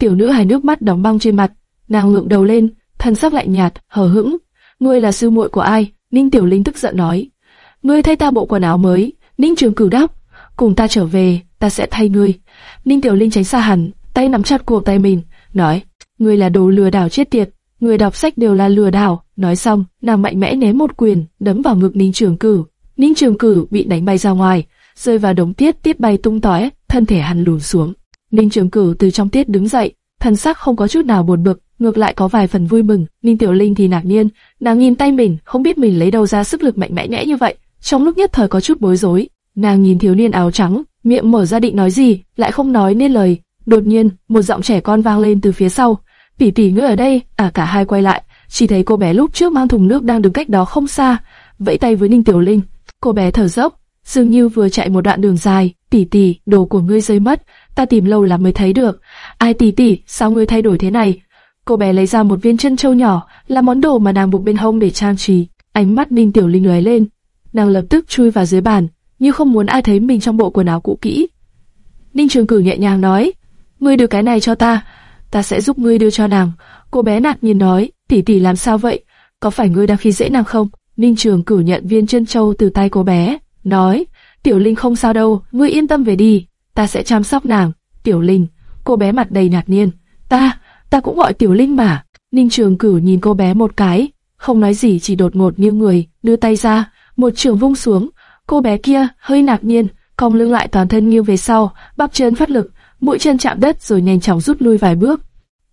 Tiểu nữ hài nước mắt đóng băng trên mặt, nàng ngượng đầu lên, thân sắc lạnh nhạt, hờ hững. Ngươi là sư muội của ai? Ninh Tiểu Linh tức giận nói. Ngươi thay ta bộ quần áo mới. Ninh Trường Cửu đáp. Cùng ta trở về, ta sẽ thay ngươi. Ninh Tiểu Linh tránh xa hẳn, tay nắm chặt cổ tay mình, nói. Ngươi là đồ lừa đảo chết tiệt. Người đọc sách đều là lừa đảo. Nói xong, nàng mạnh mẽ ném một quyền, đấm vào ngực Ninh Trường Cửu. Ninh Trường Cửu bị đánh bay ra ngoài, rơi vào đống tiết tiết bay tung tóe, thân thể hắn lùn xuống. Ninh Trường Cửu từ trong tiết đứng dậy, thần sắc không có chút nào buồn bực, ngược lại có vài phần vui mừng. Ninh Tiểu Linh thì ngạc nhiên, nàng nhìn tay mình, không biết mình lấy đâu ra sức lực mạnh mẽ nhẽ như vậy. Trong lúc nhất thời có chút bối rối, nàng nhìn thiếu niên áo trắng, miệng mở ra định nói gì, lại không nói nên lời. Đột nhiên, một giọng trẻ con vang lên từ phía sau. Tỷ tỷ ngươi ở đây, à cả hai quay lại, chỉ thấy cô bé lúc trước mang thùng nước đang đứng cách đó không xa, vẫy tay với Ninh Tiểu Linh. Cô bé thở dốc, dường như vừa chạy một đoạn đường dài. Tỷ tỷ, đồ của ngươi rơi mất, ta tìm lâu lắm mới thấy được. Ai tỷ tỷ, sao ngươi thay đổi thế này? Cô bé lấy ra một viên chân châu nhỏ, là món đồ mà nàng buộc bên hông để trang trí. Ánh mắt Ninh Tiểu Linh lóe lên, nàng lập tức chui vào dưới bàn, như không muốn ai thấy mình trong bộ quần áo cũ kỹ. Ninh Trường Cử nhẹ nhàng nói, ngươi đưa cái này cho ta, ta sẽ giúp ngươi đưa cho nàng. Cô bé nạt nhìn nói, tỷ tỷ làm sao vậy? Có phải ngươi đang khi dễ nàng không? Ninh Trường Cử nhận viên chân châu từ tay cô bé, nói, Tiểu Linh không sao đâu, ngươi yên tâm về đi, ta sẽ chăm sóc nàng. Tiểu Linh, cô bé mặt đầy ngạc nhiên, ta, ta cũng gọi Tiểu Linh mà. Ninh Trường Cửu nhìn cô bé một cái, không nói gì chỉ đột ngột nghiêng người, đưa tay ra, một trường vung xuống. Cô bé kia hơi ngạc nhiên, cong lưng lại toàn thân nghiêng về sau, bắp chân phát lực, mũi chân chạm đất rồi nhanh chóng rút lui vài bước.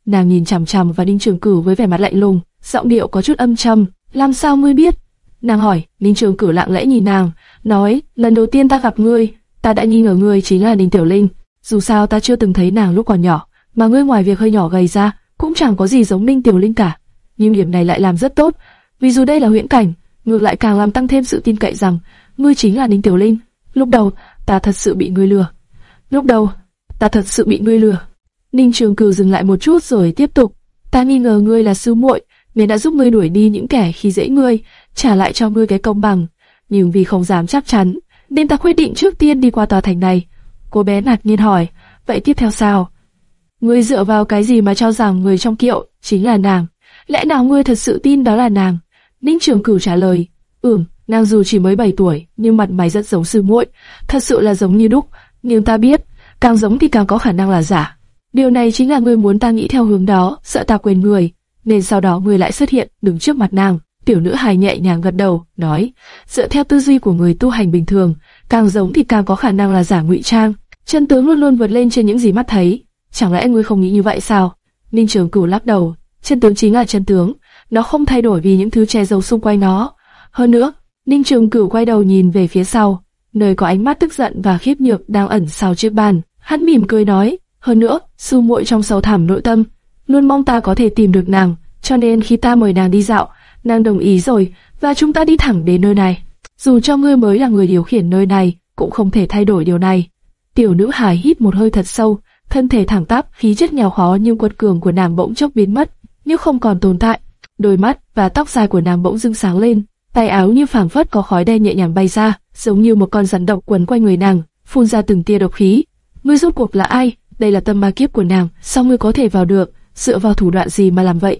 Nàng nhìn chằm chằm vào Ninh Trường Cửu với vẻ mặt lạnh lùng, giọng điệu có chút âm trầm. Làm sao ngươi biết? Nàng hỏi. Ninh Trường Cửu lặng lẽ nhìn nàng, nói: lần đầu tiên ta gặp ngươi, ta đã nghi ngờ ngươi chính là Ninh Tiểu Linh. Dù sao ta chưa từng thấy nàng lúc còn nhỏ, mà ngươi ngoài việc hơi nhỏ gầy ra, cũng chẳng có gì giống Ninh Tiểu Linh cả. Nhưng điểm này lại làm rất tốt, vì dù đây là huyễn cảnh, ngược lại càng làm tăng thêm sự tin cậy rằng ngươi chính là Ninh Tiểu Linh. Lúc đầu, ta thật sự bị ngươi lừa. Lúc đầu, ta thật sự bị ngươi lừa. Ninh Trường Cửu dừng lại một chút rồi tiếp tục. Ta nghi ngờ ngươi là sư muội, nên đã giúp ngươi đuổi đi những kẻ khi dễ ngươi, trả lại cho ngươi cái công bằng. Nhưng vì không dám chắc chắn, nên ta quyết định trước tiên đi qua tòa thành này. Cô bé nạt nhiên hỏi, vậy tiếp theo sao? Ngươi dựa vào cái gì mà cho rằng người trong kiệu chính là nàng? Lẽ nào ngươi thật sự tin đó là nàng? Ninh Trường Cửu trả lời, ừm, nàng dù chỉ mới 7 tuổi, nhưng mặt mày rất giống sư muội, thật sự là giống như đúc. Nhưng ta biết, càng giống thì càng có khả năng là giả. Điều này chính là ngươi muốn ta nghĩ theo hướng đó, sợ ta quên người, nên sau đó ngươi lại xuất hiện đứng trước mặt nàng. Tiểu nữ hài nhẹ nhàng gật đầu, nói, dựa theo tư duy của người tu hành bình thường, càng giống thì càng có khả năng là giả ngụy trang. Chân tướng luôn luôn vượt lên trên những gì mắt thấy. Chẳng lẽ ngươi không nghĩ như vậy sao? Ninh Trường Cửu lắc đầu, chân tướng chính là chân tướng, nó không thay đổi vì những thứ che giấu xung quanh nó. Hơn nữa, Ninh Trường Cửu quay đầu nhìn về phía sau, nơi có ánh mắt tức giận và khiếp nhược đang ẩn sau chiếc bàn. Hắn mỉm cười nói, hơn nữa, sư muội trong sâu thẳm nội tâm, luôn mong ta có thể tìm được nàng, cho nên khi ta mời nàng đi dạo, nàng đồng ý rồi, và chúng ta đi thẳng đến nơi này. Dù cho ngươi mới là người điều khiển nơi này, cũng không thể thay đổi điều này. Tiểu nữ hài hít một hơi thật sâu, thân thể thẳng tắp, khí chất nghèo khó nhưng quật cường của nàng bỗng chốc biến mất, như không còn tồn tại. Đôi mắt và tóc dài của nàng bỗng dưng sáng lên, tay áo như phảng phất có khói đen nhẹ nhàng bay ra, giống như một con rắn độc quấn quanh người nàng, phun ra từng tia độc khí. Ngươi rốt cuộc là ai? Đây là tâm ma kiếp của nàng, sao ngươi có thể vào được? Dựa vào thủ đoạn gì mà làm vậy?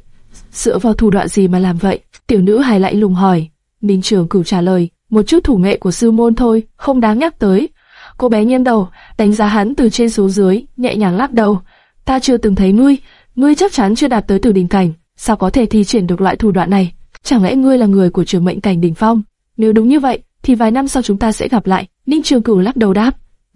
Dựa vào thủ đoạn gì mà làm vậy? Tiểu nữ hài lại lùng hỏi. Minh Trường Cửu trả lời, một chút thủ nghệ của sư môn thôi, không đáng nhắc tới. Cô bé nghiêng đầu, đánh giá hắn từ trên xuống dưới, nhẹ nhàng lắc đầu. Ta chưa từng thấy ngươi, ngươi chắc chắn chưa đạt tới từ đỉnh cảnh, sao có thể thi triển được loại thủ đoạn này? Chẳng lẽ ngươi là người của trường mệnh cảnh đỉnh phong? Nếu đúng như vậy, thì vài năm sau chúng ta sẽ gặp lại. Ninh Trường Cửu lắc đầu đáp.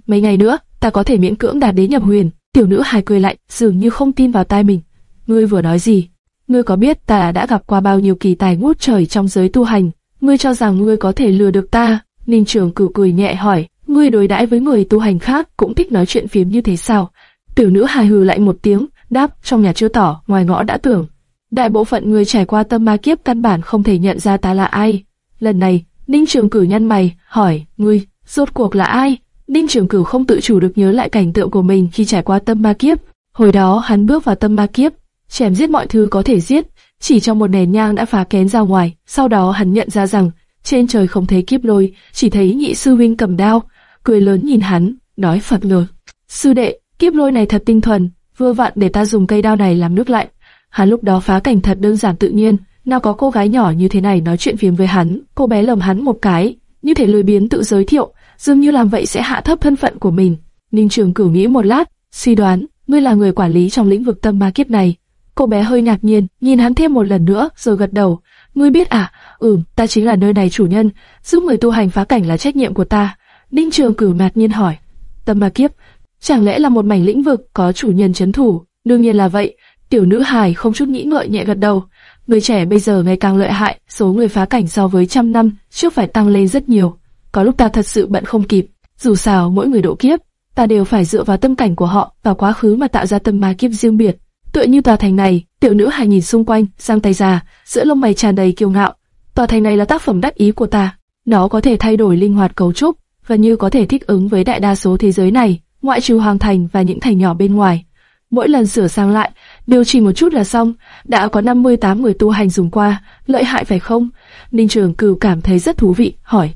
Mấy ngày nữa, ta có thể miễn cưỡng đạt đến nhập huyền. Tiểu nữ hài cười lạnh, dường như không tin vào tai mình. Ngươi vừa nói gì? Ngươi có biết ta đã gặp qua bao nhiêu kỳ tài ngút trời trong giới tu hành? Ngươi cho rằng ngươi có thể lừa được ta? Ninh Trường Cửu cười nhẹ hỏi. Ngươi đối đãi với người tu hành khác cũng thích nói chuyện phiếm như thế sao? Tiểu nữ hài hừ lại một tiếng, đáp trong nhà chưa tỏ, ngoài ngõ đã tưởng. Đại bộ phận người trải qua tâm ma kiếp căn bản không thể nhận ra ta là ai. Lần này, Ninh Trường Cửu nhăn mày, hỏi, ngươi, rốt cuộc là ai? Ninh Trường Cửu không tự chủ được nhớ lại cảnh tượng của mình khi trải qua tâm ma kiếp. Hồi đó hắn bước vào tâm ma kiếp, chém giết mọi thứ có thể giết, chỉ trong một nền nhang đã phá kén ra ngoài. Sau đó hắn nhận ra rằng trên trời không thấy kiếp lôi, chỉ thấy nhị sư huynh cầm đao, cười lớn nhìn hắn, nói phật lừa. Sư đệ, kiếp lôi này thật tinh thuần, vừa vặn để ta dùng cây đao này làm nước lạnh. Hắn lúc đó phá cảnh thật đơn giản tự nhiên, nào có cô gái nhỏ như thế này nói chuyện phiếm với hắn, cô bé lầm hắn một cái, như thể lười biến tự giới thiệu, dường như làm vậy sẽ hạ thấp thân phận của mình. Ninh Trường cử nghĩ một lát, suy đoán, ngươi là người quản lý trong lĩnh vực tâm ma kiếp này. Cô bé hơi ngạc nhiên, nhìn hắn thêm một lần nữa, rồi gật đầu. Ngươi biết à? Ừm, ta chính là nơi này chủ nhân, giúp người tu hành phá cảnh là trách nhiệm của ta. Ninh Trường cử ngạc nhiên hỏi, tâm ma kiếp, chẳng lẽ là một mảnh lĩnh vực có chủ nhân chấn thủ? Đương nhiên là vậy. Tiểu nữ hài không chút nghĩ ngợi nhẹ gật đầu. Người trẻ bây giờ ngày càng lợi hại, số người phá cảnh so với trăm năm trước phải tăng lên rất nhiều. Có lúc ta thật sự bận không kịp. Dù sao mỗi người độ kiếp, ta đều phải dựa vào tâm cảnh của họ và quá khứ mà tạo ra tâm ma kiếp riêng biệt. Tựa như tòa thành này, tiểu nữ hài nhìn xung quanh, sang tay già, giữa lông mày tràn đầy kiêu ngạo. Tòa thành này là tác phẩm đắc ý của ta. Nó có thể thay đổi linh hoạt cấu trúc, và như có thể thích ứng với đại đa số thế giới này, ngoại trừ hoàng thành và những thành nhỏ bên ngoài. Mỗi lần sửa sang lại, điều chỉnh một chút là xong. Đã có 58 người tu hành dùng qua, lợi hại phải không? Ninh Trường Cửu cảm thấy rất thú vị, hỏi.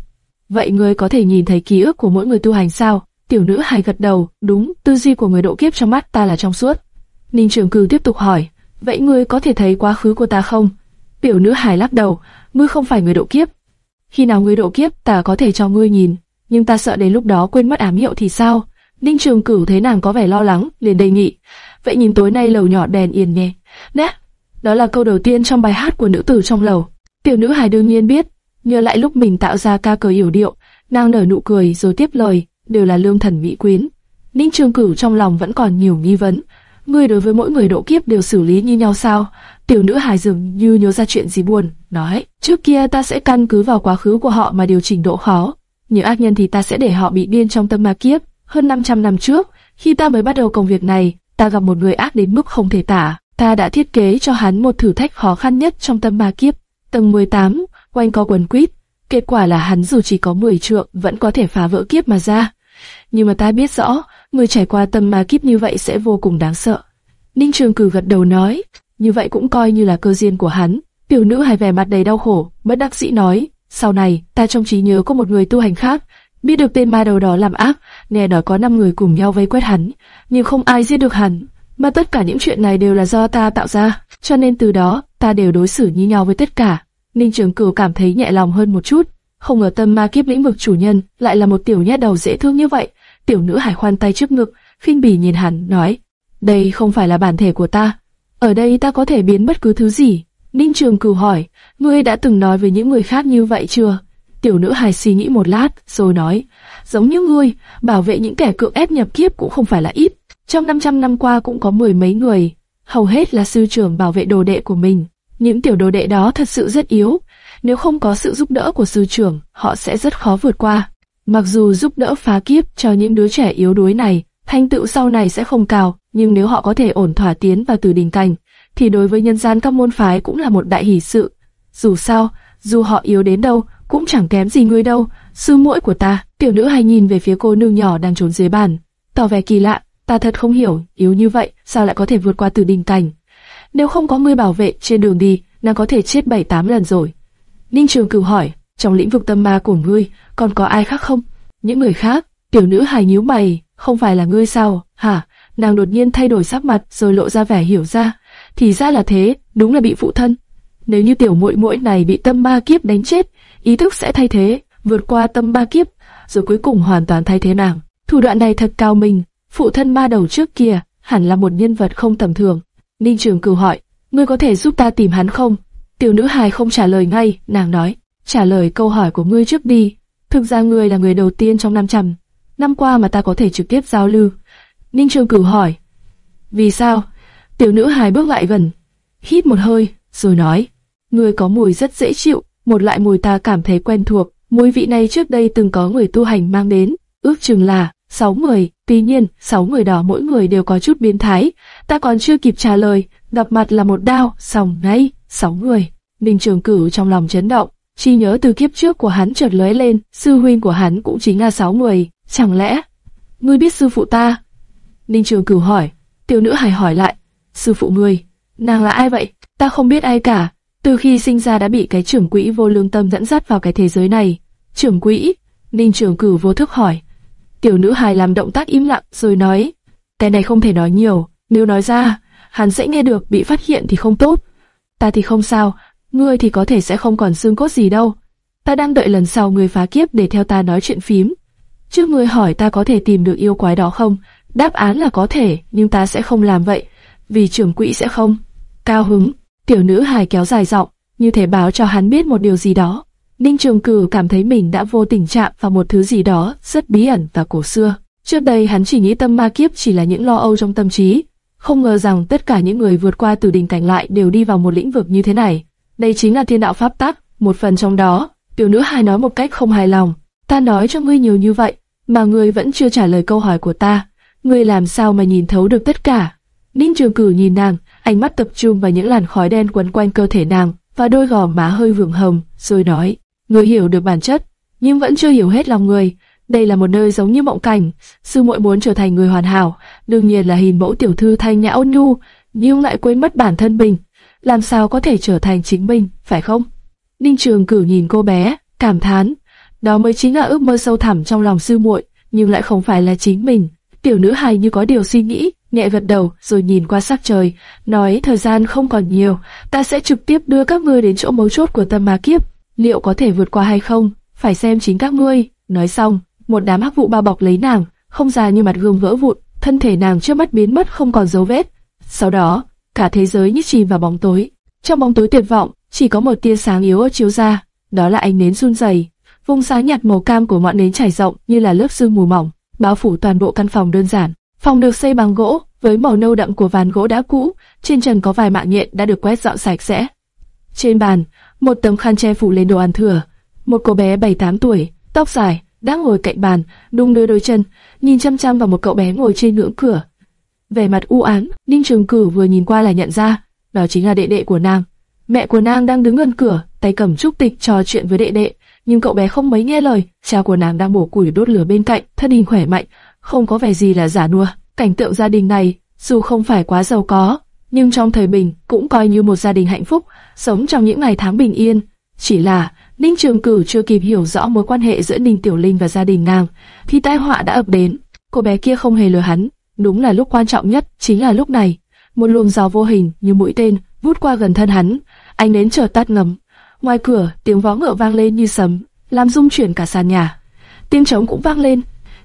Vậy ngươi có thể nhìn thấy ký ức của mỗi người tu hành sao? Tiểu nữ hài gật đầu, đúng, tư duy của người độ kiếp trong mắt ta là trong suốt. Ninh Trường Cửu tiếp tục hỏi, vậy ngươi có thể thấy quá khứ của ta không? Tiểu nữ hài lắc đầu, ngươi không phải người độ kiếp. Khi nào ngươi độ kiếp, ta có thể cho ngươi nhìn, nhưng ta sợ đến lúc đó quên mất ám hiệu thì sao? Ninh Trường Cửu thấy nàng có vẻ lo lắng, liền đề nghị, vậy nhìn tối nay lầu nhỏ đèn yên nhé. Nè, đó là câu đầu tiên trong bài hát của nữ tử trong lầu. Tiểu nữ hài đương nhiên biết, nhớ lại lúc mình tạo ra ca cờ yểu điệu, nàng nở nụ cười rồi tiếp lời, đều là lương thần mỹ quyến. Ninh Trường Cửu trong lòng vẫn còn nhiều nghi vấn. Ngươi đối với mỗi người độ kiếp đều xử lý như nhau sao? Tiểu nữ hài dường như nhớ ra chuyện gì buồn, nói, trước kia ta sẽ căn cứ vào quá khứ của họ mà điều chỉnh độ khó. Những ác nhân thì ta sẽ để họ bị điên trong tâm ma kiếp. Hơn 500 năm trước, khi ta mới bắt đầu công việc này, ta gặp một người ác đến mức không thể tả. Ta đã thiết kế cho hắn một thử thách khó khăn nhất trong tâm ma kiếp. Tầng 18, quanh co quần quýt. Kết quả là hắn dù chỉ có 10 trượng vẫn có thể phá vỡ kiếp mà ra. Nhưng mà ta biết rõ, người trải qua tâm ma kiếp như vậy sẽ vô cùng đáng sợ. Ninh Trường Cử gật đầu nói, như vậy cũng coi như là cơ duyên của hắn. Tiểu nữ hài vẻ mặt đầy đau khổ, bất đắc dĩ nói, sau này ta trong trí nhớ có một người tu hành khác, biết được tên ma đầu đó làm ác, nghe nói có 5 người cùng nhau vây quét hắn, nhưng không ai giết được hắn, mà tất cả những chuyện này đều là do ta tạo ra, cho nên từ đó ta đều đối xử như nhau với tất cả. Ninh Trường Cửu cảm thấy nhẹ lòng hơn một chút, không ngờ tâm ma kiếp lĩnh vực chủ nhân lại là một tiểu nhát đầu dễ thương như vậy. Tiểu nữ hải khoan tay trước ngực, khinh bỉ nhìn hắn, nói: đây không phải là bản thể của ta, ở đây ta có thể biến bất cứ thứ gì. Ninh Trường Cửu hỏi: ngươi đã từng nói với những người khác như vậy chưa? Tiểu nữ hài suy nghĩ một lát, rồi nói, giống như ngươi, bảo vệ những kẻ cưỡng ép nhập kiếp cũng không phải là ít. Trong 500 năm qua cũng có mười mấy người, hầu hết là sư trưởng bảo vệ đồ đệ của mình. Những tiểu đồ đệ đó thật sự rất yếu, nếu không có sự giúp đỡ của sư trưởng, họ sẽ rất khó vượt qua. Mặc dù giúp đỡ phá kiếp cho những đứa trẻ yếu đuối này, thành tựu sau này sẽ không cao, nhưng nếu họ có thể ổn thỏa tiến vào từ đỉnh cảnh, thì đối với nhân gian các môn phái cũng là một đại hỷ sự. Dù sao, dù họ yếu đến đâu, cũng chẳng kém gì ngươi đâu, sư muội của ta. Tiểu nữ hay nhìn về phía cô nương nhỏ đang trốn dưới bàn, tỏ vẻ kỳ lạ. Ta thật không hiểu, yếu như vậy, sao lại có thể vượt qua từ đình cảnh? Nếu không có ngươi bảo vệ trên đường đi, nàng có thể chết bảy tám lần rồi. Ninh Trường Cửu hỏi, trong lĩnh vực tâm ma của ngươi, còn có ai khác không? Những người khác, tiểu nữ hài nhíu mày, không phải là ngươi sao? Hả? Nàng đột nhiên thay đổi sắc mặt, rồi lộ ra vẻ hiểu ra. Thì ra là thế, đúng là bị phụ thân. Nếu như tiểu muội muội này bị tâm ma kiếp đánh chết, ý thức sẽ thay thế, vượt qua tâm ba kiếp, rồi cuối cùng hoàn toàn thay thế nàng. Thủ đoạn này thật cao minh, phụ thân ma đầu trước kia hẳn là một nhân vật không tầm thường. Ninh Trường Cửu hỏi, ngươi có thể giúp ta tìm hắn không? Tiểu nữ hài không trả lời ngay, nàng nói, trả lời câu hỏi của ngươi trước đi. Thực ra ngươi là người đầu tiên trong 500 năm qua mà ta có thể trực tiếp giao lưu. Ninh Trường Cửu hỏi, vì sao? Tiểu nữ hài bước lại gần, hít một hơi, rồi nói, ngươi có mùi rất dễ chịu, một loại mùi ta cảm thấy quen thuộc, mùi vị này trước đây từng có người tu hành mang đến, ước chừng là sáu người, tuy nhiên sáu người đó mỗi người đều có chút biến thái, ta còn chưa kịp trả lời, gặp mặt là một đao, xong ngay, sáu người. Ninh Trường Cửu trong lòng chấn động, chi nhớ từ kiếp trước của hắn chợt lóe lên, sư huynh của hắn cũng chính là sáu người, chẳng lẽ ngươi biết sư phụ ta? Ninh Trường Cửu hỏi, tiểu nữ hài hỏi lại, sư phụ ngươi, nàng là ai vậy? Ta không biết ai cả, từ khi sinh ra đã bị cái trưởng quỹ vô lương tâm dẫn dắt vào cái thế giới này. Trưởng quỹ? Ninh Trường cử vô thức hỏi. Tiểu nữ hài làm động tác im lặng rồi nói. Cái này không thể nói nhiều, Nếu nói ra, hắn sẽ nghe được bị phát hiện thì không tốt. Ta thì không sao, ngươi thì có thể sẽ không còn xương cốt gì đâu. Ta đang đợi lần sau ngươi phá kiếp để theo ta nói chuyện phím. Trước ngươi hỏi ta có thể tìm được yêu quái đó không? Đáp án là có thể, nhưng ta sẽ không làm vậy, vì trưởng quỹ sẽ không. Cao hứng, tiểu nữ hài kéo dài giọng, như thể báo cho hắn biết một điều gì đó. Ninh Trường Cử cảm thấy mình đã vô tình chạm vào một thứ gì đó rất bí ẩn và cổ xưa. Trước đây hắn chỉ nghĩ tâm ma kiếp chỉ là những lo âu trong tâm trí, không ngờ rằng tất cả những người vượt qua từ đỉnh cảnh lại đều đi vào một lĩnh vực như thế này. Đây chính là thiên đạo pháp tắc, một phần trong đó. Tiểu nữ hài nói một cách không hài lòng. Ta nói cho ngươi nhiều như vậy, mà ngươi vẫn chưa trả lời câu hỏi của ta. Ngươi làm sao mà nhìn thấu được tất cả? Ninh Trường Cử nhìn nàng, ánh mắt tập trung vào những làn khói đen quấn quanh cơ thể nàng và đôi gò má hơi vượng hồng, rồi nói: Ngươi hiểu được bản chất, nhưng vẫn chưa hiểu hết lòng người. Đây là một nơi giống như mộng cảnh, sư muội muốn trở thành người hoàn hảo, đương nhiên là hình mẫu tiểu thư thanh nhã ôn nhu, nhưng lại quên mất bản thân mình, làm sao có thể trở thành chính mình, phải không? Ninh Trường Cử nhìn cô bé, cảm thán, đó mới chính là ước mơ sâu thẳm trong lòng sư muội, nhưng lại không phải là chính mình. Tiểu nữ hài như có điều suy nghĩ, nhẹ gật đầu rồi nhìn qua sắc trời, nói thời gian không còn nhiều, ta sẽ trực tiếp đưa các ngươi đến chỗ mấu chốt của tâm ma kiếp, liệu có thể vượt qua hay không, phải xem chính các ngươi. Nói xong, một đám hắc vụ bao bọc lấy nàng, không dài như mặt gương vỡ vụn, thân thể nàng trước mắt biến mất không còn dấu vết. Sau đó, cả thế giới như chìm vào bóng tối. Trong bóng tối tuyệt vọng, chỉ có một tia sáng yếu ở chiếu ra, đó là ánh nến run rẩy. Vùng sáng nhạt màu cam của ngọn nến trải rộng như là lớp sương mù mỏng, bao phủ toàn bộ căn phòng đơn giản. Phòng được xây bằng gỗ, với màu nâu đậm của ván gỗ đã cũ, trên trần có vài mạng nhện đã được quét dọn sạch sẽ. Trên bàn, một tấm khăn che phủ lên đồ ăn thừa. Một cô bé 7-8 tuổi, tóc dài, đang ngồi cạnh bàn, đung đưa đôi chân, nhìn chăm chăm vào một cậu bé ngồi trên ngưỡng cửa về mặt u ám, Ninh Trường Cử vừa nhìn qua là nhận ra, đó chính là đệ đệ của nàng. Mẹ của nàng đang đứng gần cửa, tay cầm trúc tịch trò chuyện với đệ đệ, nhưng cậu bé không mấy nghe lời. Cha của nàng đang bổ củi đốt lửa bên cạnh, thân hình khỏe mạnh, không có vẻ gì là giả nua. Cảnh tượng gia đình này, dù không phải quá giàu có, nhưng trong thời bình cũng coi như một gia đình hạnh phúc, sống trong những ngày tháng bình yên. Chỉ là Ninh Trường Cử chưa kịp hiểu rõ mối quan hệ giữa Ninh Tiểu Linh và gia đình nàng, thì tai họa đã ập đến. Cô bé kia không hề lừa hắn, đúng là lúc quan trọng nhất chính là lúc này. Một luồng gió vô hình như mũi tên vút qua gần thân hắn, ánh nến chợt tắt ngầm. Ngoài cửa, tiếng vó ngựa vang lên như sấm, làm rung chuyển cả sàn nhà. Tiếng trống cũng vang lên.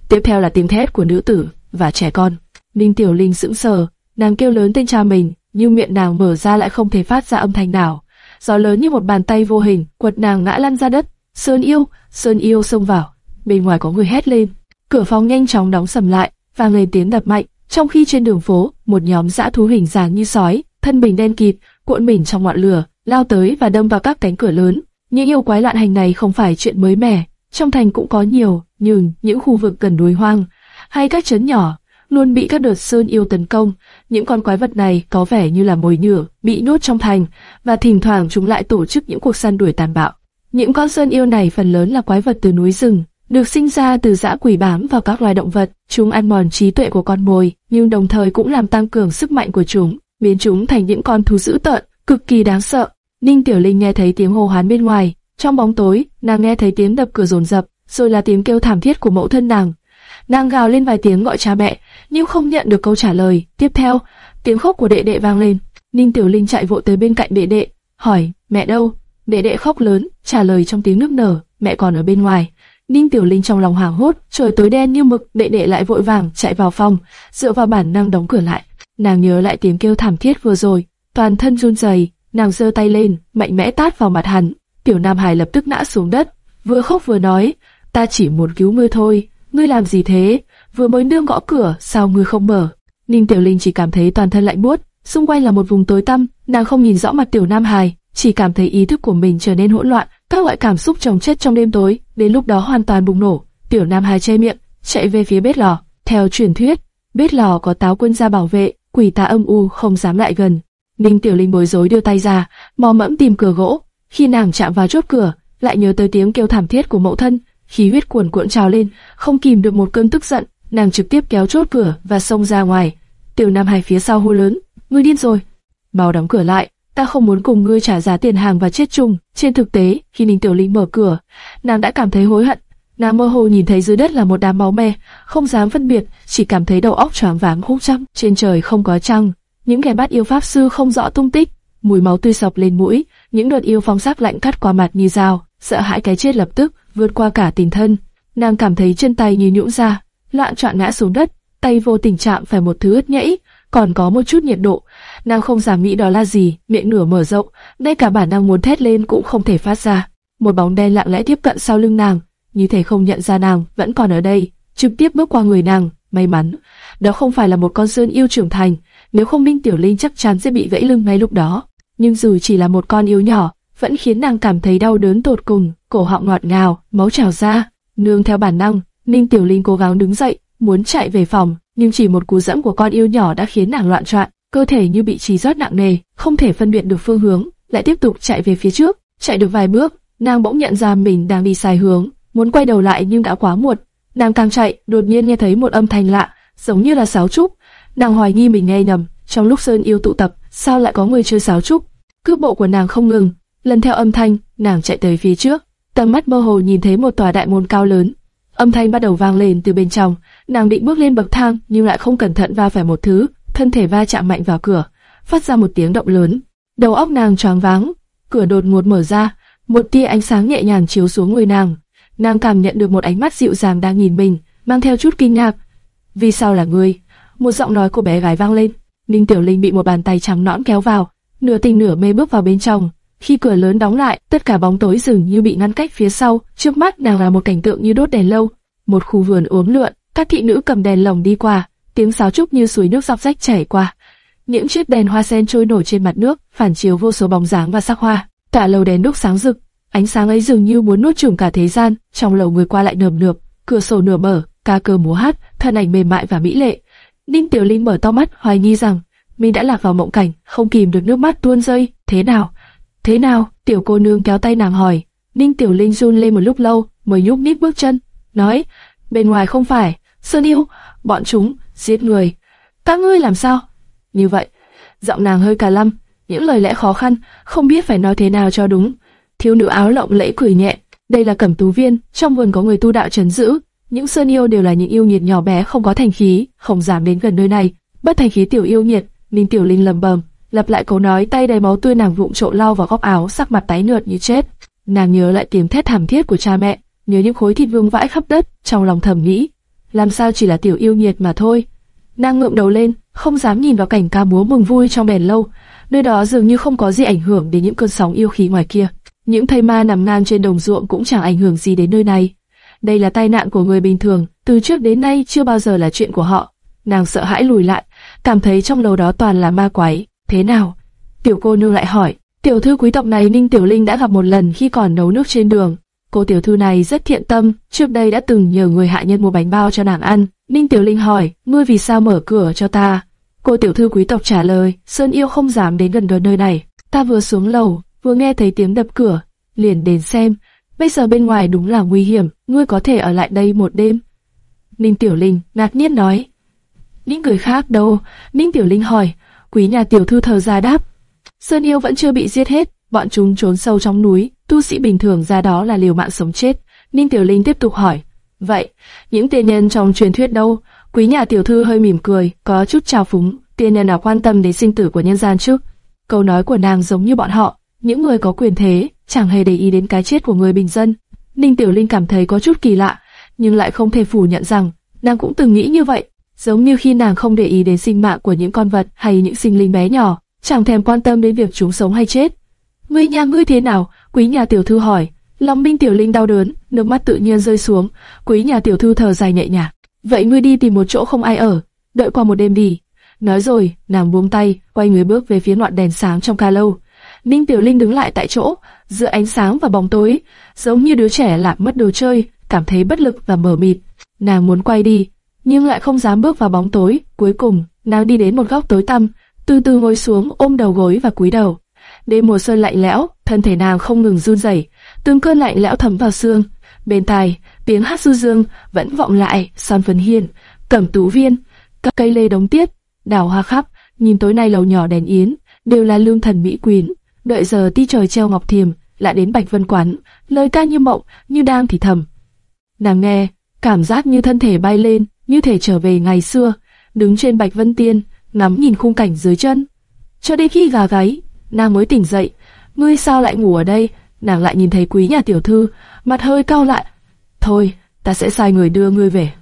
Tiếp theo là tiếng thét của nữ tử và trẻ con. Ninh Tiểu Linh sững sờ, nàng kêu lớn tên cha mình, nhưng miệng nàng mở ra lại không thể phát ra âm thanh nào gió lớn như một bàn tay vô hình quật nàng ngã lăn ra đất. Sơn yêu, Sơn yêu xông vào, bên ngoài có người hét lên. Cửa phòng nhanh chóng đóng sầm lại, và người tiếng đập mạnh. Trong khi trên đường phố, một nhóm dã thú hình dáng như sói, thân mình đen kịt, cuộn mình trong ngọn lửa, lao tới và đâm vào các cánh cửa lớn. Những yêu quái loạn hành này không phải chuyện mới mẻ, trong thành cũng có nhiều, nhưng những khu vực gần núi hoang hay các trấn nhỏ luôn bị các đợt sơn yêu tấn công. Những con quái vật này có vẻ như là mồi nhử, bị nuốt trong thành, và thỉnh thoảng chúng lại tổ chức những cuộc săn đuổi tàn bạo. Những con sơn yêu này phần lớn là quái vật từ núi rừng, được sinh ra từ dã quỷ bám vào các loài động vật. Chúng ăn mòn trí tuệ của con mồi, nhưng đồng thời cũng làm tăng cường sức mạnh của chúng, biến chúng thành những con thú dữ tợn, cực kỳ đáng sợ. Ninh Tiểu Linh nghe thấy tiếng hô hoán bên ngoài, trong bóng tối, nàng nghe thấy tiếng đập cửa rồn rập, rồi là tiếng kêu thảm thiết của mẫu thân nàng. Nàng gào lên vài tiếng gọi cha mẹ, nhưng không nhận được câu trả lời. Tiếp theo, tiếng khóc của đệ đệ vang lên. Ninh Tiểu Linh chạy vội tới bên cạnh đệ đệ, hỏi, mẹ đâu? Đệ đệ khóc lớn, trả lời trong tiếng nước nở, mẹ còn ở bên ngoài. Ninh Tiểu Linh trong lòng hoảng hốt, trời tối đen như mực, đệ đệ lại vội vàng chạy vào phòng, dựa vào bản năng đóng cửa lại. Nàng nhớ lại tiếng kêu thảm thiết vừa rồi, toàn thân run rẩy, nàng giơ tay lên, mạnh mẽ tát vào mặt hắn. Tiểu Nam Hải lập tức ngã xuống đất, vừa khóc vừa nói, ta chỉ muốn cứu ngươi thôi, ngươi làm gì thế? Vừa mới nương gõ cửa, sao ngươi không mở? Ninh Tiểu Linh chỉ cảm thấy toàn thân lạnh buốt, xung quanh là một vùng tối tăm, nàng không nhìn rõ mặt Tiểu Nam Hải, chỉ cảm thấy ý thức của mình trở nên hỗn loạn, các loại cảm xúc chồng chất trong đêm tối, đến lúc đó hoàn toàn bùng nổ. Tiểu Nam Hải che miệng, chạy về phía bếp lò. Theo truyền thuyết, bếp lò có táo quân gia bảo vệ, quỷ tà âm u không dám lại gần. Ninh Tiểu Linh bối rối đưa tay ra, mò mẫm tìm cửa gỗ. Khi nàng chạm vào chốt cửa, lại nhớ tới tiếng kêu thảm thiết của mẫu thân, khí huyết cuồn cuộn trào lên, không kìm được một cơn tức giận, nàng trực tiếp kéo chốt cửa và xông ra ngoài. Tiểu Nam Hải phía sau hô lớn, ngươi điên rồi, mau đóng cửa lại, ta không muốn cùng ngươi trả giá tiền hàng và chết chung. Trên thực tế, khi Ninh Tiểu Linh mở cửa, nàng đã cảm thấy hối hận, Nàng mơ hồ nhìn thấy dưới đất là một đám máu me, không dám phân biệt, chỉ cảm thấy đầu óc choáng váng hút trăm. Trên trời không có trăng, những kẻ bắt yêu pháp sư không rõ tung tích, mùi máu tươi sọc lên mũi, những đợt yêu phong sắc lạnh cắt qua mặt như dao, sợ hãi cái chết lập tức vượt qua cả tình thân. Nàng cảm thấy chân tay như nhũn ra, loạn trọn ngã xuống đất, tay vô tình chạm phải một thứ ướt nhẫy, còn có một chút nhiệt độ. Nàng không dám nghĩ đó là gì, miệng nửa mở rộng, ngay cả bản năng muốn thét lên cũng không thể phát ra. Một bóng đen lặng lẽ tiếp cận sau lưng nàng, như thể không nhận ra nàng vẫn còn ở đây, trực tiếp bước qua người nàng. May mắn, đó không phải là một con sơn yêu trưởng thành, nếu không minh Tiểu Linh chắc chắn sẽ bị gãy lưng ngay lúc đó. Nhưng dù chỉ là một con yêu nhỏ, vẫn khiến nàng cảm thấy đau đớn tột cùng, cổ họng ngọt ngào, máu trào ra. Nương theo bản năng, Ninh Tiểu Linh cố gắng đứng dậy, muốn chạy về phòng, nhưng chỉ một cú dẫm của con yêu nhỏ đã khiến nàng loạn trọn, cơ thể như bị trì rót nặng nề, không thể phân biệt được phương hướng, lại tiếp tục chạy về phía trước. Chạy được vài bước, nàng bỗng nhận ra mình đang đi sai hướng, muốn quay đầu lại nhưng đã quá muộn. Nàng càng chạy, đột nhiên nghe thấy một âm thanh lạ, giống như là sáo trúc. Nàng hoài nghi mình nghe nhầm, trong lúc sơn yêu tụ tập, sao lại có người chơi sáo trúc? Cước bộ của nàng không ngừng, lần theo âm thanh, nàng chạy tới phía trước, tầm mắt mơ hồ nhìn thấy một tòa đại môn cao lớn. Âm thanh bắt đầu vang lên từ bên trong, nàng định bước lên bậc thang nhưng lại không cẩn thận va phải một thứ, thân thể va chạm mạnh vào cửa, phát ra một tiếng động lớn. Đầu óc nàng choáng váng, cửa đột ngột mở ra, một tia ánh sáng nhẹ nhàng chiếu xuống người nàng. Nàng cảm nhận được một ánh mắt dịu dàng đang nhìn mình, mang theo chút kinh ngạc. Vì sao là ngươi? Một giọng nói của bé gái vang lên. Ninh Tiểu Linh bị một bàn tay trắng nõn kéo vào, nửa tình nửa mê bước vào bên trong. Khi cửa lớn đóng lại, tất cả bóng tối dường như bị ngăn cách phía sau, trước mắt nàng là một cảnh tượng như đốt đèn lâu. Một khu vườn uốn lượn, các thị nữ cầm đèn lồng đi qua, tiếng sáo trúc như suối nước dọc rách chảy qua. Những chiếc đèn hoa sen trôi nổi trên mặt nước, phản chiếu vô số bóng dáng và sắc hoa. Cả lầu đèn đúc sáng rực, ánh sáng ấy dường như muốn nuốt chửng cả thế gian. Trong lầu người qua lại nườm nượp, cửa sổ nửa mở, ca cơ múa hát, thân ảnh mềm mại và mỹ lệ. Ninh Tiểu Linh mở to mắt, hoài nghi rằng mình đã lạc vào mộng cảnh, không kìm được nước mắt tuôn rơi. Thế nào? Thế nào? Tiểu cô nương kéo tay nàng hỏi. Ninh Tiểu Linh run lên một lúc lâu, mới nhúc nhích bước chân, nói: bên ngoài không phải Sơn yêu, bọn chúng giết người. Các ngươi làm sao? Như vậy, giọng nàng hơi cà lâm, những lời lẽ khó khăn, không biết phải nói thế nào cho đúng. Thiếu nữ áo lộng lẫy cười nhẹ, đây là Cẩm Tú Viên, trong vườn có người tu đạo trấn giữ, những sơn yêu đều là những yêu nhiệt nhỏ bé không có thành khí, không dám đến gần nơi này. Bất thành khí tiểu yêu nhiệt, Ninh Tiểu Linh lầm bầm, lặp lại câu nói tay đầy máu tươi nàng vụng trộn lau vào góc áo, sắc mặt tái nhợt như chết. Nàng nhớ lại tiếng thét thảm thiết của cha mẹ, nhớ những khối thịt vương vãi khắp đất, trong lòng thầm nghĩ, làm sao chỉ là tiểu yêu nhiệt mà thôi. Nàng ngượng đầu lên, không dám nhìn vào cảnh ca múa mừng vui trong đèn lâu, nơi đó dường như không có gì ảnh hưởng đến những cơn sóng yêu khí ngoài kia. Những thây ma nằm ngang trên đồng ruộng cũng chẳng ảnh hưởng gì đến nơi này. Đây là tai nạn của người bình thường, từ trước đến nay chưa bao giờ là chuyện của họ. Nàng sợ hãi lùi lại, cảm thấy trong lầu đó toàn là ma quái. Thế nào? Tiểu cô nương lại hỏi. Tiểu thư quý tộc này Ninh Tiểu Linh đã gặp một lần khi còn nấu nước trên đường. Cô tiểu thư này rất thiện tâm, trước đây đã từng nhờ người hạ nhân mua bánh bao cho nàng ăn. Ninh Tiểu Linh hỏi, ngươi vì sao mở cửa cho ta? Cô tiểu thư quý tộc trả lời, Sơn Yêu không dám đến gần gần nơi này. Ta vừa xuống lầu, vừa nghe thấy tiếng đập cửa, liền đến xem. Bây giờ bên ngoài đúng là nguy hiểm, ngươi có thể ở lại đây một đêm. Ninh Tiểu Linh ngạc nhiên nói. Những người khác đâu? Ninh Tiểu Linh hỏi. Quý nhà tiểu thư thờ ra đáp. Sơn Yêu vẫn chưa bị giết hết, bọn chúng trốn sâu trong núi, tu sĩ bình thường ra đó là liều mạng sống chết. Ninh Tiểu Linh tiếp tục hỏi, vậy, những tiên nhân trong truyền thuyết đâu? Quý nhà tiểu thư hơi mỉm cười, có chút trào phúng, tiên nhân nào quan tâm đến sinh tử của nhân gian chứ? Câu nói của nàng giống như bọn họ, những người có quyền thế, chẳng hề để ý đến cái chết của người bình dân. Ninh Tiểu Linh cảm thấy có chút kỳ lạ, nhưng lại không thể phủ nhận rằng, nàng cũng từng nghĩ như vậy, giống như khi nàng không để ý đến sinh mạng của những con vật hay những sinh linh bé nhỏ, chẳng thèm quan tâm đến việc chúng sống hay chết. Ngươi nhà ngươi thế nào? Quý nhà tiểu thư hỏi. Lòng Minh Tiểu Linh đau đớn, nước mắt tự nhiên rơi xuống. Quý nhà tiểu thư thở dài nhẹ nhàng. Vậy ngươi đi tìm một chỗ không ai ở, đợi qua một đêm đi. Nói rồi, nàng buông tay, quay người bước về phía ngọn đèn sáng trong ca lâu. Ninh Tiểu Linh đứng lại tại chỗ, giữa ánh sáng và bóng tối, giống như đứa trẻ lạc mất đồ chơi, cảm thấy bất lực và mờ mịt. Nàng muốn quay đi, nhưng lại không dám bước vào bóng tối. Cuối cùng, nàng đi đến một góc tối tăm, từ từ ngồi xuống ôm đầu gối và cúi đầu. Đêm mùa xuân lạnh lẽo, thân thể nàng không ngừng run rẩy, từng cơn lạnh lẽo thấm vào xương. Bên tai, tiếng hát du dương vẫn vọng lại, son phấn hiên, cẩm tú viên, các cây lê đống tiết, đào hoa khắp, nhìn tối nay lầu nhỏ đèn yến, đều là lương thần mỹ quyến. Đợi giờ ti trời treo ngọc thiềm, lại đến bạch vân quán, lời ca như mộng, như đang thì thầm. Nàng nghe, cảm giác như thân thể bay lên, như thể trở về ngày xưa, đứng trên Bạch Vân Tiên, ngắm nhìn khung cảnh dưới chân. Cho đến khi gà gáy, nàng mới tỉnh dậy. Ngươi sao lại ngủ ở đây? Nàng lại nhìn thấy quý nhà tiểu thư, mặt hơi cau lại. Thôi, ta sẽ sai người đưa ngươi về.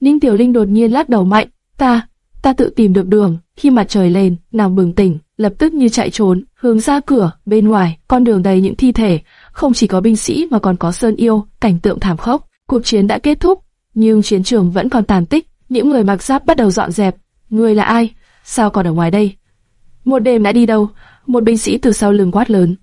Ninh Tiểu Linh đột nhiên lắc đầu mạnh. Ta, ta tự tìm được đường. Khi mặt trời lên, nàng bừng tỉnh, lập tức như chạy trốn, hướng ra cửa. Bên ngoài, con đường đầy những thi thể, không chỉ có binh sĩ mà còn có sơn yêu, cảnh tượng thảm khốc. Cuộc chiến đã kết thúc, nhưng chiến trường vẫn còn tàn tích. Những người mặc giáp bắt đầu dọn dẹp. Ngươi là ai? Sao còn ở ngoài đây? Một đêm đã đi đâu? Một binh sĩ từ sau lưng quát lớn.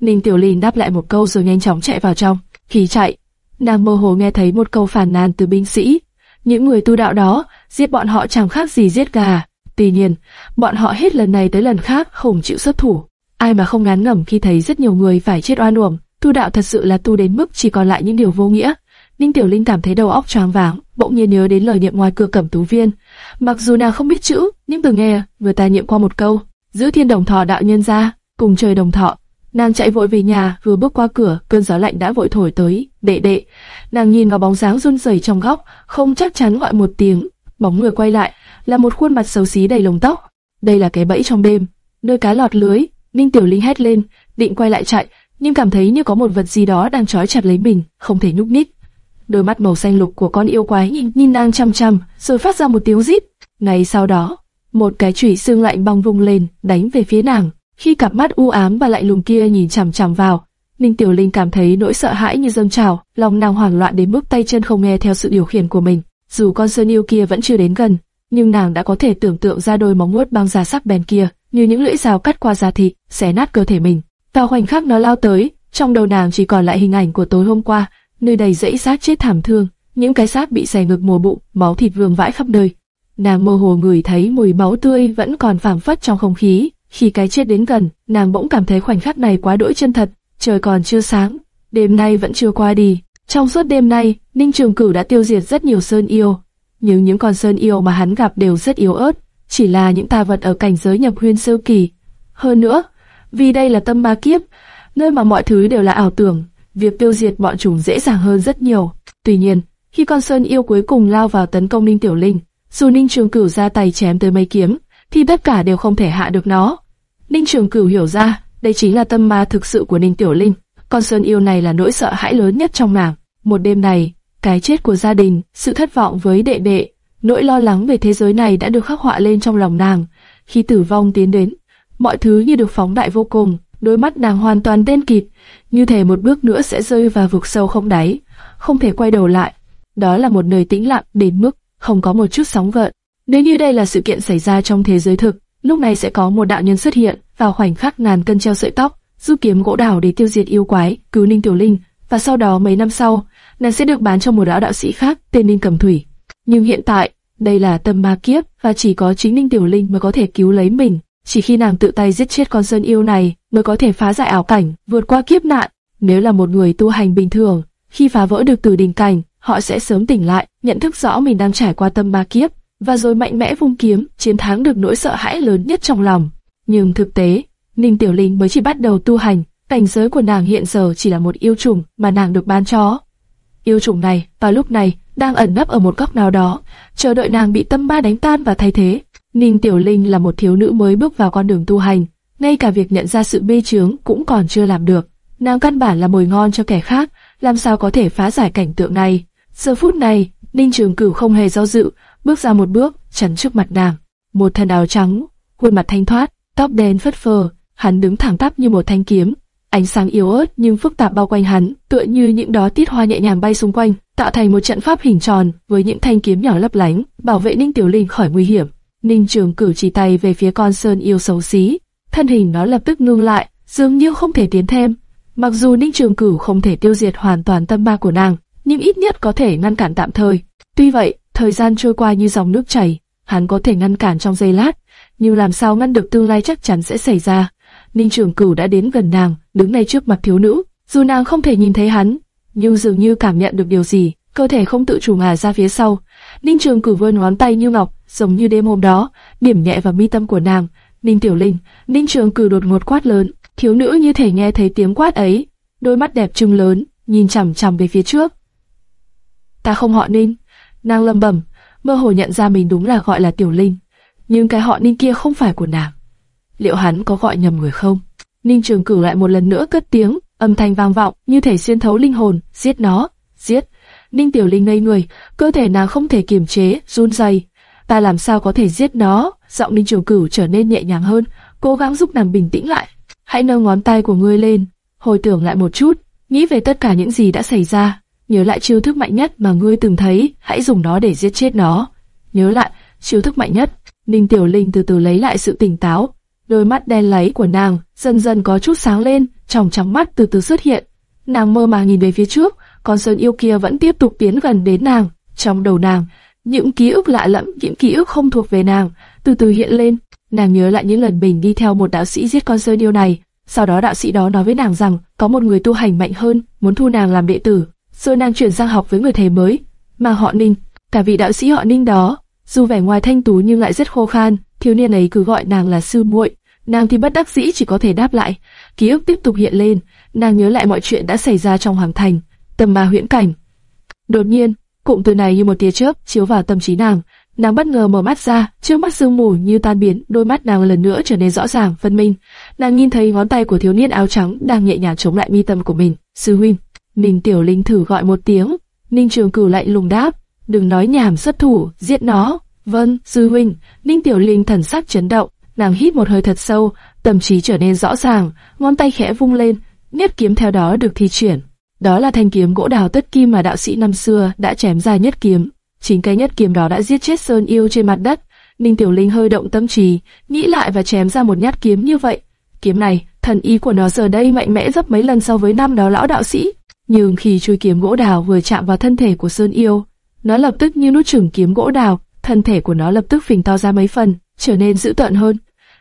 Ninh Tiểu Linh đáp lại một câu rồi nhanh chóng chạy vào trong. Khi chạy, nàng mơ hồ nghe thấy một câu phản nàn từ binh sĩ. Những người tu đạo đó, giết bọn họ chẳng khác gì giết gà. Tuy nhiên, bọn họ hết lần này tới lần khác không chịu xuất thủ. Ai mà không ngán ngẩm khi thấy rất nhiều người phải chết oan uổng. Tu đạo thật sự là tu đến mức chỉ còn lại những điều vô nghĩa. Ninh Tiểu Linh cảm thấy đầu óc choáng váng, bỗng nhiên nhớ đến lời niệm ngoài cửa cẩm tú viên. Mặc dù nàng không biết chữ, nhưng từng nghe người ta niệm qua một câu, giữ thiên đồng thọ đạo nhân ra, cùng trời đồng thọ. Nàng chạy vội về nhà, vừa bước qua cửa, cơn gió lạnh đã vội thổi tới. Đệ đệ, nàng nhìn vào bóng dáng run rẩy trong góc, không chắc chắn gọi một tiếng. Bóng người quay lại, là một khuôn mặt xấu xí đầy lông tóc. Đây là cái bẫy trong đêm, nơi cá lọt lưới. Ninh Tiểu Linh hét lên, định quay lại chạy, nhưng cảm thấy như có một vật gì đó đang trói chặt lấy mình, không thể nhúc nhích. Đôi mắt màu xanh lục của con yêu quái nhìn, nhìn nàng chăm chăm, rồi phát ra một tiếng rít. Ngay sau đó, một cái chủy xương lạnh bong vung lên, đánh về phía nàng. Khi cặp mắt u ám và lạnh lùng kia nhìn chằm chằm vào, Ninh Tiểu Linh cảm thấy nỗi sợ hãi như dâng trào, lòng nàng hoảng loạn đến mức tay chân không nghe theo sự điều khiển của mình. Dù con sơn yêu kia vẫn chưa đến gần, nhưng nàng đã có thể tưởng tượng ra đôi móng vuốt băng da sắc bén kia, như những lưỡi dao cắt qua da thịt, xé nát cơ thể mình. Vào khoảnh khắc nó lao tới, trong đầu nàng chỉ còn lại hình ảnh của tối hôm qua, nơi đầy dãy xác chết thảm thương, những cái xác bị xẻ ngực mùa bụng, máu thịt vương vãi khắp nơi. Nàng mơ hồ ngửi thấy mùi máu tươi vẫn còn phảng phất trong không khí. Khi cái chết đến gần, nàng bỗng cảm thấy khoảnh khắc này quá đỗi chân thật. Trời còn chưa sáng, đêm nay vẫn chưa qua đi. Trong suốt đêm nay, Ninh Trường Cửu đã tiêu diệt rất nhiều sơn yêu, nhưng những con sơn yêu mà hắn gặp đều rất yếu ớt, chỉ là những tà vật ở cảnh giới nhập huyên sơ kỳ. Hơn nữa, vì đây là tâm ma kiếp, nơi mà mọi thứ đều là ảo tưởng, việc tiêu diệt bọn chúng dễ dàng hơn rất nhiều. Tuy nhiên, khi con sơn yêu cuối cùng lao vào tấn công Ninh Tiểu Linh, dù Ninh Trường Cửu ra tay chém tới mấy kiếm, thì tất cả đều không thể hạ được nó. Ninh Trường Cửu hiểu ra, đây chính là tâm ma thực sự của Ninh Tiểu Linh. Con sơn yêu này là nỗi sợ hãi lớn nhất trong nàng. Một đêm này, cái chết của gia đình, sự thất vọng với đệ đệ, nỗi lo lắng về thế giới này đã được khắc họa lên trong lòng nàng. Khi tử vong tiến đến, mọi thứ như được phóng đại vô cùng, đôi mắt nàng hoàn toàn đen kịt, như thể một bước nữa sẽ rơi vào vực sâu không đáy, không thể quay đầu lại. Đó là một nơi tĩnh lặng đến mức không có một chút sóng gợn. Nếu như đây là sự kiện xảy ra trong thế giới thực, lúc này sẽ có một đạo nhân xuất hiện vào khoảnh khắc ngàn cân treo sợi tóc, giúp kiếm gỗ đào để tiêu diệt yêu quái, cứu Ninh Tiểu Linh, và sau đó mấy năm sau, nàng sẽ được bán cho một đạo đạo sĩ khác tên Ninh cầm Thủy. Nhưng hiện tại, đây là tâm ma kiếp và chỉ có chính Ninh Tiểu Linh mới có thể cứu lấy mình. Chỉ khi nàng tự tay giết chết con sơn yêu này mới có thể phá giải ảo cảnh, vượt qua kiếp nạn. Nếu là một người tu hành bình thường, khi phá vỡ được từ đỉnh cảnh, họ sẽ sớm tỉnh lại, nhận thức rõ mình đang trải qua tâm ma kiếp, và rồi mạnh mẽ vung kiếm, chiến thắng được nỗi sợ hãi lớn nhất trong lòng. Nhưng thực tế, Ninh Tiểu Linh mới chỉ bắt đầu tu hành, cảnh giới của nàng hiện giờ chỉ là một yêu trùng mà nàng được ban cho. Yêu trùng này, vào lúc này, đang ẩn nấp ở một góc nào đó, chờ đợi nàng bị tâm ma đánh tan và thay thế. Ninh Tiểu Linh là một thiếu nữ mới bước vào con đường tu hành, ngay cả việc nhận ra sự mê chướng cũng còn chưa làm được. Nàng căn bản là mồi ngon cho kẻ khác, làm sao có thể phá giải cảnh tượng này. Giờ phút này, Ninh Trường Cửu không hề do dự, bước ra một bước, chắn trước mặt nàng. Một thân áo trắng, khuôn mặt thanh thoát, tóc đen phất phơ, hắn đứng thẳng tắp như một thanh kiếm. Ánh sáng yếu ớt nhưng phức tạp bao quanh hắn, tựa như những đó tiết hoa nhẹ nhàng bay xung quanh, tạo thành một trận pháp hình tròn với những thanh kiếm nhỏ lấp lánh, bảo vệ Ninh Tiểu Linh khỏi nguy hiểm. Ninh Trường Cửu chỉ tay về phía con sơn yêu xấu xí, thân hình nó lập tức ngưng lại, dường như không thể tiến thêm. Mặc dù Ninh Trường Cửu không thể tiêu diệt hoàn toàn tâm ma của nàng, nhưng ít nhất có thể ngăn cản tạm thời. Tuy vậy, thời gian trôi qua như dòng nước chảy, hắn có thể ngăn cản trong giây lát, nhưng làm sao ngăn được tương lai chắc chắn sẽ xảy ra. Ninh Trường Cửu đã đến gần nàng, đứng ngay trước mặt thiếu nữ, dù nàng không thể nhìn thấy hắn, nhưng dường như cảm nhận được điều gì, cơ thể không tự chủ ngả ra phía sau. Ninh Trường Cửu vươn ngón tay như ngọc, giống như đêm hôm đó, điểm nhẹ vào mi tâm của nàng. Ninh Tiểu Linh, Ninh Trường Cửu đột ngột quát lớn, thiếu nữ như thể nghe thấy tiếng quát ấy, đôi mắt đẹp trừng lớn, nhìn chằm chằm về phía trước. ta không họ Ninh. Nàng lầm bẩm, mơ hồ nhận ra mình đúng là gọi là Tiểu Linh, nhưng cái họ Ninh kia không phải của nàng. Liệu hắn có gọi nhầm người không? Ninh Trường Cửu lại một lần nữa cất tiếng, âm thanh vang vọng như thể xuyên thấu linh hồn, giết nó, giết. Ninh Tiểu Linh ngây người, cơ thể nàng không thể kiềm chế, run rẩy. Ta làm sao có thể giết nó? Giọng Ninh Trường Cửu trở nên nhẹ nhàng hơn, cố gắng giúp nàng bình tĩnh lại. Hãy nâng ngón tay của ngươi lên, hồi tưởng lại một chút, nghĩ về tất cả những gì đã xảy ra, nhớ lại chiêu thức mạnh nhất mà ngươi từng thấy, hãy dùng nó để giết chết nó. Nhớ lại, chiêu thức mạnh nhất. Ninh Tiểu Linh từ từ lấy lại sự tỉnh táo, đôi mắt đen láy của nàng dần dần có chút sáng lên, trong trắng mắt từ từ xuất hiện. Nàng mơ màng nhìn về phía trước, con sơn yêu kia vẫn tiếp tục tiến gần đến nàng. Trong đầu nàng, những ký ức lạ lẫm, những ký ức không thuộc về nàng, từ từ hiện lên. Nàng nhớ lại những lần mình đi theo một đạo sĩ giết con rơi điêu này. Sau đó đạo sĩ đó nói với nàng rằng có một người tu hành mạnh hơn, muốn thu nàng làm đệ tử. Rồi nàng chuyển sang học với người thầy mới, mà họ Ninh. Cả vị đạo sĩ họ Ninh đó, dù vẻ ngoài thanh tú nhưng lại rất khô khan, thiếu niên ấy cứ gọi nàng là sư muội. Nàng thì bất đắc dĩ chỉ có thể đáp lại. Ký ức tiếp tục hiện lên, nàng nhớ lại mọi chuyện đã xảy ra trong hoàng thành, tầm ma huyễn cảnh. Đột nhiên, cụm từ này như một tia chớp chiếu vào tâm trí nàng, nàng bất ngờ mở mắt ra, trước mắt sương mù như tan biến, đôi mắt nàng lần nữa trở nên rõ ràng, phân minh. Nàng nhìn thấy ngón tay của thiếu niên áo trắng đang nhẹ nhàng chống lại mi tâm của mình. Sư huynh, Ninh Tiểu Linh thử gọi một tiếng, Ninh Trường Cửu lại lùng đáp, đừng nói nhảm xuất thủ, giết nó. Vâng, sư huynh. Ninh Tiểu Linh thần sắc chấn động, nàng hít một hơi thật sâu, tâm trí trở nên rõ ràng, ngón tay khẽ vung lên, nhất kiếm theo đó được thi triển. Đó là thanh kiếm gỗ đào tất kim mà đạo sĩ năm xưa đã chém ra nhất kiếm. Chính cái nhất kiếm đó đã giết chết Sơn Yêu trên mặt đất. Ninh Tiểu Linh hơi động tâm trí, nghĩ lại và chém ra một nhát kiếm như vậy. Kiếm này, thần ý của nó giờ đây mạnh mẽ gấp mấy lần so với năm đó lão đạo sĩ. Nhưng khi chui kiếm gỗ đào vừa chạm vào thân thể của Sơn Yêu, nó lập tức như nút chửng kiếm gỗ đào, thân thể của nó lập tức phình to ra mấy phần, trở nên dữ tợn hơn.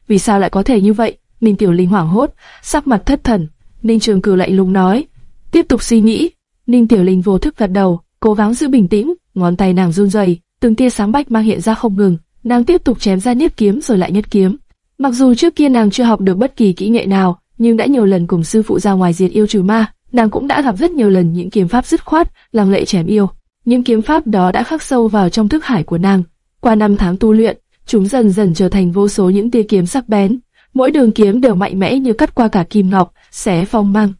Vì sao lại có thể như vậy? Ninh Tiểu Linh hoảng hốt, sắc mặt thất thần. Ninh Trường Cửu lạnh lùng nói, tiếp tục suy nghĩ. Ninh Tiểu Linh vô thức gật đầu, cố gắng giữ bình tĩnh, ngón tay nàng run rẩy, từng tia sáng bách mang hiện ra không ngừng. Nàng tiếp tục chém ra niếp kiếm rồi lại nhất kiếm. Mặc dù trước kia nàng chưa học được bất kỳ kỹ nghệ nào, nhưng đã nhiều lần cùng sư phụ ra ngoài diệt yêu trừ ma, nàng cũng đã gặp rất nhiều lần những kiếm pháp dứt khoát, làm lệ chém yêu. Những kiếm pháp đó đã khắc sâu vào trong thức hải của nàng. Qua năm tháng tu luyện, chúng dần dần trở thành vô số những tia kiếm sắc bén. Mỗi đường kiếm đều mạnh mẽ như cắt qua cả kim ngọc, xé phong mang.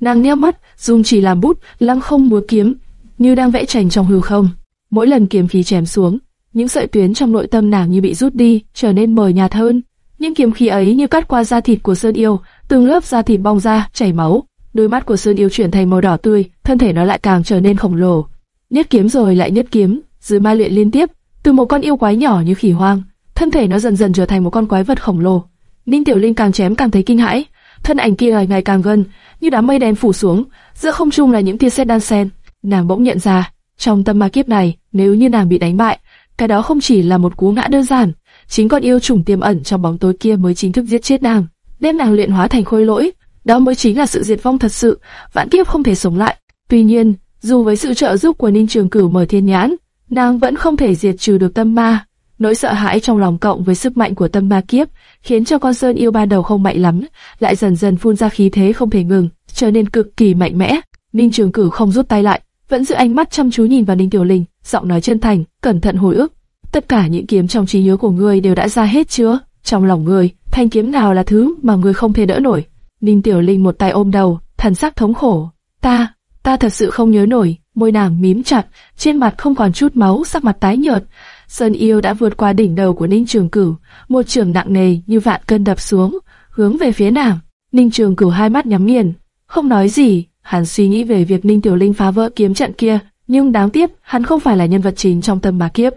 Nàng nheo mắt, dùng chỉ làm bút, lăng không múa kiếm, như đang vẽ tranh trong hư không. Mỗi lần kiếm khí chém xuống, những sợi tuyến trong nội tâm nàng như bị rút đi, trở nên mờ nhạt hơn. Những kiếm khí ấy như cắt qua da thịt của Sơn Yêu, từng lớp da thịt bong ra, chảy máu. Đôi mắt của Sơn Yêu chuyển thành màu đỏ tươi, thân thể nó lại càng trở nên khổng lồ. Nhất kiếm rồi lại nhất kiếm, dưới ma luyện liên tiếp, từ một con yêu quái nhỏ như khỉ hoang, thân thể nó dần dần trở thành một con quái vật khổng lồ. Ninh Tiểu Linh càng chém càng thấy kinh hãi, thân ảnh kia ngày ngày càng gần, như đám mây đen phủ xuống, giữa không trung là những tia sét đan xen. Nàng bỗng nhận ra, trong tâm ma kiếp này, nếu như nàng bị đánh bại, cái đó không chỉ là một cú ngã đơn giản, chính con yêu trùng tiềm ẩn trong bóng tối kia mới chính thức giết chết nàng, đem nàng luyện hóa thành khôi lỗi, đó mới chính là sự diệt vong thật sự, vạn kiếp không thể sống lại. Tuy nhiên, dù với sự trợ giúp của Ninh Trường Cửu mở thiên nhãn, nàng vẫn không thể diệt trừ được tâm ma. Nỗi sợ hãi trong lòng cộng với sức mạnh của tâm ma kiếp, khiến cho con sơn yêu ban đầu không mạnh lắm, lại dần dần phun ra khí thế không thể ngừng, trở nên cực kỳ mạnh mẽ. Ninh Trường Cửu không rút tay lại, vẫn giữ ánh mắt chăm chú nhìn vào Ninh Tiểu Linh, giọng nói chân thành, cẩn thận hồi ức. Tất cả những kiếm trong trí nhớ của ngươi đều đã ra hết chưa? Trong lòng ngươi, thanh kiếm nào là thứ mà ngươi không thể đỡ nổi? Ninh Tiểu Linh một tay ôm đầu, thần sắc thống khổ. Ta, ta thật sự không nhớ nổi. Môi nàng mím chặt, trên mặt không còn chút máu, sắc mặt tái nhợt. Sơn yêu đã vượt qua đỉnh đầu của Ninh Trường Cửu, một trường nặng nề như vạn cân đập xuống, hướng về phía nàng. Ninh Trường Cửu hai mắt nhắm nghiền, không nói gì. Hắn suy nghĩ về việc Ninh Tiểu Linh phá vỡ kiếm trận kia, nhưng đáng tiếc hắn không phải là nhân vật chính trong tâm bà kiếp.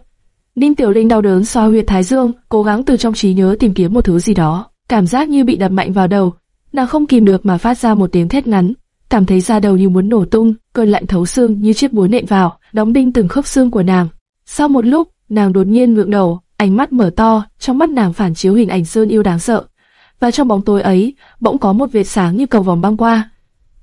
Ninh Tiểu Linh đau đớn xoa huyệt thái dương, cố gắng từ trong trí nhớ tìm kiếm một thứ gì đó, cảm giác như bị đập mạnh vào đầu, nàng không kìm được mà phát ra một tiếng thét ngắn, cảm thấy da đầu như muốn nổ tung, cơn lạnh thấu xương như chiếc búa nện vào, đóng đinh từng khớp xương của nàng. Sau một lúc, nàng đột nhiên ngượng đầu, ánh mắt mở to, trong mắt nàng phản chiếu hình ảnh sơn yêu đáng sợ. Và trong bóng tối ấy, bỗng có một vệt sáng như cầu vòng băng qua.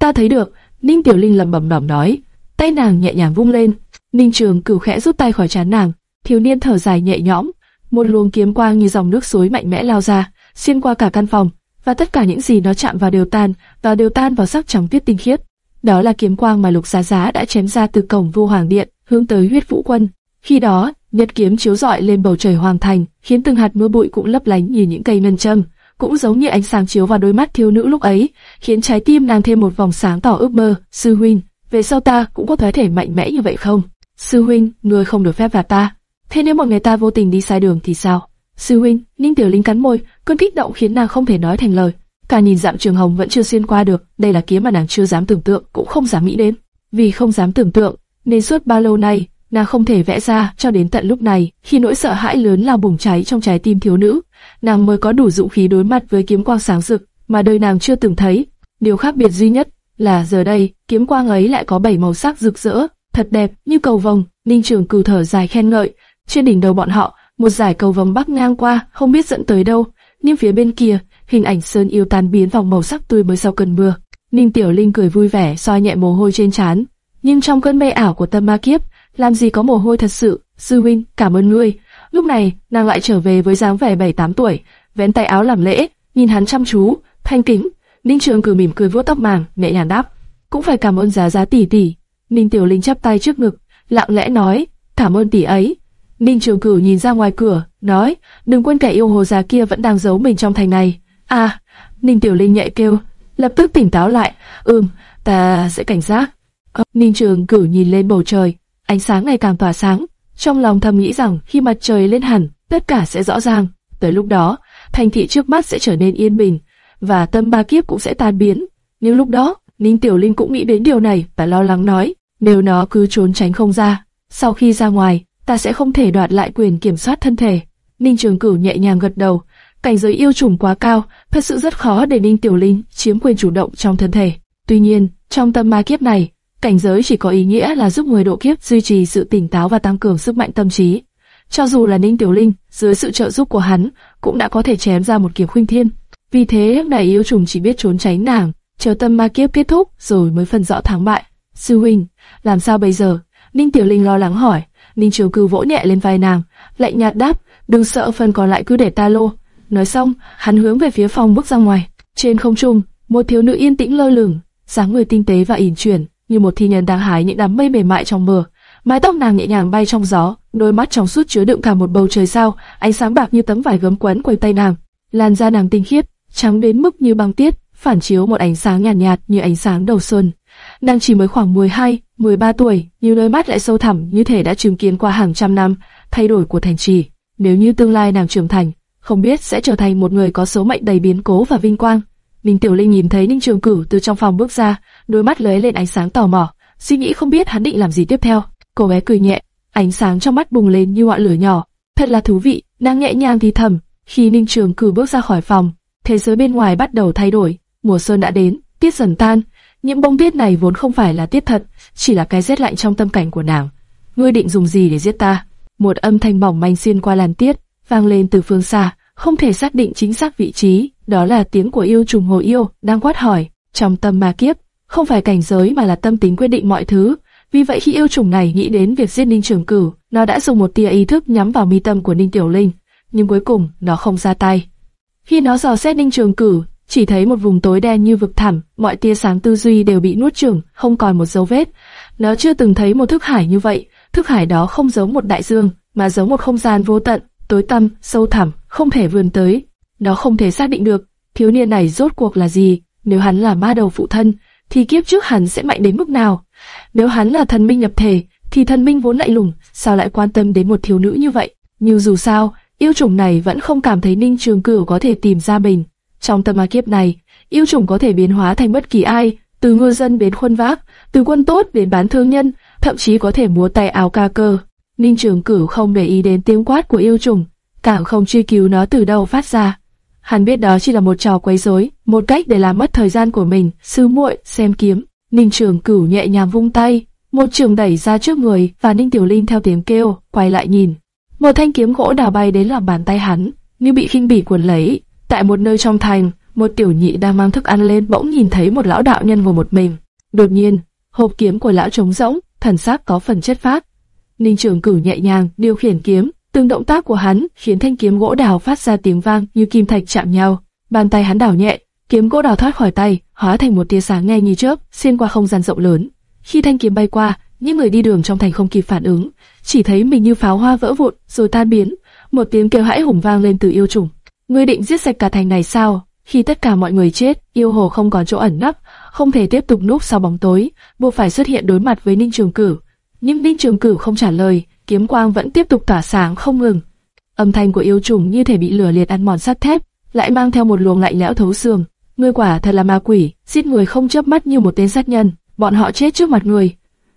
Ta thấy được, Ninh Tiểu Linh lẩm bẩm bẩm nói, tay nàng nhẹ nhàng vung lên. Ninh Trường cửu khẽ rút tay khỏi trán nàng, thiếu niên thở dài nhẹ nhõm, một luồng kiếm quang như dòng nước suối mạnh mẽ lao ra, xuyên qua cả căn phòng, và tất cả những gì nó chạm vào đều tan, và đều tan vào sắc trắng tuyết tinh khiết. Đó là kiếm quang mà Lục Giá Giá đã chém ra từ cổng Vu Hoàng Điện. hướng tới huyết vũ quân. Khi đó, nhật kiếm chiếu rọi lên bầu trời hoàng thành, khiến từng hạt mưa bụi cũng lấp lánh như những cây ngân châm, cũng giống như ánh sáng chiếu vào đôi mắt thiếu nữ lúc ấy, khiến trái tim nàng thêm một vòng sáng tỏ ước mơ. Sư huynh, về sau ta cũng có thể mạnh mẽ như vậy không? Sư huynh, ngươi không được phép vào ta. Thế nếu một ngày ta vô tình đi sai đường thì sao? Sư huynh, Ninh Tiểu Linh cắn môi, cơn kích động khiến nàng không thể nói thành lời. Cả nhìn dạng trường hồng vẫn chưa xuyên qua được, đây là kiếm mà nàng chưa dám tưởng tượng, cũng không dám nghĩ đến. Vì không dám tưởng tượng, nên suốt bao lâu nay, nàng không thể vẽ ra cho đến tận lúc này, khi nỗi sợ hãi lớn lao bùng cháy trong trái tim thiếu nữ, nàng mới có đủ dũng khí đối mặt với kiếm quang sáng rực mà đời nàng chưa từng thấy. Điều khác biệt duy nhất là giờ đây, kiếm quang ấy lại có bảy màu sắc rực rỡ, thật đẹp như cầu vồng. Ninh Trường cừu thở dài khen ngợi, trên đỉnh đầu bọn họ, một dải cầu vồng bắc ngang qua, không biết dẫn tới đâu, nhưng phía bên kia, hình ảnh sơn yêu tan biến vào màu sắc tươi mới sau cơn mưa. Ninh Tiểu Linh cười vui vẻ, xoa nhẹ mồ hôi trên trán, nhưng trong cơn mê ảo của tâm ma kiếp, làm gì có mồ hôi thật sự. Sư huynh, cảm ơn ngươi. Lúc này, nàng lại trở về với dáng vẻ bảy tám tuổi, vén tay áo làm lễ, nhìn hắn chăm chú, thanh kính. Ninh Trường cử mỉm cười vuốt tóc màng, nhẹ nhàng đáp, cũng phải cảm ơn giá giá tỷ tỷ. Ninh Tiểu Linh chắp tay trước ngực, lặng lẽ nói, cảm ơn tỷ ấy. Ninh Trường Cửu nhìn ra ngoài cửa, nói, đừng quên kẻ yêu hồ già kia vẫn đang giấu mình trong thành này. À, Ninh Tiểu Linh nhạy kêu, lập tức tỉnh táo lại, ừm, ta sẽ cảnh giác. Ờ, Ninh Trường Cửu nhìn lên bầu trời, ánh sáng ngày càng tỏa sáng, trong lòng thầm nghĩ rằng khi mặt trời lên hẳn, tất cả sẽ rõ ràng. Tới lúc đó, thành thị trước mắt sẽ trở nên yên bình, và tâm ba kiếp cũng sẽ tan biến. Nhưng lúc đó, Ninh Tiểu Linh cũng nghĩ đến điều này và lo lắng nói, nếu nó cứ trốn tránh không ra, sau khi ra ngoài, ta sẽ không thể đoạt lại quyền kiểm soát thân thể. Ninh Trường Cửu nhẹ nhàng gật đầu, cảnh giới yêu trùng quá cao, thật sự rất khó để Ninh Tiểu Linh chiếm quyền chủ động trong thân thể. Tuy nhiên, trong tâm ma kiếp này, cảnh giới chỉ có ý nghĩa là giúp người độ kiếp duy trì sự tỉnh táo và tăng cường sức mạnh tâm trí. Cho dù là Ninh Tiểu Linh, dưới sự trợ giúp của hắn, cũng đã có thể chém ra một kiếm khuynh thiên. Vì thế đại yêu trùng chỉ biết trốn tránh nàng, chờ tâm ma kiếp kết thúc rồi mới phân rõ thắng bại. Sư huynh, làm sao bây giờ? Ninh Tiểu Linh lo lắng hỏi. Ninh triều Cư vỗ nhẹ lên vai nàng, lạnh nhạt đáp, đừng sợ phần còn lại cứ để ta lô. Nói xong, hắn hướng về phía phòng bước ra ngoài. Trên không trung, một thiếu nữ yên tĩnh lơ lửng, dáng người tinh tế và ỉn chuyển, như một thi nhân đang hái những đám mây mềm mại trong mưa. Mái tóc nàng nhẹ nhàng bay trong gió, đôi mắt trong suốt chứa đựng cả một bầu trời sao, ánh sáng bạc như tấm vải gấm quấn quanh tay nàng. Làn da nàng tinh khiết, trắng đến mức như băng tiết, phản chiếu một ánh sáng nhàn nhạt, nhạt như ánh sáng đầu xuân. Nàng chỉ mới khoảng 12, 13 tuổi, nhưng đôi mắt lại sâu thẳm như thể đã chứng kiến qua hàng trăm năm thay đổi của thành trì. Nếu như tương lai nàng trưởng thành, không biết sẽ trở thành một người có số mệnh đầy biến cố và vinh quang. Ninh Tiểu Linh nhìn thấy Ninh Trường Cửu từ trong phòng bước ra, đôi mắt lóe lên ánh sáng tò mò, suy nghĩ không biết hắn định làm gì tiếp theo. Cô bé cười nhẹ, ánh sáng trong mắt bùng lên như ngọn lửa nhỏ. Thật là thú vị, nàng nhẹ nhàng thì thầm. Khi Ninh Trường Cửu bước ra khỏi phòng, thế giới bên ngoài bắt đầu thay đổi. Mùa xuân đã đến, tiết dần tan, những bông tuyết này vốn không phải là tiết thật, chỉ là cái rét lạnh trong tâm cảnh của nàng. Ngươi định dùng gì để giết ta? Một âm thanh mỏng manh xuyên qua làn tiết, vang lên từ phương xa, không thể xác định chính xác vị trí. Đó là tiếng của yêu trùng hồ yêu đang quát hỏi. Trong tâm ma kiếp, không phải cảnh giới mà là tâm tính quyết định mọi thứ. Vì vậy khi yêu trùng này nghĩ đến việc giết Ninh Trường Cửu, nó đã dùng một tia ý thức nhắm vào mi tâm của Ninh Tiểu Linh, nhưng cuối cùng nó không ra tay. Khi nó dò xét Ninh Trường Cửu, chỉ thấy một vùng tối đen như vực thẳm, mọi tia sáng tư duy đều bị nuốt chửng, không còn một dấu vết. Nó chưa từng thấy một thức hải như vậy, thức hải đó không giống một đại dương, mà giống một không gian vô tận, tối tăm, sâu thẳm, không thể vươn tới. Nó không thể xác định được, thiếu niên này rốt cuộc là gì, nếu hắn là ma đầu phụ thân, thì kiếp trước hắn sẽ mạnh đến mức nào? Nếu hắn là thần minh nhập thể, thì thần minh vốn lạnh lùng, sao lại quan tâm đến một thiếu nữ như vậy? Nhưng dù sao, yêu trùng này vẫn không cảm thấy Ninh Trường Cửu có thể tìm ra mình. Trong tâm ma kiếp này, yêu trùng có thể biến hóa thành bất kỳ ai, từ ngư dân đến khuân vác, từ quân tốt đến bán thương nhân, thậm chí có thể múa tay áo ca cơ. Ninh Trường Cửu không để ý đến tiếng quát của yêu trùng, càng không truy cứu nó từ đâu phát ra. Hắn biết đó chỉ là một trò quấy rối, một cách để làm mất thời gian của mình. Sư muội, xem kiếm. Ninh Trường Cửu nhẹ nhàng vung tay, một trường đẩy ra trước người và Ninh Tiểu Linh theo tiếng kêu, quay lại nhìn. Một thanh kiếm gỗ đào bay đến lòng bàn tay hắn, như bị khinh bỉ cuốn lấy. Tại một nơi trong thành, một tiểu nhị đang mang thức ăn lên bỗng nhìn thấy một lão đạo nhân ngồi một mình. Đột nhiên, hộp kiếm của lão trống rỗng, thần sắc có phần chất phát. Ninh Trường Cửu nhẹ nhàng điều khiển kiếm, từng động tác của hắn khiến thanh kiếm gỗ đào phát ra tiếng vang như kim thạch chạm nhau. Bàn tay hắn đảo nhẹ, kiếm gỗ đào thoát khỏi tay, hóa thành một tia sáng ngay như chớp, xuyên qua không gian rộng lớn. Khi thanh kiếm bay qua, những người đi đường trong thành không kịp phản ứng, chỉ thấy mình như pháo hoa vỡ vụn rồi tan biến. Một tiếng kêu hãi hùng vang lên từ yêu trùng. Ngươi định giết sạch cả thành này sao? Khi tất cả mọi người chết, yêu hồ không còn chỗ ẩn nấp, không thể tiếp tục núp sau bóng tối, buộc phải xuất hiện đối mặt với Ninh Trường Cửu. Nhưng đinh Trường Cửu không trả lời, kiếm quang vẫn tiếp tục tỏa sáng không ngừng. Âm thanh của yêu trùng như thể bị lửa liệt ăn mòn sắt thép, lại mang theo một luồng lạnh lẽo thấu xương. Ngươi quả thật là ma quỷ, giết người không chớp mắt như một tên sát nhân, bọn họ chết trước mặt người.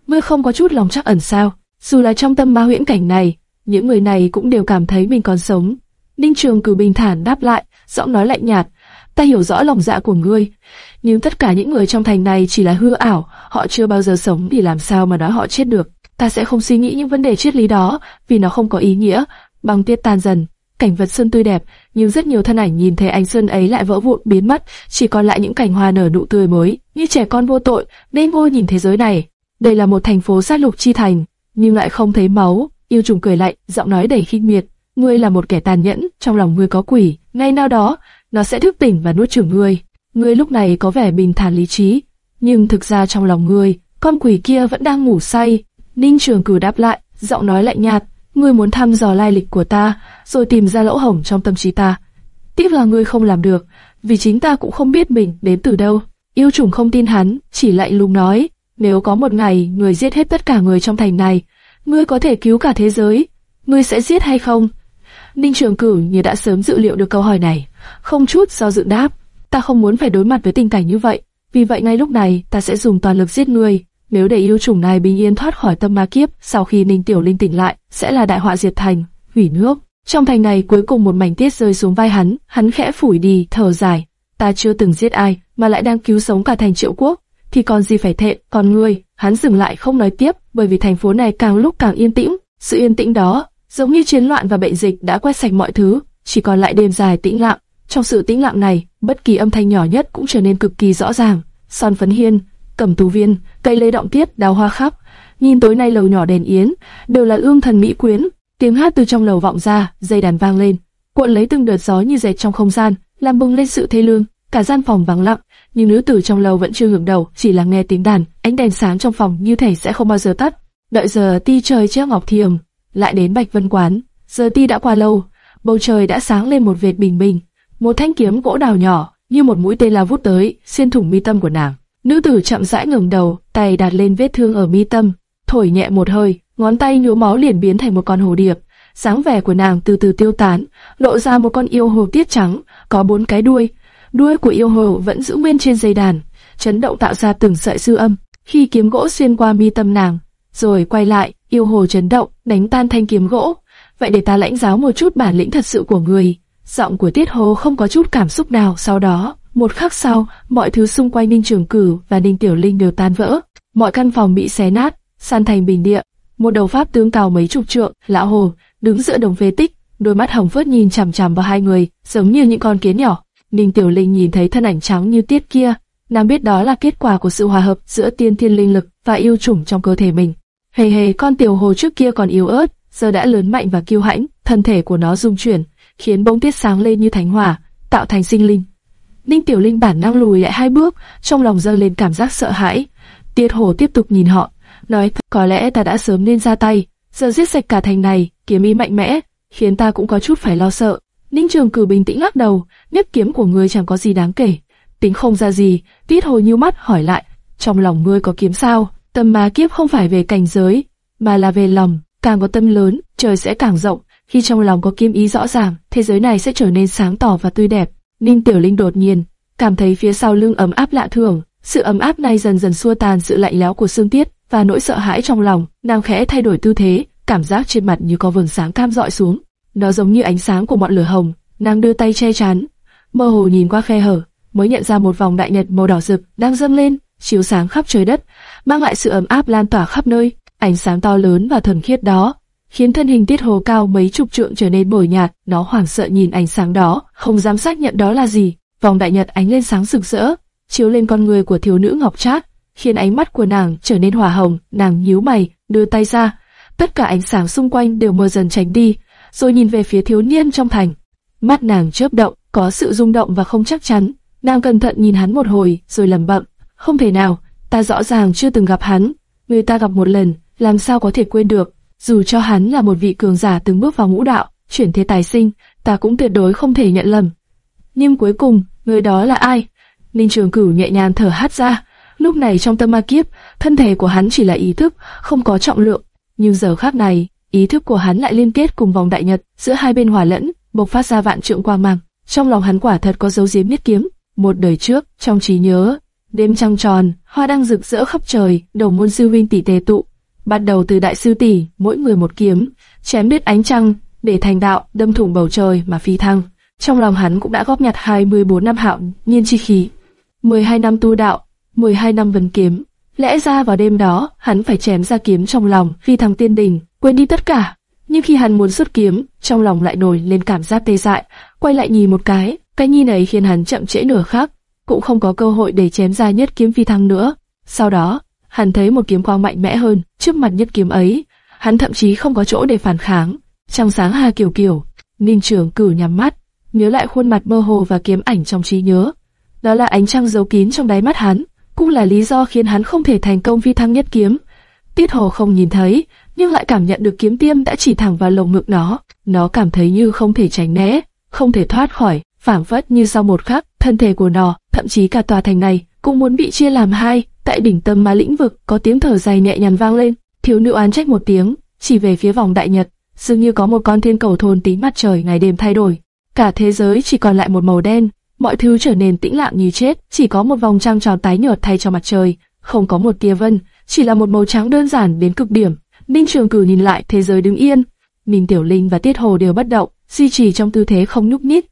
Ngươi không có chút lòng chắc ẩn sao? Dù là trong tâm ma huyễn cảnh này, những người này cũng đều cảm thấy mình còn sống. Ninh Trường Cử bình thản đáp lại, giọng nói lạnh nhạt, ta hiểu rõ lòng dạ của ngươi, nhưng tất cả những người trong thành này chỉ là hư ảo, họ chưa bao giờ sống thì làm sao mà nói họ chết được. Ta sẽ không suy nghĩ những vấn đề triết lý đó, vì nó không có ý nghĩa. Băng tiết tan dần, cảnh vật xuân tươi đẹp, nhưng rất nhiều thân ảnh nhìn thấy ánh xuân ấy lại vỡ vụn biến mất, chỉ còn lại những cảnh hoa nở nụ tươi mới, như trẻ con vô tội, nên ngô nhìn thế giới này. Đây là một thành phố sát lục chi thành, nhưng lại không thấy máu. Yêu trùng cười lạnh, giọng nói đầy khinh miệt. Ngươi là một kẻ tàn nhẫn, trong lòng ngươi có quỷ, ngay nào đó, nó sẽ thức tỉnh và nuốt chửng ngươi. Ngươi lúc này có vẻ bình thản lý trí, nhưng thực ra trong lòng ngươi, con quỷ kia vẫn đang ngủ say. Ninh Trường Cử đáp lại, giọng nói lạnh nhạt, ngươi muốn thăm dò lai lịch của ta, rồi tìm ra lỗ hổng trong tâm trí ta. Tiếc là ngươi không làm được, vì chính ta cũng không biết mình đến từ đâu. Yêu trùng không tin hắn, chỉ lạnh lùng nói, nếu có một ngày người giết hết tất cả người trong thành này, ngươi có thể cứu cả thế giới, ngươi sẽ giết hay không? Ninh Trường Cử như đã sớm dự liệu được câu hỏi này, không chút do dự đáp, ta không muốn phải đối mặt với tình cảnh như vậy, vì vậy ngay lúc này ta sẽ dùng toàn lực giết ngươi. Nếu để yêu trùng này bình yên thoát khỏi tâm ma kiếp, sau khi Ninh Tiểu Linh tỉnh lại, sẽ là đại họa diệt thành, hủy nước. Trong thành này cuối cùng một mảnh tiết rơi xuống vai hắn, hắn khẽ phủi đi, thở dài. Ta chưa từng giết ai, mà lại đang cứu sống cả thành triệu quốc, thì còn gì phải thẹn, còn ngươi, hắn dừng lại không nói tiếp, bởi vì thành phố này càng lúc càng yên tĩnh, sự yên tĩnh đó, giống như chiến loạn và bệnh dịch đã quét sạch mọi thứ, chỉ còn lại đêm dài tĩnh lặng. Trong sự tĩnh lặng này, bất kỳ âm thanh nhỏ nhất cũng trở nên cực kỳ rõ ràng. Son phấn hiên, cẩm tú viên, cây lê động tiết, đào hoa khắp. Nhìn tối nay lầu nhỏ đèn yến, đều là ương thần mỹ quyến. Tiếng hát từ trong lầu vọng ra, dây đàn vang lên, cuộn lấy từng đợt gió như dệt trong không gian, làm bùng lên sự thê lương. Cả gian phòng vắng lặng, nhưng nữ tử trong lầu vẫn chưa ngẩng đầu, chỉ là nghe tiếng đàn, ánh đèn sáng trong phòng như thể sẽ không bao giờ tắt. Đợi giờ ti trời treo ngọc thiềm, lại đến Bạch Vân quán, giờ ti đã qua lâu, bầu trời đã sáng lên một vệt bình minh, một thanh kiếm gỗ đào nhỏ như một mũi tên lao vút tới, xuyên thủng mi tâm của nàng. Nữ tử chậm rãi ngẩng đầu, tay đặt lên vết thương ở mi tâm, thổi nhẹ một hơi, ngón tay nhuốm máu liền biến thành một con hồ điệp. Sáng vẻ của nàng từ từ tiêu tán, lộ ra một con yêu hồ tiết trắng, có bốn cái đuôi, đuôi của yêu hồ vẫn giữ nguyên trên dây đàn, chấn động tạo ra từng sợi dư âm. Khi kiếm gỗ xuyên qua mi tâm nàng, rồi quay lại, yêu hồ chấn động, đánh tan thanh kiếm gỗ. Vậy để ta lãnh giáo một chút bản lĩnh thật sự của người. Giọng của Tiết Hồ không có chút cảm xúc nào. Sau đó, một khắc sau, mọi thứ xung quanh Ninh Trường Cử và Ninh Tiểu Linh đều tan vỡ. Mọi căn phòng bị xé nát, san thành bình địa. Một đầu pháp tướng cao mấy chục trượng, lão hồ đứng giữa đồng phế tích, đôi mắt hồng phớt nhìn chằm chằm vào hai người, giống như những con kiến nhỏ. Ninh Tiểu Linh nhìn thấy thân ảnh trắng như tiết kia, nàng biết đó là kết quả của sự hòa hợp giữa tiên thiên linh lực và yêu chủng trong cơ thể mình. Hề hề con tiểu hồ trước kia còn yếu ớt, giờ đã lớn mạnh và kiêu hãnh, thân thể của nó rung chuyển, khiến bông tiết sáng lên như thánh hỏa, tạo thành sinh linh. Ninh Tiểu Linh bản năng lùi lại hai bước, trong lòng dâng lên cảm giác sợ hãi. Tiết Hồ tiếp tục nhìn họ, nói có lẽ ta đã sớm nên ra tay, giờ giết sạch cả thành này, kiếm ý mạnh mẽ, khiến ta cũng có chút phải lo sợ. Ninh Trường Cử bình tĩnh lắc đầu, nếp kiếm của ngươi chẳng có gì đáng kể, tính không ra gì. Tiết Hồ nhíu mắt hỏi lại, trong lòng ngươi có kiếm sao? Tâm ma kiếp không phải về cảnh giới, mà là về lòng. Càng có tâm lớn, trời sẽ càng rộng. Khi trong lòng có kiếm ý rõ ràng, thế giới này sẽ trở nên sáng tỏ và tươi đẹp. Ninh Tiểu Linh đột nhiên cảm thấy phía sau lưng ấm áp lạ thường. Sự ấm áp này dần dần xua tan sự lạnh lẽo của xương tiết và nỗi sợ hãi trong lòng. Nàng khẽ thay đổi tư thế, cảm giác trên mặt như có vầng sáng cam dọi xuống. Nó giống như ánh sáng của ngọn lửa hồng. Nàng đưa tay che chắn, mơ hồ nhìn qua khe hở, mới nhận ra một vòng đại nhật màu đỏ rực đang dâng lên, chiếu sáng khắp trời đất, mang lại sự ấm áp lan tỏa khắp nơi. Ánh sáng to lớn và thuần khiết đó khiến thân hình Tiết Hồ cao mấy chục trượng trở nên bồi nhạt. Nó hoảng sợ nhìn ánh sáng đó, không dám xác nhận đó là gì. Vòng đại nhật ánh lên sáng rực rỡ, chiếu lên con người của thiếu nữ ngọc trác, khiến ánh mắt của nàng trở nên hỏa hồng. Nàng nhíu mày, đưa tay ra, tất cả ánh sáng xung quanh đều mờ dần tránh đi, rồi nhìn về phía thiếu niên trong thành. Mắt nàng chớp động, có sự rung động và không chắc chắn. Nàng cẩn thận nhìn hắn một hồi, rồi lẩm bẩm, không thể nào, ta rõ ràng chưa từng gặp hắn. người ta gặp một lần, làm sao có thể quên được? Dù cho hắn là một vị cường giả từng bước vào ngũ đạo, chuyển thế tài sinh, ta cũng tuyệt đối không thể nhận lầm. Nhưng cuối cùng, người đó là ai? Ninh Trường Cửu nhẹ nhàng thở hắt ra. Lúc này trong tâm ma kiếp, thân thể của hắn chỉ là ý thức, không có trọng lượng. Nhưng giờ khác này, ý thức của hắn lại liên kết cùng vòng đại nhật, giữa hai bên hòa lẫn, bộc phát ra vạn trượng quang mang. Trong lòng hắn quả thật có dấu diếm biết kiếm. Một đời trước, trong trí nhớ, đêm trăng tròn, hoa đang rực rỡ khắp trời, đầu môn sư huynh tỷ tề tụ. Bắt đầu từ đại sư tỷ, mỗi người một kiếm, chém đứt ánh trăng, để thành đạo, đâm thủng bầu trời mà phi thăng. Trong lòng hắn cũng đã góp nhặt 24 năm hạo nhiên chi khí, 12 năm tu đạo, 12 năm vấn kiếm. Lẽ ra vào đêm đó, hắn phải chém ra kiếm trong lòng, phi thăng tiên đình, quên đi tất cả. Nhưng khi hắn muốn xuất kiếm, trong lòng lại nổi lên cảm giác tê dại, quay lại nhìn một cái, cái nhìn ấy khiến hắn chậm trễ nửa khắc, cũng không có cơ hội để chém ra nhất kiếm phi thăng nữa. Sau đó, hắn thấy một kiếm quang mạnh mẽ hơn, trước mặt nhất kiếm ấy, hắn thậm chí không có chỗ để phản kháng. Trong sáng hà kiểu kiểu, Ninh Trường Cửu nhắm mắt, nhớ lại khuôn mặt mơ hồ và kiếm ảnh trong trí nhớ. Đó là ánh trăng giấu kín trong đáy mắt hắn, cũng là lý do khiến hắn không thể thành công phi thăng nhất kiếm. Tiết Hồ không nhìn thấy, nhưng lại cảm nhận được kiếm tiêm đã chỉ thẳng vào lồng ngực nó. Nó cảm thấy như không thể tránh né, không thể thoát khỏi, phảng phất như sau một khắc, thân thể của nó, thậm chí cả tòa thành này, cũng muốn bị chia làm hai. Tại đỉnh tâm ma lĩnh vực, có tiếng thở dài nhẹ nhàng vang lên. Thiếu nữ oán trách một tiếng, chỉ về phía vòng đại nhật, dường như có một con thiên cầu thôn tím mặt trời ngày đêm thay đổi. Cả thế giới chỉ còn lại một màu đen, mọi thứ trở nên tĩnh lặng như chết, chỉ có một vòng trăng tròn tái nhợt thay cho mặt trời, không có một tia vân, chỉ là một màu trắng đơn giản đến cực điểm. Ninh Trường Cử nhìn lại thế giới đứng yên, minh Tiểu Linh và Tiết Hồ đều bất động, duy trì trong tư thế không nhúc nhích.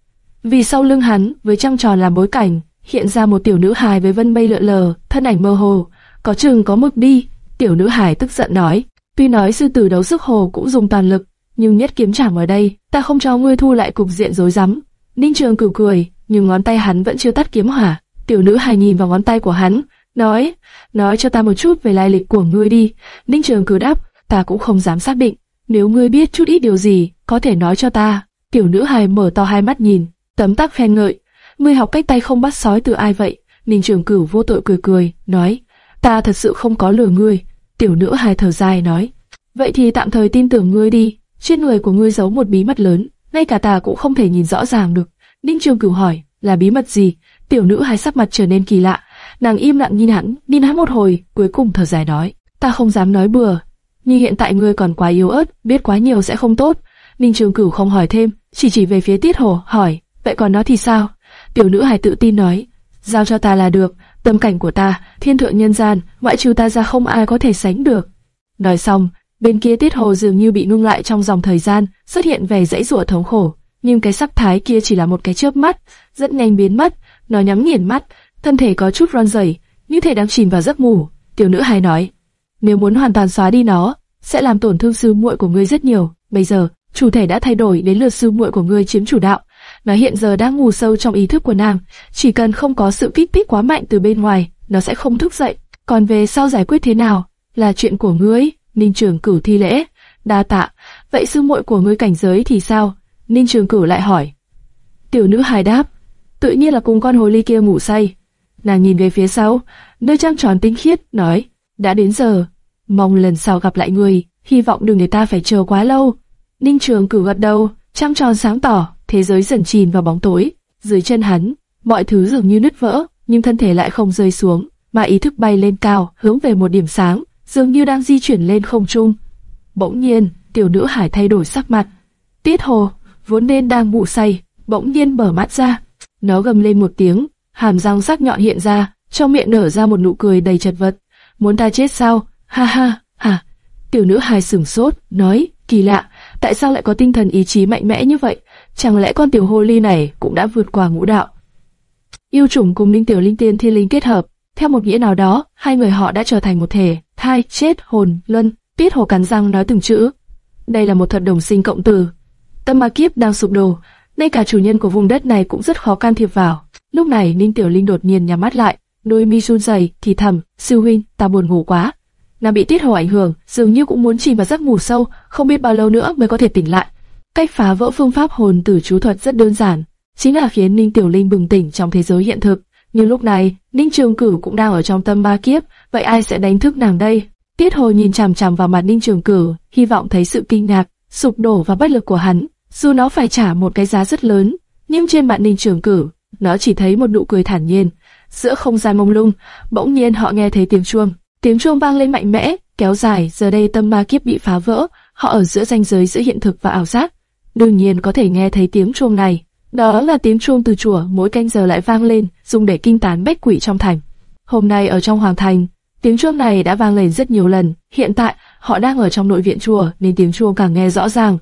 Vì sau lưng hắn, với trăng tròn làm bối cảnh, hiện ra một tiểu nữ hài với vân mây lượn lờ, thân ảnh mơ hồ, có chừng có mực đi. Tiểu nữ hài tức giận nói, tuy nói sư tử đấu sức hồ cũng dùng toàn lực, nhưng nhất kiếm trảm ở đây, ta không cho ngươi thu lại cục diện rối rắm. Ninh Trường cười cười, nhưng ngón tay hắn vẫn chưa tắt kiếm hỏa. Tiểu nữ hài nhìn vào ngón tay của hắn, nói, nói cho ta một chút về lai lịch của ngươi đi. Ninh Trường cử đáp, ta cũng không dám xác định. Nếu ngươi biết chút ít điều gì, có thể nói cho ta. Tiểu nữ hài mở to hai mắt nhìn, tấm tắc khen ngợi. Ngươi học cách tay không bắt sói từ ai vậy? Ninh Trường Cửu vô tội cười cười, nói, ta thật sự không có lừa ngươi. Tiểu nữ hài thở dài nói, vậy thì tạm thời tin tưởng ngươi đi. Trên người của ngươi giấu một bí mật lớn, ngay cả ta cũng không thể nhìn rõ ràng được. Ninh Trường Cửu hỏi, là bí mật gì? Tiểu nữ hài sắc mặt trở nên kỳ lạ, nàng im lặng nhìn hắn, nhìn hắn một hồi, cuối cùng thở dài nói, ta không dám nói bừa, nhưng hiện tại ngươi còn quá yếu ớt, biết quá nhiều sẽ không tốt. Ninh Trường Cửu không hỏi thêm, chỉ chỉ về phía Tiết Hồ, hỏi, vậy còn nó thì sao? Tiểu nữ hài tự tin nói, giao cho ta là được, tâm cảnh của ta, thiên thượng nhân gian, ngoại trừ ta ra không ai có thể sánh được. Nói xong, bên kia Tiết Hồ dường như bị nung lại trong dòng thời gian, xuất hiện vẻ dãy rủa thống khổ, nhưng cái sắc thái kia chỉ là một cái chớp mắt, rất nhanh biến mất. Nó nhắm nghiền mắt, thân thể có chút run rẩy, như thể đang chìm vào giấc ngủ. Tiểu nữ hài nói, nếu muốn hoàn toàn xóa đi nó, sẽ làm tổn thương sư muội của ngươi rất nhiều. Bây giờ, chủ thể đã thay đổi đến lượt sư muội của ngươi chiếm chủ đạo. Nó hiện giờ đang ngủ sâu trong ý thức của nàng, chỉ cần không có sự kích thích quá mạnh từ bên ngoài, nó sẽ không thức dậy. Còn về sau giải quyết thế nào, là chuyện của ngươi. Ninh Trường Cửu thi lễ, đa tạ. Vậy sư muội của ngươi cảnh giới thì sao? Ninh Trường Cửu lại hỏi. Tiểu nữ hài đáp, tự nhiên là cùng con hồ ly kia ngủ say. Nàng nhìn về phía sau, nơi trăng tròn tinh khiết, nói, đã đến giờ, mong lần sau gặp lại người, hy vọng đừng để ta phải chờ quá lâu. Ninh Trường Cửu gật đầu, trăng tròn sáng tỏ, thế giới dần chìm vào bóng tối. Dưới chân hắn, mọi thứ dường như nứt vỡ, nhưng thân thể lại không rơi xuống, mà ý thức bay lên cao, hướng về một điểm sáng, dường như đang di chuyển lên không trung. Bỗng nhiên, tiểu nữ hải thay đổi sắc mặt. Tiết Hồ, vốn nên đang ngủ say, bỗng nhiên mở mắt ra. Nó gầm lên một tiếng, hàm răng sắc nhọn hiện ra, trong miệng nở ra một nụ cười đầy chật vật. Muốn ta chết sao? Ha ha, hả? Tiểu nữ hài sửng sốt, nói, kỳ lạ, tại sao lại có tinh thần ý chí mạnh mẽ như vậy? Chẳng lẽ con tiểu hồ ly này cũng đã vượt qua ngũ đạo? Yêu trùng cùng linh tiểu linh tiên thiên linh kết hợp, theo một nghĩa nào đó, hai người họ đã trở thành một thể, thai, chết, hồn, luân. Tiết hồ cắn răng nói từng chữ. Đây là một thuật đồng sinh cộng tử. Tâm ma kiếp đang sụp đổ, ngay cả chủ nhân của vùng đất này cũng rất khó can thiệp vào. Lúc này Ninh Tiểu Linh đột nhiên nhắm mắt lại, đôi mi run rẩy, thì thầm, sư huynh, ta buồn ngủ quá. Nàng bị tiết hồ ảnh hưởng, dường như cũng muốn chìm vào giấc ngủ sâu, không biết bao lâu nữa mới có thể tỉnh lại. Cách phá vỡ phương pháp hồn tử chú thuật rất đơn giản, chính là khiến Ninh Tiểu Linh bừng tỉnh trong thế giới hiện thực. Nhưng lúc này, Ninh Trường Cửu cũng đang ở trong tâm ba kiếp, vậy ai sẽ đánh thức nàng đây? Tiết Hồi nhìn chằm chằm vào mặt Ninh Trường Cửu, hy vọng thấy sự kinh ngạc, sụp đổ và bất lực của hắn. Dù nó phải trả một cái giá rất lớn, nhưng trên mặt Ninh Trường Cửu, nó chỉ thấy một nụ cười thản nhiên. Giữa không gian mông lung, bỗng nhiên họ nghe thấy tiếng chuông. Tiếng chuông vang lên mạnh mẽ, kéo dài. Giờ đây tâm ma kiếp bị phá vỡ, họ ở giữa ranh giới giữa hiện thực và ảo giác. Đương nhiên có thể nghe thấy tiếng chuông này. Đó là tiếng chuông từ chùa, mỗi canh giờ lại vang lên, dùng để kinh tán bách quỷ trong thành. Hôm nay ở trong hoàng thành, tiếng chuông này đã vang lên rất nhiều lần. Hiện tại họ đang ở trong nội viện chùa nên tiếng chuông càng nghe rõ ràng.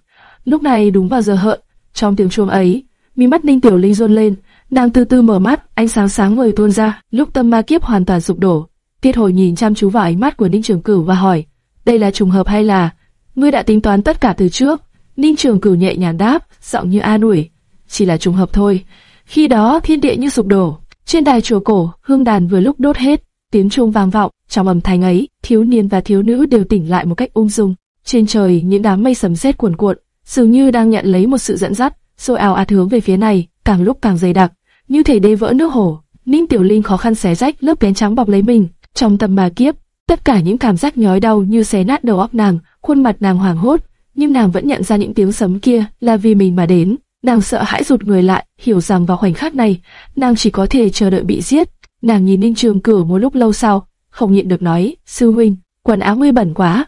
Lúc này đúng vào giờ hợi, trong tiếng chuông ấy, mi mắt Ninh Tiểu Linh run lên, nàng từ từ mở mắt, ánh sáng sáng ngời tuôn ra. Lúc tâm ma kiếp hoàn toàn sụp đổ, Tiết Hồi nhìn chăm chú vào ánh mắt của Ninh Trường Cửu và hỏi, đây là trùng hợp hay là ngươi đã tính toán tất cả từ trước? Ninh Trường Cửu nhẹ nhàng đáp, giọng như an ủi, chỉ là trùng hợp thôi. Khi đó thiên địa như sụp đổ, trên đài chùa cổ, hương đàn vừa lúc đốt hết, tiếng chuông vang vọng, trong âm thanh ấy, thiếu niên và thiếu nữ đều tỉnh lại một cách ung dung. Trên trời, những đám mây sấm sét cuồn cuộn, dường như đang nhận lấy một sự dẫn dắt, rồi ào ạt hướng về phía này, càng lúc càng dày đặc, như thể đê vỡ nước hồ. Ninh Tiểu Linh khó khăn xé rách lớp kén trắng bọc lấy mình, trong tâm bà kiếp, tất cả những cảm giác nhói đau như xé nát đầu óc nàng, khuôn mặt nàng hoảng hốt, nhưng nàng vẫn nhận ra những tiếng sấm kia là vì mình mà đến. Nàng sợ hãi rụt người lại, hiểu rằng vào khoảnh khắc này, nàng chỉ có thể chờ đợi bị giết. Nàng nhìn Ninh Trường Cửu một lúc lâu sau, không nhịn được nói, sư huynh, quần áo ngươi bẩn quá.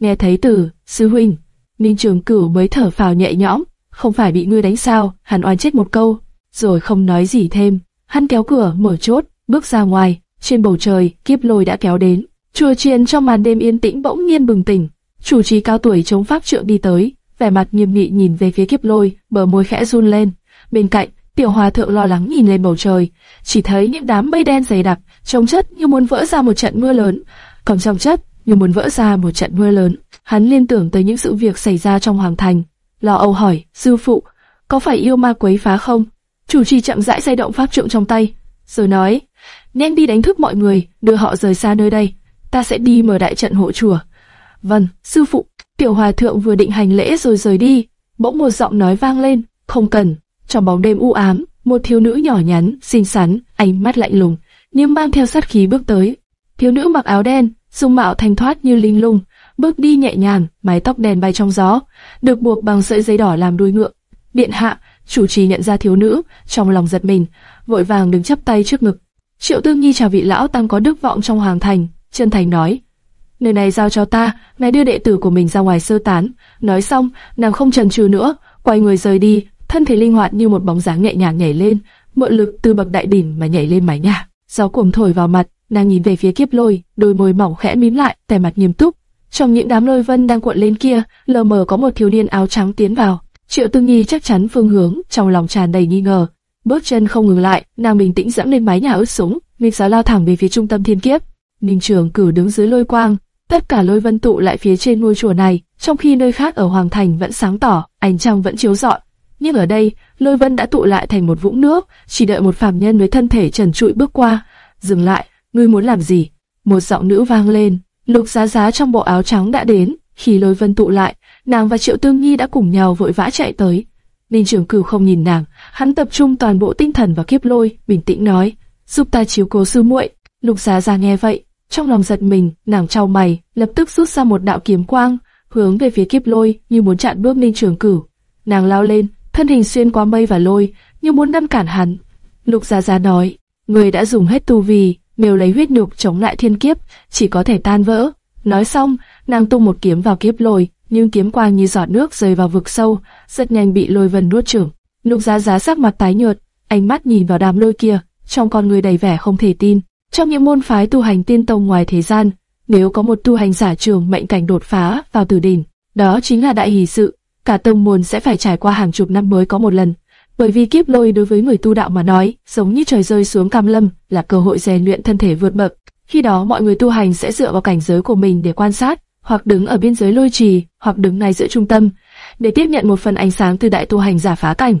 Nghe thấy từ sư huynh, Ninh Trường Cửu mới thở phào nhẹ nhõm, không phải bị ngươi đánh sao? Hắn oan chết một câu, rồi không nói gì thêm. Hắn kéo cửa mở chốt, bước ra ngoài. Trên bầu trời, kiếp lôi đã kéo đến. Chùa chiền trong màn đêm yên tĩnh bỗng nhiên bừng tỉnh. Chủ trì cao tuổi chống pháp trượng đi tới, vẻ mặt nghiêm nghị nhìn về phía kiếp lôi, bờ môi khẽ run lên. Bên cạnh, tiểu hòa thượng lo lắng nhìn lên bầu trời, chỉ thấy những đám mây đen dày đặc, trông chất như muốn vỡ ra một trận mưa lớn, còn trong chất như muốn vỡ ra một trận mưa lớn. Hắn liên tưởng tới những sự việc xảy ra trong hoàng thành, lo âu hỏi, sư phụ, có phải yêu ma quấy phá không? Chủ trì chậm rãi xoay động pháp trượng trong tay, rồi nói, Nhanh đi đánh thức mọi người, đưa họ rời xa nơi đây. Ta sẽ đi mở đại trận hộ chùa. Vâng, sư phụ. Tiểu hòa thượng vừa định hành lễ rồi rời đi, bỗng một giọng nói vang lên, không cần. Trong bóng đêm u ám, một thiếu nữ nhỏ nhắn, xinh xắn, ánh mắt lạnh lùng, nhưng mang theo sát khí bước tới. Thiếu nữ mặc áo đen, dung mạo thanh thoát như linh lung, bước đi nhẹ nhàng, mái tóc đen bay trong gió, được buộc bằng sợi dây đỏ làm đuôi ngựa. Điện hạ, chủ trì nhận ra thiếu nữ, trong lòng giật mình, vội vàng đứng chắp tay trước ngực. Triệu Tương Nhi chào vị lão tăng có đức vọng trong hoàng thành, chân thành nói: nơi này giao cho ta, ngài đưa đệ tử của mình ra ngoài sơ tán. Nói xong, nàng không chần chừ nữa, quay người rời đi, thân thể linh hoạt như một bóng dáng nhẹ nhàng nhảy lên, mượn lực từ bậc đại đỉnh mà nhảy lên mái nhà. Gió cuồng thổi vào mặt, nàng nhìn về phía kiếp lôi, đôi môi mỏng khẽ mím lại, vẻ mặt nghiêm túc. Trong những đám lôi vân đang cuộn lên kia, lờ mờ có một thiếu niên áo trắng tiến vào. Triệu Tương Nhi chắc chắn phương hướng, trong lòng tràn đầy nghi ngờ. Bước chân không ngừng lại, nàng bình tĩnh dẫm lên mái nhà ướt súng, nghịch giáo lao thẳng về phía trung tâm thiên kiếp. Ninh Trường cử đứng dưới lôi quang, tất cả lôi vân tụ lại phía trên ngôi chùa này, trong khi nơi khác ở hoàng thành vẫn sáng tỏ, ánh trăng vẫn chiếu rọi. Nhưng ở đây, lôi vân đã tụ lại thành một vũng nước, chỉ đợi một phàm nhân với thân thể trần trụi bước qua. Dừng lại, ngươi muốn làm gì? Một giọng nữ vang lên. Lục Giá Giá trong bộ áo trắng đã đến. Khi lôi vân tụ lại, nàng và Triệu Tương Nhi đã cùng nhau vội vã chạy tới. Ninh Trường Cửu không nhìn nàng, hắn tập trung toàn bộ tinh thần vào kiếp lôi, bình tĩnh nói: "Giúp ta chiếu cố sư muội." Lục Giá Giá nghe vậy, trong lòng giật mình, nàng trao mày, lập tức rút ra một đạo kiếm quang, hướng về phía kiếp lôi, như muốn chặn bước Ninh Trường Cửu. Nàng lao lên, thân hình xuyên qua mây và lôi, như muốn ngăn cản hắn. Lục gia gia nói: "Người đã dùng hết tu vi, nếu lấy huyết nhục chống lại thiên kiếp, chỉ có thể tan vỡ." Nói xong, nàng tung một kiếm vào kiếp lôi, nhưng kiếm quang như giọt nước rơi vào vực sâu, rất nhanh bị lôi vần nuốt chửng. Lục Giá Giá sắc mặt tái nhợt, ánh mắt nhìn vào đám lôi kia, trong con người đầy vẻ không thể tin. Trong những môn phái tu hành tiên tông ngoài thế gian, nếu có một tu hành giả trường mệnh cảnh đột phá vào tử đỉnh, đó chính là đại hỷ sự. Cả tông môn sẽ phải trải qua hàng chục năm mới có một lần. Bởi vì kiếp lôi đối với người tu đạo mà nói, giống như trời rơi xuống cam lâm, là cơ hội rèn luyện thân thể vượt bậc. Khi đó mọi người tu hành sẽ dựa vào cảnh giới của mình để quan sát, hoặc đứng ở biên giới lôi trì, hoặc đứng ngay giữa trung tâm, để tiếp nhận một phần ánh sáng từ đại tu hành giả phá cảnh.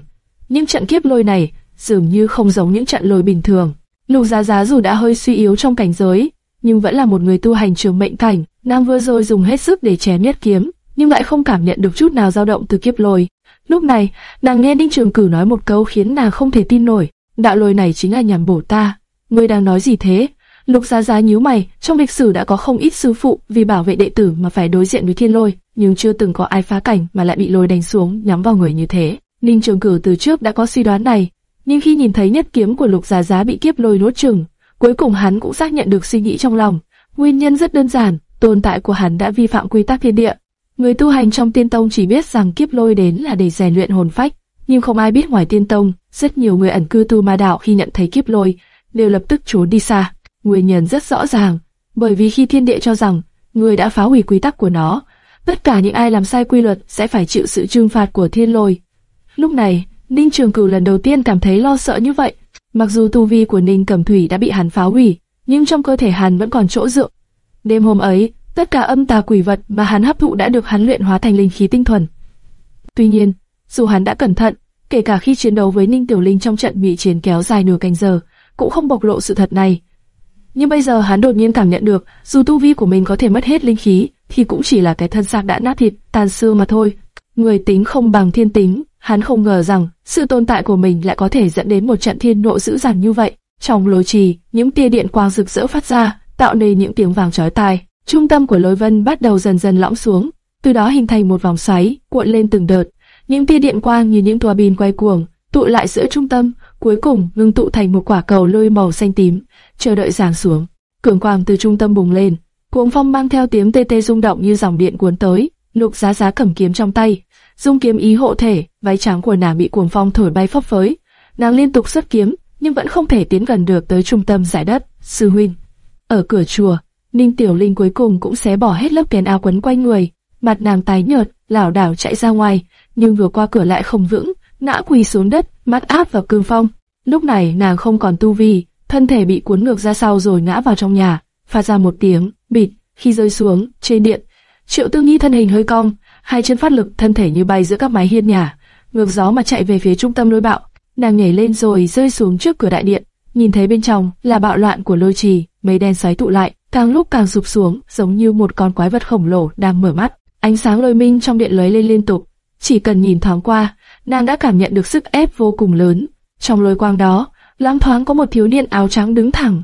Nhưng trận kiếp lôi này dường như không giống những trận lôi bình thường. Lục Giá Giá dù đã hơi suy yếu trong cảnh giới, nhưng vẫn là một người tu hành trường mệnh cảnh. Nàng vừa rồi dùng hết sức để chém nhất kiếm, nhưng lại không cảm nhận được chút nào dao động từ kiếp lôi. Lúc này, nàng nghe Đinh Trường Cử nói một câu khiến nàng không thể tin nổi. Đạo lôi này chính là nhằm bổ ta. Ngươi đang nói gì thế? Lục Giá Giá nhíu mày, trong lịch sử đã có không ít sư phụ vì bảo vệ đệ tử mà phải đối diện với thiên lôi, nhưng chưa từng có ai phá cảnh mà lại bị lôi đánh xuống nhắm vào người như thế. Ninh Trường Cử từ trước đã có suy đoán này, nhưng khi nhìn thấy nhất kiếm của Lục Giá Giá bị kiếp lôi nuốt chừng, cuối cùng hắn cũng xác nhận được suy nghĩ trong lòng. Nguyên nhân rất đơn giản, tồn tại của hắn đã vi phạm quy tắc thiên địa. Người tu hành trong tiên tông chỉ biết rằng kiếp lôi đến là để rèn luyện hồn phách, nhưng không ai biết ngoài tiên tông, rất nhiều người ẩn cư tu ma đạo khi nhận thấy kiếp lôi đều lập tức trốn đi xa. Nguyên nhân rất rõ ràng, bởi vì khi thiên địa cho rằng người đã phá hủy quy tắc của nó, tất cả những ai làm sai quy luật sẽ phải chịu sự trừng phạt của thiên lôi. Lúc này, Ninh Trường Cửu lần đầu tiên cảm thấy lo sợ như vậy. Mặc dù tu vi của Ninh Cẩm Thủy đã bị hắn phá hủy, nhưng trong cơ thể hắn vẫn còn chỗ dựa. Đêm hôm ấy, tất cả âm tà quỷ vật mà hắn hấp thụ đã được hắn luyện hóa thành linh khí tinh thuần. Tuy nhiên, dù hắn đã cẩn thận, kể cả khi chiến đấu với Ninh Tiểu Linh trong trận bị chiến kéo dài nửa canh giờ, cũng không bộc lộ sự thật này. Nhưng bây giờ hắn đột nhiên cảm nhận được, dù tu vi của mình có thể mất hết linh khí, thì cũng chỉ là cái thân xác đã nát thịt, tàn xương mà thôi. Người tính không bằng thiên tính, hắn không ngờ rằng sự tồn tại của mình lại có thể dẫn đến một trận thiên nộ dữ dằn như vậy. Trong lối trì, những tia điện quang rực rỡ phát ra, tạo nên những tiếng vàng chói tai. Trung tâm của lối vân bắt đầu dần dần lõm xuống, từ đó hình thành một vòng xoáy, cuộn lên từng đợt. Những tia điện quang như những tua bin quay cuồng, tụ lại giữa trung tâm, cuối cùng ngưng tụ thành một quả cầu lôi màu xanh tím, chờ đợi giáng xuống. Cường quang từ trung tâm bùng lên, cuồng phong mang theo tiếng tê tê rung động như dòng điện cuốn tới. Lục Giá Giá cầm kiếm trong tay, dung kiếm ý hộ thể, váy trắng của nàng bị cuồng phong thổi bay phấp phới. Nàng liên tục xuất kiếm, nhưng vẫn không thể tiến gần được tới trung tâm giải đất. Sư huynh, ở cửa chùa, Ninh Tiểu Linh cuối cùng cũng xé bỏ hết lớp kén áo quấn quanh người, mặt nàng tái nhợt, lảo đảo chạy ra ngoài, nhưng vừa qua cửa lại không vững, ngã quỳ xuống đất, mắt áp vào cương phong. Lúc này nàng không còn tu vi, thân thể bị cuốn ngược ra sau rồi ngã vào trong nhà, phát ra một tiếng bịt khi rơi xuống trên điện. Triệu Tư Nhi thân hình hơi cong, hai chân phát lực, thân thể như bay giữa các mái hiên nhà, ngược gió mà chạy về phía trung tâm lôi bạo. Nàng nhảy lên rồi rơi xuống trước cửa đại điện, nhìn thấy bên trong là bạo loạn của lôi trì, mây đen xoáy tụ lại, càng lúc càng sụp xuống, giống như một con quái vật khổng lồ đang mở mắt. Ánh sáng lôi minh trong điện lóe lên liên tục, chỉ cần nhìn thoáng qua, nàng đã cảm nhận được sức ép vô cùng lớn. Trong lôi quang đó, loáng thoáng có một thiếu niên áo trắng đứng thẳng.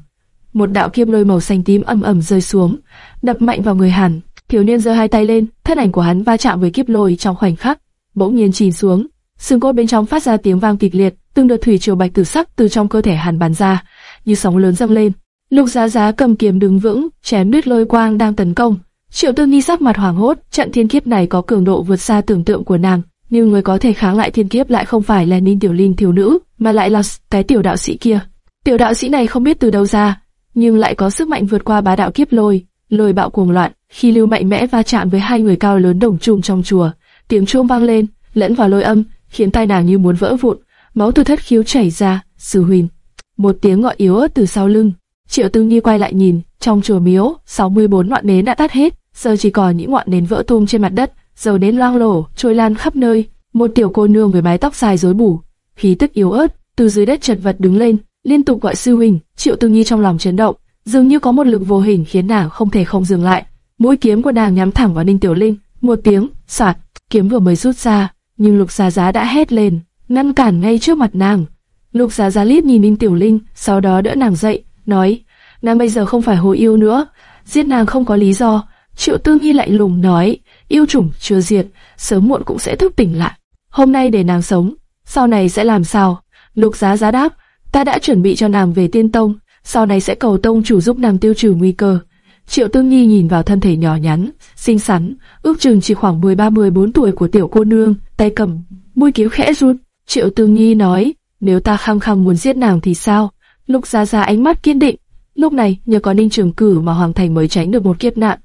Một đạo kiếm lôi màu xanh tím ầm ầm rơi xuống, đập mạnh vào người hẳn. Thiếu niên giơ hai tay lên, thân ảnh của hắn va chạm với kiếp lôi trong khoảnh khắc, bỗng nhiên chìm xuống. Xương cốt bên trong phát ra tiếng vang kịch liệt, từng đợt thủy triều bạch tử sắc từ trong cơ thể hắn bắn ra, như sóng lớn dâng lên. Lục Giá Giá cầm kiếm đứng vững, chém đứt lôi quang đang tấn công. Triệu Tư Nhi sắc mặt hoảng hốt, trận thiên kiếp này có cường độ vượt xa tưởng tượng của nàng, nhưng người có thể kháng lại thiên kiếp lại không phải là Ninh Tiểu Linh thiếu nữ, mà lại là cái tiểu đạo sĩ kia. Tiểu đạo sĩ này không biết từ đâu ra, nhưng lại có sức mạnh vượt qua bá đạo kiếp lôi, lôi bạo cuồng loạn. Khi lưu mạnh mẽ va chạm với hai người cao lớn đồng trùm trong chùa, tiếng chuông vang lên, lẫn vào lôi âm, khiến tai nàng như muốn vỡ vụn, máu từ thất khiếu chảy ra. Sư huynh, một tiếng gọi yếu ớt từ sau lưng. Triệu Tư Nhi quay lại nhìn, trong chùa miếu, 64 ngọn nến đã tắt hết, giờ chỉ còn những ngọn nến vỡ tung trên mặt đất, dầu nến loang lổ, trôi lan khắp nơi. Một tiểu cô nương với mái tóc dài rối bù, khí tức yếu ớt, từ dưới đất chật vật đứng lên, liên tục gọi sư huynh. Triệu Tư Nhi trong lòng chấn động, dường như có một lực vô hình khiến nàng không thể không dừng lại. Mũi kiếm của nàng nhắm thẳng vào Ninh Tiểu Linh, một tiếng, sạt, kiếm vừa mới rút ra, nhưng Lục Giá Giá đã hét lên, ngăn cản ngay trước mặt nàng. Lục Giá Giá liếc nhìn Ninh Tiểu Linh, sau đó đỡ nàng dậy, nói, nàng bây giờ không phải hồ yêu nữa, giết nàng không có lý do. Triệu Tương Nhi lạnh lùng nói, yêu chủng chưa diệt, sớm muộn cũng sẽ thức tỉnh lại. Hôm nay để nàng sống, sau này sẽ làm sao? Lục Giá Giá đáp, ta đã chuẩn bị cho nàng về tiên tông, sau này sẽ cầu tông chủ giúp nàng tiêu trừ nguy cơ. Triệu Tương Nhi nhìn vào thân thể nhỏ nhắn, xinh xắn, ước chừng chỉ khoảng 13-14 tuổi của tiểu cô nương, tay cầm, môi kiếu khẽ run. Triệu Tương Nhi nói, nếu ta khăng khăng muốn giết nàng thì sao? Lục Gia Gia ánh mắt kiên định. Lúc này, nhờ có Ninh Trường Cử mà Hoàng Thành mới tránh được một kiếp nạn.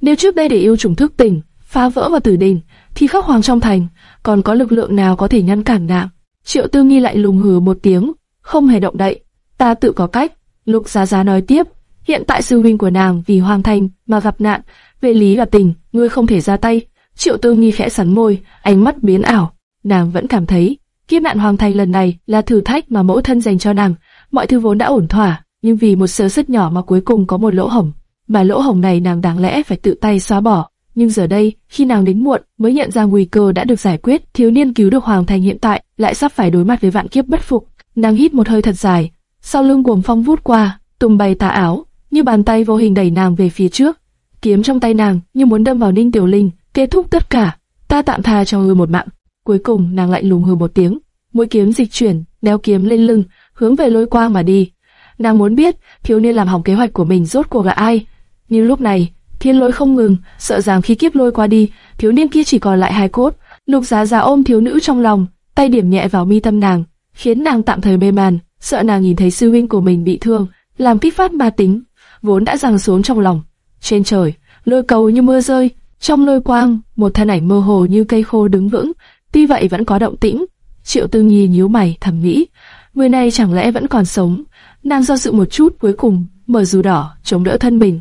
Nếu trước đây để yêu trùng thức tỉnh, phá vỡ và tử đình, thì khắc hoàng trong thành, còn có lực lượng nào có thể ngăn cản nàng? Triệu Tương Nhi lại lùng hừ một tiếng, không hề động đậy. Ta tự có cách. Lục Gia Gia nói tiếp, hiện tại sư huynh của nàng vì Hoàng Thành mà gặp nạn, về lý và tình, ngươi không thể ra tay. Triệu Tương nghi khẽ sắn môi, ánh mắt biến ảo. Nàng vẫn cảm thấy, kiếp nạn Hoàng Thành lần này là thử thách mà mẫu thân dành cho nàng. Mọi thứ vốn đã ổn thỏa, nhưng vì một sơ suất nhỏ mà cuối cùng có một lỗ hổng. Mà lỗ hổng này nàng đáng lẽ phải tự tay xóa bỏ. Nhưng giờ đây, khi nàng đến muộn, mới nhận ra nguy cơ đã được giải quyết, thiếu niên cứu được Hoàng Thành hiện tại lại sắp phải đối mặt với vạn kiếp bất phục. Nàng hít một hơi thật dài, sau lưng cuồng phong vút qua, tung bay tà áo, như bàn tay vô hình đẩy nàng về phía trước. Kiếm trong tay nàng như muốn đâm vào Ninh Tiểu Linh, kết thúc tất cả. Ta tạm tha cho ngươi một mạng. Cuối cùng nàng lạnh lùng hừ một tiếng, mũi kiếm dịch chuyển, đeo kiếm lên lưng, hướng về lôi quang mà đi. Nàng muốn biết thiếu niên làm hỏng kế hoạch của mình rốt cuộc là ai. Nhưng lúc này, thiên lôi không ngừng, sợ rằng khi kiếp lôi qua đi, thiếu niên kia chỉ còn lại hai cốt. Lục Giá Giá ôm thiếu nữ trong lòng, tay điểm nhẹ vào mi tâm nàng, khiến nàng tạm thời mê man. sợ nàng nhìn thấy sư huynh của mình bị thương, làm kích phát ma tính, vốn đã giằng xuống trong lòng. Trên trời, lôi cầu như mưa rơi, trong lôi quang, một thân ảnh mơ hồ như cây khô đứng vững, tuy vậy vẫn có động tĩnh. Triệu Tư Nhi nhíu mày thầm nghĩ, người này chẳng lẽ vẫn còn sống? Nàng do dự một chút cuối cùng mở dù đỏ chống đỡ thân mình,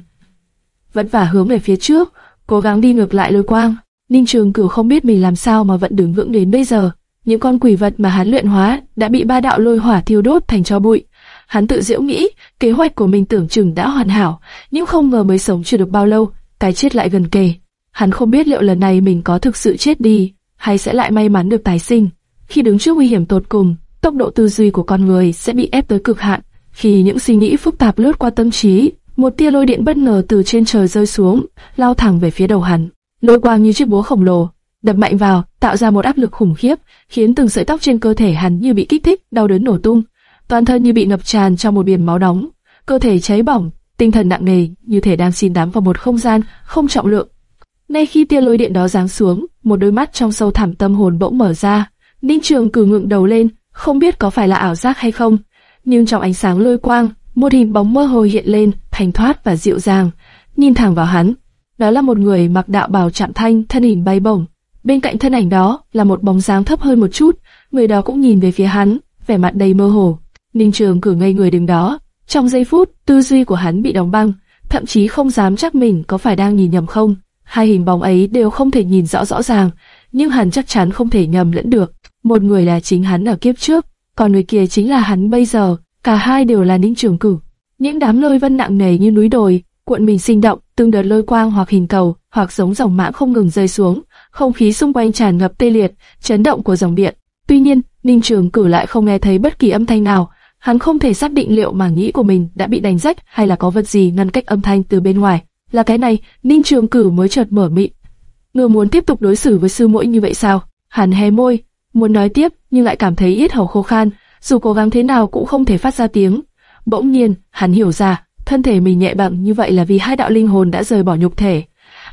vẫn vả hướng về phía trước, cố gắng đi ngược lại lôi quang. Ninh Trường Cửu không biết mình làm sao mà vẫn đứng vững đến bây giờ. Những con quỷ vật mà hắn luyện hóa đã bị ba đạo lôi hỏa thiêu đốt thành cho bụi. Hắn tự diễu nghĩ, kế hoạch của mình tưởng chừng đã hoàn hảo, nhưng không ngờ mới sống chưa được bao lâu, cái chết lại gần kề. Hắn không biết liệu lần này mình có thực sự chết đi, hay sẽ lại may mắn được tái sinh. Khi đứng trước nguy hiểm tột cùng, tốc độ tư duy của con người sẽ bị ép tới cực hạn. Khi những suy nghĩ phức tạp lướt qua tâm trí, một tia lôi điện bất ngờ từ trên trời rơi xuống, lao thẳng về phía đầu hắn. Lôi quang như chiếc búa khổng lồ, đập mạnh vào, tạo ra một áp lực khủng khiếp, khiến từng sợi tóc trên cơ thể hắn như bị kích thích, đau đớn nổ tung, toàn thân như bị ngập tràn trong một biển máu nóng, cơ thể cháy bỏng, tinh thần nặng nề, như thể đang xin đắm vào một không gian không trọng lượng. Nay khi tia lôi điện đó giáng xuống, một đôi mắt trong sâu thẳm tâm hồn bỗng mở ra, Ninh Trường cử ngượng đầu lên, không biết có phải là ảo giác hay không, nhưng trong ánh sáng lôi quang, một hình bóng mơ hồ hiện lên, thanh thoát và dịu dàng, nhìn thẳng vào hắn. Đó là một người mặc đạo bào chạm thanh, thân hình bay bổng. Bên cạnh thân ảnh đó là một bóng dáng thấp hơn một chút, người đó cũng nhìn về phía hắn, vẻ mặt đầy mơ hồ. Ninh Trường cử ngây người đứng đó, trong giây phút, tư duy của hắn bị đóng băng, thậm chí không dám chắc mình có phải đang nhìn nhầm không. Hai hình bóng ấy đều không thể nhìn rõ rõ ràng, nhưng hắn chắc chắn không thể nhầm lẫn được. Một người là chính hắn ở kiếp trước, còn người kia chính là hắn bây giờ. Cả hai đều là Ninh Trường Cử. Những đám lôi vân nặng nề như núi đồi, cuộn mình sinh động, từng đợt lôi quang hoặc hình cầu, hoặc giống dòng mã không ngừng rơi xuống, không khí xung quanh tràn ngập tê liệt, chấn động của dòng điện. Tuy nhiên, Ninh Trường Cử lại không nghe thấy bất kỳ âm thanh nào, hắn không thể xác định liệu màng nghĩ của mình đã bị đánh rách hay là có vật gì ngăn cách âm thanh từ bên ngoài. Là cái này, Ninh Trường Cử mới chợt mở miệng. Ngươi muốn tiếp tục đối xử với sư muội như vậy sao? Hắn hé môi, muốn nói tiếp nhưng lại cảm thấy yết hầu khô khan, dù cố gắng thế nào cũng không thể phát ra tiếng. Bỗng nhiên, hắn hiểu ra, thân thể mình nhẹ bặng như vậy là vì hai đạo linh hồn đã rời bỏ nhục thể.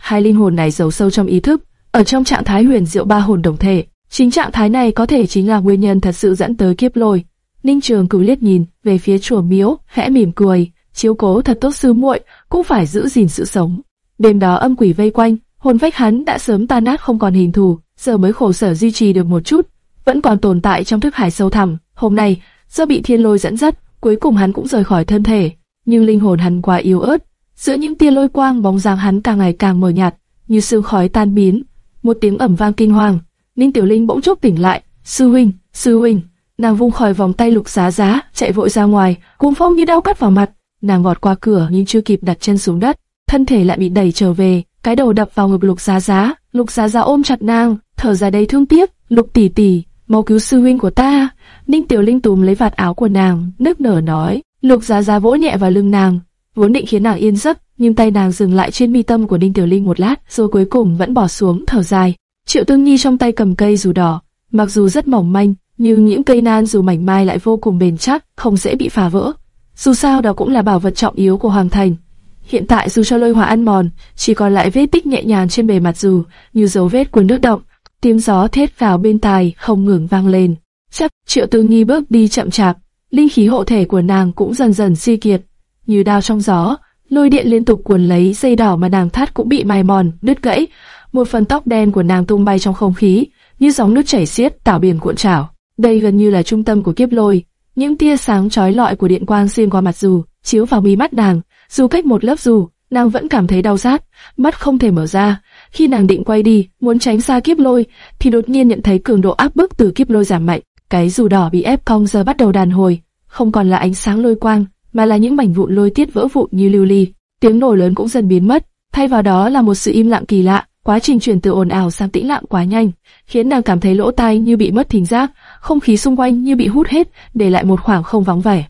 Hai linh hồn này giấu sâu trong ý thức, ở trong trạng thái huyền diệu ba hồn đồng thể. Chính trạng thái này có thể chính là nguyên nhân thật sự dẫn tới kiếp lôi. Ninh Trường cử liếc nhìn về phía chùa miếu, khẽ mỉm cười, chiếu cố thật tốt sư muội, cũng phải giữ gìn sự sống. Đêm đó âm quỷ vây quanh, hồn phách hắn đã sớm tan nát không còn hình thù, giờ mới khổ sở duy trì được một chút, vẫn còn tồn tại trong thức hải sâu thẳm. Hôm nay, do bị thiên lôi dẫn dắt, cuối cùng hắn cũng rời khỏi thân thể, nhưng linh hồn hắn quá yếu ớt. Giữa những tia lôi quang bóng dáng hắn càng ngày càng mờ nhạt, như sương khói tan biến. Một tiếng ẩm vang kinh hoàng, Ninh Tiểu Linh bỗng chốc tỉnh lại, "Sư huynh, sư huynh!" Nàng vung khỏi vòng tay Lục Giá Giá, chạy vội ra ngoài, cuồng phong như đau cắt vào mặt. Nàng vọt qua cửa nhưng chưa kịp đặt chân xuống đất, thân thể lại bị đẩy trở về, cái đầu đập vào ngực Lục Giá Giá. Lục Giá Giá ôm chặt nàng, thở ra đầy thương tiếc, "Lục tỷ tỷ, mau cứu sư huynh của ta." Ninh Tiểu Linh túm lấy vạt áo của nàng, nức nở nói. Lục Giá Giá vỗ nhẹ vào lưng nàng, vốn định khiến nàng yên giấc, nhưng tay nàng dừng lại trên mi tâm của Ninh Tiểu Linh một lát, rồi cuối cùng vẫn bỏ xuống, thở dài. Triệu Tương Nhi trong tay cầm cây dù đỏ, mặc dù rất mỏng manh, nhưng những cây nan dù mảnh mai lại vô cùng bền chắc, không dễ bị phá vỡ. Dù sao đó cũng là bảo vật trọng yếu của hoàng thành. Hiện tại dù cho lôi hỏa ăn mòn, chỉ còn lại vết tích nhẹ nhàng trên bề mặt dù, như dấu vết của nước động. Tiếng gió thét vào bên tai không ngừng vang lên. Chắc Triệu Tư Nghi bước đi chậm chạp, linh khí hộ thể của nàng cũng dần dần suy kiệt, như đao trong gió, lôi điện liên tục cuốn lấy dây đỏ mà nàng thắt cũng bị mài mòn, đứt gãy. Một phần tóc đen của nàng tung bay trong không khí, như dòng nước chảy xiết tảo biển cuộn trào. Đây gần như là trung tâm của kiếp lôi. Những tia sáng chói lọi của điện quang xuyên qua mặt dù, chiếu vào mi mắt nàng. Dù cách một lớp dù, nàng vẫn cảm thấy đau rát, mắt không thể mở ra. Khi nàng định quay đi, muốn tránh xa kiếp lôi, thì đột nhiên nhận thấy cường độ áp bức từ kiếp lôi giảm mạnh. Cái dù đỏ bị ép cong giờ bắt đầu đàn hồi, không còn là ánh sáng lôi quang, mà là những mảnh vụn lôi tiết vỡ vụn như lưu ly. Tiếng nổ lớn cũng dần biến mất, thay vào đó là một sự im lặng kỳ lạ. Quá trình chuyển từ ồn ào sang tĩnh lặng quá nhanh, khiến nàng cảm thấy lỗ tai như bị mất thính giác, không khí xung quanh như bị hút hết, để lại một khoảng không vắng vẻ.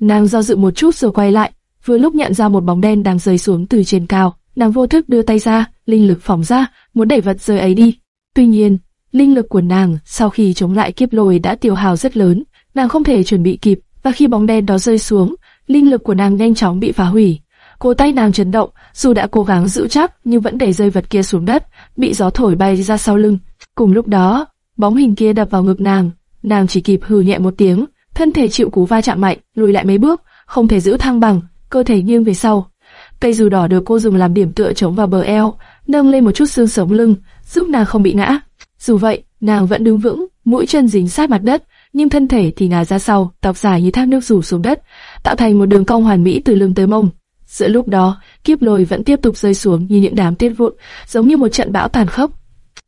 Nàng do dự một chút rồi quay lại, vừa lúc nhận ra một bóng đen đang rơi xuống từ trên cao, nàng vô thức đưa tay ra, linh lực phóng ra, muốn đẩy vật rơi ấy đi. Tuy nhiên, linh lực của nàng sau khi chống lại kiếp lôi đã tiêu hao rất lớn, nàng không thể chuẩn bị kịp, và khi bóng đen đó rơi xuống, linh lực của nàng nhanh chóng bị phá hủy. Cổ tay nàng chấn động, dù đã cố gắng giữ chắc nhưng vẫn để rơi vật kia xuống đất, bị gió thổi bay ra sau lưng. Cùng lúc đó, bóng hình kia đập vào ngực nàng, nàng chỉ kịp hừ nhẹ một tiếng, thân thể chịu cú va chạm mạnh, lùi lại mấy bước, không thể giữ thăng bằng, cơ thể nghiêng về sau. Cây dù đỏ được cô dùng làm điểm tựa chống vào bờ eo, nâng lên một chút xương sống lưng, giúp nàng không bị ngã. Dù vậy, nàng vẫn đứng vững, mũi chân dính sát mặt đất, nhưng thân thể thì ngả ra sau, tóc dài như thác nước rủ xuống đất, tạo thành một đường cong hoàn mỹ từ lưng tới mông. Giữa lúc đó, kiếp lôi vẫn tiếp tục rơi xuống như những đám tiết vụn, giống như một trận bão tàn khốc.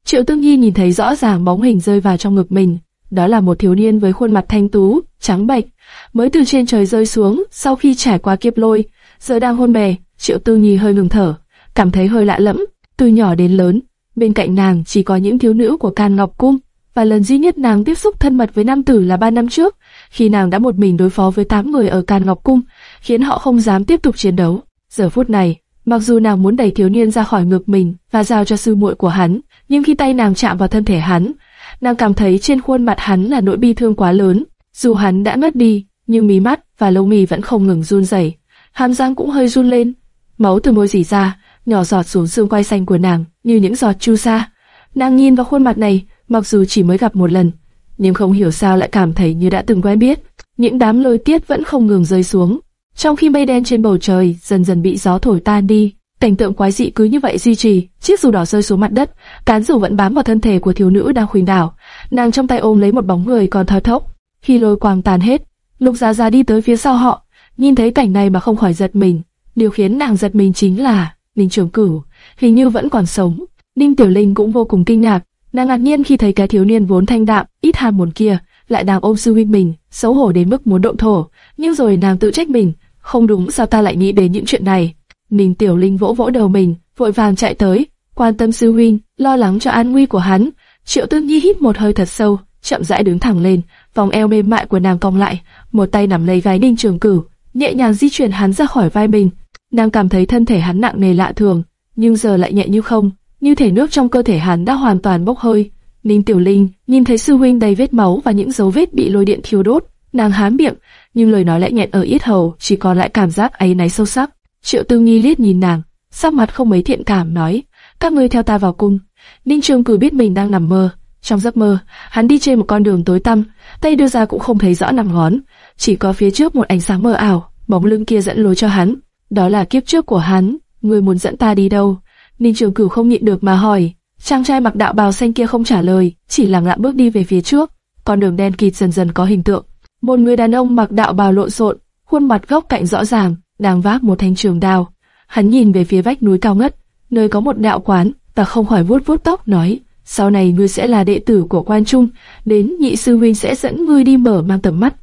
Triệu Tương Nhi nhìn thấy rõ ràng bóng hình rơi vào trong ngực mình, đó là một thiếu niên với khuôn mặt thanh tú, trắng bệch, mới từ trên trời rơi xuống sau khi trải qua kiếp lôi, giờ đang hôn mê. Triệu Tương Nhi hơi ngừng thở, cảm thấy hơi lạ lẫm. Từ nhỏ đến lớn, bên cạnh nàng chỉ có những thiếu nữ của Can Ngọc Cung, và lần duy nhất nàng tiếp xúc thân mật với nam tử là ba năm trước, khi nàng đã một mình đối phó với tám người ở Can Ngọc Cung, khiến họ không dám tiếp tục chiến đấu. Giờ phút này, mặc dù nàng muốn đẩy thiếu niên ra khỏi ngực mình và giao cho sư muội của hắn, nhưng khi tay nàng chạm vào thân thể hắn, nàng cảm thấy trên khuôn mặt hắn là nỗi bi thương quá lớn. Dù hắn đã ngất đi, nhưng mí mắt và lông mì vẫn không ngừng run rẩy, hàm răng cũng hơi run lên, máu từ môi rỉ ra, nhỏ giọt xuống xương quai xanh của nàng như những giọt chu sa. Nàng nhìn vào khuôn mặt này, mặc dù chỉ mới gặp một lần, nhưng không hiểu sao lại cảm thấy như đã từng quen biết. Những đám lôi tiết vẫn không ngừng rơi xuống, trong khi mây đen trên bầu trời dần dần bị gió thổi tan đi. Cảnh tượng quái dị cứ như vậy duy trì, chiếc dù đỏ rơi xuống mặt đất, cán dù vẫn bám vào thân thể của thiếu nữ đang khuỳnh đảo. Nàng trong tay ôm lấy một bóng người còn thở thốc. Khi lôi quang tàn hết, Lục Giá Giá đi tới phía sau họ, nhìn thấy cảnh này mà không khỏi giật mình. Điều khiến nàng giật mình chính là Ninh Trường Cửu hình như vẫn còn sống. Ninh Tiểu Linh cũng vô cùng kinh ngạc, nàng ngạc nhiên khi thấy cái thiếu niên vốn thanh đạm, ít ham muốn kia lại đang ôm sư huynh mình, xấu hổ đến mức muốn động thổ. Nhưng rồi nàng tự trách mình, không đúng sao ta lại nghĩ đến những chuyện này. Ninh Tiểu Linh vỗ vỗ đầu mình, vội vàng chạy tới, quan tâm sư huynh, lo lắng cho an nguy của hắn. Triệu Tương Nhi hít một hơi thật sâu, chậm rãi đứng thẳng lên, vòng eo mềm mại của nàng cong lại, một tay nắm lấy gáy Ninh Trường Cửu, nhẹ nhàng di chuyển hắn ra khỏi vai mình. Nàng cảm thấy thân thể hắn nặng nề lạ thường, nhưng giờ lại nhẹ như không, như thể nước trong cơ thể hắn đã hoàn toàn bốc hơi. Ninh Tiểu Linh nhìn thấy sư huynh đầy vết máu và những dấu vết bị lôi điện thiêu đốt, nàng hám miệng, nhưng lời nói lại nghẹn ở yết hầu, chỉ còn lại cảm giác ấy náy sâu sắc. Triệu Tư Nghi liếc nhìn nàng, sắc mặt không mấy thiện cảm nói: "Các ngươi theo ta vào cung." Ninh Trường Cử biết mình đang nằm mơ, trong giấc mơ, hắn đi trên một con đường tối tăm, tay đưa ra cũng không thấy rõ nằm ngón, chỉ có phía trước một ánh sáng mờ ảo, bóng lưng kia dẫn lối cho hắn. Đó là kiếp trước của hắn, người muốn dẫn ta đi đâu? Ninh Trường Cửu không nhịn được mà hỏi. Chàng trai mặc đạo bào xanh kia không trả lời, chỉ lặng lặng bước đi về phía trước. Con đường đen kịt dần dần có hình tượng. Một người đàn ông mặc đạo bào lộn xộn, khuôn mặt góc cạnh rõ ràng, đang vác một thanh trường đao. Hắn nhìn về phía vách núi cao ngất, nơi có một đạo quán, và không khỏi vuốt vuốt tóc nói: sau này ngươi sẽ là đệ tử của quan trung, đến nhị sư huynh sẽ dẫn ngươi đi mở mang tầm mắt.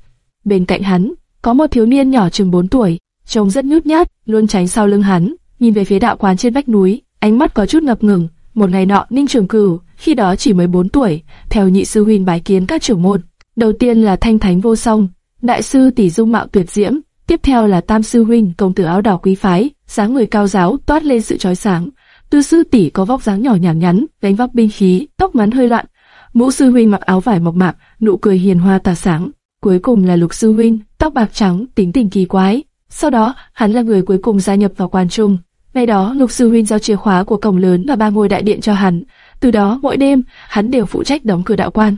Bên cạnh hắn, có một thiếu niên nhỏ chừng 4 tuổi, trông rất nhút nhát, luôn tránh sau lưng hắn, nhìn về phía đạo quán trên vách núi, ánh mắt có chút ngập ngừng. Một ngày nọ, Ninh Trường Cửu, khi đó chỉ mới 4 tuổi, theo nhị sư huynh bái kiến các trưởng môn. Đầu tiên là Thanh Thánh Vô Song, đại sư tỷ dung mạo tuyệt diễm, tiếp theo là Tam sư huynh, công tử áo đỏ quý phái, dáng người cao giáo, toát lên sự chói sáng. Tư sư tỷ có vóc dáng nhỏ nhắn nhắn, gánh vác binh khí, tóc ngắn hơi loạn. Ngũ sư huynh mặc áo vải mộc mạc, nụ cười hiền hoa tỏa sáng. Cuối cùng là lục sư huynh, tóc bạc trắng, tính tình kỳ quái. Sau đó, hắn là người cuối cùng gia nhập vào quan trung. Ngày đó, lục sư huynh giao chìa khóa của cổng lớn và ba ngôi đại điện cho hắn. Từ đó, mỗi đêm, hắn đều phụ trách đóng cửa đạo quan.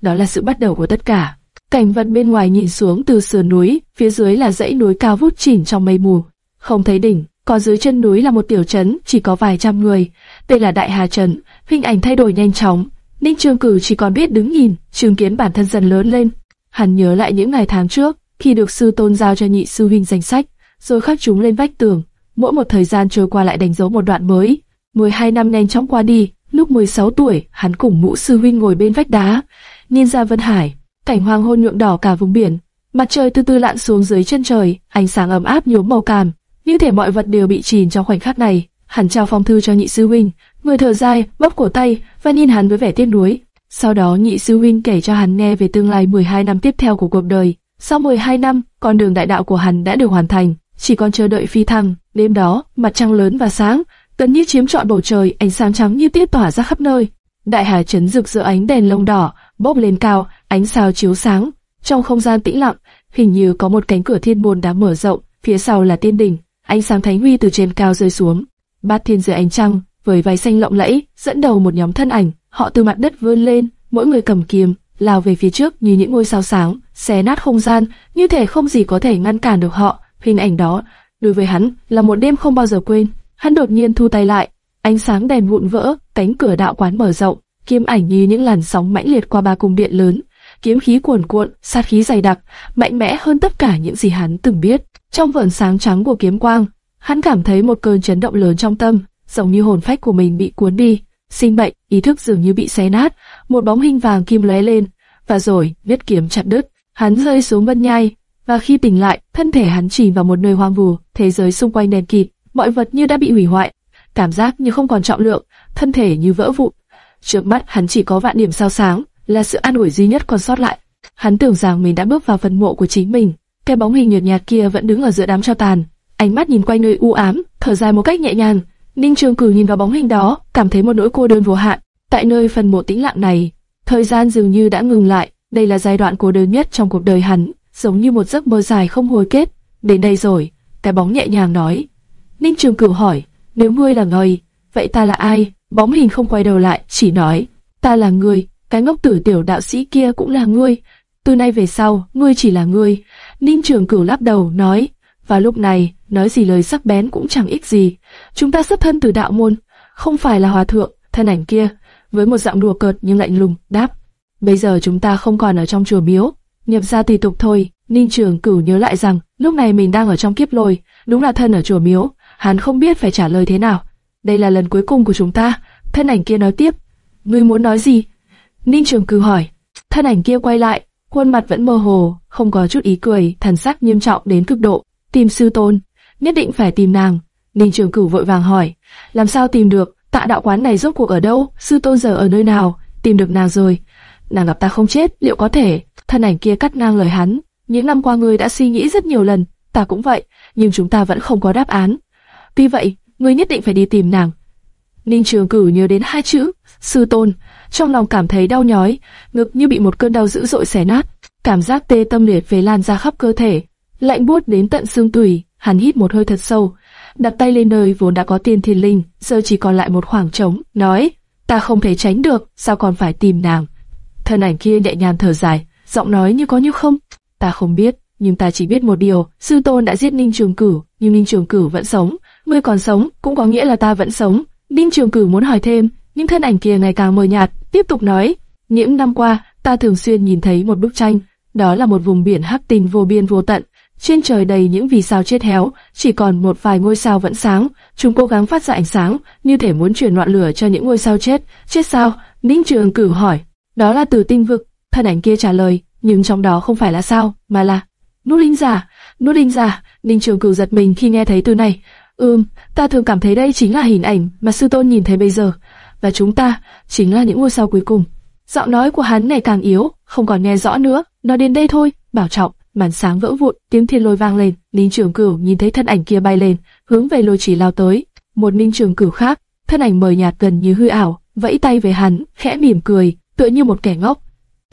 Đó là sự bắt đầu của tất cả. Cảnh vật bên ngoài nhìn xuống từ sườn núi, phía dưới là dãy núi cao vút chỉnh trong mây mù. Không thấy đỉnh, còn dưới chân núi là một tiểu trấn chỉ có vài trăm người, đây là Đại Hà Trấn. Hình ảnh thay đổi nhanh chóng, Ninh Trường Cử chỉ còn biết đứng nhìn, chứng kiến bản thân dần lớn lên. Hắn nhớ lại những ngày tháng trước, khi được sư tôn giao cho nhị sư huynh danh sách, rồi khắc chúng lên vách tường. Mỗi một thời gian trôi qua lại đánh dấu một đoạn mới. 12 năm nhanh chóng qua đi, lúc 16 tuổi, hắn cùng mũ sư huynh ngồi bên vách đá, nhìn ra Vân Hải, cảnh hoàng hôn nhuộm đỏ cả vùng biển. Mặt trời từ từ lặn xuống dưới chân trời, ánh sáng ấm áp nhuốm màu cam, như thể mọi vật đều bị chìm trong khoảnh khắc này. Hắn trao phong thư cho nhị sư huynh, người thở dài, bóp cổ tay và nhìn hắn với vẻ tiếc nuối. Sau đó nhị sư huynh kể cho hắn nghe về tương lai 12 năm tiếp theo của cuộc đời. Sau 12 năm, con đường đại đạo của hắn đã được hoàn thành chỉ còn chờ đợi phi thăng. Đêm đó, mặt trăng lớn và sáng, tấn như chiếm trọn bầu trời, ánh sáng trắng như tiết tỏa ra khắp nơi. Đại hải chấn rực giữa ánh đèn lông đỏ, bốc lên cao, ánh sao chiếu sáng. Trong không gian tĩnh lặng, hình như có một cánh cửa thiên môn đã mở rộng, phía sau là tiên đỉnh, ánh sáng thánh huy từ trên cao rơi xuống. Bát thiên dưới ánh trăng, với váy xanh lộng lẫy, dẫn đầu một nhóm thân ảnh, họ từ mặt đất vươn lên, mỗi người cầm kiếm, lao về phía trước như những ngôi sao sáng, xé nát không gian, như thể không gì có thể ngăn cản được họ. Hình ảnh đó, đối với hắn, là một đêm không bao giờ quên. Hắn đột nhiên thu tay lại, ánh sáng đèn vụn vỡ, cánh cửa đạo quán mở rộng, kiếm ảnh như những làn sóng mãnh liệt qua ba cung điện lớn, kiếm khí cuồn cuộn, sát khí dày đặc, mạnh mẽ hơn tất cả những gì hắn từng biết. Trong vườn sáng trắng của kiếm quang, hắn cảm thấy một cơn chấn động lớn trong tâm, giống như hồn phách của mình bị cuốn đi, sinh mệnh, ý thức dường như bị xé nát, một bóng hình vàng kim lóe lên, và rồi, vết kiếm chặt đứt, hắn rơi xuống vân nhai, và khi tỉnh lại, thân thể hắn chìm vào một nơi hoang vu, thế giới xung quanh đen kịt, mọi vật như đã bị hủy hoại, cảm giác như không còn trọng lượng, thân thể như vỡ vụn. Trước mắt hắn chỉ có vạn điểm sao sáng, là sự an ủi duy nhất còn sót lại. Hắn tưởng rằng mình đã bước vào phần mộ của chính mình, cái bóng hình nhợt nhạt kia vẫn đứng ở giữa đám tro tàn, ánh mắt nhìn quanh nơi u ám, thở dài một cách nhẹ nhàng. Ninh Trường Cử nhìn vào bóng hình đó, cảm thấy một nỗi cô đơn vô hạn. Tại nơi phần mộ tĩnh lặng này, thời gian dường như đã ngừng lại. Đây là giai đoạn cô đơn nhất trong cuộc đời hắn, giống như một giấc mơ dài không hồi kết. Đến đây rồi, cái bóng nhẹ nhàng nói. Ninh Trường Cửu hỏi, nếu ngươi là người, vậy ta là ai? Bóng hình không quay đầu lại, chỉ nói, ta là người, cái ngốc tử tiểu đạo sĩ kia cũng là ngươi. Từ nay về sau, ngươi chỉ là ngươi. Ninh Trường Cửu lắc đầu, nói, và lúc này, nói gì lời sắc bén cũng chẳng ích gì. Chúng ta xuất thân từ đạo môn, không phải là hòa thượng, thân ảnh kia, với một giọng đùa cợt nhưng lạnh lùng, đáp. Bây giờ chúng ta không còn ở trong chùa miếu, nhập ra tùy tục thôi. Ninh Trường Cửu nhớ lại rằng, lúc này mình đang ở trong kiếp lôi, đúng là thân ở chùa miếu, hắn không biết phải trả lời thế nào. Đây là lần cuối cùng của chúng ta. Thân ảnh kia nói tiếp, ngươi muốn nói gì? Ninh Trường Cửu hỏi. Thân ảnh kia quay lại, khuôn mặt vẫn mơ hồ, không có chút ý cười, thần sắc nghiêm trọng đến cực độ. Tìm sư tôn, nhất định phải tìm nàng. Ninh Trường Cửu vội vàng hỏi, làm sao tìm được? Tạ đạo quán này rốt cuộc ở đâu? Sư tôn giờ ở nơi nào? Tìm được nàng rồi. Nàng gặp ta không chết, liệu có thể? Thân ảnh kia cắt ngang lời hắn. Những năm qua ngươi đã suy nghĩ rất nhiều lần, ta cũng vậy, nhưng chúng ta vẫn không có đáp án. Tuy vậy, ngươi nhất định phải đi tìm nàng. Ninh Trường Cửu nhớ đến hai chữ, sư tôn, trong lòng cảm thấy đau nhói, ngực như bị một cơn đau dữ dội xé nát, cảm giác tê tâm liệt về lan ra khắp cơ thể, lạnh buốt đến tận xương tủy. Hắn hít một hơi thật sâu, đặt tay lên nơi vốn đã có tiên thiên linh, giờ chỉ còn lại một khoảng trống, nói, ta không thể tránh được, sao còn phải tìm nàng. Thân ảnh kia nhẹ nhàng thở dài, giọng nói như có như không. Ta không biết, nhưng ta chỉ biết một điều, sư tôn đã giết Ninh Trường Cửu, nhưng Ninh Trường Cửu vẫn sống. Ngươi còn sống, cũng có nghĩa là ta vẫn sống. Ninh Trường Cửu muốn hỏi thêm, nhưng thân ảnh kia ngày càng mờ nhạt, tiếp tục nói, những năm qua, ta thường xuyên nhìn thấy một bức tranh, đó là một vùng biển hắc tinh vô biên vô tận, trên trời đầy những vì sao chết héo, chỉ còn một vài ngôi sao vẫn sáng. Chúng cố gắng phát ra ánh sáng, như thể muốn truyền ngọn lửa cho những ngôi sao chết. Chết sao? Ninh Trường Cửu hỏi. Đó là từ tinh vực. Thân ảnh kia trả lời, nhưng trong đó không phải là sao, mà là nút linh giả. Nút linh giả. Ninh Trường Cửu giật mình khi nghe thấy từ này. Ừm, ta thường cảm thấy đây chính là hình ảnh mà sư tôn nhìn thấy bây giờ, và chúng ta chính là những ngôi sao cuối cùng. Giọng nói của hắn này càng yếu, không còn nghe rõ nữa. nó đến đây thôi, bảo trọng màn sáng vỡ vụn, tiếng thiên lôi vang lên. Ninh Trường Cửu nhìn thấy thân ảnh kia bay lên, hướng về lôi chỉ lao tới. Một Ninh Trường Cửu khác, thân ảnh mờ nhạt gần như hư ảo, vẫy tay về hắn, khẽ mỉm cười, tựa như một kẻ ngốc.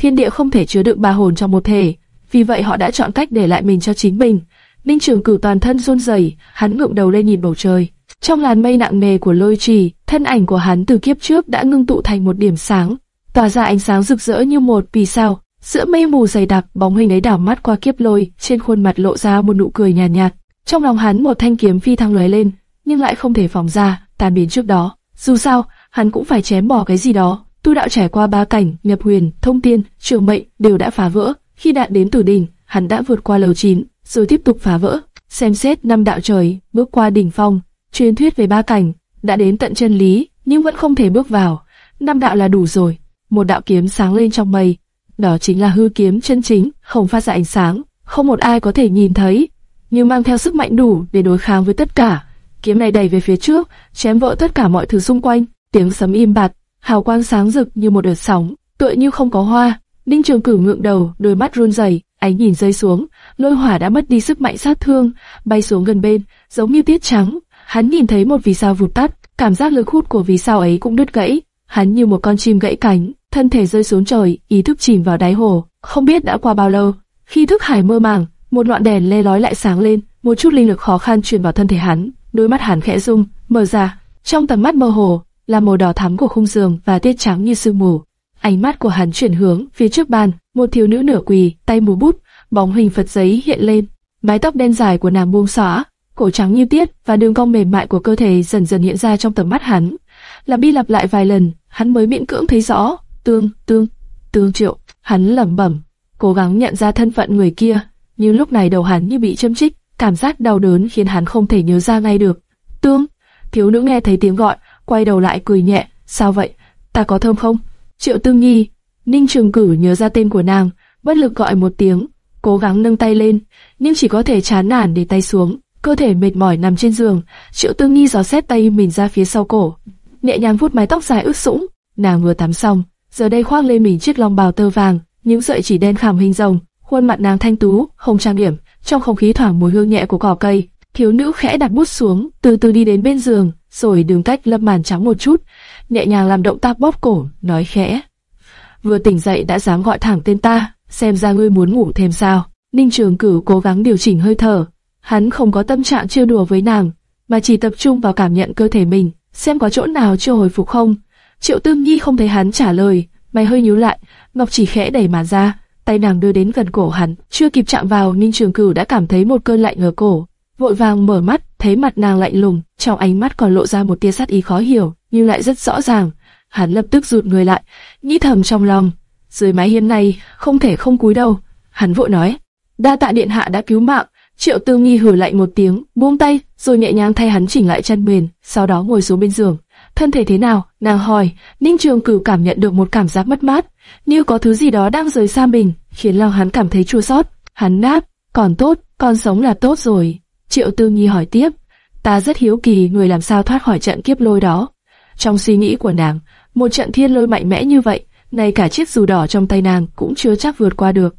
Thiên địa không thể chứa đựng ba hồn trong một thể, vì vậy họ đã chọn cách để lại mình cho chính mình. Ninh Trường Cửu toàn thân run rẩy, hắn ngượng đầu lên nhìn bầu trời. Trong làn mây nặng nề của lôi trì, thân ảnh của hắn từ kiếp trước đã ngưng tụ thành một điểm sáng, tỏa ra ánh sáng rực rỡ như một vì sao. Giữa mây mù dày đặc, bóng hình ấy đảo mắt qua kiếp lôi, trên khuôn mặt lộ ra một nụ cười nhàn nhạt, nhạt. Trong lòng hắn một thanh kiếm phi thăng lóe lên, nhưng lại không thể phóng ra, tan biến trước đó. Dù sao, hắn cũng phải chém bỏ cái gì đó. Tu đạo trải qua ba cảnh, nhập huyền, thông tiên, trường mệnh đều đã phá vỡ. Khi đạt đến tử đỉnh, hắn đã vượt qua lầu 9, rồi tiếp tục phá vỡ. Xem xét năm đạo trời, bước qua đỉnh phong, truyền thuyết về ba cảnh, đã đến tận chân lý, nhưng vẫn không thể bước vào. Năm đạo là đủ rồi. Một đạo kiếm sáng lên trong mây, đó chính là hư kiếm chân chính, không phát ra ánh sáng, không một ai có thể nhìn thấy, nhưng mang theo sức mạnh đủ để đối kháng với tất cả. Kiếm này đẩy về phía trước, chém vỡ tất cả mọi thứ xung quanh, tiếng sấm im bặt, hào quang sáng rực như một đợt sóng, tựa như không có hoa. Ninh Trường Cửu ngượng đầu, đôi mắt run rẩy, Ánh nhìn rơi xuống, lôi hỏa đã mất đi sức mạnh sát thương, bay xuống gần bên, giống như tiết trắng. Hắn nhìn thấy một vì sao vụt tắt, cảm giác lực hút của vì sao ấy cũng đứt gãy. Hắn như một con chim gãy cánh, thân thể rơi xuống trời, ý thức chìm vào đáy hồ. Không biết đã qua bao lâu, khi thức hải mơ màng, một ngọn đèn le lói lại sáng lên, một chút linh lực khó khăn truyền vào thân thể hắn, đôi mắt hắn khẽ rung, mở ra, trong tầm mắt mơ hồ là màu đỏ thắm của khung giường và tiết trắng như sương mù. Ánh mắt của hắn chuyển hướng phía trước bàn, một thiếu nữ nửa quỳ, tay múa bút, bóng hình Phật giấy hiện lên, mái tóc đen dài của nàng buông xõa, cổ trắng như tiết và đường cong mềm mại của cơ thể dần dần hiện ra trong tầm mắt hắn. Lặp đi lặp lại vài lần, hắn mới miễn cưỡng thấy rõ, tương, tương, tương triệu, hắn lẩm bẩm, cố gắng nhận ra thân phận người kia, nhưng lúc này đầu hắn như bị châm chích, cảm giác đau đớn khiến hắn không thể nhớ ra ngay được. Tương, thiếu nữ nghe thấy tiếng gọi, quay đầu lại cười nhẹ, sao vậy, ta có thơm không? Triệu Tương nghi, Ninh Trường Cử nhớ ra tên của nàng, bất lực gọi một tiếng, cố gắng nâng tay lên, nhưng chỉ có thể chán nản để tay xuống, cơ thể mệt mỏi nằm trên giường. Triệu Tương nghi gió xét tay mình ra phía sau cổ, nhẹ nhàng vuốt mái tóc dài ướt sũng. Nàng vừa tắm xong, giờ đây khoác lên mình chiếc long bào tơ vàng, những sợi chỉ đen khảm hình rồng, khuôn mặt nàng thanh tú, không trang điểm, trong không khí thoảng mùi hương nhẹ của cỏ cây. Thiếu nữ khẽ đặt bút xuống, từ từ đi đến bên giường, rồi đứng cách lâm màn trắng một chút, nhẹ nhàng làm động tác bóp cổ, nói khẽ. Vừa tỉnh dậy đã dám gọi thẳng tên ta, xem ra ngươi muốn ngủ thêm sao. Ninh Trường Cửu cố gắng điều chỉnh hơi thở, hắn không có tâm trạng trêu đùa với nàng, mà chỉ tập trung vào cảm nhận cơ thể mình, xem có chỗ nào chưa hồi phục không. Triệu Tương Nhi không thấy hắn trả lời, mày hơi nhíu lại, Ngọc chỉ khẽ đẩy màn ra, tay nàng đưa đến gần cổ hắn, chưa kịp chạm vào, Ninh Trường Cửu đã cảm thấy một cơn lạnh ở cổ, vội vàng mở mắt, thấy mặt nàng lạnh lùng, trong ánh mắt còn lộ ra một tia sát ý khó hiểu, nhưng lại rất rõ ràng. Hắn lập tức rụt người lại, nghĩ thầm trong lòng, dưới mái hiên này không thể không cúi đầu. Hắn vội nói, đa tạ điện hạ đã cứu mạng. Triệu Tư Nghi hử lạnh một tiếng, buông tay, rồi nhẹ nhàng thay hắn chỉnh lại chân mền, sau đó ngồi xuống bên giường. Thân thể thế nào? Nàng hỏi. Ninh Trường Cửu cảm nhận được một cảm giác mất mát, như có thứ gì đó đang rời xa mình, khiến lòng hắn cảm thấy chua xót. Hắn đáp, còn tốt, còn sống là tốt rồi. Triệu Tư Nhi hỏi tiếp, ta rất hiếu kỳ người làm sao thoát khỏi trận kiếp lôi đó. Trong suy nghĩ của nàng, một trận thiên lôi mạnh mẽ như vậy, ngay cả chiếc dù đỏ trong tay nàng cũng chưa chắc vượt qua được.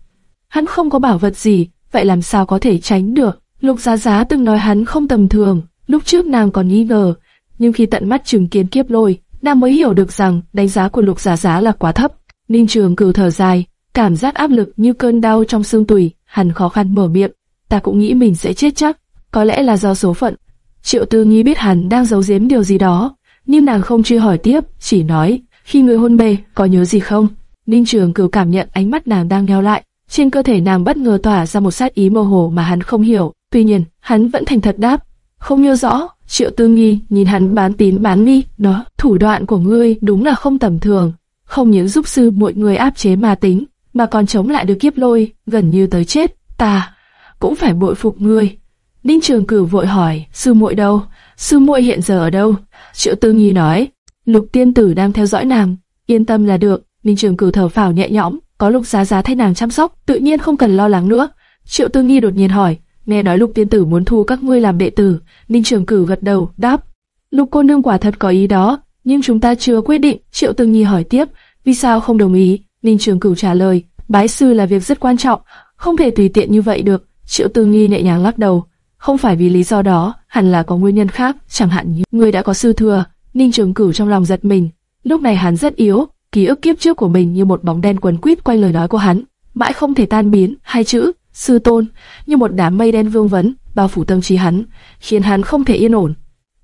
Hắn không có bảo vật gì, vậy làm sao có thể tránh được? Lục Giá Giá từng nói hắn không tầm thường, lúc trước nàng còn nghi ngờ, nhưng khi tận mắt chứng kiến kiếp lôi, nàng mới hiểu được rằng đánh giá của Lục Giá Giá là quá thấp. Ninh Trường cừu thở dài, cảm giác áp lực như cơn đau trong xương tủy, hắn khó khăn mở miệng. Ta cũng nghĩ mình sẽ chết chắc, có lẽ là do số phận. Triệu Tư nghi biết hắn đang giấu giếm điều gì đó, nhưng nàng không truy hỏi tiếp, chỉ nói, khi người hôn mê, có nhớ gì không? Ninh Trường Cửu cảm nhận ánh mắt nàng đang nheo lại, trên cơ thể nàng bất ngờ tỏa ra một sát ý mơ hồ mà hắn không hiểu. Tuy nhiên, hắn vẫn thành thật đáp, không nhớ rõ. Triệu Tư Nghi nhìn hắn bán tín bán nghi, đó, thủ đoạn của ngươi đúng là không tầm thường, không những giúp sư mọi người áp chế ma tính, mà còn chống lại được kiếp lôi, gần như tới chết. Ta cũng phải bội phục ngươi. Ninh Trường Cửu vội hỏi, sư muội đâu? Sư muội hiện giờ ở đâu? Triệu Tư Nghi nói, Lục Tiên Tử đang theo dõi nàng, yên tâm là được. Ninh Trường Cửu thở phào nhẹ nhõm, có Lục Giá Giá thay nàng chăm sóc, tự nhiên không cần lo lắng nữa. Triệu Tư Nghi đột nhiên hỏi, nghe nói Lục Tiên Tử muốn thu các ngươi làm đệ tử. Ninh Trường Cửu gật đầu, đáp, Lục cô nương quả thật có ý đó, nhưng chúng ta chưa quyết định. Triệu Tư Nghi hỏi tiếp, vì sao không đồng ý? Ninh Trường Cửu trả lời, bái sư là việc rất quan trọng, không thể tùy tiện như vậy được. Triệu Tư Nghi nhẹ nhàng lắc đầu, không phải vì lý do đó, hẳn là có nguyên nhân khác, chẳng hạn như người đã có sư thừa. Ninh Trường Cửu trong lòng giật mình, lúc này hắn rất yếu, ký ức kiếp trước của mình như một bóng đen quấn quýt quanh lời nói của hắn, mãi không thể tan biến. Hai chữ sư tôn như một đám mây đen vương vấn bao phủ tâm trí hắn, khiến hắn không thể yên ổn.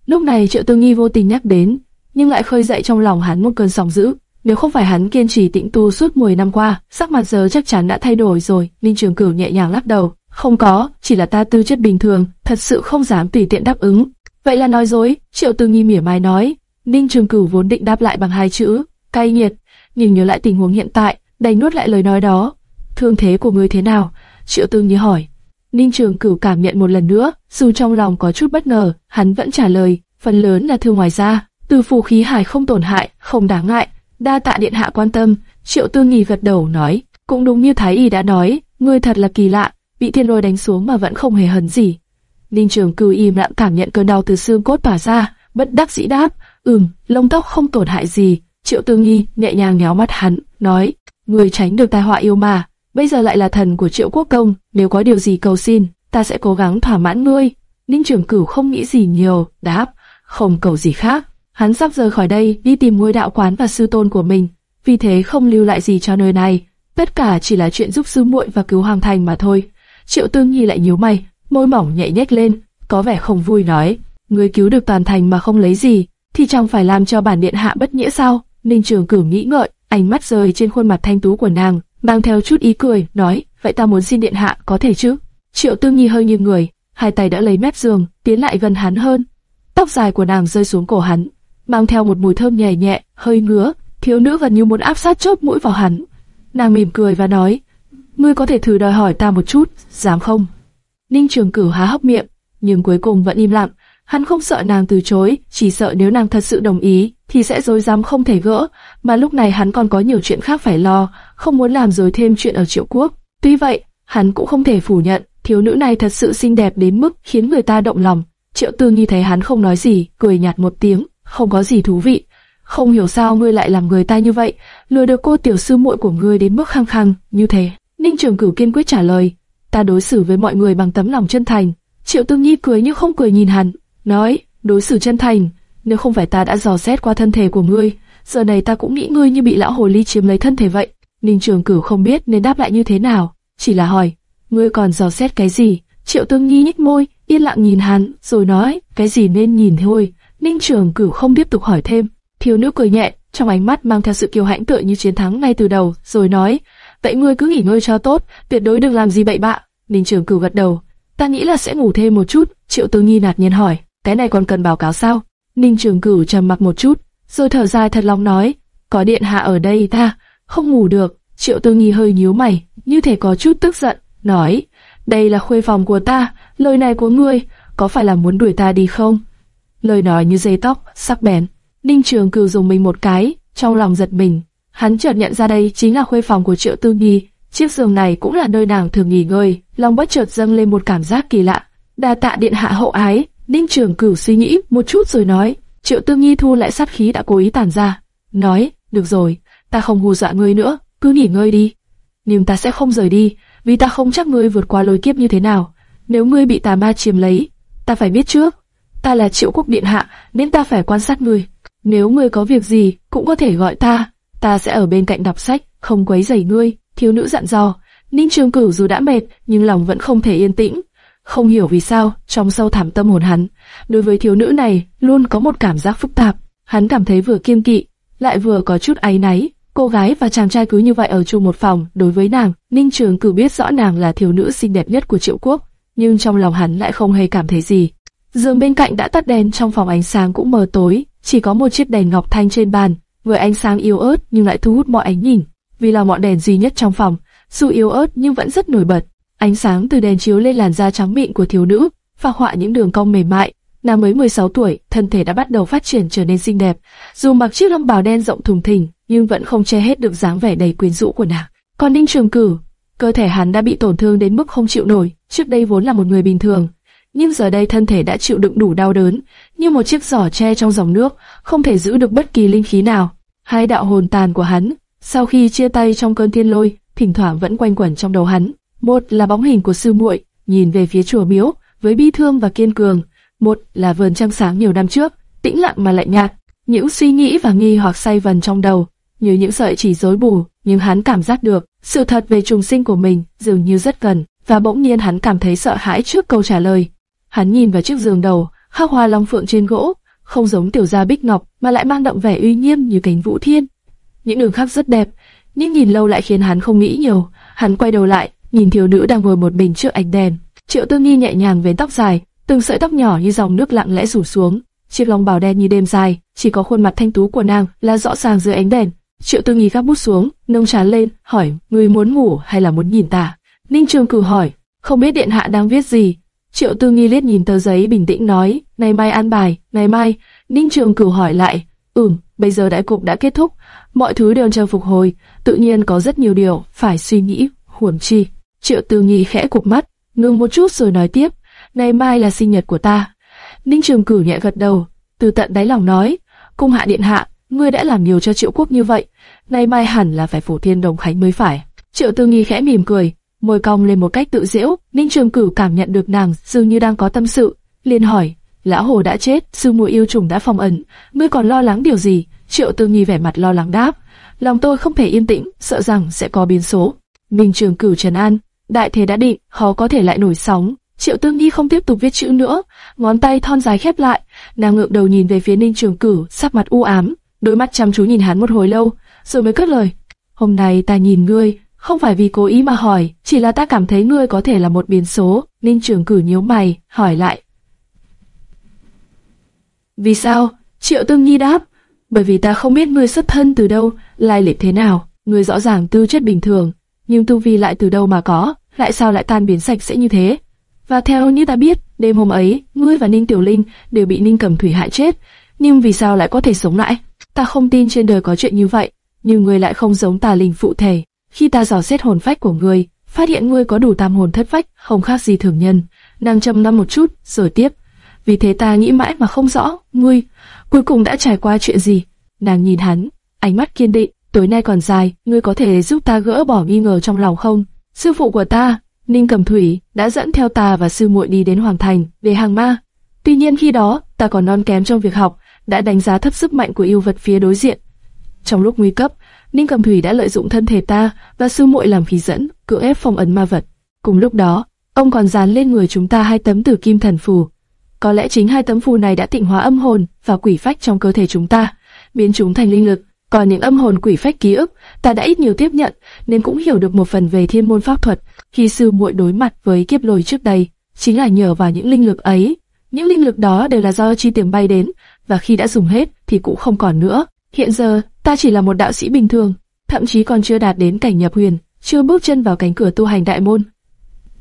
Lúc này Triệu Tư Nghi vô tình nhắc đến, nhưng lại khơi dậy trong lòng hắn một cơn sóng dữ. Nếu không phải hắn kiên trì tĩnh tu suốt 10 năm qua, sắc mặt giờ chắc chắn đã thay đổi rồi. Ninh Trường Cửu nhẹ nhàng lắc đầu, không có, chỉ là ta tư chất bình thường, thật sự không dám tùy tiện đáp ứng. Vậy là nói dối, Triệu Tư Nghi mỉa mai nói. Ninh Trường Cửu vốn định đáp lại bằng hai chữ, cay nghiệt, nhưng nhớ lại tình huống hiện tại, đành nuốt lại lời nói đó. Thương thế của ngươi thế nào? Triệu Tư Nghi hỏi. Ninh Trường Cửu cảm nhận một lần nữa, dù trong lòng có chút bất ngờ, hắn vẫn trả lời, phần lớn là thương ngoài da, từ phù khí hải không tổn hại, không đáng ngại. Đa tạ điện hạ quan tâm. Triệu Tư Nghi gật đầu nói, cũng đúng như Thái y đã nói, ngươi thật là kỳ lạ, bị thiên lôi đánh xuống mà vẫn không hề hấn gì. Ninh Trường Cửu im lặng cảm nhận cơn đau từ xương cốt tỏa ra, bất đắc dĩ đáp, ừm, lông tóc không tổn hại gì. Triệu Tư Nghi nhẹ nhàng nhéo mắt hắn, nói, người tránh được tai họa yêu mà, bây giờ lại là thần của Triệu Quốc Công, nếu có điều gì cầu xin, ta sẽ cố gắng thỏa mãn ngươi. Ninh Trường Cửu không nghĩ gì nhiều, đáp, không cầu gì khác. Hắn sắp rời khỏi đây đi tìm ngôi đạo quán và sư tôn của mình, vì thế không lưu lại gì cho nơi này. Tất cả chỉ là chuyện giúp sư muội và cứu hoàng thành mà thôi. Triệu Tương Nhi lại nhíu mày, môi mỏng nhẹ nhếch lên, có vẻ không vui nói, ngươi cứu được toàn thành mà không lấy gì, thì chẳng phải làm cho bản điện hạ bất nghĩa sao? Ninh Trường Cửu nghĩ ngợi, ánh mắt rơi trên khuôn mặt thanh tú của nàng, mang theo chút ý cười, nói, vậy ta muốn xin điện hạ có thể chứ? Triệu Tương Nhi hơi nghiêng người, hai tay đã lấy mép giường, tiến lại gần hắn hơn. Tóc dài của nàng rơi xuống cổ hắn, mang theo một mùi thơm nhẹ nhẹ, hơi ngứa, thiếu nữ gần như muốn áp sát chốt mũi vào hắn. Nàng mỉm cười và nói, ngươi có thể thử đòi hỏi ta một chút, dám không? Ninh Trường Cửu há hốc miệng, nhưng cuối cùng vẫn im lặng. Hắn không sợ nàng từ chối, chỉ sợ nếu nàng thật sự đồng ý, thì sẽ dối dám không thể gỡ. Mà lúc này hắn còn có nhiều chuyện khác phải lo, không muốn làm dối thêm chuyện ở Triệu Quốc. Tuy vậy, hắn cũng không thể phủ nhận, thiếu nữ này thật sự xinh đẹp đến mức khiến người ta động lòng. Triệu Tư Nhi thấy hắn không nói gì, cười nhạt một tiếng, không có gì thú vị. Không hiểu sao ngươi lại làm người ta như vậy, lừa được cô tiểu sư muội của ngươi đến mức khăng khăng như thế. Ninh Trường Cửu kiên quyết trả lời, ta đối xử với mọi người bằng tấm lòng chân thành. Triệu Tương Nhi cười nhưng không cười nhìn hắn, nói, đối xử chân thành, nếu không phải ta đã dò xét qua thân thể của ngươi, giờ này ta cũng nghĩ ngươi như bị lão hồ ly chiếm lấy thân thể vậy. Ninh Trường Cửu không biết nên đáp lại như thế nào, chỉ là hỏi, ngươi còn dò xét cái gì? Triệu Tương Nhi nhếch môi, yên lặng nhìn hắn, rồi nói, cái gì nên nhìn thôi. Ninh Trường Cửu không tiếp tục hỏi thêm. Thiếu nữ cười nhẹ, trong ánh mắt mang theo sự kiêu hãnh tựa như chiến thắng ngay từ đầu, rồi nói, vậy ngươi cứ nghỉ ngơi cho tốt, tuyệt đối đừng làm gì bậy bạ. Ninh Trường Cửu gật đầu, ta nghĩ là sẽ ngủ thêm một chút. Triệu Tư Nhi nạt nhiên hỏi, cái này còn cần báo cáo sao? Ninh Trường Cửu trầm mặc một chút, rồi thở dài thật lòng nói, có điện hạ ở đây ta không ngủ được. Triệu Tư Nhi hơi nhíu mày, như thể có chút tức giận, nói, đây là khuê phòng của ta, lời này của ngươi, có phải là muốn đuổi ta đi không? Lời nói như dây tóc, sắc bén. Ninh Trường Cửu dùng mình một cái, trong lòng giật mình. Hắn chợt nhận ra đây chính là khuê phòng của Triệu Tư Nhi. Chiếc giường này cũng là nơi nàng thường nghỉ ngơi, lòng bất chợt dâng lên một cảm giác kỳ lạ. Đa tạ điện hạ hậu ái, Ninh Trường Cửu suy nghĩ một chút rồi nói. Triệu Tư Nhi thu lại sát khí đã cố ý tản ra, nói, được rồi, ta không hù dọa ngươi nữa, cứ nghỉ ngơi đi. Nhưng ta sẽ không rời đi, vì ta không chắc ngươi vượt qua lối kiếp như thế nào. Nếu ngươi bị tà ma chiếm lấy, ta phải biết trước. Ta là Triệu Quốc điện hạ, nên ta phải quan sát ngươi. Nếu ngươi có việc gì, cũng có thể gọi ta. Ta sẽ ở bên cạnh đọc sách, không quấy rầy ngươi. Thiếu nữ dặn dò. Ninh Trường Cửu dù đã mệt, nhưng lòng vẫn không thể yên tĩnh. Không hiểu vì sao, trong sâu thẳm tâm hồn hắn, đối với thiếu nữ này luôn có một cảm giác phức tạp. Hắn cảm thấy vừa kiêng kỵ, lại vừa có chút áy náy. Cô gái và chàng trai cứ như vậy ở chung một phòng, đối với nàng, Ninh Trường Cửu biết rõ nàng là thiếu nữ xinh đẹp nhất của Triệu Quốc, nhưng trong lòng hắn lại không hề cảm thấy gì. Giường bên cạnh đã tắt đèn, trong phòng ánh sáng cũng mờ tối, chỉ có một chiếc đèn ngọc thanh trên bàn, với ánh sáng yếu ớt nhưng lại thu hút mọi ánh nhìn. Vì là ngọn đèn duy nhất trong phòng, dù yếu ớt nhưng vẫn rất nổi bật. Ánh sáng từ đèn chiếu lên làn da trắng mịn của thiếu nữ, phác họa những đường cong mềm mại. Nàng mới 16 tuổi, thân thể đã bắt đầu phát triển trở nên xinh đẹp. Dù mặc chiếc lông bào đen rộng thùng thình, nhưng vẫn không che hết được dáng vẻ đầy quyến rũ của nàng. Còn Ninh Trường Cử, cơ thể hắn đã bị tổn thương đến mức không chịu nổi. Trước đây vốn là một người bình thường, nhưng giờ đây thân thể đã chịu đựng đủ đau đớn, như một chiếc giỏ tre trong dòng nước, không thể giữ được bất kỳ linh khí nào. Hai đạo hồn tàn của hắn, sau khi chia tay trong cơn thiên lôi, thỉnh thoảng vẫn quanh quẩn trong đầu hắn. Một là bóng hình của sư muội, nhìn về phía chùa miếu, với bi thương và kiên cường. Một là vườn trăng sáng nhiều năm trước, tĩnh lặng mà lạnh nhạt. Những suy nghĩ và nghi hoặc say vần trong đầu, như những sợi chỉ rối bù, nhưng hắn cảm giác được, sự thật về trùng sinh của mình dường như rất gần, và bỗng nhiên hắn cảm thấy sợ hãi trước câu trả lời. Hắn nhìn vào chiếc giường đầu, khắc hoa long phượng trên gỗ, không giống tiểu gia bích ngọc mà lại mang đậm vẻ uy nghiêm như cánh vũ thiên. Những đường khắc rất đẹp, nhưng nhìn lâu lại khiến hắn không nghĩ nhiều. Hắn quay đầu lại, nhìn thiếu nữ đang ngồi một mình trước ánh đèn. Triệu Tư Nghi nhẹ nhàng vén tóc dài, từng sợi tóc nhỏ như dòng nước lặng lẽ rủ xuống. Chiếc lông bào đen như đêm dài, chỉ có khuôn mặt thanh tú của nàng là rõ ràng dưới ánh đèn. Triệu Tư Nghi gắp bút xuống, nông chán lên, hỏi: "Ngươi muốn ngủ hay là muốn nhìn ta?" Ninh Trường Cử hỏi: "Không biết điện hạ đang viết gì?" Triệu Tư Nghi liếc nhìn tờ giấy bình tĩnh nói: "Ngày mai an bài, ngày mai." Ninh Trường Cửu hỏi lại: "Ừm, bây giờ đại cục đã kết thúc, mọi thứ đều chờ phục hồi, tự nhiên có rất nhiều điều phải suy nghĩ, huống chi." Triệu Tư Nghi khẽ cục mắt, ngừng một chút rồi nói tiếp: "Ngày mai là sinh nhật của ta." Ninh Trường Cửu nhẹ gật đầu, từ tận đáy lòng nói: "Cung hạ điện hạ, ngươi đã làm nhiều cho Triệu Quốc như vậy, ngày mai hẳn là phải phủ thiên đồng khánh mới phải." Triệu Tư Nghi khẽ mỉm cười, môi cong lên một cách tự giễu. Ninh Trường Cửu cảm nhận được nàng dường như đang có tâm sự, liền hỏi: Lão hồ đã chết, sư muội yêu trùng đã phong ẩn, ngươi còn lo lắng điều gì? Triệu Tư Nghi vẻ mặt lo lắng đáp: Lòng tôi không thể yên tĩnh, sợ rằng sẽ có biến số. Ninh Trường Cửu trấn an: Đại thế đã định, khó có thể lại nổi sóng. Triệu Tương nghi không tiếp tục viết chữ nữa, ngón tay thon dài khép lại, nàng ngượng đầu nhìn về phía Ninh Trường Cửu, sắc mặt u ám, đôi mắt chăm chú nhìn hắn một hồi lâu, rồi mới cất lời: "Hôm nay ta nhìn ngươi, không phải vì cố ý mà hỏi, chỉ là ta cảm thấy ngươi có thể là một biến số." Ninh Trường Cửu nhíu mày, hỏi lại: "Vì sao?" Triệu Tương Nhi đáp: "Bởi vì ta không biết ngươi xuất thân từ đâu, lai lịch thế nào, ngươi rõ ràng tư chất bình thường, nhưng tu vi lại từ đâu mà có, lại sao lại tan biến sạch sẽ như thế?" Và theo như ta biết, đêm hôm ấy, ngươi và Ninh Tiểu Linh đều bị Ninh Cẩm Thủy hại chết, nhưng vì sao lại có thể sống lại? Ta không tin trên đời có chuyện như vậy, nhưng ngươi lại không giống tà linh phụ thể. Khi ta dò xét hồn phách của ngươi, phát hiện ngươi có đủ tam hồn thất phách, không khác gì thường nhân. Nàng trầm ngâm một chút, rồi tiếp. Vì thế ta nghĩ mãi mà không rõ, ngươi cuối cùng đã trải qua chuyện gì? Nàng nhìn hắn, ánh mắt kiên định. Tối nay còn dài, ngươi có thể giúp ta gỡ bỏ nghi ngờ trong lòng không? Sư phụ của ta, Ninh Cầm Thủy đã dẫn theo ta và sư muội đi đến Hoàng Thành về hàng ma. Tuy nhiên khi đó ta còn non kém trong việc học, đã đánh giá thấp sức mạnh của yêu vật phía đối diện. Trong lúc nguy cấp, Ninh Cẩm Thủy đã lợi dụng thân thể ta và sư muội làm khí dẫn, cưỡng ép phong ấn ma vật. Cùng lúc đó, ông còn dán lên người chúng ta hai tấm tử kim thần phù. Có lẽ chính hai tấm phù này đã tịnh hóa âm hồn và quỷ phách trong cơ thể chúng ta, biến chúng thành linh lực. Còn những âm hồn quỷ phách ký ức, ta đã ít nhiều tiếp nhận, nên cũng hiểu được một phần về thiên môn pháp thuật. Khi sư muội đối mặt với kiếp lồi trước đây, chính là nhờ vào những linh lực ấy. Những linh lực đó đều là do chi tiềm bay đến, và khi đã dùng hết thì cũng không còn nữa. Hiện giờ, ta chỉ là một đạo sĩ bình thường, thậm chí còn chưa đạt đến cảnh nhập huyền, chưa bước chân vào cánh cửa tu hành đại môn.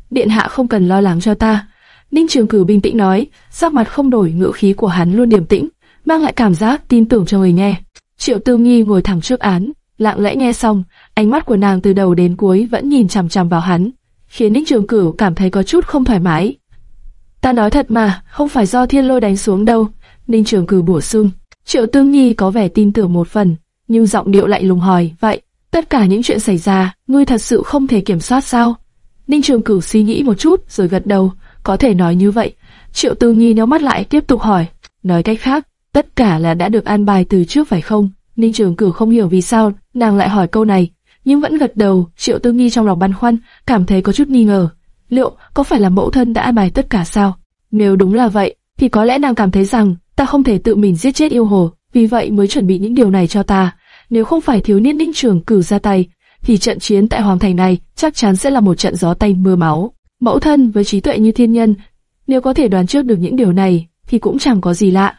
Điện hạ không cần lo lắng cho ta. Ninh Trường Cử bình tĩnh nói, sắc mặt không đổi, ngữ khí của hắn luôn điềm tĩnh, mang lại cảm giác tin tưởng cho người nghe. Triệu Tư Nghi ngồi thẳng trước án, lặng lẽ nghe xong, ánh mắt của nàng từ đầu đến cuối vẫn nhìn chằm chằm vào hắn, khiến Ninh Trường Cửu cảm thấy có chút không thoải mái. Ta nói thật mà, không phải do thiên lôi đánh xuống đâu. Ninh Trường Cửu bổ sung. Triệu Tương Nhi có vẻ tin tưởng một phần, nhưng giọng điệu lạnh lùng hỏi, vậy, tất cả những chuyện xảy ra, ngươi thật sự không thể kiểm soát sao? Ninh Trường Cửu suy nghĩ một chút rồi gật đầu, có thể nói như vậy. Triệu Tư Nhi nhíu mắt lại tiếp tục hỏi, nói cách khác, tất cả là đã được an bài từ trước phải không? Ninh Trường Cửu không hiểu vì sao nàng lại hỏi câu này, nhưng vẫn gật đầu. Triệu Tư Nghi trong lòng băn khoăn, cảm thấy có chút nghi ngờ. Liệu có phải là mẫu thân đã an bài tất cả sao? Nếu đúng là vậy, thì có lẽ nàng cảm thấy rằng ta không thể tự mình giết chết yêu hồ, vì vậy mới chuẩn bị những điều này cho ta. Nếu không phải thiếu niên đinh Trường cử ra tay, thì trận chiến tại Hoàng Thành này chắc chắn sẽ là một trận gió tay mưa máu. Mẫu thân với trí tuệ như thiên nhân, nếu có thể đoán trước được những điều này, thì cũng chẳng có gì lạ.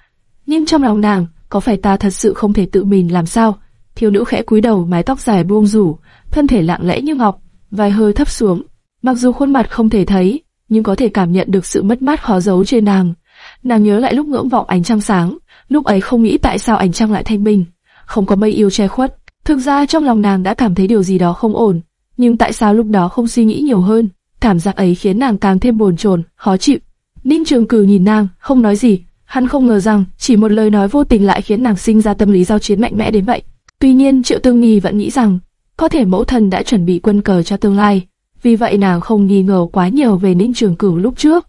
Nhưng trong lòng nàng, có phải ta thật sự không thể tự mình làm sao? Thiếu nữ khẽ cúi đầu, mái tóc dài buông rủ, thân thể lặng lẽ như ngọc, vài hơi thấp xuống. Mặc dù khuôn mặt không thể thấy, nhưng có thể cảm nhận được sự mất mát khó giấu trên nàng. Nàng nhớ lại lúc ngưỡng vọng ánh trăng sáng, lúc ấy không nghĩ tại sao ảnh trăng lại thanh minh, không có mây yêu che khuất. Thực ra trong lòng nàng đã cảm thấy điều gì đó không ổn, nhưng tại sao lúc đó không suy nghĩ nhiều hơn? Cảm giác ấy khiến nàng càng thêm bồn chồn, khó chịu. Ninh Trường Cử nhìn nàng, không nói gì, Hắn không ngờ rằng chỉ một lời nói vô tình lại khiến nàng sinh ra tâm lý giao chiến mạnh mẽ đến vậy. Tuy nhiên Triệu Tương nhi vẫn nghĩ rằng có thể mẫu thần đã chuẩn bị quân cờ cho tương lai, vì vậy nàng không nghi ngờ quá nhiều về Ninh Trường Cửu lúc trước.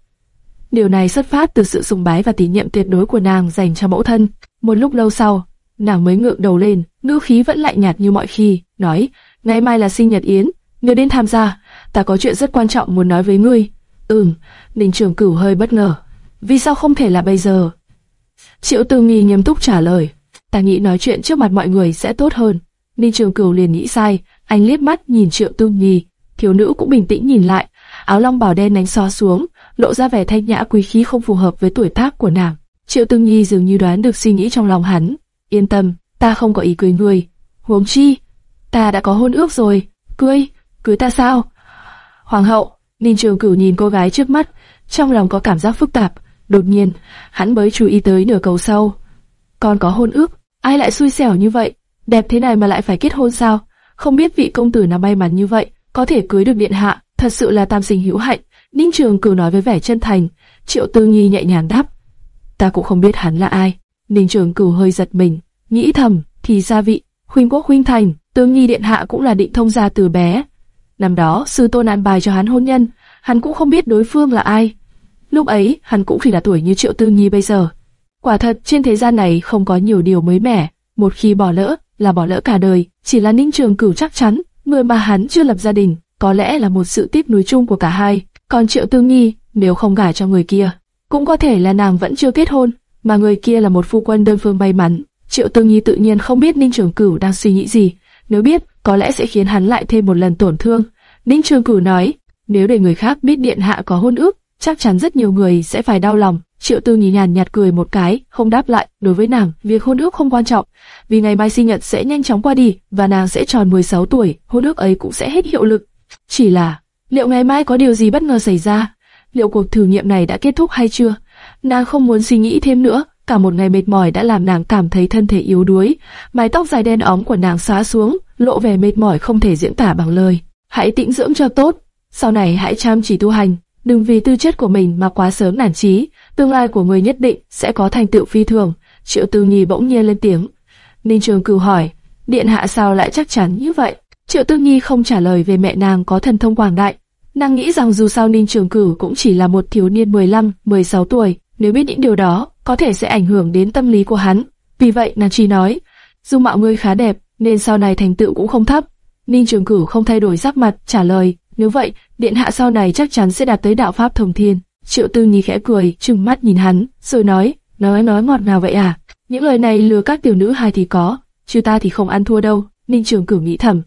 Điều này xuất phát từ sự sùng bái và tín nhiệm tuyệt đối của nàng dành cho mẫu thân. Một lúc lâu sau, nàng mới ngượng đầu lên, ngữ khí vẫn lạnh nhạt như mọi khi, nói: ngày mai là sinh nhật yến, ngươi đến tham gia, ta có chuyện rất quan trọng muốn nói với ngươi. Ừm, Ninh Trường Cửu hơi bất ngờ, vì sao không thể là bây giờ? Triệu Tư Nghi nghiêm túc trả lời, ta nghĩ nói chuyện trước mặt mọi người sẽ tốt hơn. Ninh Trường Cửu liền nghĩ sai, anh liếc mắt nhìn Triệu Tư Nghi, thiếu nữ cũng bình tĩnh nhìn lại, áo long bào đen đánh xóa xuống, lộ ra vẻ thanh nhã quý khí không phù hợp với tuổi tác của nàng. Triệu Tương Nhi dường như đoán được suy nghĩ trong lòng hắn, yên tâm, ta không có ý cưới ngươi. Huống chi, ta đã có hôn ước rồi, cưới, cưới ta sao? Hoàng hậu, Ninh Trường Cửu nhìn cô gái trước mắt, trong lòng có cảm giác phức tạp. Đột nhiên, hắn mới chú ý tới nửa cầu sau. Còn có hôn ước, ai lại xui xẻo như vậy? Đẹp thế này mà lại phải kết hôn sao? Không biết vị công tử nào may mắn như vậy, có thể cưới được điện hạ, thật sự là tam sinh hữu hạnh. Ninh Trường Cửu nói với vẻ chân thành, Triệu Tư Nhi nhẹ nhàng đáp. Ta cũng không biết hắn là ai. Ninh Trường Cửu hơi giật mình, nghĩ thầm, thì gia vị, huynh quốc huynh thành, Tương Nhi điện hạ cũng là định thông gia từ bé. Năm đó, sư tôn an bài cho hắn hôn nhân, hắn cũng không biết đối phương là ai. Lúc ấy, hắn cũng chỉ là tuổi như Triệu Tư Nhi bây giờ. Quả thật, trên thế gian này không có nhiều điều mới mẻ, một khi bỏ lỡ, là bỏ lỡ cả đời, chỉ là Ninh Trường Cửu chắc chắn, người mà hắn chưa lập gia đình, có lẽ là một sự tiếc nuối chung của cả hai. Còn Triệu Tư nghi nếu không gả cho người kia, cũng có thể là nàng vẫn chưa kết hôn, mà người kia là một phu quân đơn phương may mắn. Triệu Tư nghi tự nhiên không biết Ninh Trường Cửu đang suy nghĩ gì, nếu biết, có lẽ sẽ khiến hắn lại thêm một lần tổn thương. Ninh Trường Cửu nói, nếu để người khác biết điện hạ có hôn ước, chắc chắn rất nhiều người sẽ phải đau lòng. Triệu Tư nghi nhàn nhạt cười một cái, không đáp lại. Đối với nàng, việc hôn ước không quan trọng, vì ngày mai sinh nhật sẽ nhanh chóng qua đi và nàng sẽ tròn 16 tuổi, hôn ước ấy cũng sẽ hết hiệu lực. Chỉ là, liệu ngày mai có điều gì bất ngờ xảy ra? Liệu cuộc thử nghiệm này đã kết thúc hay chưa? Nàng không muốn suy nghĩ thêm nữa, cả một ngày mệt mỏi đã làm nàng cảm thấy thân thể yếu đuối. Mái tóc dài đen óng của nàng xóa xuống, lộ vẻ mệt mỏi không thể diễn tả bằng lời. Hãy tĩnh dưỡng cho tốt, sau này hãy chăm chỉ tu hành, đừng vì tư chất của mình mà quá sớm nản chí, tương lai của người nhất định sẽ có thành tựu phi thường. Triệu Tư Nhi bỗng nhiên lên tiếng. Ninh Trường Cửu hỏi, điện hạ sao lại chắc chắn như vậy? Triệu Tư Nhi không trả lời về mẹ nàng có thần thông quảng đại. Nàng nghĩ rằng dù sao Ninh Trường Cửu cũng chỉ là một thiếu niên 15, 16 tuổi, nếu biết những điều đó, có thể sẽ ảnh hưởng đến tâm lý của hắn. Vì vậy nàng chỉ nói, dung mạo ngươi khá đẹp, nên sau này thành tựu cũng không thấp. Ninh Trường Cửu không thay đổi sắc mặt, trả lời, nếu vậy, điện hạ sau này chắc chắn sẽ đạt tới đạo pháp thông thiên. Triệu Tư Nhi khẽ cười, trừng mắt nhìn hắn, rồi nói, nói nói ngọt nào vậy à? Những lời này lừa các tiểu nữ hài thì có, chứ ta thì không ăn thua đâu. Ninh Trường Cửu nghĩ thầm,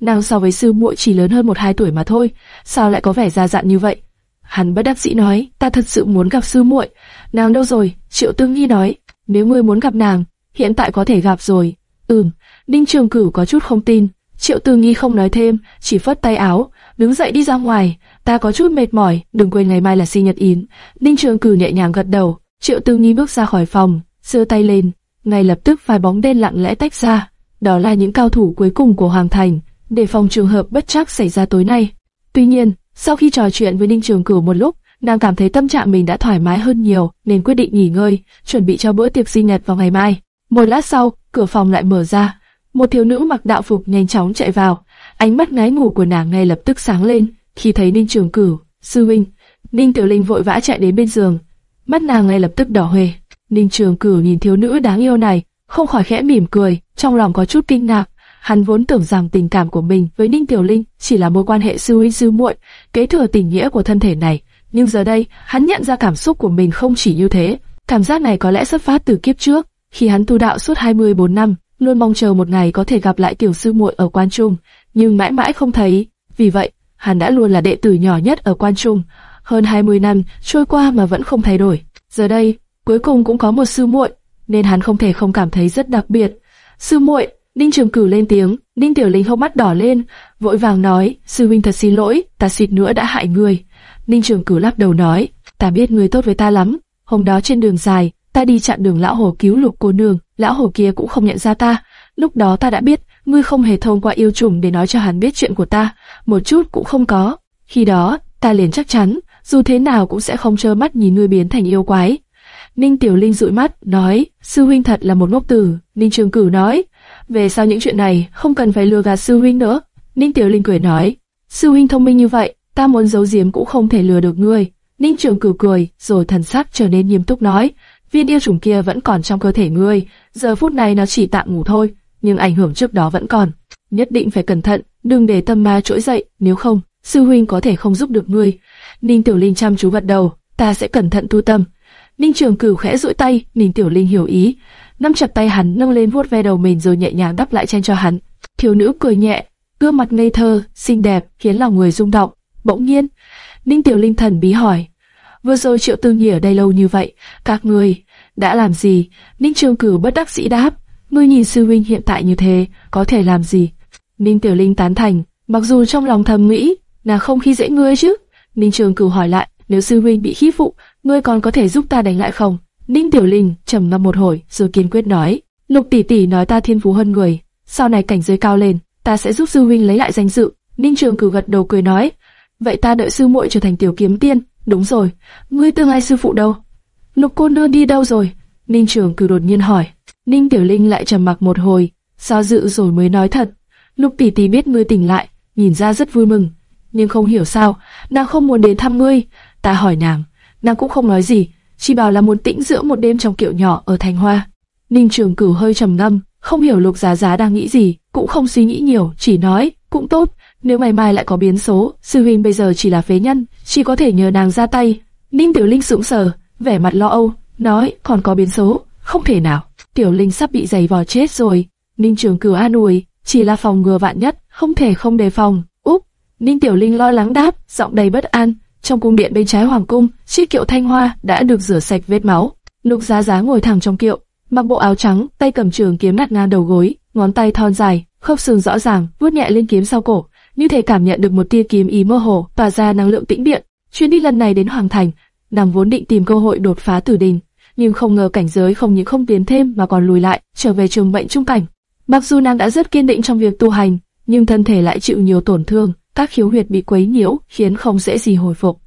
nàng so với sư muội chỉ lớn hơn một hai tuổi mà thôi, sao lại có vẻ già dặn như vậy? Hắn bất đắc dĩ nói, ta thật sự muốn gặp sư muội. Nàng đâu rồi? Triệu Tương Nhi nói, nếu ngươi muốn gặp nàng, hiện tại có thể gặp rồi. Ừm, Ninh Trường Cửu có chút không tin. Triệu Tương Nhi không nói thêm, chỉ phất tay áo, đứng dậy đi ra ngoài. Ta có chút mệt mỏi, đừng quên ngày mai là sinh nhật Yến. Ninh Trường Cửu nhẹ nhàng gật đầu. Triệu Tương Nhi bước ra khỏi phòng, giơ tay lên, ngay lập tức vài bóng đen lặng lẽ tách ra. Đó là những cao thủ cuối cùng của Hoàng Thành, để phòng trường hợp bất chắc xảy ra tối nay. Tuy nhiên, sau khi trò chuyện với Ninh Trường Cửu một lúc, nàng cảm thấy tâm trạng mình đã thoải mái hơn nhiều, nên quyết định nghỉ ngơi, chuẩn bị cho bữa tiệc sinh nhật vào ngày mai. Một lát sau, cửa phòng lại mở ra, một thiếu nữ mặc đạo phục nhanh chóng chạy vào, ánh mắt ngái ngủ của nàng ngay lập tức sáng lên khi thấy Ninh Trường Cửu, sư huynh. Ninh Tiểu Linh vội vã chạy đến bên giường, mắt nàng ngay lập tức đỏ hoe. Ninh Trường Cửu nhìn thiếu nữ đáng yêu này, không khỏi khẽ mỉm cười, trong lòng có chút kinh ngạc. Hắn vốn tưởng rằng tình cảm của mình với Ninh Tiểu Linh chỉ là mối quan hệ sư huynh sư muội, kế thừa tình nghĩa của thân thể này, nhưng giờ đây, hắn nhận ra cảm xúc của mình không chỉ như thế. Cảm giác này có lẽ xuất phát từ kiếp trước, khi hắn tu đạo suốt 24 năm, luôn mong chờ một ngày có thể gặp lại tiểu sư muội ở quan trung, nhưng mãi mãi không thấy. Vì vậy, hắn đã luôn là đệ tử nhỏ nhất ở quan trung. Hơn 20 năm trôi qua mà vẫn không thay đổi. Giờ đây, cuối cùng cũng có một sư muội, nên hắn không thể không cảm thấy rất đặc biệt. Sư muội, Ninh Trường Cửu lên tiếng, Ninh Tiểu Linh hốc mắt đỏ lên, vội vàng nói, sư huynh thật xin lỗi, ta suýt nữa đã hại người. Ninh Trường Cửu lắc đầu nói, ta biết người tốt với ta lắm, hôm đó trên đường dài, ta đi chặn đường lão hồ cứu lục cô nương, lão hồ kia cũng không nhận ra ta, lúc đó ta đã biết, ngươi không hề thông qua yêu trùng để nói cho hắn biết chuyện của ta, một chút cũng không có. Khi đó, ta liền chắc chắn, dù thế nào cũng sẽ không trơ mắt nhìn ngươi biến thành yêu quái. Ninh Tiểu Linh dụi mắt, nói, sư huynh thật là một ngốc tử. Ninh Trường Cửu nói, về sau những chuyện này, không cần phải lừa gạt sư huynh nữa. Ninh Tiểu Linh cười nói, sư huynh thông minh như vậy, ta muốn giấu giếm cũng không thể lừa được ngươi. Ninh Trường Cửu cười, rồi thần sắc trở nên nghiêm túc nói, viên yêu trùng kia vẫn còn trong cơ thể ngươi, giờ phút này nó chỉ tạm ngủ thôi, nhưng ảnh hưởng trước đó vẫn còn. Nhất định phải cẩn thận, đừng để tâm ma trỗi dậy, nếu không, sư huynh có thể không giúp được ngươi. Ninh Tiểu Linh chăm chú gật đầu, ta sẽ cẩn thận tu tâm. Ninh Trường Cửu khẽ duỗi tay, Ninh Tiểu Linh hiểu ý, nắm chặt tay hắn nâng lên vuốt ve đầu mình rồi nhẹ nhàng đắp lại trên cho hắn. Thiếu nữ cười nhẹ, gương mặt ngây thơ, xinh đẹp khiến lòng người rung động. Bỗng nhiên, Ninh Tiểu Linh thần bí hỏi, vừa rồi Triệu Tư Nhi ở đây lâu như vậy, các người đã làm gì? Ninh Trường Cửu bất đắc dĩ đáp, ngươi nhìn sư huynh hiện tại như thế, có thể làm gì? Ninh Tiểu Linh tán thành, mặc dù trong lòng thầm nghĩ, là không khi dễ ngươi chứ. Ninh Trường Cửu hỏi lại, nếu sư huynh bị khi phụ, ngươi còn có thể giúp ta đánh lại không? Ninh Tiểu Linh trầm ngâm một hồi, rồi kiên quyết nói, Lục tỷ tỷ nói ta thiên phú hơn người, sau này cảnh giới cao lên, ta sẽ giúp sư huynh lấy lại danh dự. Ninh Trường Cử gật đầu cười nói, vậy ta đợi sư muội trở thành tiểu kiếm tiên. Đúng rồi, ngươi tương lai sư phụ đâu? Lục cô nương đi đâu rồi? Ninh Trường Cử đột nhiên hỏi. Ninh Tiểu Linh lại trầm mặc một hồi, do dự rồi mới nói thật. Lục tỷ tỷ biết ngươi tỉnh lại, nhìn ra rất vui mừng, nhưng không hiểu sao, nàng không muốn đến thăm ngươi. Ta hỏi nàng, nàng cũng không nói gì, chỉ bảo là muốn tĩnh dưỡng một đêm trong kiệu nhỏ ở Thành Hoa. Ninh Trường Cửu hơi trầm ngâm, không hiểu Lục Giá Giá đang nghĩ gì, cũng không suy nghĩ nhiều, chỉ nói, cũng tốt, nếu ngày mai lại có biến số, sư huynh bây giờ chỉ là phế nhân, chỉ có thể nhờ nàng ra tay. Ninh Tiểu Linh sững sờ, vẻ mặt lo âu, nói, còn có biến số, không thể nào, Tiểu Linh sắp bị giày vò chết rồi. Ninh Trường Cửu an ủi, chỉ là phòng ngừa vạn nhất, không thể không đề phòng. Úp, Ninh Tiểu Linh lo lắng đáp, giọng đầy bất an. Trong cung điện bên trái hoàng cung, chiếc kiệu thanh hoa đã được rửa sạch vết máu. Lục Giá Giá ngồi thẳng trong kiệu, mặc bộ áo trắng, tay cầm trường kiếm đặt ngang đầu gối, ngón tay thon dài, khớp xương rõ ràng, vuốt nhẹ lên kiếm sau cổ, như thể cảm nhận được một tia kiếm ý mơ hồ, tỏa ra năng lượng tĩnh điện. Chuyến đi lần này đến hoàng thành, nàng vốn định tìm cơ hội đột phá tử đình, nhưng không ngờ cảnh giới không những không tiến thêm mà còn lùi lại, trở về trường mệnh trung cảnh. Mặc dù nàng đã rất kiên định trong việc tu hành, nhưng thân thể lại chịu nhiều tổn thương, các khiếu huyệt bị quấy nhiễu, khiến không dễ gì hồi phục.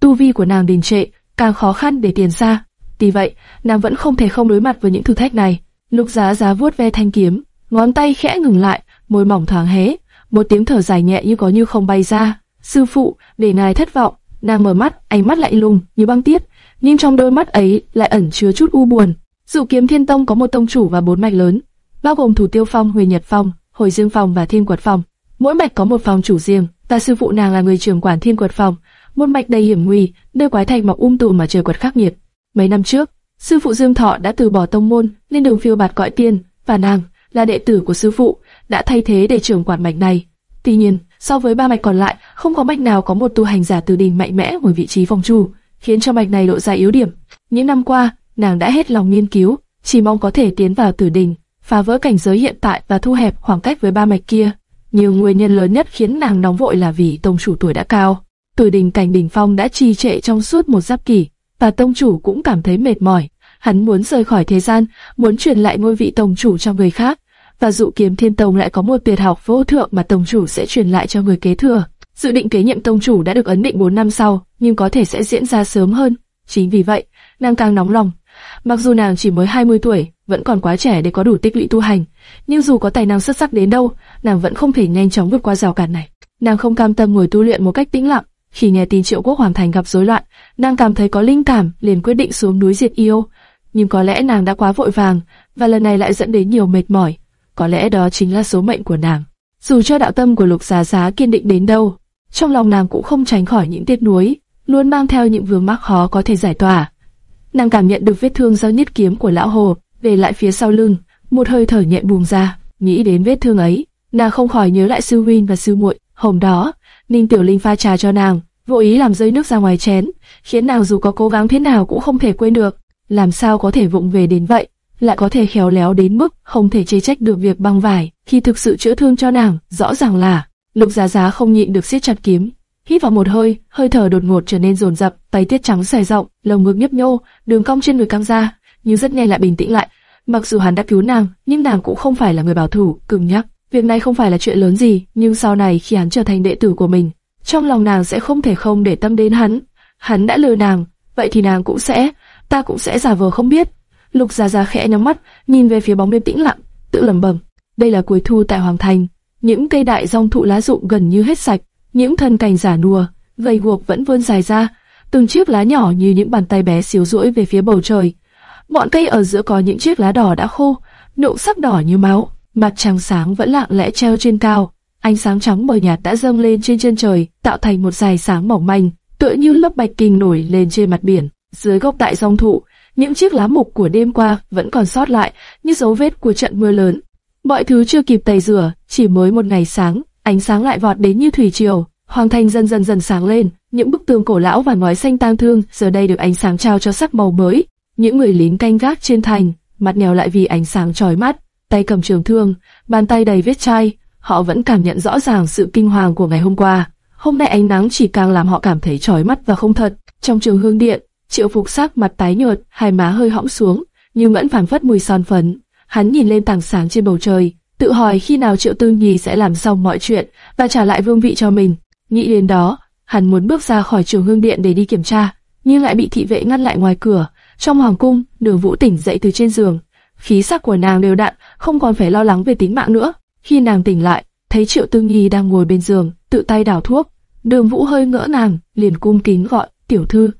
Tu vi của nàng đình trệ, càng khó khăn để tiền ra. Tuy vậy, nàng vẫn không thể không đối mặt với những thử thách này. Lục Giá Giá vuốt ve thanh kiếm, ngón tay khẽ ngừng lại, môi mỏng thoáng hé, một tiếng thở dài nhẹ như có như không bay ra. Sư phụ, để ngài thất vọng. Nàng mở mắt, ánh mắt lạnh lùng như băng tiết, nhưng trong đôi mắt ấy lại ẩn chứa chút u buồn. Dụ kiếm Thiên Tông có một tông chủ và bốn mạch lớn, bao gồm Thủ Tiêu Phong, huyền Nhật Phong, Hồi Dương Phong và Thiên Quật Phong. Mỗi mạch có một phòng chủ riêng. Ta sư phụ nàng là người trưởng quản Thiên Quật phòng. một mạch đầy hiểm nguy, nơi quái thạch mọc um tùm mà trời quật khắc nghiệt. Mấy năm trước, sư phụ Dương Thọ đã từ bỏ tông môn, lên đường phiêu bạt cõi tiên, và nàng là đệ tử của sư phụ, đã thay thế để trưởng quản mạch này. Tuy nhiên, so với ba mạch còn lại, không có mạch nào có một tu hành giả từ đình mạnh mẽ ngồi vị trí phong chủ, khiến cho mạch này lộ ra yếu điểm. Những năm qua, nàng đã hết lòng nghiên cứu, chỉ mong có thể tiến vào tử đình, phá vỡ cảnh giới hiện tại và thu hẹp khoảng cách với ba mạch kia. Nhiều nguyên nhân lớn nhất khiến nàng nóng vội là vì tông chủ tuổi đã cao. Từ đỉnh cảnh đỉnh phong đã trì trệ trong suốt một giáp kỷ, và tông chủ cũng cảm thấy mệt mỏi. Hắn muốn rời khỏi thế gian, muốn truyền lại ngôi vị tông chủ cho người khác. Và dụ kiếm thiên tông lại có một tuyệt học vô thượng mà tông chủ sẽ truyền lại cho người kế thừa. Dự định kế nhiệm tông chủ đã được ấn định 4 năm sau, nhưng có thể sẽ diễn ra sớm hơn. Chính vì vậy, nàng càng nóng lòng. Mặc dù nàng chỉ mới 20 tuổi, vẫn còn quá trẻ để có đủ tích lũy tu hành, nhưng dù có tài năng xuất sắc đến đâu, nàng vẫn không thể nhanh chóng vượt qua rào cản này. Nàng không cam tâm ngồi tu luyện một cách tĩnh lặng. Khi nghe tin Triệu Quốc Hoàng Thành gặp rối loạn, nàng cảm thấy có linh cảm, liền quyết định xuống núi diệt yêu. Nhưng có lẽ nàng đã quá vội vàng, và lần này lại dẫn đến nhiều mệt mỏi. Có lẽ đó chính là số mệnh của nàng. Dù cho đạo tâm của Lục Giá Giá kiên định đến đâu, trong lòng nàng cũng không tránh khỏi những tiếc nuối, luôn mang theo những vướng mắc khó có thể giải tỏa. Nàng cảm nhận được vết thương do nhất kiếm của lão hồ, về lại phía sau lưng, một hơi thở nhẹ buông ra, nghĩ đến vết thương ấy, nàng không khỏi nhớ lại sư huynh và sư muội. Hôm đó, Ninh Tiểu Linh pha trà cho nàng, vô ý làm rơi nước ra ngoài chén, khiến nàng dù có cố gắng thế nào cũng không thể quên được. Làm sao có thể vụng về đến vậy, lại có thể khéo léo đến mức không thể chê trách được việc băng vải khi thực sự chữa thương cho nàng, rõ ràng là Lục Giá Giá không nhịn được siết chặt kiếm, hít vào một hơi, hơi thở đột ngột trở nên dồn dập, tay tiết trắng xòe rộng, lồng ngực nhấp nhô, đường cong trên người căng ra, nhưng rất nhanh lại bình tĩnh lại. Mặc dù hắn đã cứu nàng, nhưng nàng cũng không phải là người bảo thủ, cứng nhắc. Việc này không phải là chuyện lớn gì, nhưng sau này khi hắn trở thành đệ tử của mình, trong lòng nàng sẽ không thể không để tâm đến hắn. Hắn đã lừa nàng, vậy thì nàng cũng sẽ, ta cũng sẽ giả vờ không biết. Lục gia gia khẽ nhắm mắt, nhìn về phía bóng đêm tĩnh lặng, tự lẩm bẩm, đây là cuối thu tại Hoàng Thành, những cây đại rong thụ lá rụng gần như hết sạch, những thân cành giả nùa, gầy guộc vẫn vươn dài ra, từng chiếc lá nhỏ như những bàn tay bé xíu duỗi về phía bầu trời. Bọn cây ở giữa có những chiếc lá đỏ đã khô, nụ sắc đỏ như máu. Mặt trăng sáng vẫn lặng lẽ treo trên cao, ánh sáng trắng mờ nhạt đã dâng lên trên chân trời, tạo thành một dải sáng mỏng manh, tựa như lớp bạch kinh nổi lên trên mặt biển. Dưới gốc đại rong thụ, những chiếc lá mục của đêm qua vẫn còn sót lại như dấu vết của trận mưa lớn. Mọi thứ chưa kịp tẩy rửa, chỉ mới một ngày sáng, ánh sáng lại vọt đến như thủy triều. Hoàng thành dần dần dần sáng lên, những bức tường cổ lão và ngói xanh tang thương giờ đây được ánh sáng trao cho sắc màu mới. Những người lính canh gác trên thành, mặt nhèo lại vì ánh sáng chói mắt, tay cầm trường thương, bàn tay đầy vết chai, họ vẫn cảm nhận rõ ràng sự kinh hoàng của ngày hôm qua. Hôm nay ánh nắng chỉ càng làm họ cảm thấy chói mắt và không thật. Trong trường hương điện, Triệu Phục sắc mặt tái nhợt, hai má hơi hõm xuống, nhưng vẫn phản phất mùi son phấn. Hắn nhìn lên tảng sáng trên bầu trời, tự hỏi khi nào Triệu Tư Nhi sẽ làm xong mọi chuyện và trả lại vương vị cho mình. Nghĩ đến đó, hắn muốn bước ra khỏi trường hương điện để đi kiểm tra, nhưng lại bị thị vệ ngăn lại ngoài cửa. Trong hoàng cung, Đường Vũ tỉnh dậy từ trên giường, khí sắc của nàng đều đặn, không còn phải lo lắng về tính mạng nữa. Khi nàng tỉnh lại, thấy Triệu Tư Nhi đang ngồi bên giường, tự tay đảo thuốc, Đường Vũ hơi ngỡ nàng, liền cung kính gọi tiểu thư.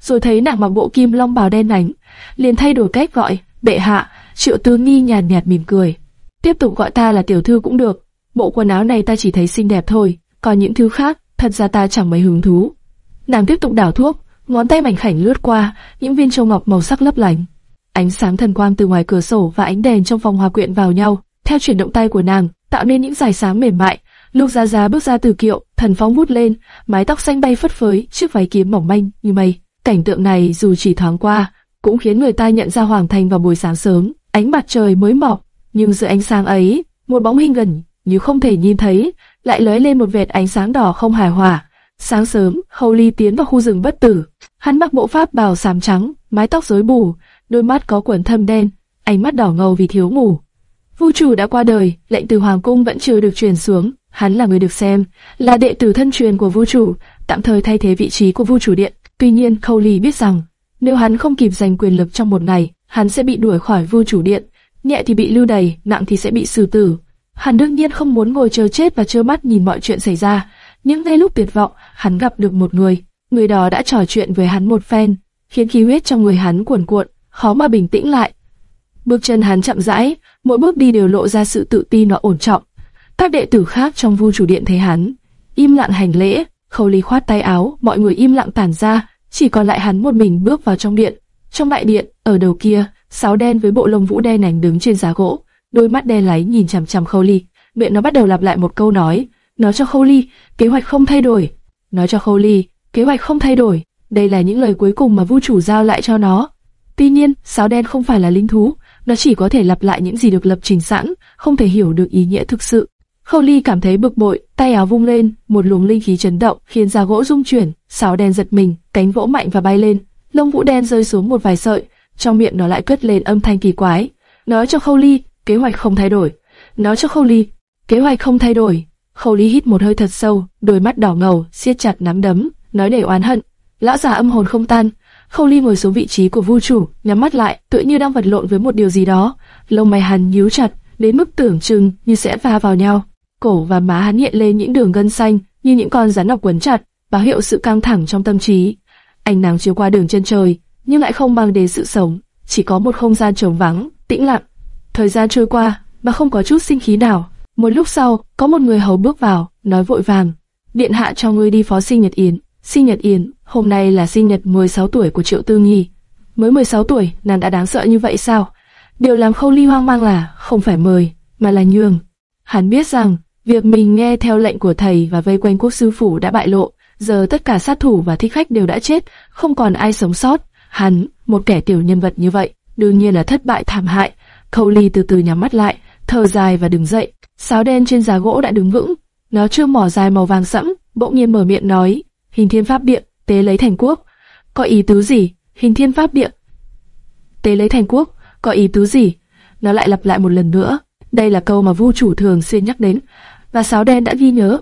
Rồi thấy nàng mặc bộ kim long bào đen nhánh, liền thay đổi cách gọi bệ hạ. Triệu Tư nhi nhàn nhạt, mỉm cười, tiếp tục gọi ta là tiểu thư cũng được. Bộ quần áo này ta chỉ thấy xinh đẹp thôi, còn những thứ khác, thật ra ta chẳng mấy hứng thú. Nàng tiếp tục đảo thuốc, ngón tay mảnh khảnh lướt qua, những viên châu ngọc màu sắc lấp lánh. Ánh sáng thần quang từ ngoài cửa sổ và ánh đèn trong phòng hòa quyện vào nhau, theo chuyển động tay của nàng, tạo nên những dải sáng mềm mại. Lục Gia Gia bước ra từ kiệu, thần phóng vút lên, mái tóc xanh bay phất phới, chiếc váy kiếm mỏng manh như mây. Cảnh tượng này dù chỉ thoáng qua, cũng khiến người ta nhận ra Hoàng Thành vào buổi sáng sớm, ánh mặt trời mới mọc, nhưng giữa ánh sáng ấy, một bóng hình gần như không thể nhìn thấy, lại lóe lên một vệt ánh sáng đỏ không hài hòa. Sáng sớm, Hầu Ly tiến vào khu rừng bất tử. Hắn mặc bộ pháp bào xám trắng, mái tóc rối bù, đôi mắt có quần thâm đen, ánh mắt đỏ ngầu vì thiếu ngủ. Vu chủ đã qua đời, lệnh từ hoàng cung vẫn chưa được truyền xuống. Hắn là người được xem, là đệ tử thân truyền của Vu chủ, tạm thời thay thế vị trí của Vu chủ điện. Tuy nhiên, Khâu Ly biết rằng, nếu hắn không kịp giành quyền lực trong một ngày, hắn sẽ bị đuổi khỏi Vu chủ điện, nhẹ thì bị lưu đày, nặng thì sẽ bị xử tử. Hắn đương nhiên không muốn ngồi chờ chết và trơ mắt nhìn mọi chuyện xảy ra. Nhưng ngay lúc tuyệt vọng, hắn gặp được một người. Người đó đã trò chuyện với hắn một phen, khiến khí huyết trong người hắn cuồn cuộn, khó mà bình tĩnh lại. Bước chân hắn chậm rãi, mỗi bước đi đều lộ ra sự tự tin và ổn trọng. Các đệ tử khác trong vu chủ điện thấy hắn, im lặng hành lễ, khâu ly khoát tay áo, mọi người im lặng tản ra, chỉ còn lại hắn một mình bước vào trong điện. Trong đại điện, ở đầu kia, sáu đen với bộ lông vũ đen ảnh đứng trên giá gỗ, đôi mắt đen láy nhìn chằm chằm khâu ly, miệng nó bắt đầu lặp lại một câu nói, nói cho khâu ly, kế hoạch không thay đổi, nói cho khâu ly, kế hoạch không thay đổi. Đây là những lời cuối cùng mà vũ chủ giao lại cho nó. Tuy nhiên, sáo đen không phải là linh thú, nó chỉ có thể lặp lại những gì được lập trình sẵn, không thể hiểu được ý nghĩa thực sự. Khâu Ly cảm thấy bực bội, tay áo vung lên, một luồng linh khí chấn động, khiến da gỗ rung chuyển, sáo đen giật mình, cánh vỗ mạnh và bay lên, lông vũ đen rơi xuống một vài sợi, trong miệng nó lại cất lên âm thanh kỳ quái. Nói cho Khâu Ly, kế hoạch không thay đổi. Nói cho Khâu Ly, kế hoạch không thay đổi. Khâu Ly hít một hơi thật sâu, đôi mắt đỏ ngầu, siết chặt nắm đấm, nói để oán hận. Lão già âm hồn không tan, Khâu Ly ngồi xuống vị trí của Vu chủ, nhắm mắt lại, tựa như đang vật lộn với một điều gì đó. Lông mày hắn nhíu chặt, đến mức tưởng chừng như sẽ va vào nhau. Cổ và má hắn hiện lên những đường gân xanh, như những con rắn độc quấn chặt, báo hiệu sự căng thẳng trong tâm trí. Ánh nắng chiếu qua đường chân trời, nhưng lại không mang đến sự sống, chỉ có một không gian trống vắng, tĩnh lặng. Thời gian trôi qua, mà không có chút sinh khí nào. Một lúc sau, có một người hầu bước vào, nói vội vàng: "Điện hạ cho ngươi đi phó sinh nhật yến." Sinh nhật yến, hôm nay là sinh nhật 16 tuổi của Triệu Tư nghi. Mới 16 tuổi, nàng đã đáng sợ như vậy sao? Điều làm Khâu Ly hoang mang là không phải mời, mà là nhường. Hắn biết rằng việc mình nghe theo lệnh của thầy và vây quanh quốc sư phủ đã bại lộ, giờ tất cả sát thủ và thích khách đều đã chết, không còn ai sống sót. Hắn, một kẻ tiểu nhân vật như vậy, đương nhiên là thất bại thảm hại. Khâu Ly từ từ nhắm mắt lại, thở dài và đứng dậy. Sáo đen trên giá gỗ đã đứng vững, nó chưa mỏ dài màu vàng sẫm, bỗng nhiên mở miệng nói, hình thiên pháp Điện, tế lấy thành quốc. Có ý tứ gì? Hình thiên pháp Điện, tế lấy thành quốc, có ý tứ gì? Nó lại lặp lại một lần nữa. Đây là câu mà vu chủ thường xuyên nhắc đến, và sáo đen đã ghi nhớ.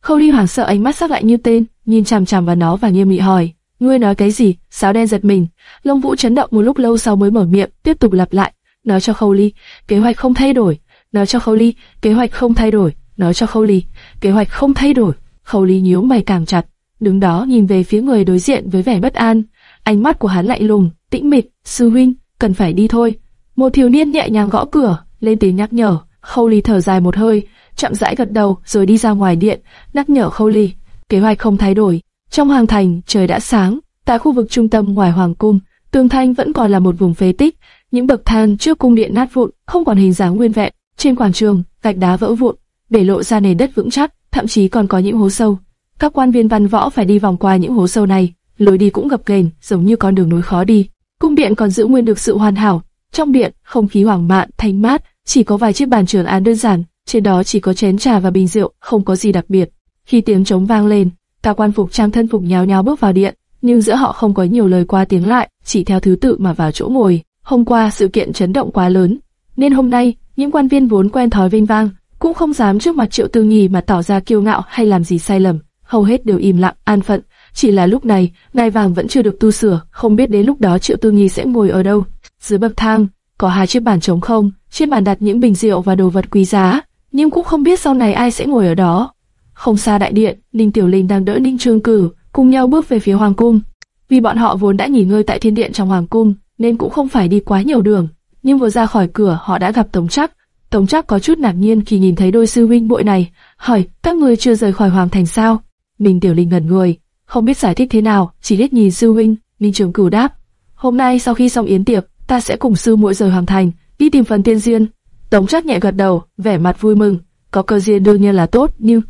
Khâu Ly hoảng sợ ánh mắt sắc lại như tên, nhìn chằm chằm vào nó và nghiêm nghị hỏi: "Ngươi nói cái gì?" Sáo đen giật mình, Long vũ chấn động một lúc lâu sau mới mở miệng, tiếp tục lặp lại: "Nói cho Khâu Ly, kế hoạch không thay đổi. Nói cho Khâu Ly, kế hoạch không thay đổi. Nói cho Khâu Ly, kế hoạch không thay đổi." Khâu Ly nhíu mày càng chặt, đứng đó nhìn về phía người đối diện với vẻ bất an. Ánh mắt của hắn lạnh lùng, tĩnh mịch. "Sư huynh, cần phải đi thôi." Một thiếu niên nhẹ nhàng gõ cửa, lên tiếng nhắc nhở. Khâu Ly thở dài một hơi, chậm rãi gật đầu rồi đi ra ngoài điện, nhắc nhở Khâu Ly. Kế hoạch không thay đổi. Trong hoàng thành, trời đã sáng. Tại khu vực trung tâm ngoài hoàng cung, tường thanh vẫn còn là một vùng phế tích. Những bậc thang trước cung điện nát vụn, không còn hình dáng nguyên vẹn. Trên quảng trường, gạch đá vỡ vụn, để lộ ra nền đất vững chắc, thậm chí còn có những hố sâu. Các quan viên văn võ phải đi vòng qua những hố sâu này, lối đi cũng gập ghềnh, giống như con đường núi khó đi. Cung điện còn giữ nguyên được sự hoàn hảo. Trong điện, không khí hoàng mạn, thanh mát, chỉ có vài chiếc bàn trường án đơn giản, trên đó chỉ có chén trà và bình rượu, không có gì đặc biệt. Khi tiếng trống vang lên, cả quan phục trang thân phục nhào nhào bước vào điện, nhưng giữa họ không có nhiều lời qua tiếng lại, chỉ theo thứ tự mà vào chỗ ngồi. Hôm qua sự kiện chấn động quá lớn, nên hôm nay những quan viên vốn quen thói vinh vang cũng không dám trước mặt Triệu Tư Nghi mà tỏ ra kiêu ngạo hay làm gì sai lầm, hầu hết đều im lặng, an phận. Chỉ là lúc này, ngai vàng vẫn chưa được tu sửa, không biết đến lúc đó Triệu Tư Nghi sẽ ngồi ở đâu. Dưới bậc thang, có hai chiếc bàn trống không, trên bàn đặt những bình rượu và đồ vật quý giá, nhưng cũng không biết sau này ai sẽ ngồi ở đó. Không xa đại điện, Ninh Tiểu Linh đang đỡ Ninh Trường Cử, cùng nhau bước về phía hoàng cung. Vì bọn họ vốn đã nghỉ ngơi tại thiên điện trong hoàng cung, nên cũng không phải đi quá nhiều đường. Nhưng vừa ra khỏi cửa, họ đã gặp Tống Trắc. Tống Trắc có chút ngạc nhiên khi nhìn thấy đôi sư huynh bội này, hỏi: các người chưa rời khỏi hoàng thành sao? Ninh Tiểu Linh ngẩn người, không biết giải thích thế nào, chỉ biết nhìn sư huynh. Ninh Trường Cửu đáp: hôm nay sau khi xong yến tiệc, ta sẽ cùng sư muội rời hoàng thành, đi tìm phần tiên duyên. Tống Trắc nhẹ gật đầu, vẻ mặt vui mừng. Có cơ duyên đương nhiên là tốt, nhưng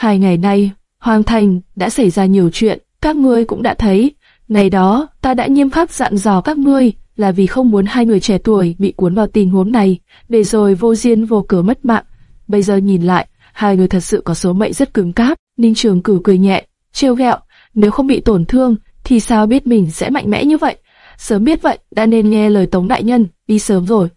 hai ngày nay hoàng thành đã xảy ra nhiều chuyện, các ngươi cũng đã thấy. Ngày đó, ta đã nghiêm khắc dặn dò các ngươi là vì không muốn hai người trẻ tuổi bị cuốn vào tình huống này, để rồi vô duyên vô cớ mất mạng. Bây giờ nhìn lại, hai người thật sự có số mệnh rất cứng cáp. Ninh Trường Cử cười nhẹ, trêu ghẹo, nếu không bị tổn thương, thì sao biết mình sẽ mạnh mẽ như vậy? Sớm biết vậy, đã nên nghe lời Tống đại nhân, đi sớm rồi.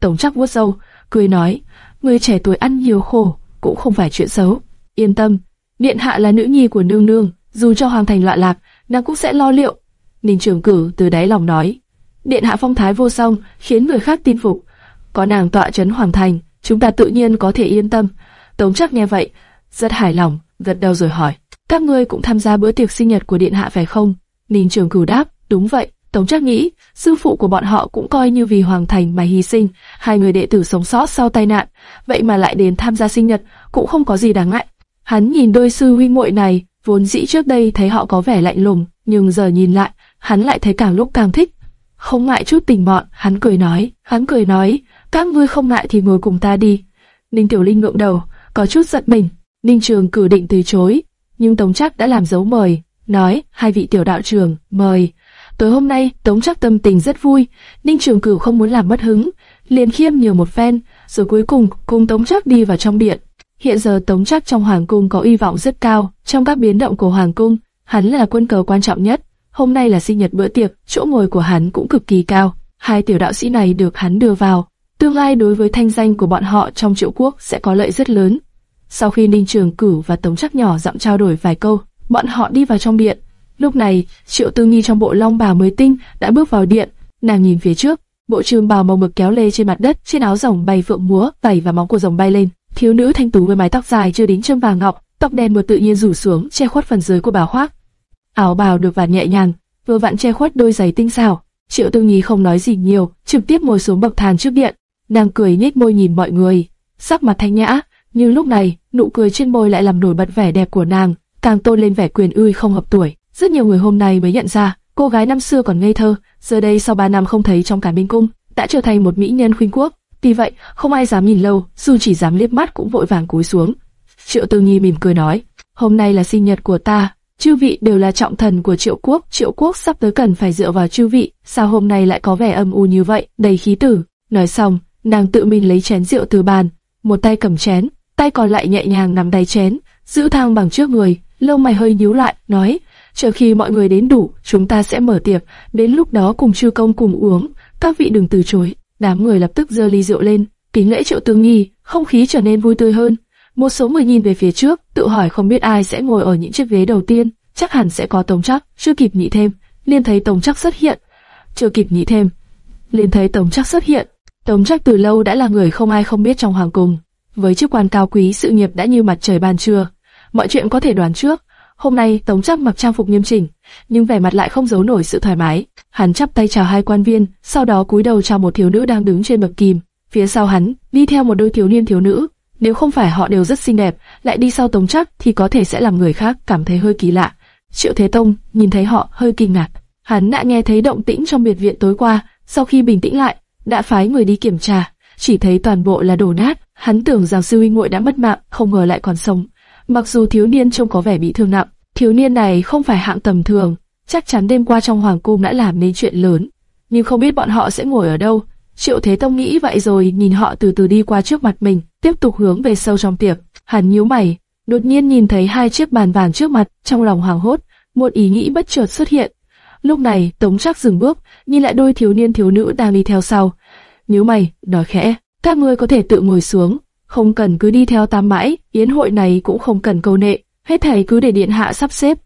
Tống chắc vuốt râu, cười nói, người trẻ tuổi ăn nhiều khổ, cũng không phải chuyện xấu. Yên tâm, điện hạ là nữ nhi của nương nương, dù cho hoàng thành loạn lạc, nàng cũng sẽ lo liệu. Ninh Trường Cử từ đáy lòng nói, điện hạ phong thái vô song, khiến người khác tin phục. Có nàng tọa chấn hoàng thành, chúng ta tự nhiên có thể yên tâm. Tống chắc nghe vậy, rất hài lòng, gật đầu rồi hỏi, các ngươi cũng tham gia bữa tiệc sinh nhật của điện hạ phải không? Ninh Trường cử đáp, đúng vậy. Tống Trác nghĩ, sư phụ của bọn họ cũng coi như vì hoàng thành mà hy sinh, hai người đệ tử sống sót sau tai nạn, vậy mà lại đến tham gia sinh nhật, cũng không có gì đáng ngại. Hắn nhìn đôi sư huynh muội này, vốn dĩ trước đây thấy họ có vẻ lạnh lùng, nhưng giờ nhìn lại, hắn lại thấy càng lúc càng thích. Không ngại chút tình bọn, hắn cười nói, hắn cười nói, các ngươi không ngại thì ngồi cùng ta đi. Ninh Tiểu Linh ngượng đầu, có chút giận mình. Ninh Trường cử định từ chối, nhưng Tống Trác đã làm dấu mời, nói, hai vị tiểu đạo trưởng, mời. Tối hôm nay, Tống Trác tâm tình rất vui, Ninh Trường cử không muốn làm mất hứng, liền khiêm nhiều một phen, rồi cuối cùng cùng Tống Trác đi vào trong điện. Hiện giờ Tống Trác trong hoàng cung có uy vọng rất cao, trong các biến động của hoàng cung, hắn là quân cờ quan trọng nhất. Hôm nay là sinh nhật bữa tiệc, chỗ ngồi của hắn cũng cực kỳ cao. Hai tiểu đạo sĩ này được hắn đưa vào, tương lai đối với thanh danh của bọn họ trong triệu quốc sẽ có lợi rất lớn. Sau khi Ninh Trường Cửu và Tống Trác nhỏ giọng trao đổi vài câu, bọn họ đi vào trong điện. Lúc này, Triệu Tư Nghi trong bộ long bào mới tinh đã bước vào điện, nàng nhìn phía trước, bộ trường bào màu mực kéo lê trên mặt đất, trên áo rồng bay phượng múa, vảy và móng của rồng bay lên. Thiếu nữ thanh tú với mái tóc dài chưa đến châm vàng ngọc, tóc đen mượt tự nhiên rủ xuống, che khuất phần dưới của bà khoác. Áo bào được vạt nhẹ nhàng, vừa vặn che khuất đôi giày tinh xảo. Triệu Tư Nhi không nói gì nhiều, trực tiếp ngồi xuống bậc thang trước điện. Nàng cười nhếch môi nhìn mọi người, sắc mặt thanh nhã, nhưng lúc này, nụ cười trên môi lại làm nổi bật vẻ đẹp của nàng, càng tôn lên vẻ quyền uy không hợp tuổi. Rất nhiều người hôm nay mới nhận ra, cô gái năm xưa còn ngây thơ, giờ đây sau 3 năm không thấy trong cả minh cung, đã trở thành một mỹ nhân khuynh quốc. Vì vậy, không ai dám nhìn lâu, dù chỉ dám liếc mắt cũng vội vàng cúi xuống. Triệu Tư Nhi mỉm cười nói, hôm nay là sinh nhật của ta, chư vị đều là trọng thần của triệu quốc, triệu quốc sắp tới cần phải dựa vào chư vị, sao hôm nay lại có vẻ âm u như vậy, đầy khí tử. Nói xong, nàng tự mình lấy chén rượu từ bàn, một tay cầm chén, tay còn lại nhẹ nhàng nắm đáy chén, giữ thang bằng trước người, lông mày hơi nhíu lại, nói, chờ khi mọi người đến đủ, chúng ta sẽ mở tiệc, đến lúc đó cùng chư công cùng uống, các vị đừng từ chối. Đám người lập tức dơ ly rượu lên, kính lễ triệu tương nghi, không khí trở nên vui tươi hơn. Một số người nhìn về phía trước, tự hỏi không biết ai sẽ ngồi ở những chiếc ghế đầu tiên, chắc hẳn sẽ có Tống Chắc, chưa kịp nghĩ thêm, liền thấy Tống Chắc xuất hiện. Chưa kịp nghĩ thêm, liền thấy Tống Chắc xuất hiện. Tống Chắc từ lâu đã là người không ai không biết trong hoàng cung, với chức quan cao quý sự nghiệp đã như mặt trời ban trưa, mọi chuyện có thể đoán trước. Hôm nay Tống Trác mặc trang phục nghiêm chỉnh, nhưng vẻ mặt lại không giấu nổi sự thoải mái. Hắn chắp tay chào hai quan viên, sau đó cúi đầu chào một thiếu nữ đang đứng trên bậc kìm. Phía sau hắn đi theo một đôi thiếu niên thiếu nữ. Nếu không phải họ đều rất xinh đẹp, lại đi sau Tống Trác thì có thể sẽ làm người khác cảm thấy hơi kỳ lạ. Triệu Thế Tông nhìn thấy họ hơi kinh ngạc. Hắn đã nghe thấy động tĩnh trong biệt viện tối qua, sau khi bình tĩnh lại, đã phái người đi kiểm tra, chỉ thấy toàn bộ là đổ nát. Hắn tưởng rằng sư huynh muội đã mất mạng, không ngờ lại còn sống. Mặc dù thiếu niên trông có vẻ bị thương nặng, thiếu niên này không phải hạng tầm thường, chắc chắn đêm qua trong hoàng cung đã làm nên chuyện lớn, nhưng không biết bọn họ sẽ ngồi ở đâu. Triệu Thế Tông nghĩ vậy rồi nhìn họ từ từ đi qua trước mặt mình, tiếp tục hướng về sâu trong tiệc. Hắn nhíu mày, đột nhiên nhìn thấy hai chiếc bàn vàng trước mặt, trong lòng hoàng hốt, một ý nghĩ bất chợt xuất hiện. Lúc này, Tống Trác dừng bước, nhìn lại đôi thiếu niên thiếu nữ đang đi theo sau. Nhíu mày, nói khẽ, các ngươi có thể tự ngồi xuống, không cần cứ đi theo tam mãi, yến hội này cũng không cần câu nệ, hết thảy cứ để điện hạ sắp xếp.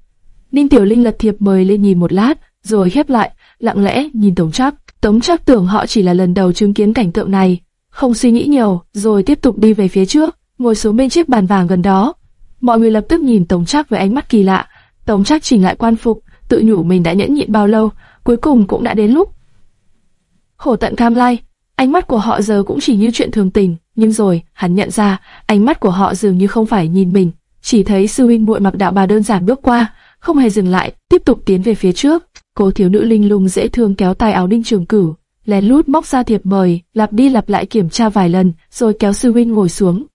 Ninh Tiểu Linh lật thiệp mời lên nhìn một lát, rồi khép lại, lặng lẽ nhìn Tống Trác. Tống Trác tưởng họ chỉ là lần đầu chứng kiến cảnh tượng này, không suy nghĩ nhiều, rồi tiếp tục đi về phía trước, ngồi xuống bên chiếc bàn vàng gần đó. Mọi người lập tức nhìn Tống Trác với ánh mắt kỳ lạ. Tống Trác chỉnh lại quan phục, tự nhủ mình đã nhẫn nhịn bao lâu, cuối cùng cũng đã đến lúc. Khổ tận cam lai, ánh mắt của họ giờ cũng chỉ như chuyện thường tình, nhưng rồi hắn nhận ra ánh mắt của họ dường như không phải nhìn mình, chỉ thấy sư huynh muội mặc đạo bà đơn giản bước qua, không hề dừng lại, tiếp tục tiến về phía trước. Cô thiếu nữ linh lung dễ thương kéo tay áo đinh Trường Cửu, lén lút móc ra thiệp mời, lặp đi lặp lại kiểm tra vài lần, rồi kéo sư huynh ngồi xuống.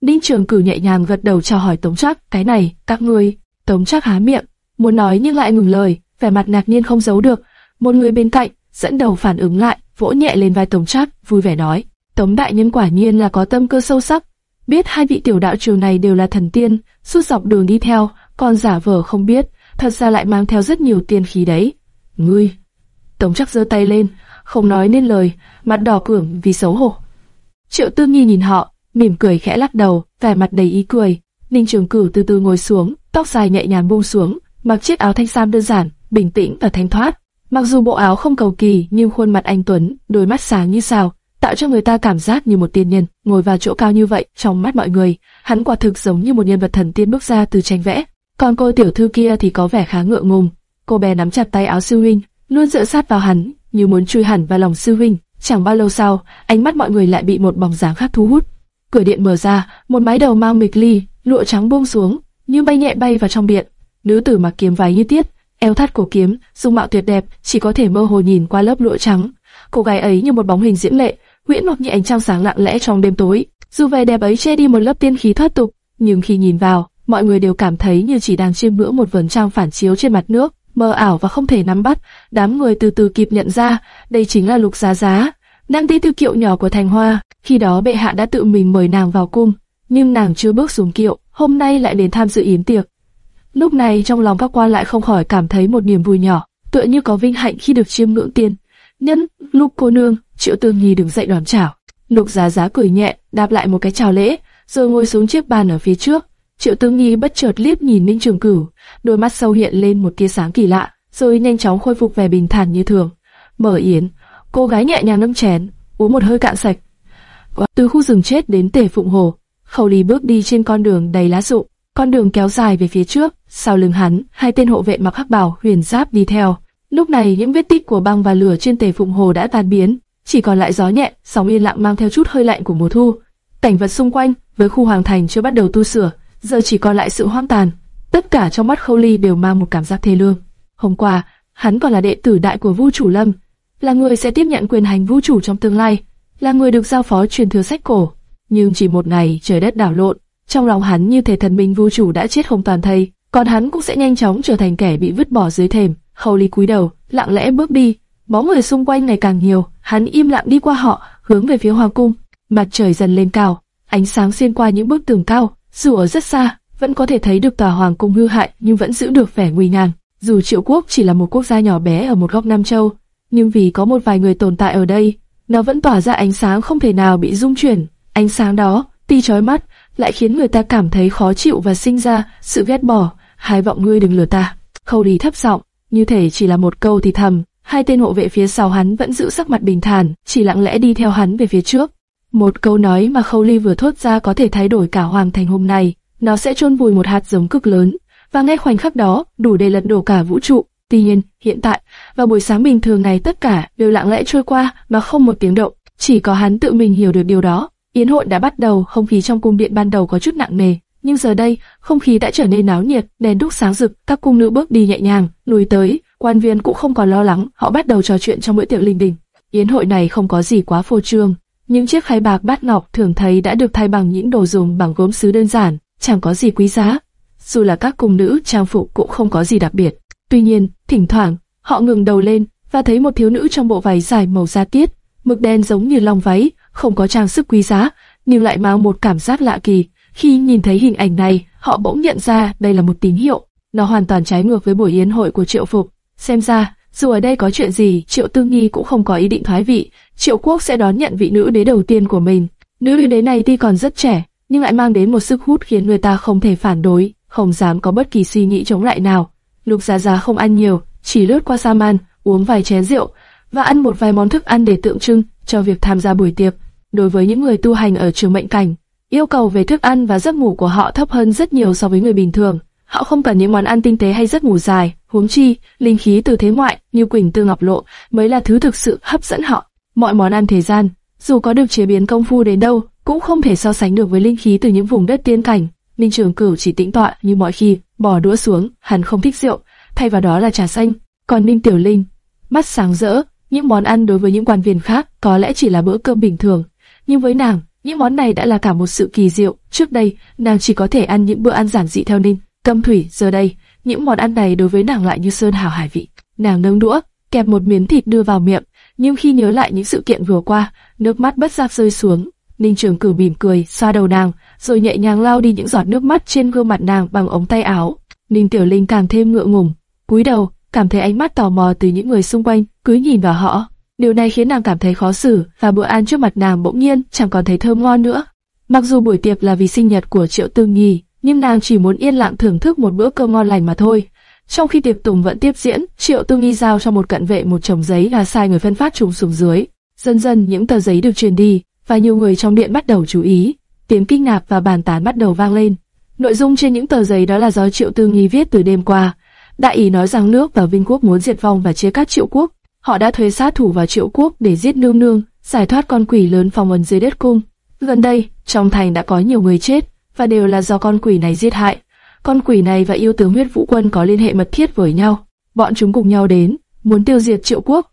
Đinh Trường Cửu nhẹ nhàng gật đầu chào hỏi Tống Trác, cái này, các ngươi. Tống Trác há miệng, muốn nói nhưng lại ngừng lời, vẻ mặt ngạc nhiên không giấu được. Một người bên cạnh dẫn đầu phản ứng lại, vỗ nhẹ lên vai Tống Trác, vui vẻ nói: Tống đại nhân quả nhiên là có tâm cơ sâu sắc, biết hai vị tiểu đạo trưởng này đều là thần tiên, suốt dọc đường đi theo, còn giả vờ không biết, thật ra lại mang theo rất nhiều tiên khí đấy. Ngươi! Tống Trác giơ tay lên, không nói nên lời, mặt đỏ ửng vì xấu hổ. Triệu Tư Nghi nhìn họ, mỉm cười khẽ lắc đầu, vẻ mặt đầy ý cười. Ninh Trường Cửu từ từ ngồi xuống, tóc dài nhẹ nhàng buông xuống, mặc chiếc áo thanh sam đơn giản, bình tĩnh và thanh thoát. Mặc dù bộ áo không cầu kỳ, nhưng khuôn mặt anh Tuấn, đôi mắt sáng như sao, tạo cho người ta cảm giác như một tiên nhân. Ngồi vào chỗ cao như vậy, trong mắt mọi người, hắn quả thực giống như một nhân vật thần tiên bước ra từ tranh vẽ. Còn cô tiểu thư kia thì có vẻ khá ngượng ngùng. Cô bé nắm chặt tay áo sư huynh, luôn dựa sát vào hắn, như muốn chui hẳn vào lòng sư huynh. Chẳng bao lâu sau, ánh mắt mọi người lại bị một bóng dáng khác thu hút. Cửa điện mở ra, một mái đầu mang mịch ly, lụa trắng buông xuống, như bay nhẹ bay vào trong điện. Nữ tử mặc kiếm váy như tiết, eo thắt cổ kiếm, dung mạo tuyệt đẹp, chỉ có thể mơ hồ nhìn qua lớp lụa trắng. Cô gái ấy như một bóng hình diễm lệ, nguyễn ngọc như ánh trăng sáng lặng lẽ trong đêm tối. Dù vẻ đẹp ấy che đi một lớp tiên khí thoát tục, nhưng khi nhìn vào, mọi người đều cảm thấy như chỉ đang chiêm ngưỡng một vầng trăng phản chiếu trên mặt nước, mơ ảo và không thể nắm bắt. Đám người từ từ kịp nhận ra, đây chính là Lục Giá Giá, nàng đi tiêu kiệu nhỏ của Thành Hoa. Khi đó bệ hạ đã tự mình mời nàng vào cung, nhưng nàng chưa bước xuống kiệu, hôm nay lại đến tham dự yến tiệc. Lúc này trong lòng các quan lại không khỏi cảm thấy một niềm vui nhỏ, tựa như có vinh hạnh khi được chiêm ngưỡng tiên. Nhân, lúc cô nương, Triệu Tương Nhi đứng dậy đón chào. Lục Giá Giá cười nhẹ, đáp lại một cái chào lễ, rồi ngồi xuống chiếc bàn ở phía trước. Triệu Tương Nhi bất chợt liếc nhìn Ninh Trường Cửu, đôi mắt sâu hiện lên một tia sáng kỳ lạ, rồi nhanh chóng khôi phục vẻ bình thản như thường. Mở yến, cô gái nhẹ nhàng nâng chén, uống một hơi cạn sạch. Từ khu rừng chết đến Tề Phụng Hồ, khẩu lý bước đi trên con đường đầy lá rụng, con đường kéo dài về phía trước, sau lưng hắn, hai tên hộ vệ mặc hắc bào huyền giáp đi theo. Lúc này những vết tích của băng và lửa trên Tề Phụng Hồ đã tan biến, chỉ còn lại gió nhẹ, sóng yên lặng mang theo chút hơi lạnh của mùa thu. Cảnh vật xung quanh, với khu hoàng thành chưa bắt đầu tu sửa, giờ chỉ còn lại sự hoang tàn. Tất cả trong mắt Khâu Ly đều mang một cảm giác thê lương. Hôm qua, hắn còn là đệ tử đại của Vu Chủ Lâm, là người sẽ tiếp nhận quyền hành Vu Chủ trong tương lai, là người được giao phó truyền thừa sách cổ. Nhưng chỉ một ngày trời đất đảo lộn, trong lòng hắn như thể thần minh vô Chủ đã chết không toàn thây, còn hắn cũng sẽ nhanh chóng trở thành kẻ bị vứt bỏ dưới thềm. Khâu Ly cúi đầu, lặng lẽ bước đi, bóng người xung quanh ngày càng nhiều, hắn im lặng đi qua họ, hướng về phía hoàng cung. Mặt trời dần lên cao, ánh sáng xuyên qua những bức tường cao, dù ở rất xa, vẫn có thể thấy được tòa hoàng cung hư hại nhưng vẫn giữ được vẻ nguy ngang. Dù Triệu Quốc chỉ là một quốc gia nhỏ bé ở một góc Nam Châu, nhưng vì có một vài người tồn tại ở đây, nó vẫn tỏa ra ánh sáng không thể nào bị dung chuyển. Ánh sáng đó, tuy chói mắt, lại khiến người ta cảm thấy khó chịu và sinh ra sự ghét bỏ. Hai vọng ngươi đừng lừa ta. Khâu đi thấp giọng, như thể chỉ là một câu thì thầm. Hai tên hộ vệ phía sau hắn vẫn giữ sắc mặt bình thản, chỉ lặng lẽ đi theo hắn về phía trước. Một câu nói mà Khâu Ly vừa thốt ra có thể thay đổi cả hoàng thành hôm nay. Nó sẽ chôn vùi một hạt giống cực lớn, và ngay khoảnh khắc đó, đủ để lật đổ cả vũ trụ. Tuy nhiên, hiện tại, vào buổi sáng bình thường này tất cả đều lặng lẽ trôi qua mà không một tiếng động. Chỉ có hắn tự mình hiểu được điều đó. Yến hội đã bắt đầu, không khí trong cung điện ban đầu có chút nặng nề, nhưng giờ đây, không khí đã trở nên náo nhiệt, đèn đúc sáng rực, các cung nữ bước đi nhẹ nhàng, lùi tới, quan viên cũng không còn lo lắng, họ bắt đầu trò chuyện trong bữa tiệc linh đình. Yến hội này không có gì quá phô trương, những chiếc khay bạc bát ngọc thường thấy đã được thay bằng những đồ dùng bằng gốm sứ đơn giản, chẳng có gì quý giá. Dù là các cung nữ trang phục cũng không có gì đặc biệt. Tuy nhiên, thỉnh thoảng, họ ngừng đầu lên và thấy một thiếu nữ trong bộ váy dài màu da tiết, mực đen giống như lòng váy, không có trang sức quý giá, nhưng lại mang một cảm giác lạ kỳ. Khi nhìn thấy hình ảnh này, họ bỗng nhận ra đây là một tín hiệu. Nó hoàn toàn trái ngược với buổi yến hội của Triệu Phục. Xem ra, dù ở đây có chuyện gì, Triệu Tương Nhi cũng không có ý định thoái vị. Triệu Quốc sẽ đón nhận vị nữ đế đầu tiên của mình. Nữ đế này tuy còn rất trẻ, nhưng lại mang đến một sức hút khiến người ta không thể phản đối, không dám có bất kỳ suy nghĩ chống lại nào. Lục Giá Giá không ăn nhiều, chỉ lướt qua sa man, uống vài chén rượu và ăn một vài món thức ăn để tượng trưng cho việc tham gia buổi tiệc. Đối với những người tu hành ở trường mệnh cảnh, Yêu cầu về thức ăn và giấc ngủ của họ thấp hơn rất nhiều so với người bình thường. Họ không cần những món ăn tinh tế hay giấc ngủ dài, huống chi, linh khí từ thế ngoại như quỳnh tư ngọc lộ mới là thứ thực sự hấp dẫn họ. Mọi món ăn thế gian, dù có được chế biến công phu đến đâu, cũng không thể so sánh được với linh khí từ những vùng đất tiên cảnh. Ninh Trường Cửu chỉ tĩnh tọa như mọi khi, bỏ đũa xuống, hắn không thích rượu, thay vào đó là trà xanh. Còn Ninh Tiểu Linh, mắt sáng rỡ, những món ăn đối với những quan viên khác có lẽ chỉ là bữa cơm bình thường, nhưng với nàng, những món này đã là cả một sự kỳ diệu. Trước đây, nàng chỉ có thể ăn những bữa ăn giản dị theo Ninh cơm Thủy, giờ đây, những món ăn này đối với nàng lại như sơn hào hải vị. Nàng nâng đũa, kẹp một miếng thịt đưa vào miệng, nhưng khi nhớ lại những sự kiện vừa qua, nước mắt bất giác rơi xuống. Ninh Trường Cửu mỉm cười, xoa đầu nàng, rồi nhẹ nhàng lau đi những giọt nước mắt trên gương mặt nàng bằng ống tay áo. Ninh Tiểu Linh càng thêm ngượng ngùng, cúi đầu, cảm thấy ánh mắt tò mò từ những người xung quanh, cứ nhìn vào họ. Điều này khiến nàng cảm thấy khó xử, và bữa ăn trước mặt nàng bỗng nhiên chẳng còn thấy thơm ngon nữa. Mặc dù buổi tiệc là vì sinh nhật của Triệu Tư nghi nhưng nàng chỉ muốn yên lặng thưởng thức một bữa cơm ngon lành mà thôi. Trong khi tiệc tùng vẫn tiếp diễn, Triệu Tư Nghi giao cho một cận vệ một chồng giấy và sai người phân phát chúng xuống dưới. Dần dần những tờ giấy được truyền đi, và nhiều người trong điện bắt đầu chú ý. Tiếng kinh ngạc và bàn tán bắt đầu vang lên. Nội dung trên những tờ giấy đó là do Triệu Tư Nghi viết từ đêm qua. Đại ý nói rằng nước và Vinh quốc muốn diệt vong và chia cắt Triệu quốc. Họ đã thuê sát thủ vào Triệu quốc để giết nương nương, giải thoát con quỷ lớn phòng ẩn dưới đất cung. Gần đây, trong thành đã có nhiều người chết, và đều là do con quỷ này giết hại. Con quỷ này và yêu tướng huyết vũ quân có liên hệ mật thiết với nhau. Bọn chúng cùng nhau đến, muốn tiêu diệt triệu quốc.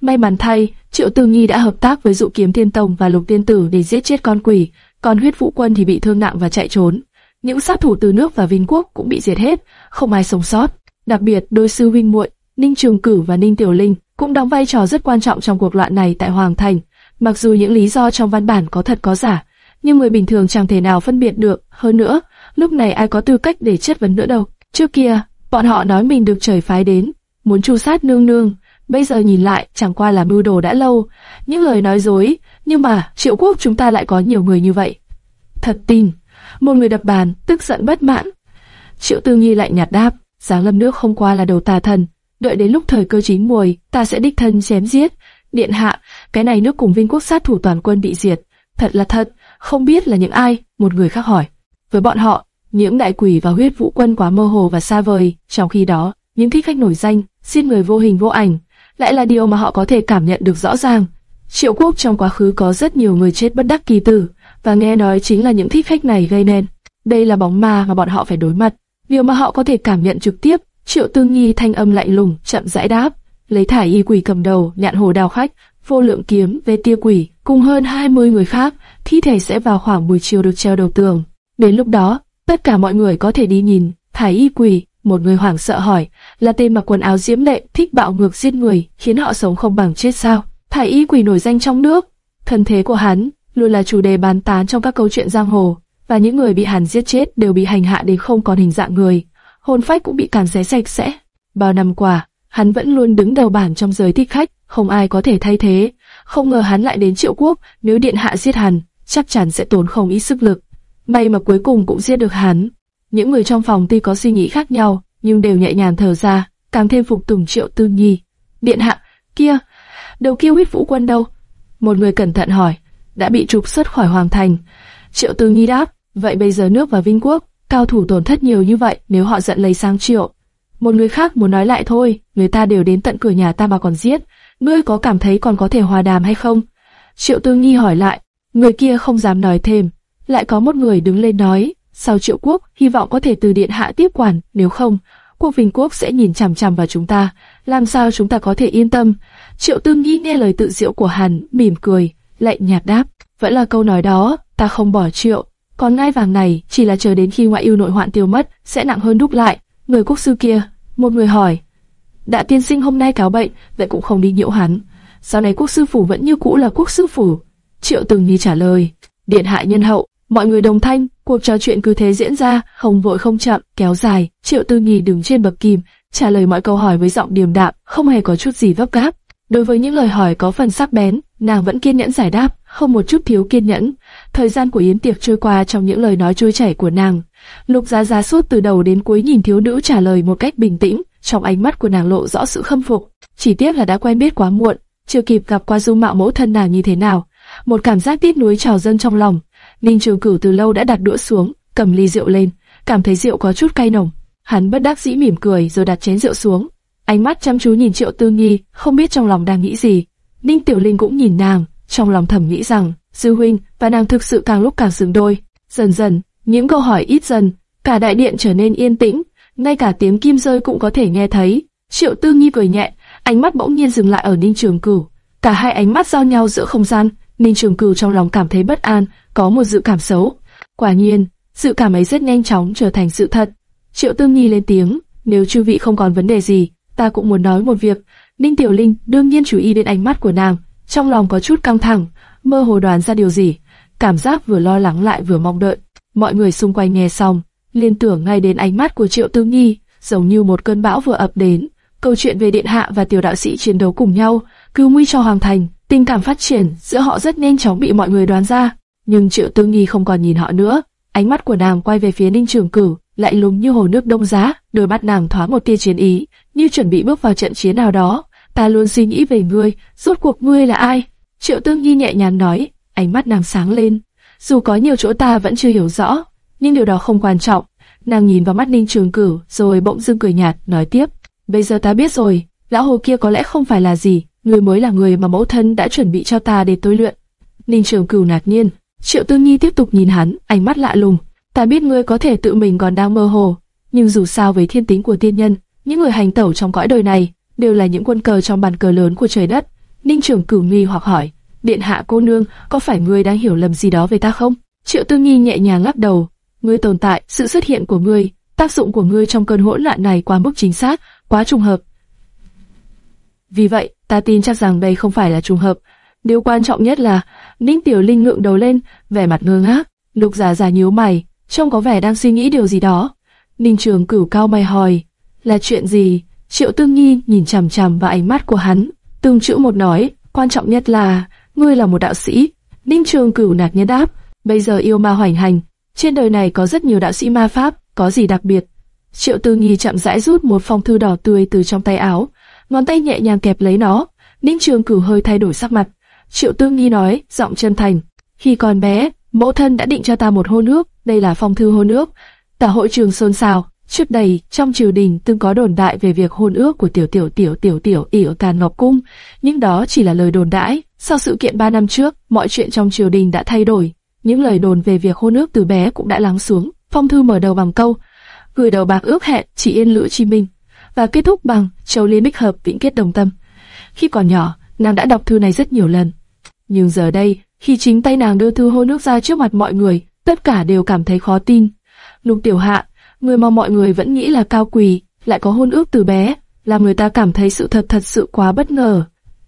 May mắn thay, triệu tư nghi đã hợp tác với dụ kiếm tiên tông và lục tiên tử để giết chết con quỷ, còn huyết vũ quân thì bị thương nặng và chạy trốn. Những sát thủ từ nước và Vinh quốc cũng bị diệt hết, không ai sống sót. Đặc biệt, đôi sư huynh muội, Ninh Trường Cử và Ninh Tiểu Linh cũng đóng vai trò rất quan trọng trong cuộc loạn này tại Hoàng Thành. Mặc dù những lý do trong văn bản có thật có giả, nhưng người bình thường chẳng thể nào phân biệt được. Hơn nữa, lúc này ai có tư cách để chất vấn nữa đâu. Trước kia, bọn họ nói mình được trời phái đến, muốn chu sát nương nương. Bây giờ nhìn lại, chẳng qua là mưu đồ đã lâu, những lời nói dối. Nhưng mà triệu quốc chúng ta lại có nhiều người như vậy. Thật tin. Một người đập bàn, tức giận bất mãn. Triệu Tư Nhi lại nhạt đáp, Giáng lâm nước không qua là đầu tà thần. Đợi đến lúc thời cơ chín muồi, ta sẽ đích thân chém giết. Điện hạ, cái này nước cùng Vinh quốc sát thủ toàn quân bị diệt. Thật là thật, không biết là những ai, một người khác hỏi. Với bọn họ, những đại quỷ và huyết vũ quân quá mơ hồ và xa vời, trong khi đó, những thích khách nổi danh, xin người vô hình vô ảnh, lại là điều mà họ có thể cảm nhận được rõ ràng. Triệu quốc trong quá khứ có rất nhiều người chết bất đắc kỳ tử, và nghe nói chính là những thích khách này gây nên. Đây là bóng ma mà bọn họ phải đối mặt. Điều mà họ có thể cảm nhận trực tiếp, Triệu Tương Nhi thanh âm lạnh lùng, chậm rãi đáp, lấy thải y quỷ cầm đầu, nhạn hồ đào khách, vô lượng kiếm, về tia quỷ, cùng hơn 20 người khác, thi thể sẽ vào khoảng buổi chiều được treo đầu tường. Đến lúc đó, tất cả mọi người có thể đi nhìn, thải y quỷ, một người hoảng sợ hỏi, là tên mặc quần áo diễm lệ, thích bạo ngược giết người, khiến họ sống không bằng chết sao? Thải y quỷ nổi danh trong nước, thân thế của hắn luôn là chủ đề bàn tán trong các câu chuyện giang hồ, và những người bị hắn giết chết đều bị hành hạ đến không còn hình dạng người, hồn phách cũng bị càn xé sạch sẽ. Bao năm qua, hắn vẫn luôn đứng đầu bảng trong giới thích khách, không ai có thể thay thế. Không ngờ hắn lại đến triệu quốc, nếu điện hạ giết hắn, chắc chắn sẽ tốn không ít sức lực. May mà cuối cùng cũng giết được hắn. Những người trong phòng tuy có suy nghĩ khác nhau, nhưng đều nhẹ nhàng thở ra, càng thêm phục tùng triệu tư nhi. Điện hạ, kia, đầu kia huyết vũ quân đâu? Một người cẩn thận hỏi, đã bị trục xuất khỏi hoàng thành. Triệu tư nhi đáp, vậy bây giờ nước và Vinh quốc, cao thủ tổn thất nhiều như vậy nếu họ giận lấy sang triệu. Một người khác muốn nói lại thôi, người ta đều đến tận cửa nhà ta mà còn giết, ngươi có cảm thấy còn có thể hòa đàm hay không? Triệu Tư Nghi hỏi lại, người kia không dám nói thêm, lại có một người đứng lên nói, sau Triệu Quốc hy vọng có thể từ điện hạ tiếp quản, nếu không, quốc Vinh Quốc sẽ nhìn chằm chằm vào chúng ta, làm sao chúng ta có thể yên tâm? Triệu Tư Nghi nghe lời tự diệu của hắn, mỉm cười, lạnh nhạt đáp, vẫn là câu nói đó, ta không bỏ Triệu, còn ngai vàng này chỉ là chờ đến khi ngoại yêu nội hoạn tiêu mất, sẽ nặng hơn đúc lại. Người quốc sư kia, một người hỏi, Đại tiên sinh hôm nay cáo bệnh, vậy cũng không đi nhiễu hắn. Sau này quốc sư phủ vẫn như cũ là quốc sư phủ. Triệu Từng Nhi trả lời, điện hạ nhân hậu, mọi người đồng thanh, cuộc trò chuyện cứ thế diễn ra, không vội không chậm, kéo dài. Triệu Tư Nhi đứng trên bậc kìm trả lời mọi câu hỏi với giọng điềm đạm, không hề có chút gì vấp gáp. Đối với những lời hỏi có phần sắc bén, nàng vẫn kiên nhẫn giải đáp, không một chút thiếu kiên nhẫn. Thời gian của yến tiệc trôi qua trong những lời nói trôi chảy của nàng. Lục Giá Giá suốt từ đầu đến cuối nhìn thiếu nữ trả lời một cách bình tĩnh, trong ánh mắt của nàng lộ rõ sự khâm phục. Chỉ tiếc là đã quen biết quá muộn, chưa kịp gặp qua dung mạo mẫu thân nàng như thế nào. Một cảm giác tiếc nuối trào dâng trong lòng. Ninh Trường Cửu từ lâu đã đặt đũa xuống, cầm ly rượu lên, cảm thấy rượu có chút cay nồng. Hắn bất đắc dĩ mỉm cười rồi đặt chén rượu xuống, ánh mắt chăm chú nhìn Triệu Tư Nghi, không biết trong lòng đang nghĩ gì. Ninh Tiểu Linh cũng nhìn nàng, trong lòng thầm nghĩ rằng, sư huynh và nàng thực sự càng lúc càng xứng đôi. Dần dần, những câu hỏi ít dần, cả đại điện trở nên yên tĩnh, ngay cả tiếng kim rơi cũng có thể nghe thấy. Triệu Tư Nghi cười nhẹ, ánh mắt bỗng nhiên dừng lại ở Ninh Trường Cửu. Cả hai ánh mắt giao nhau giữa không gian, Ninh Trường Cửu trong lòng cảm thấy bất an, có một dự cảm xấu. Quả nhiên, dự cảm ấy rất nhanh chóng trở thành sự thật. Triệu Tư Nghi lên tiếng, nếu chư vị không còn vấn đề gì, ta cũng muốn nói một việc. Ninh Tiểu Linh đương nhiên chú ý đến ánh mắt của nàng, trong lòng có chút căng thẳng, mơ hồ đoán ra điều gì, cảm giác vừa lo lắng lại vừa mong đợi. Mọi người xung quanh nghe xong, liên tưởng ngay đến ánh mắt của Triệu Tư Nghi, giống như một cơn bão vừa ập đến. Câu chuyện về điện hạ và tiểu đạo sĩ chiến đấu cùng nhau, cứu nguy cho hoàng thành, tình cảm phát triển giữa họ rất nhanh chóng bị mọi người đoán ra. Nhưng Triệu Tư Nghi không còn nhìn họ nữa, ánh mắt của nàng quay về phía Ninh Trường Cửu, lại lúng như hồ nước đông giá, đôi mắt nàng thoáng một tia chiến ý, như chuẩn bị bước vào trận chiến nào đó. Ta luôn suy nghĩ về ngươi, rốt cuộc ngươi là ai? Triệu Tương Nhi nhẹ nhàng nói, ánh mắt nàng sáng lên. Dù có nhiều chỗ ta vẫn chưa hiểu rõ, nhưng điều đó không quan trọng. Nàng nhìn vào mắt Ninh Trường Cửu, rồi bỗng dưng cười nhạt, nói tiếp. Bây giờ ta biết rồi, lão hồ kia có lẽ không phải là gì, người mới là người mà mẫu thân đã chuẩn bị cho ta để tôi luyện. Ninh Trường Cửu ngạc nhiên, Triệu Tương Nhi tiếp tục nhìn hắn, ánh mắt lạ lùng. Ta biết ngươi có thể tự mình còn đang mơ hồ, nhưng dù sao với thiên tính của tiên nhân, những người hành tẩu trong cõi đời này đều là những quân cờ trong bàn cờ lớn của trời đất. Ninh Trường Cửu nghi hoặc hỏi, điện hạ cô nương, có phải ngươi đang hiểu lầm gì đó về ta không? Triệu Tư Nhi nhẹ nhàng lắc đầu, ngươi tồn tại, sự xuất hiện của ngươi, tác dụng của ngươi trong cơn hỗn loạn này quá mức chính xác, quá trùng hợp. Vì vậy, ta tin chắc rằng đây không phải là trùng hợp. Điều quan trọng nhất là, Ninh Tiểu Linh ngượng đầu lên, vẻ mặt ngơ ngác. Lục Giả Giả nhíu mày, trông có vẻ đang suy nghĩ điều gì đó. Ninh Trường Cửu cao mày hỏi, là chuyện gì? Triệu Tương Nhi nhìn chằm chằm vào ánh mắt của hắn, từng chữ một nói, quan trọng nhất là, ngươi là một đạo sĩ. Ninh Trường Cửu nạt nhiên đáp, bây giờ yêu ma hoành hành, trên đời này có rất nhiều đạo sĩ ma pháp, có gì đặc biệt? Triệu Tương Nhi chậm rãi rút một phong thư đỏ tươi từ trong tay áo, ngón tay nhẹ nhàng kẹp lấy nó. Ninh Trường Cửu hơi thay đổi sắc mặt. Triệu Tương Nhi nói, giọng chân thành, khi còn bé, mẫu thân đã định cho ta một hôn ước, đây là phong thư hôn ước. Cả hội trường xôn xao. Trước đây, trong triều đình từng có đồn đại về việc hôn ước của tiểu tiểu tiểu tiểu tiểu ỉu Càn Ngọc Cung, nhưng đó chỉ là lời đồn đãi. Sau sự kiện ba năm trước, mọi chuyện trong triều đình đã thay đổi. Những lời đồn về việc hôn ước từ bé cũng đã lắng xuống. Phong thư mở đầu bằng câu, gửi đầu bạc ước hẹn chỉ yên lữ chi minh, và kết thúc bằng châu liên bích hợp vĩnh kết đồng tâm. Khi còn nhỏ, nàng đã đọc thư này rất nhiều lần. Nhưng giờ đây, khi chính tay nàng đưa thư hôn ước ra trước mặt mọi người, tất cả đều cảm thấy khó tin. Lục tiểu hạ, người mà mọi người vẫn nghĩ là cao quỳ, lại có hôn ước từ bé, làm người ta cảm thấy sự thật thật sự quá bất ngờ.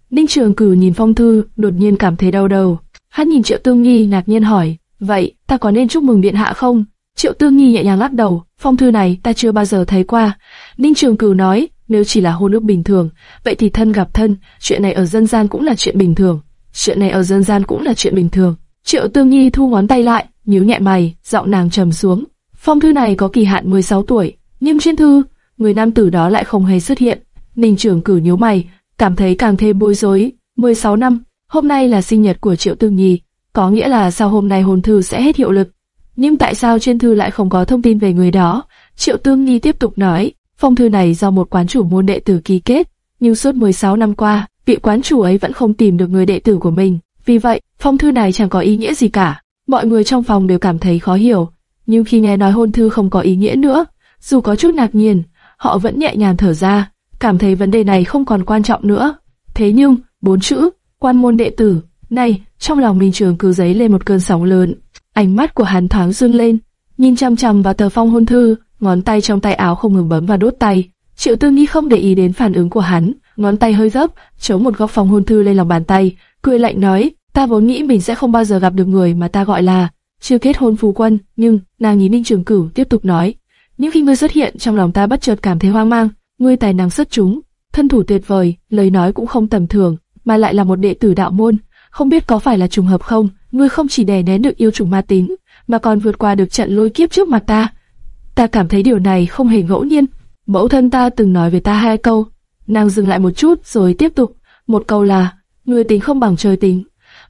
Ninh Trường Cử nhìn phong thư, đột nhiên cảm thấy đau đầu. Hắn nhìn Triệu Tương Nhi ngạc nhiên hỏi, vậy ta có nên chúc mừng điện hạ không? Triệu Tương Nhi nhẹ nhàng lắc đầu, phong thư này ta chưa bao giờ thấy qua. Ninh Trường Cử nói, nếu chỉ là hôn ước bình thường, vậy thì thân gặp thân, chuyện này ở dân gian cũng là chuyện bình thường. Chuyện này ở dân gian cũng là chuyện bình thường. Triệu Tương Nhi thu ngón tay lại, nhíu nhẹ mày, giọng nàng trầm xuống. Phong thư này có kỳ hạn 16 tuổi, nhưng trên thư, người nam tử đó lại không hề xuất hiện. Ninh trưởng cử nhíu mày, cảm thấy càng thêm bối rối. 16 năm, hôm nay là sinh nhật của Triệu Tương Nhi, có nghĩa là sau hôm nay hồn thư sẽ hết hiệu lực. Nhưng tại sao trên thư lại không có thông tin về người đó? Triệu Tương Nhi tiếp tục nói, phong thư này do một quán chủ môn đệ tử ký kết, nhưng suốt 16 năm qua, vị quán chủ ấy vẫn không tìm được người đệ tử của mình. Vì vậy, phong thư này chẳng có ý nghĩa gì cả. Mọi người trong phòng đều cảm thấy khó hiểu, nhưng khi nghe nói hôn thư không có ý nghĩa nữa, dù có chút ngạc nhiên, họ vẫn nhẹ nhàng thở ra, cảm thấy vấn đề này không còn quan trọng nữa. Thế nhưng, bốn chữ, quan môn đệ tử, này, trong lòng Minh Trường cứ giấy lên một cơn sóng lớn. Ánh mắt của hắn thoáng run lên, nhìn chăm chăm vào tờ phong hôn thư, ngón tay trong tay áo không ngừng bấm vào đốt tay. Triệu Tư Nghi không để ý đến phản ứng của hắn, ngón tay hơi dấp, chống một góc phong hôn thư lên lòng bàn tay, cười lạnh nói, ta vốn nghĩ mình sẽ không bao giờ gặp được người mà ta gọi là chưa kết hôn phù quân, nhưng nàng nhìn Ninh Trường Cửu tiếp tục nói, những khi ngươi xuất hiện trong lòng ta bất chợt cảm thấy hoang mang, ngươi tài năng xuất chúng, thân thủ tuyệt vời, lời nói cũng không tầm thường, mà lại là một đệ tử đạo môn, không biết có phải là trùng hợp không, ngươi không chỉ đè nén được yêu trùng ma tính, mà còn vượt qua được trận lôi kiếp trước mặt ta. Ta cảm thấy điều này không hề ngẫu nhiên. Mẫu thân ta từng nói về ta hai câu, nàng dừng lại một chút rồi tiếp tục, một câu là, ngươi tính không bằng trời tính,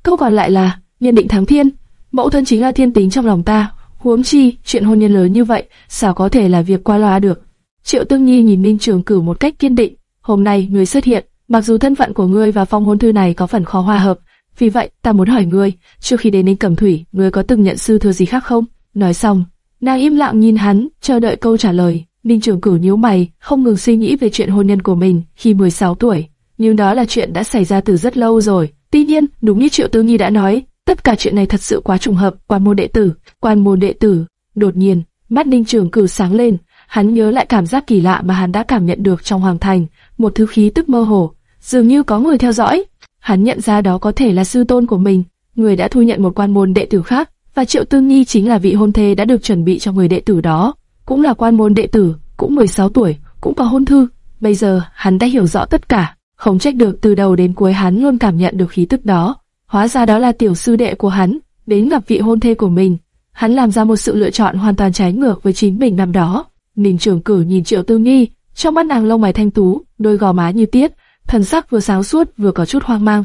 câu còn lại là, nhân định thắng thiên, mẫu thân chính là thiên tính trong lòng ta. Huống chi, chuyện hôn nhân lớn như vậy, sao có thể là việc qua loa được? Triệu Tương Nhi nhìn Ninh Trường Cửu một cách kiên định. Hôm nay ngươi xuất hiện, mặc dù thân phận của ngươi và phong hôn thư này có phần khó hòa hợp, vì vậy ta muốn hỏi ngươi, trước khi đến Ninh Cẩm Thủy, ngươi có từng nhận sư thừa gì khác không? Nói xong, nàng im lặng nhìn hắn, chờ đợi câu trả lời. Ninh Trường Cửu nhíu mày, không ngừng suy nghĩ về chuyện hôn nhân của mình khi 16 tuổi, nhưng đó là chuyện đã xảy ra từ rất lâu rồi. Tuy nhiên, đúng như Triệu Tư Nhi đã nói, tất cả chuyện này thật sự quá trùng hợp. Quan môn đệ tử, quan môn đệ tử. Đột nhiên, mắt Ninh Trường Cửu sáng lên, hắn nhớ lại cảm giác kỳ lạ mà hắn đã cảm nhận được trong hoàng thành, một thứ khí tức mơ hồ, dường như có người theo dõi. Hắn nhận ra đó có thể là sư tôn của mình, người đã thu nhận một quan môn đệ tử khác, và Triệu tương Nhi chính là vị hôn thê đã được chuẩn bị cho người đệ tử đó cũng là quan môn đệ tử, cũng 16 tuổi, cũng có hôn thư. Bây giờ, hắn đã hiểu rõ tất cả, không trách được từ đầu đến cuối hắn luôn cảm nhận được khí tức đó. Hóa ra đó là tiểu sư đệ của hắn, đến gặp vị hôn thê của mình. Hắn làm ra một sự lựa chọn hoàn toàn trái ngược với chính mình năm đó. Ninh trưởng cử nhìn Triệu Tư Nghi, trong mắt nàng lông mày thanh tú, đôi gò má như tiết, thần sắc vừa sáng suốt vừa có chút hoang mang.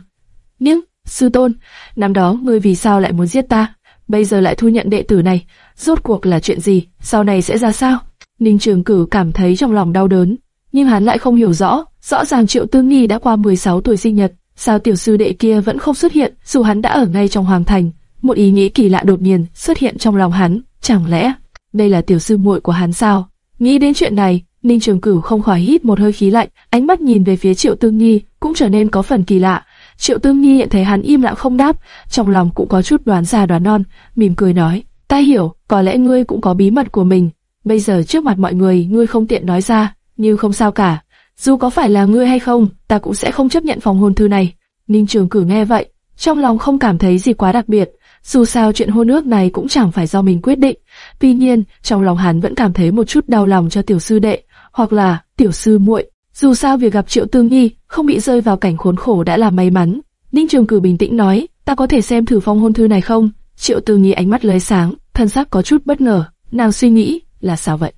Nhưng, sư tôn, năm đó ngươi vì sao lại muốn giết ta? Bây giờ lại thu nhận đệ tử này, rốt cuộc là chuyện gì, sau này sẽ ra sao? Ninh Trường Cử cảm thấy trong lòng đau đớn, nhưng hắn lại không hiểu rõ, rõ ràng Triệu Tương Nghi đã qua 16 tuổi sinh nhật, sao tiểu sư đệ kia vẫn không xuất hiện, dù hắn đã ở ngay trong hoàng thành. Một ý nghĩ kỳ lạ đột nhiên xuất hiện trong lòng hắn, chẳng lẽ đây là tiểu sư muội của hắn sao? Nghĩ đến chuyện này, Ninh Trường Cửu không khỏi hít một hơi khí lạnh, ánh mắt nhìn về phía Triệu Tương Nhi cũng trở nên có phần kỳ lạ. Triệu Tương Nhi nhận thấy hắn im lặng không đáp, trong lòng cũng có chút đoán già đoán non, mỉm cười nói: Ta hiểu, có lẽ ngươi cũng có bí mật của mình. Bây giờ trước mặt mọi người ngươi không tiện nói ra, nhưng không sao cả. Dù có phải là ngươi hay không, ta cũng sẽ không chấp nhận phòng hôn thư này. Ninh Trường Cử nghe vậy, trong lòng không cảm thấy gì quá đặc biệt. Dù sao chuyện hôn ước này cũng chẳng phải do mình quyết định. Tuy nhiên, trong lòng hắn vẫn cảm thấy một chút đau lòng cho tiểu sư đệ, hoặc là tiểu sư muội. Dù sao việc gặp Triệu Tương Nhi không bị rơi vào cảnh khốn khổ đã là may mắn. Ninh Trường Cử bình tĩnh nói, ta có thể xem thử phong hôn thư này không? Triệu tương Nhi ánh mắt lóe sáng, thân sắc có chút bất ngờ, nàng suy nghĩ, là sao vậy?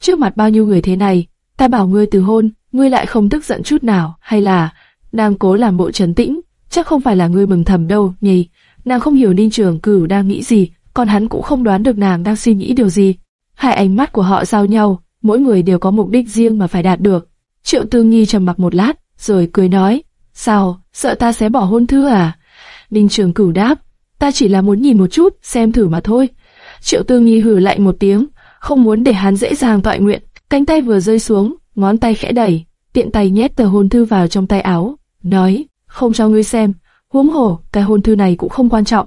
Trước mặt bao nhiêu người thế này, ta bảo ngươi từ hôn, ngươi lại không tức giận chút nào, hay là nàng cố làm bộ trấn tĩnh, chắc không phải là ngươi mừng thầm đâu, nhỉ? Nàng không hiểu Ninh Trường Cửu đang nghĩ gì, còn hắn cũng không đoán được nàng đang suy nghĩ điều gì. Hai ánh mắt của họ giao nhau, mỗi người đều có mục đích riêng mà phải đạt được. Triệu Tư Nghi trầm mặc một lát, rồi cười nói, sao, sợ ta sẽ bỏ hôn thư à? Ninh Trường Cửu đáp, ta chỉ là muốn nhìn một chút, xem thử mà thôi. Triệu Tư Nghi hừ lạnh một tiếng, không muốn để hắn dễ dàng thoại nguyện, cánh tay vừa rơi xuống, ngón tay khẽ đẩy, tiện tay nhét tờ hôn thư vào trong tay áo, nói, không cho ngươi xem, huống hồ, cái hôn thư này cũng không quan trọng.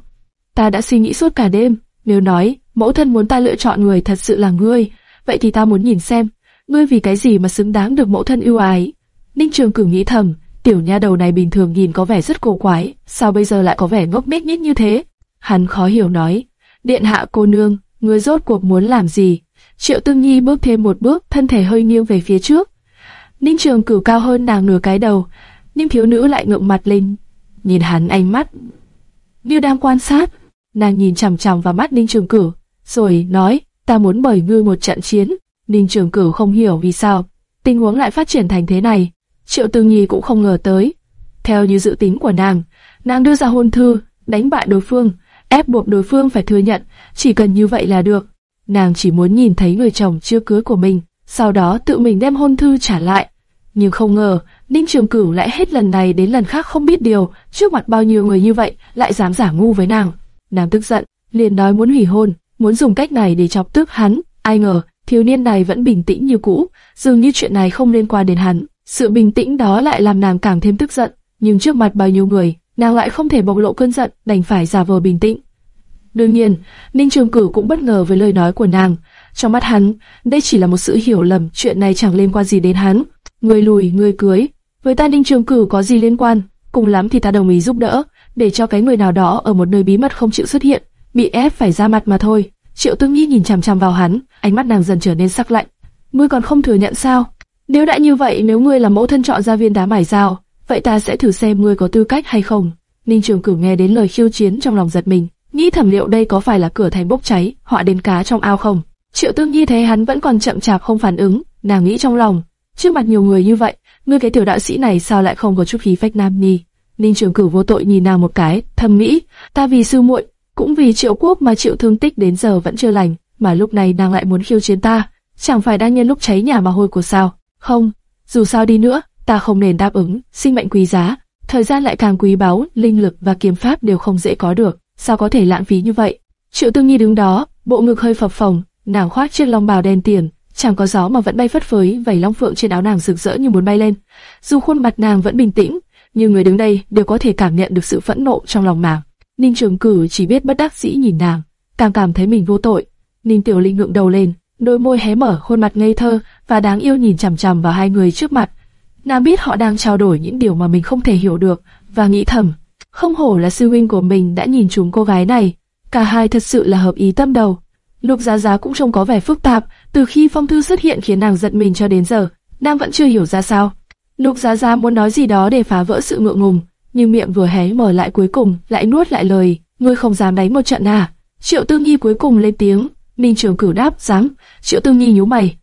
Ta đã suy nghĩ suốt cả đêm, nếu nói, mẫu thân muốn ta lựa chọn người thật sự là ngươi, vậy thì ta muốn nhìn xem, ngươi vì cái gì mà xứng đáng được mẫu thân ưu ái. Ninh Trường Cửu nghĩ thầm, Tiểu nha đầu này bình thường nhìn có vẻ rất cổ quái, sao bây giờ lại có vẻ ngốc nghếch nhích như thế? Hắn khó hiểu nói, điện hạ cô nương, ngươi rốt cuộc muốn làm gì? Triệu Tương Nhi bước thêm một bước, thân thể hơi nghiêng về phía trước. Ninh Trường Cửu cao hơn nàng nửa cái đầu, nhưng thiếu nữ lại ngượng mặt lên, nhìn hắn ánh mắt như đang quan sát. Nàng nhìn chằm chằm vào mắt Ninh Trường Cửu, rồi nói, ta muốn bởi ngươi một trận chiến. Ninh Trường Cửu không hiểu vì sao tình huống lại phát triển thành thế này. Triệu Tư Nhi cũng không ngờ tới. Theo như dự tính của nàng, nàng đưa ra hôn thư, đánh bại đối phương, ép buộc đối phương phải thừa nhận, chỉ cần như vậy là được. Nàng chỉ muốn nhìn thấy người chồng chưa cưới của mình, sau đó tự mình đem hôn thư trả lại. Nhưng không ngờ, Ninh Trường Cửu lại hết lần này đến lần khác không biết điều, trước mặt bao nhiêu người như vậy lại dám giả ngu với nàng. Nàng tức giận, liền nói muốn hủy hôn, muốn dùng cách này để chọc tức hắn. Ai ngờ, thiếu niên này vẫn bình tĩnh như cũ, dường như chuyện này không liên quan đến hắn. Sự bình tĩnh đó lại làm nàng càng thêm tức giận, nhưng trước mặt bao nhiêu người, nàng lại không thể bộc lộ cơn giận, đành phải giả vờ bình tĩnh. Đương nhiên, Ninh Trường Cửu cũng bất ngờ với lời nói của nàng. Trong mắt hắn, đây chỉ là một sự hiểu lầm, chuyện này chẳng liên quan gì đến hắn. Người lùi, người cưới, với ta Ninh Trường Cửu có gì liên quan? Cùng lắm thì ta đồng ý giúp đỡ, để cho cái người nào đó ở một nơi bí mật không chịu xuất hiện, bị ép phải ra mặt mà thôi. Triệu Tương Nhi nhìn chằm chằm vào hắn, ánh mắt nàng dần trở nên sắc lạnh. Ngươi còn không thừa nhận sao? Nếu đã như vậy, nếu ngươi là mẫu thân chọn ra viên đá mài dao, vậy ta sẽ thử xem ngươi có tư cách hay không. Ninh Trường Cửu nghe đến lời khiêu chiến trong lòng giật mình, nghĩ thẩm liệu đây có phải là cửa thành bốc cháy, họa đến cá trong ao không? Triệu Tương Nhi thấy hắn vẫn còn chậm chạp không phản ứng, nàng nghĩ trong lòng, trước mặt nhiều người như vậy, ngươi cái tiểu đạo sĩ này sao lại không có chút khí phách nam nhi? Ninh Trường Cửu vô tội nhìn nàng một cái, thầm nghĩ, ta vì sư muội, cũng vì Triệu Quốc mà chịu thương tích đến giờ vẫn chưa lành, mà lúc này nàng lại muốn khiêu chiến ta, chẳng phải đang nhân lúc cháy nhà mà hôi của sao? Không, dù sao đi nữa, ta không nên đáp ứng, sinh mệnh quý giá, thời gian lại càng quý báu, linh lực và kiếm pháp đều không dễ có được, sao có thể lãng phí như vậy? Triệu Tương Nhi đứng đó, bộ ngực hơi phập phồng, nàng khoác chiếc long bào đen tiền, chẳng có gió mà vẫn bay phất phới, vảy long phượng trên áo nàng rực rỡ như muốn bay lên. Dù khuôn mặt nàng vẫn bình tĩnh, nhưng người đứng đây đều có thể cảm nhận được sự phẫn nộ trong lòng nàng. Ninh Trường Cử chỉ biết bất đắc dĩ nhìn nàng, càng cảm thấy mình vô tội. Ninh Tiểu Linh ngượng đầu lên, đôi môi hé mở, khuôn mặt ngây thơ và đáng yêu nhìn chằm chằm vào hai người trước mặt. Nàng biết họ đang trao đổi những điều mà mình không thể hiểu được và nghĩ thầm, không hổ là sư huynh của mình đã nhìn trúng cô gái này, cả hai thật sự là hợp ý tâm đầu. Lục Giá Giá cũng trông có vẻ phức tạp, từ khi phong thư xuất hiện khiến nàng giận mình cho đến giờ, nàng vẫn chưa hiểu ra sao. Lục Giá Giá muốn nói gì đó để phá vỡ sự ngượng ngùng, nhưng miệng vừa hé mở lại cuối cùng lại nuốt lại lời, ngươi không dám đánh một trận à? Triệu Tư Nhi cuối cùng lên tiếng, Ninh Trường Cửu đáp, dám. Triệu Tư Nhi nhíu mày,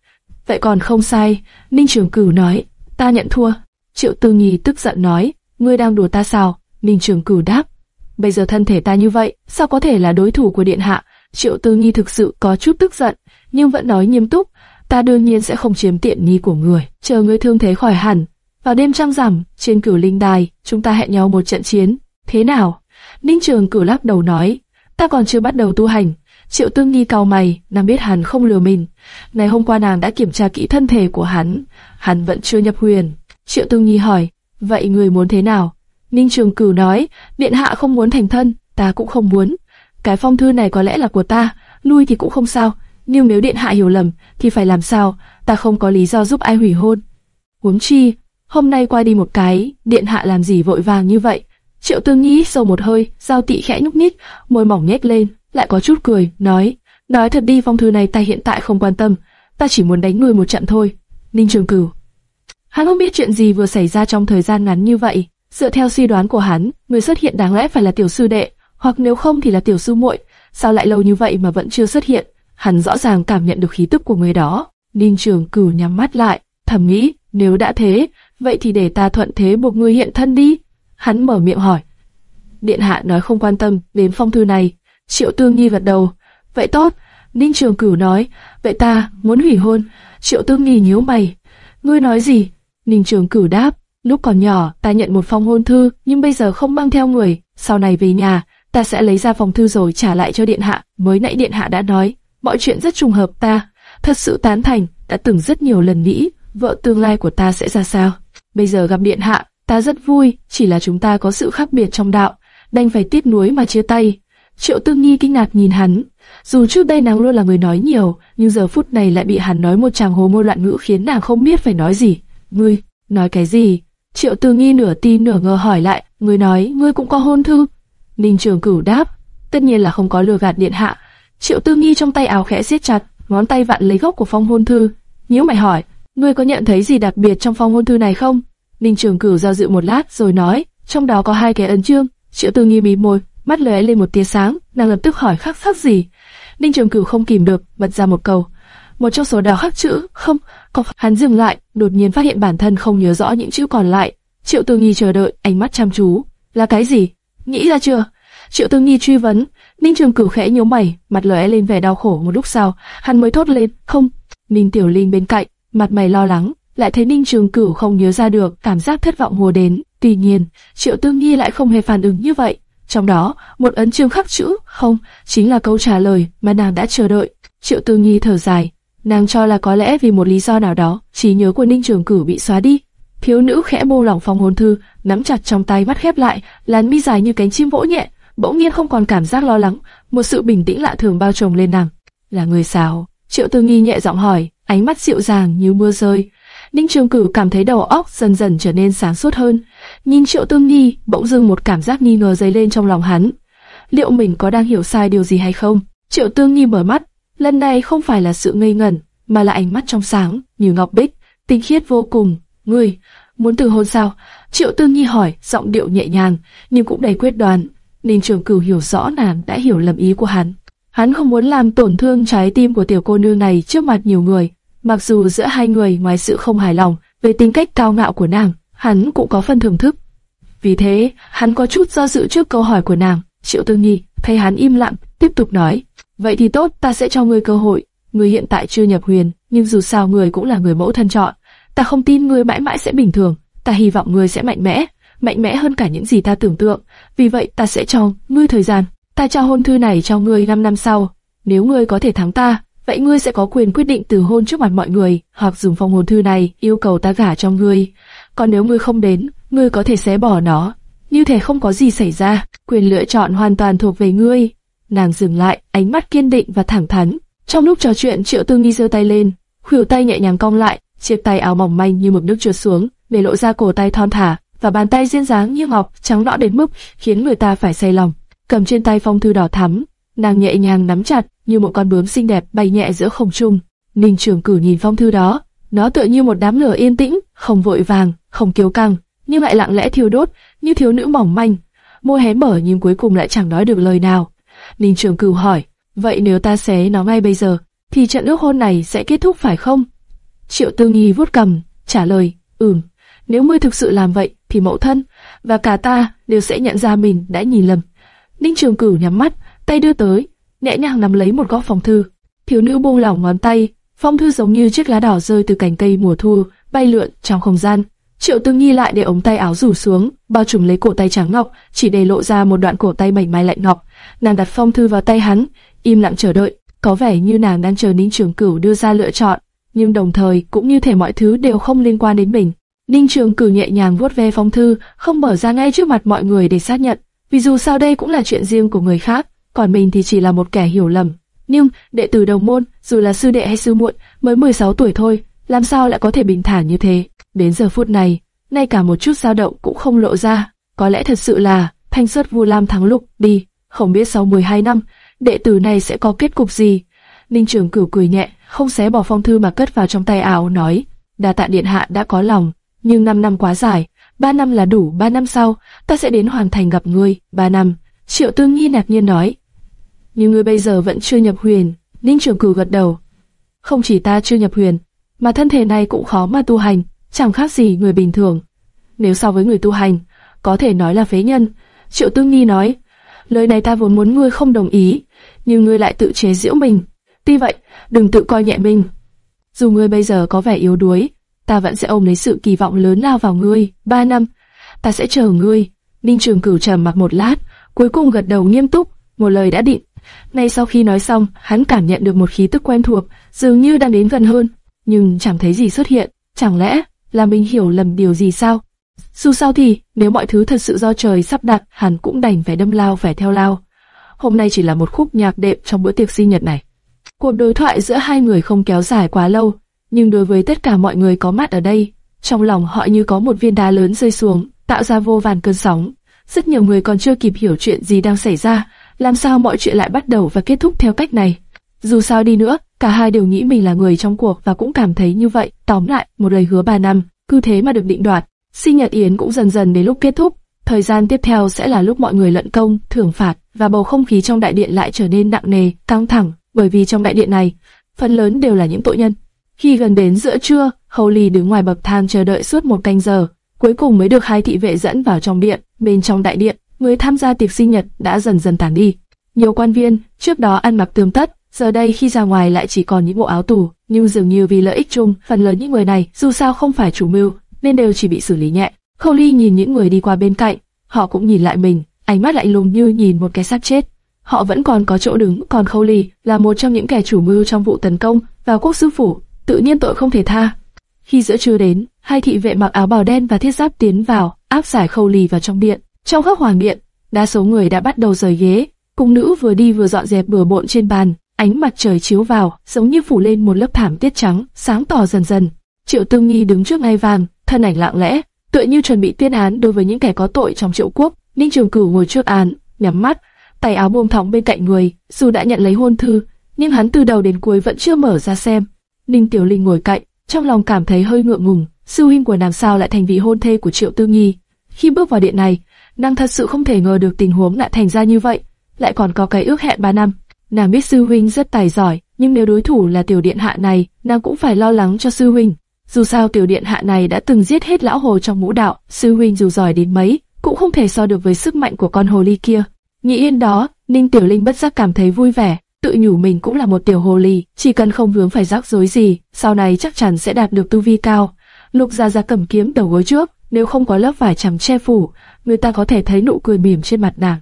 vậy còn không sai. Ninh Trường Cửu nói, ta nhận thua. Triệu Tư Nhi tức giận nói, ngươi đang đùa ta sao? Ninh Trường Cửu đáp, bây giờ thân thể ta như vậy, sao có thể là đối thủ của điện hạ? Triệu Tư Nhi thực sự có chút tức giận, nhưng vẫn nói nghiêm túc, ta đương nhiên sẽ không chiếm tiện nghi của người, chờ ngươi thương thế khỏi hẳn. Vào đêm trăng rằm, trên cửu linh đài, chúng ta hẹn nhau một trận chiến. Thế nào? Ninh Trường Cửu lắc đầu nói, ta còn chưa bắt đầu tu hành. Triệu Tương Nhi cau mày, nàng biết hắn không lừa mình. Ngày hôm qua nàng đã kiểm tra kỹ thân thể của hắn, hắn vẫn chưa nhập huyền. Triệu Tương Nhi hỏi, vậy người muốn thế nào? Ninh Trường Cửu nói, điện hạ không muốn thành thân, ta cũng không muốn. Cái phong thư này có lẽ là của ta, lui thì cũng không sao, nhưng nếu điện hạ hiểu lầm, thì phải làm sao? Ta không có lý do giúp ai hủy hôn. Huống chi, hôm nay qua đi một cái, điện hạ làm gì vội vàng như vậy? Triệu Tương Nhi sâu một hơi, giao tị khẽ nhúc nhích, môi mỏng nhếch lên, lại có chút cười, nói, nói thật đi phong thư này ta hiện tại không quan tâm, ta chỉ muốn đánh người một trận thôi. Ninh Trường Cửu, hắn không biết chuyện gì vừa xảy ra trong thời gian ngắn như vậy. Dựa theo suy đoán của hắn, người xuất hiện đáng lẽ phải là tiểu sư đệ, hoặc nếu không thì là tiểu sư muội. Sao lại lâu như vậy mà vẫn chưa xuất hiện? Hắn rõ ràng cảm nhận được khí tức của người đó. Ninh Trường Cửu nhắm mắt lại, thầm nghĩ, nếu đã thế, vậy thì để ta thuận thế buộc người hiện thân đi. Hắn mở miệng hỏi. Điện hạ nói không quan tâm đến phong thư này. Triệu Tương Nhi gật đầu. Vậy tốt. Ninh Trường Cửu nói. Vậy ta muốn hủy hôn. Triệu Tương Nhi nhíu mày. Ngươi nói gì? Ninh Trường Cửu đáp. Lúc còn nhỏ, ta nhận một phong hôn thư, nhưng bây giờ không mang theo người. Sau này về nhà, ta sẽ lấy ra phong thư rồi trả lại cho điện hạ. Mới nãy điện hạ đã nói, mọi chuyện rất trùng hợp ta. Thật sự tán thành, đã từng rất nhiều lần nghĩ, vợ tương lai của ta sẽ ra sao. Bây giờ gặp điện hạ, ta rất vui, chỉ là chúng ta có sự khác biệt trong đạo, đành phải tiếc nuối mà chia tay. Triệu Tương Nhi kinh ngạc nhìn hắn, dù trước đây nàng luôn là người nói nhiều, nhưng giờ phút này lại bị hắn nói một tràng hồ môi loạn ngữ khiến nàng không biết phải nói gì. Ngươi, nói cái gì? Triệu Từ Nhi nửa tin nửa ngờ hỏi lại, ngươi nói ngươi cũng có hôn thư? Ninh Trường Cửu đáp, tất nhiên là không có lừa gạt điện hạ. Triệu Tư Nhi trong tay áo khẽ siết chặt, ngón tay vặn lấy gốc của phong hôn thư. Nhíu mày hỏi, ngươi có nhận thấy gì đặc biệt trong phong hôn thư này không? Ninh Trường Cửu do dự một lát rồi nói, trong đó có hai cái ấn chương. Triệu Tư Nhi mí môi, mắt lóe lên một tia sáng, nàng lập tức hỏi khắc khắc gì. Ninh Trường Cửu không kìm được, bật ra một câu. Một trong số đó khắc chữ, không, có. Hắn dừng lại, đột nhiên phát hiện bản thân không nhớ rõ những chữ còn lại. Triệu Tương nghi chờ đợi, ánh mắt chăm chú. Là cái gì? Nghĩ ra chưa? Triệu Tương nghi truy vấn. Ninh Trường Cửu khẽ nhíu mày, mặt lóe lên vẻ đau khổ một lúc sau, hắn mới thốt lên, không. Ninh Tiểu Linh bên cạnh, mặt mày lo lắng, lại thấy Ninh Trường Cửu không nhớ ra được, cảm giác thất vọng hùa đến. Tuy nhiên, Triệu Tương nghi lại không hề phản ứng như vậy. Trong đó, một ấn chương khắc chữ không chính là câu trả lời mà nàng đã chờ đợi. Triệu Tương nghi thở dài, nàng cho là có lẽ vì một lý do nào đó, trí nhớ của Ninh Trường Cửu bị xóa đi. Thiếu nữ khẽ buông lỏng phong hồn thư, nắm chặt trong tay mắt khép lại, làn mi dài như cánh chim vỗ nhẹ, bỗng nhiên không còn cảm giác lo lắng, một sự bình tĩnh lạ thường bao trùm lên nàng. Là người sao? Triệu Tương Nhi nhẹ giọng hỏi, ánh mắt dịu dàng như mưa rơi. Ninh Trường Cửu cảm thấy đầu óc dần dần trở nên sáng suốt hơn. Nhìn Triệu Tương Nhi, bỗng dưng một cảm giác nghi ngờ dấy lên trong lòng hắn. Liệu mình có đang hiểu sai điều gì hay không? Triệu Tương Nhi mở mắt, lần này không phải là sự ngây ngẩn, mà là ánh mắt trong sáng, như ngọc bích, tinh khiết vô cùng. Ngươi, muốn từ hôn sao? Triệu tư Nhi hỏi, giọng điệu nhẹ nhàng, nhưng cũng đầy quyết đoán. Ninh Trường Cửu hiểu rõ nàng đã hiểu lầm ý của hắn. Hắn không muốn làm tổn thương trái tim của tiểu cô nương này trước mặt nhiều người. Mặc dù giữa hai người ngoài sự không hài lòng về tính cách cao ngạo của nàng, hắn cũng có phần thưởng thức. Vì thế, hắn có chút do dự trước câu hỏi của nàng. Triệu tư Nhi, thấy hắn im lặng, tiếp tục nói, vậy thì tốt, ta sẽ cho ngươi cơ hội. Ngươi hiện tại chưa nhập huyền, nhưng dù sao ngươi cũng là người mẫu thân chọn. Ta không tin ngươi mãi mãi sẽ bình thường, ta hy vọng ngươi sẽ mạnh mẽ, mạnh mẽ hơn cả những gì ta tưởng tượng. Vì vậy ta sẽ cho ngươi thời gian. Ta trao hôn thư này cho ngươi 5 năm sau. Nếu ngươi có thể thắng ta, vậy ngươi sẽ có quyền quyết định từ hôn trước mặt mọi người, hoặc dùng phong hồn thư này yêu cầu ta gả cho ngươi. Còn nếu ngươi không đến, ngươi có thể xé bỏ nó, như thể không có gì xảy ra. Quyền lựa chọn hoàn toàn thuộc về ngươi. Nàng dừng lại, ánh mắt kiên định và thẳng thắn. Trong lúc trò chuyện, Triệu tương đi giơ tay lên, khuỷu tay nhẹ nhàng cong lại, chiếc tay áo mỏng manh như mực nước trượt xuống, để lộ ra cổ tay thon thả và bàn tay duyên dáng như ngọc, trắng nõn đến mức khiến người ta phải say lòng. Cầm trên tay phong thư đỏ thắm, nàng nhẹ nhàng nắm chặt như một con bướm xinh đẹp bay nhẹ giữa không trung. Ninh Trường Cử nhìn phong thư đó, nó tựa như một đám lửa yên tĩnh, không vội vàng, không kiêu căng, nhưng lại lặng lẽ thiêu đốt, như thiếu nữ mỏng manh. Môi hé mở nhưng cuối cùng lại chẳng nói được lời nào. Ninh Trường Cửu hỏi, vậy nếu ta xé nó ngay bây giờ, thì trận ước hôn này sẽ kết thúc phải không? Triệu Tư Nghi vuốt cầm, trả lời, ừm. Nếu ngươi thực sự làm vậy, thì mẫu thân và cả ta đều sẽ nhận ra mình đã nhìn lầm. Ninh Trường Cửu nhắm mắt, tay đưa tới, nhẹ nhàng nắm lấy một góc phong thư. Thiếu nữ buông lỏng ngón tay, phong thư giống như chiếc lá đỏ rơi từ cành cây mùa thu, bay lượn trong không gian. Triệu Tương Nhi lại để ống tay áo rủ xuống, bao trùm lấy cổ tay trắng ngọc, chỉ để lộ ra một đoạn cổ tay mảnh mai lạnh ngọc. Nàng đặt phong thư vào tay hắn, im lặng chờ đợi, có vẻ như nàng đang chờ Ninh Trường Cửu đưa ra lựa chọn, nhưng đồng thời cũng như thể mọi thứ đều không liên quan đến mình. Ninh Trường Cửu nhẹ nhàng vuốt ve phong thư, không mở ra ngay trước mặt mọi người để xác nhận, vì dù sao đây cũng là chuyện riêng của người khác, còn mình thì chỉ là một kẻ hiểu lầm. Nhưng đệ tử đồng môn, dù là sư đệ hay sư muội, mới 16 tuổi thôi, làm sao lại có thể bình thản như thế? Đến giờ phút này, ngay cả một chút dao động cũng không lộ ra. Có lẽ thật sự là thanh xuất vu lam thắng lục đi. Không biết sau 12 năm, đệ tử này sẽ có kết cục gì. Ninh Trường Cửu cười nhẹ, không xé bỏ phong thư mà cất vào trong tay áo, nói: đa tạ điện hạ đã có lòng, nhưng 5 năm quá dài, 3 năm là đủ. 3 năm sau, ta sẽ đến hoàn thành gặp ngươi. 3 năm. Triệu Tương Nhi ngạc nhiên nói: nhưng ngươi bây giờ vẫn chưa nhập huyền. Ninh Trường Cửu gật đầu. Không chỉ ta chưa nhập huyền, mà thân thể này cũng khó mà tu hành chẳng khác gì người bình thường. Nếu so với người tu hành, có thể nói là phế nhân. Triệu Tư Nghi nói, lời này ta vốn muốn ngươi không đồng ý, nhưng ngươi lại tự chế giễu mình. Tuy vậy, đừng tự coi nhẹ mình. Dù ngươi bây giờ có vẻ yếu đuối, ta vẫn sẽ ôm lấy sự kỳ vọng lớn lao vào ngươi. Ba năm, ta sẽ chờ ngươi. Ninh Trường Cửu trầm mặc một lát, cuối cùng gật đầu nghiêm túc, một lời đã định. Ngay sau khi nói xong, hắn cảm nhận được một khí tức quen thuộc, dường như đang đến gần hơn, nhưng chẳng thấy gì xuất hiện. Chẳng lẽ là mình hiểu lầm điều gì sao? Dù sao thì, nếu mọi thứ thật sự do trời sắp đặt, hắn cũng đành phải đâm lao phải theo lao. Hôm nay chỉ là một khúc nhạc đệm trong bữa tiệc sinh nhật này. Cuộc đối thoại giữa hai người không kéo dài quá lâu, nhưng đối với tất cả mọi người có mặt ở đây, trong lòng họ như có một viên đá lớn rơi xuống, tạo ra vô vàn cơn sóng. Rất nhiều người còn chưa kịp hiểu chuyện gì đang xảy ra, làm sao mọi chuyện lại bắt đầu và kết thúc theo cách này. Dù sao đi nữa, cả hai đều nghĩ mình là người trong cuộc và cũng cảm thấy như vậy. Tóm lại, một lời hứa ba năm, cứ thế mà được định đoạt. Sinh nhật Yến cũng dần dần đến lúc kết thúc. Thời gian tiếp theo sẽ là lúc mọi người luận công, thưởng phạt và bầu không khí trong đại điện lại trở nên nặng nề, căng thẳng, bởi vì trong đại điện này, phần lớn đều là những tội nhân. Khi gần đến giữa trưa, Hầu Ly đứng ngoài bậc thang chờ đợi suốt một canh giờ, cuối cùng mới được hai thị vệ dẫn vào trong điện. Bên trong đại điện, người tham gia tiệc sinh nhật đã dần dần tản đi. Nhiều quan viên trước đó ăn mặc tươm tất, giờ đây khi ra ngoài lại chỉ còn những bộ áo tù, nhưng dường như vì lợi ích chung, phần lớn những người này dù sao không phải chủ mưu, nên đều chỉ bị xử lý nhẹ. Khâu Ly nhìn những người đi qua bên cạnh, họ cũng nhìn lại mình, ánh mắt lạnh lùng như nhìn một cái xác chết. Họ vẫn còn có chỗ đứng, còn Khâu Ly là một trong những kẻ chủ mưu trong vụ tấn công vào quốc sư phủ, tự nhiên tội không thể tha. Khi giữa trưa đến, hai thị vệ mặc áo bào đen và thiết giáp tiến vào, áp giải Khâu Ly vào trong điện. Trong các hoàng điện, đa số người đã bắt đầu rời ghế, cung nữ vừa đi vừa dọn dẹp bừa bộn trên bàn, Ánh mặt trời chiếu vào, giống như phủ lên một lớp thảm tiết trắng, sáng tỏ dần dần. Triệu Tương Nhi đứng trước ngai vàng, thân ảnh lặng lẽ, tựa như chuẩn bị tuyên án đối với những kẻ có tội trong triệu quốc. Ninh Trường Cửu ngồi trước án, nhắm mắt, tay áo buông thõng bên cạnh người, dù đã nhận lấy hôn thư, nhưng hắn từ đầu đến cuối vẫn chưa mở ra xem. Ninh Tiểu Linh ngồi cạnh, trong lòng cảm thấy hơi ngượng ngùng, sư huynh của nàng sao lại thành vị hôn thê của Triệu Tương Nhi. Khi bước vào điện này, nàng thật sự không thể ngờ được tình huống lại thành ra như vậy, lại còn có cái ước hẹn 3 năm. Nàng biết sư huynh rất tài giỏi, nhưng nếu đối thủ là tiểu điện hạ này, nàng cũng phải lo lắng cho sư huynh. Dù sao tiểu điện hạ này đã từng giết hết lão hồ trong ngũ đạo, sư huynh dù giỏi đến mấy, cũng không thể so được với sức mạnh của con hồ ly kia. Nghĩ yên đó, Ninh Tiểu Linh bất giác cảm thấy vui vẻ, tự nhủ mình cũng là một tiểu hồ ly, chỉ cần không vướng phải rắc rối gì, sau này chắc chắn sẽ đạt được tu vi cao. Lục Gia Gia cầm kiếm đầu gối trước, nếu không có lớp vải chằm che phủ, người ta có thể thấy nụ cười mỉm trên mặt nàng.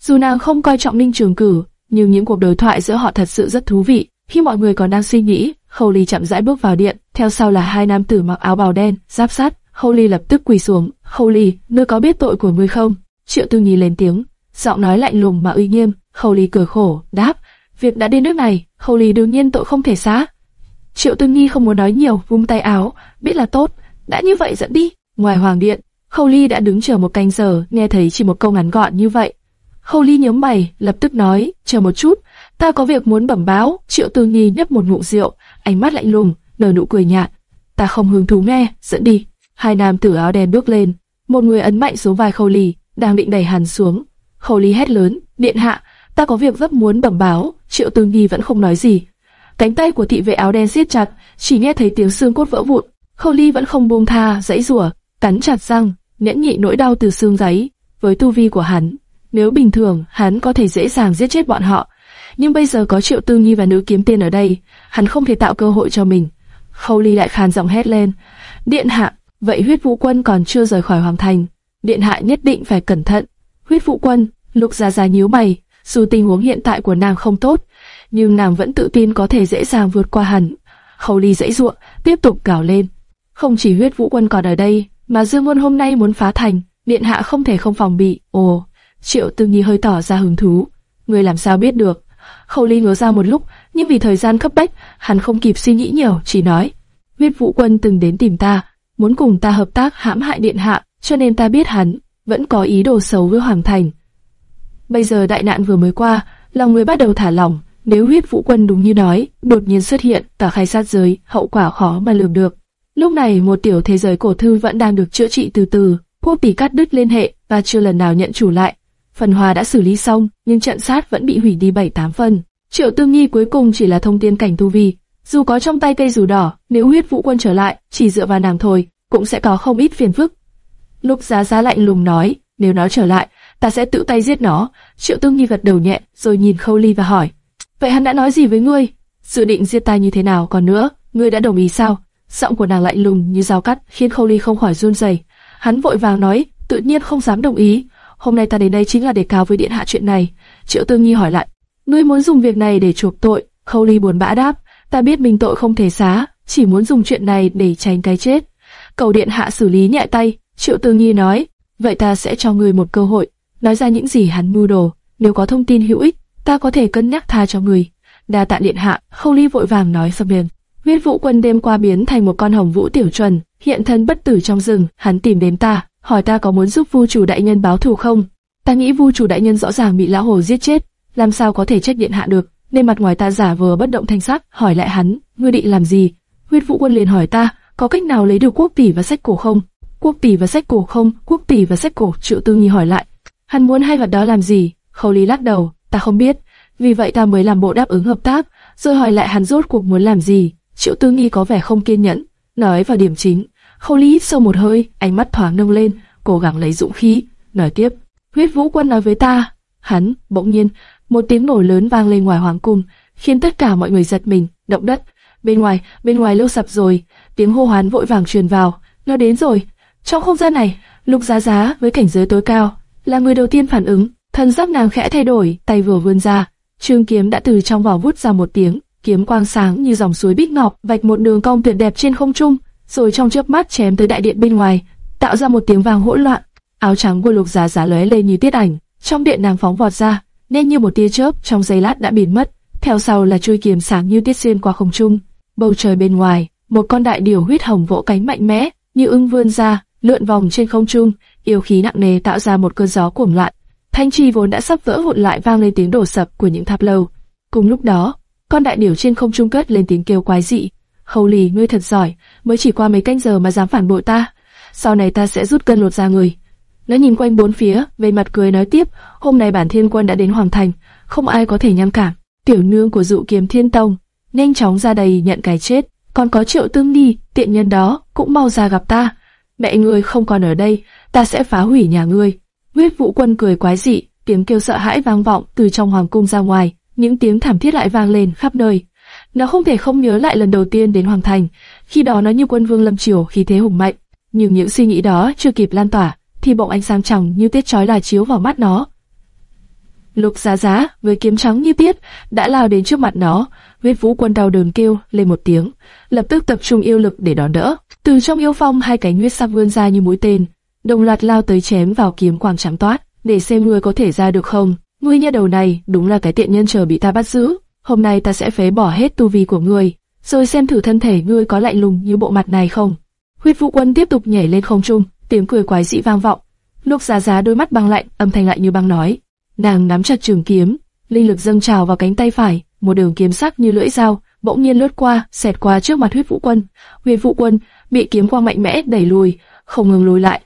Dù nàng không coi trọng Ninh Trường Cử, nhưng những cuộc đối thoại giữa họ thật sự rất thú vị. Khi mọi người còn đang suy nghĩ, Khâu Ly chậm rãi bước vào điện, theo sau là hai nam tử mặc áo bào đen, giáp sắt. Khâu Ly lập tức quỳ xuống. Khâu Ly, ngươi có biết tội của ngươi không? Triệu Tư Nhi lên tiếng, giọng nói lạnh lùng mà uy nghiêm. Khâu Ly cười khổ, đáp, việc đã đến nước này, Khâu Ly đương nhiên tội không thể xá. Triệu Tư Nhi không muốn nói nhiều, vung tay áo, biết là tốt, đã như vậy dẫn đi. Ngoài hoàng điện, Khâu Ly đã đứng chờ một canh giờ, nghe thấy chỉ một câu ngắn gọn như vậy. Khâu Ly nhớ mày, lập tức nói, chờ một chút, ta có việc muốn bẩm báo. Triệu Tư Nhi nhấp một ngụm rượu, ánh mắt lạnh lùng, nở nụ cười nhạt. Ta không hứng thú nghe, dẫn đi. Hai nam tử áo đen bước lên, một người ấn mạnh xuống vai Khâu Ly, đang định đẩy hắn xuống. Khâu Ly hét lớn, điện hạ, ta có việc rất muốn bẩm báo. Triệu Tư Nhi vẫn không nói gì. Cánh tay của thị vệ áo đen siết chặt, chỉ nghe thấy tiếng xương cốt vỡ vụn. Khâu Ly vẫn không buông tha, dãy rủa, cắn chặt răng, nhẫn nhị nỗi đau từ xương giấy. Với tu vi của hắn, nếu bình thường, hắn có thể dễ dàng giết chết bọn họ. Nhưng bây giờ có Triệu Tư Nhi và nữ kiếm tiên ở đây, hắn không thể tạo cơ hội cho mình. Khâu Ly lại khàn giọng hét lên. Điện hạ, vậy huyết vũ quân còn chưa rời khỏi hoàng thành. Điện hạ nhất định phải cẩn thận. Huyết vũ quân, lục gia gia nhíu mày. Dù tình huống hiện tại của nàng không tốt, nhưng nàng vẫn tự tin có thể dễ dàng vượt qua hắn. Khâu Ly dãy ruộng, tiếp tục gào lên. Không chỉ huyết vũ quân còn ở đây, mà Dương Quân hôm nay muốn phá thành, điện hạ không thể không phòng bị. Ồ, Triệu Tư Nhi hơi tỏ ra hứng thú. Người làm sao biết được? Khâu Ly ngớ ra một lúc, nhưng vì thời gian cấp bách, hắn không kịp suy nghĩ nhiều, chỉ nói: Huyết Vũ Quân từng đến tìm ta, muốn cùng ta hợp tác hãm hại điện hạ, cho nên ta biết hắn vẫn có ý đồ xấu với Hoàng Thành. Bây giờ đại nạn vừa mới qua, lòng người bắt đầu thả lỏng. Nếu huyết vũ quân đúng như nói, đột nhiên xuất hiện, cả khai sát giới, hậu quả khó mà lường được. Lúc này một tiểu thế giới cổ thư vẫn đang được chữa trị từ từ, quốc tỷ cắt đứt liên hệ và chưa lần nào nhận chủ lại. Phần hòa đã xử lý xong, nhưng trận sát vẫn bị hủy đi bảy tám phần. Triệu Tương Nhi cuối cùng chỉ là thông tiên cảnh tu vi, dù có trong tay cây dù đỏ, nếu huyết vũ quân trở lại, chỉ dựa vào nàng thôi, cũng sẽ có không ít phiền phức. Lục Giá Giá lạnh lùng nói, nếu nó trở lại, ta sẽ tự tay giết nó. Triệu Tương Nhi gật đầu nhẹ, rồi nhìn Khâu Ly và hỏi, vậy hắn đã nói gì với ngươi? Dự định giết ta như thế nào còn nữa? Ngươi đã đồng ý sao? Giọng của nàng lạnh lùng như dao cắt, khiến Khâu Ly không khỏi run rẩy. Hắn vội vàng nói, tự nhiên không dám đồng ý. Hôm nay ta đến đây chính là để cáo với điện hạ chuyện này. Triệu Tương Nhi hỏi lại, ngươi muốn dùng việc này để chuộc tội? Khâu Ly buồn bã đáp, ta biết mình tội không thể xá, chỉ muốn dùng chuyện này để tránh cái chết. Cầu điện hạ xử lý nhẹ tay. Triệu Tương Nhi nói, vậy ta sẽ cho ngươi một cơ hội, nói ra những gì hắn mưu đồ. Nếu có thông tin hữu ích, ta có thể cân nhắc tha cho ngươi. Đa tạ điện hạ. Khâu Ly vội vàng nói xong liền. Huyết Vũ Quân đêm qua biến thành một con hồng vũ tiểu chuẩn, hiện thân bất tử trong rừng, hắn tìm đến ta, hỏi ta có muốn giúp Vu chủ đại nhân báo thù không? Ta nghĩ Vu chủ đại nhân rõ ràng bị lão hồ giết chết, làm sao có thể trách điện hạ được? Nên mặt ngoài ta giả vờ bất động thanh sắc, hỏi lại hắn, ngươi định làm gì? Huyết Vũ Quân liền hỏi ta, có cách nào lấy được quốc tỷ và sách cổ không? Quốc tỷ và sách cổ không? Quốc tỷ và sách cổ? Triệu Tư Nhi hỏi lại, hắn muốn hai vật đó làm gì? Khâu Lý lắc đầu, ta không biết, vì vậy ta mới làm bộ đáp ứng hợp tác, rồi hỏi lại hắn rốt cuộc muốn làm gì. Triệu Tư Nghi có vẻ không kiên nhẫn, nói vào điểm chính. Khâu Lý hít sâu một hơi, ánh mắt thoáng nâng lên, cố gắng lấy dũng khí, nói tiếp. Huyết Vũ Quân nói với ta. Hắn, bỗng nhiên, một tiếng nổ lớn vang lên ngoài hoàng cung, khiến tất cả mọi người giật mình, động đất. Bên ngoài, bên ngoài lâu sập rồi, tiếng hô hoán vội vàng truyền vào. Nó đến rồi. Trong không gian này, Lục Giá Giá với cảnh giới tối cao là người đầu tiên phản ứng. thần sắc nàng khẽ thay đổi, tay vừa vươn ra, trương kiếm đã từ trong vỏ vút ra một tiếng, kiếm quang sáng như dòng suối bích ngọc, vạch một đường cong tuyệt đẹp trên không trung, rồi trong chớp mắt chém tới đại điện bên ngoài, tạo ra một tiếng vang hỗn loạn. Áo trắng của Lục Giá Giá lóe lên như tiết ảnh, trong điện nàng phóng vọt ra, nên như một tia chớp trong giây lát đã biến mất. Theo sau là chui kiếm sáng như tiết xuyên qua không trung. Bầu trời bên ngoài, một con đại điểu huyết hồng vỗ cánh mạnh mẽ, như ưng vươn ra, lượn vòng trên không trung, yêu khí nặng nề tạo ra một cơn gió cuồng loạn. Thanh trì vốn đã sắp vỡ vụn lại vang lên tiếng đổ sập của những tháp lâu. Cùng lúc đó, con đại điểu trên không trung cất lên tiếng kêu quái dị. Hầu lì ngươi thật giỏi, mới chỉ qua mấy canh giờ mà dám phản bội ta. Sau này ta sẽ rút cân lột ra người. Nó nhìn quanh bốn phía, về mặt cười nói tiếp, hôm nay bản thiên quân đã đến hoàng thành, không ai có thể nhăm cản. Tiểu nương của dụ kiếm thiên tông, nhanh chóng ra đầy nhận cái chết. Còn có triệu tương đi, tiện nhân đó, cũng mau ra gặp ta. Mẹ ngươi không còn ở đây, ta sẽ phá hủy nhà ngươi. Huyết vũ quân cười quái dị, tiếng kêu sợ hãi vang vọng từ trong hoàng cung ra ngoài, những tiếng thảm thiết lại vang lên khắp nơi. Nó không thể không nhớ lại lần đầu tiên đến hoàng thành, khi đó nó như quân vương lâm triều khí thế hùng mạnh, nhưng những suy nghĩ đó chưa kịp lan tỏa, thì bỗng ánh sáng tròng như tiết chói là chiếu vào mắt nó. Lục Giá Giá với kiếm trắng như tiết đã lao đến trước mặt nó, huyết vũ quân đau đớn kêu lên một tiếng, lập tức tập trung yêu lực để đón đỡ. Từ trong yêu phong hai cánh huyết sắc vươn ra như mũi tên, đồng loạt lao tới chém vào kiếm quang trắng toát, để xem ngươi có thể ra được không. Ngươi nha đầu này đúng là cái tiện nhân chờ bị ta bắt giữ. Hôm nay ta sẽ phế bỏ hết tu vi của ngươi, rồi xem thử thân thể ngươi có lạnh lùng như bộ mặt này không. Huyết Vũ Quân tiếp tục nhảy lên không trung, tiếng cười quái dị vang vọng. Lục Giá Giá đôi mắt băng lạnh, âm thanh lại như băng nói: Nàng nắm chặt trường kiếm, linh lực dâng trào vào cánh tay phải, một đường kiếm sắc như lưỡi dao bỗng nhiên lướt qua, xẹt qua trước mặt huyết vũ quân. Huyết vũ quân bị kiếm quang mạnh mẽ đẩy lùi, không ngừng lùi lại.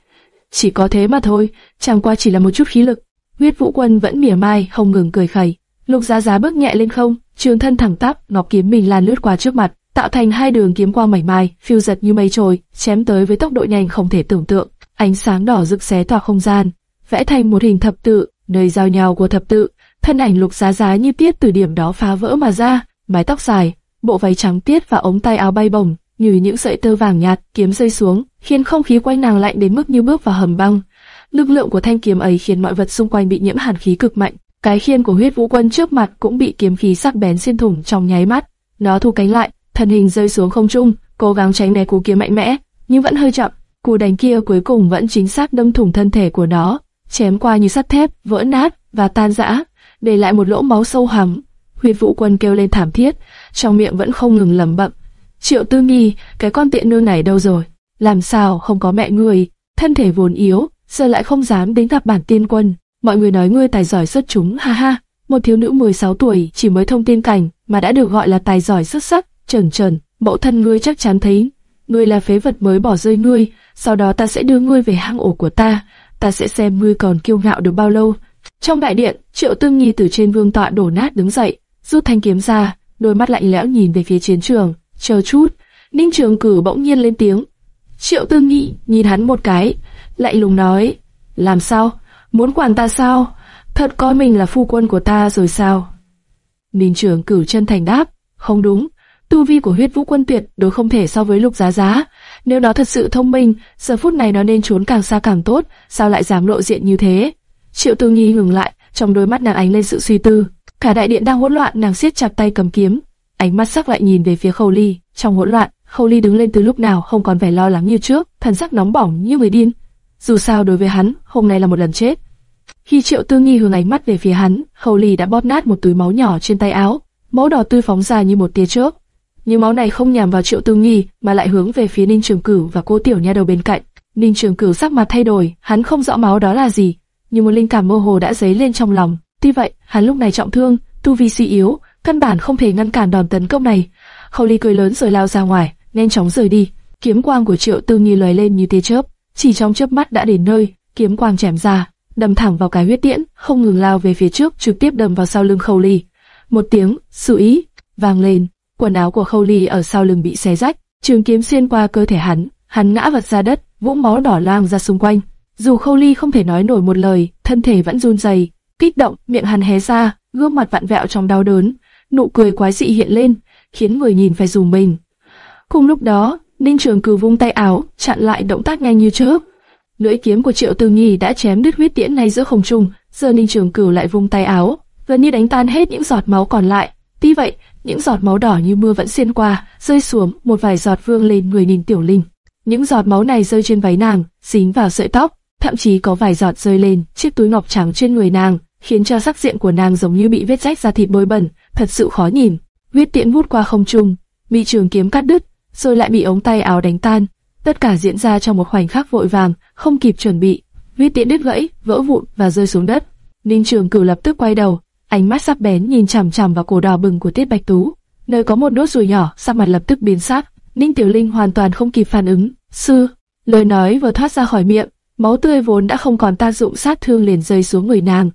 Chỉ có thế mà thôi, chẳng qua chỉ là một chút khí lực. Huyết vũ quân vẫn mỉa mai, không ngừng cười khẩy. Lục giá giá bước nhẹ lên không, trường thân thẳng tắp, ngọc kiếm mình lan lướt qua trước mặt, tạo thành hai đường kiếm quang mảnh mai, phiêu giật như mây trôi, chém tới với tốc độ nhanh không thể tưởng tượng. Ánh sáng đỏ rực xé tỏa không gian, vẽ thành một hình thập tự, nơi giao nhau của thập tự, thân ảnh lục giá giá như tiết từ điểm đó phá vỡ mà ra, mái tóc dài, bộ váy trắng tiết và ống tay áo bay bổng, như những sợi tơ vàng nhạt, kiếm rơi xuống, khiến không khí quanh nàng lạnh đến mức như bước vào hầm băng. Lực lượng của thanh kiếm ấy khiến mọi vật xung quanh bị nhiễm hàn khí cực mạnh. Cái khiên của huyết vũ quân trước mặt cũng bị kiếm khí sắc bén xuyên thủng trong nháy mắt. Nó thu cánh lại, thân hình rơi xuống không trung, cố gắng tránh né cú kiếm mạnh mẽ, nhưng vẫn hơi chậm. Cú đánh kia cuối cùng vẫn chính xác đâm thủng thân thể của nó, chém qua như sắt thép, vỡ nát và tan rã, để lại một lỗ máu sâu hầm. Huyết Vũ Quân kêu lên thảm thiết, trong miệng vẫn không ngừng lẩm bẩm. Triệu Tư Nghi, cái con tiện nương này đâu rồi? Làm sao không có mẹ người? Thân thể vốn yếu, giờ lại không dám đến gặp bản tiên quân. Mọi người nói ngươi tài giỏi xuất chúng, ha ha. Một thiếu nữ 16 tuổi chỉ mới thông tiên cảnh mà đã được gọi là tài giỏi xuất sắc, trần trần. Mẫu thân ngươi chắc chắn thấy ngươi là phế vật mới bỏ rơi ngươi, sau đó ta sẽ đưa ngươi về hang ổ của ta ta sẽ xem ngươi còn kiêu ngạo được bao lâu. Trong đại điện, Triệu Tương Nhi từ trên vương tọa đổ nát đứng dậy, rút thanh kiếm ra, đôi mắt lạnh lẽo nhìn về phía chiến trường. Chờ chút, Ninh Trường Cử bỗng nhiên lên tiếng. Triệu Tương Nhi nhìn hắn một cái, lạnh lùng nói: làm sao? Muốn quản ta sao? Thật coi mình là phu quân của ta rồi sao? Ninh trưởng cửu chân thành đáp: không đúng. Tu vi của huyết vũ quân tuyệt đối không thể so với lục giá giá, nếu nó thật sự thông minh, giờ phút này nó nên trốn càng xa càng tốt, sao lại dám lộ diện như thế? Triệu Tư nghi ngừng lại, trong đôi mắt nàng ánh lên sự suy tư. Cả đại điện đang hỗn loạn, nàng siết chặt tay cầm kiếm, ánh mắt sắc lại nhìn về phía Khâu Ly. Trong hỗn loạn, Khâu Ly đứng lên từ lúc nào không còn vẻ lo lắng như trước, thần sắc nóng bỏng như người điên. Dù sao đối với hắn, hôm nay là một lần chết. Khi Triệu Tư nghi hướng ánh mắt về phía hắn, Khâu Ly đã bóp nát một túi máu nhỏ trên tay áo, máu đỏ tươi phóng ra như một tia chớp nhưng máu này không nhằm vào Triệu Tư Nghi mà lại hướng về phía Ninh Trường Cửu và cô tiểu nha đầu bên cạnh. Ninh Trường Cửu sắc mặt thay đổi, hắn không rõ máu đó là gì, nhưng một linh cảm mơ hồ đã dấy lên trong lòng. Tuy vậy, hắn lúc này trọng thương, tu vi suy yếu, căn bản không thể ngăn cản đòn tấn công này. Khâu Ly cười lớn rồi lao ra ngoài, nhanh chóng rời đi. Kiếm quang của Triệu Tư Nghi lóe lên như tia chớp, chỉ trong chớp mắt đã đến nơi, kiếm quang chém ra, đâm thẳng vào cái huyết tiễn, không ngừng lao về phía trước, trực tiếp đâm vào sau lưng Khâu Ly. Một tiếng "sự ý" vang lên, quần áo của Khâu Ly ở sau lưng bị xé rách, trường kiếm xuyên qua cơ thể hắn, hắn ngã vật ra đất, vũng máu đỏ loang ra xung quanh. Dù Khâu Ly không thể nói nổi một lời, thân thể vẫn run rẩy, kích động, miệng hắn hé ra, gương mặt vặn vẹo trong đau đớn, nụ cười quái dị hiện lên, khiến người nhìn phải dùng mình. Cùng lúc đó, Ninh Trường Cửu vung tay áo, chặn lại động tác nhanh như chớp. Lưỡi kiếm của Triệu Tư Nhi đã chém đứt huyết tiễn ngay giữa không trung, giờ Ninh Trường Cửu lại vung tay áo, gần như đánh tan hết những giọt máu còn lại. Tuy vậy, những giọt máu đỏ như mưa vẫn xuyên qua, rơi xuống, một vài giọt vương lên người nhìn tiểu linh. Những giọt máu này rơi trên váy nàng, dính vào sợi tóc, thậm chí có vài giọt rơi lên chiếc túi ngọc trắng trên người nàng, khiến cho sắc diện của nàng giống như bị vết rách da thịt bôi bẩn, thật sự khó nhìn. Huyết tiễn vút qua không trung, bị trường kiếm cắt đứt, rồi lại bị ống tay áo đánh tan. Tất cả diễn ra trong một khoảnh khắc vội vàng, không kịp chuẩn bị. viết tiễn đứt gãy, vỡ vụn và rơi xuống đất. Ninh Trường Cửu lập tức quay đầu, ánh mắt sắc bén nhìn chằm chằm vào cổ đỏ bừng của Tiết Bạch Tú. Nơi có một nốt ruồi nhỏ, sắc mặt lập tức biến sắc. Ninh Tiểu Linh hoàn toàn không kịp phản ứng. Sư, lời nói vừa thoát ra khỏi miệng, máu tươi vốn đã không còn tác dụng sát thương liền rơi xuống người nàng.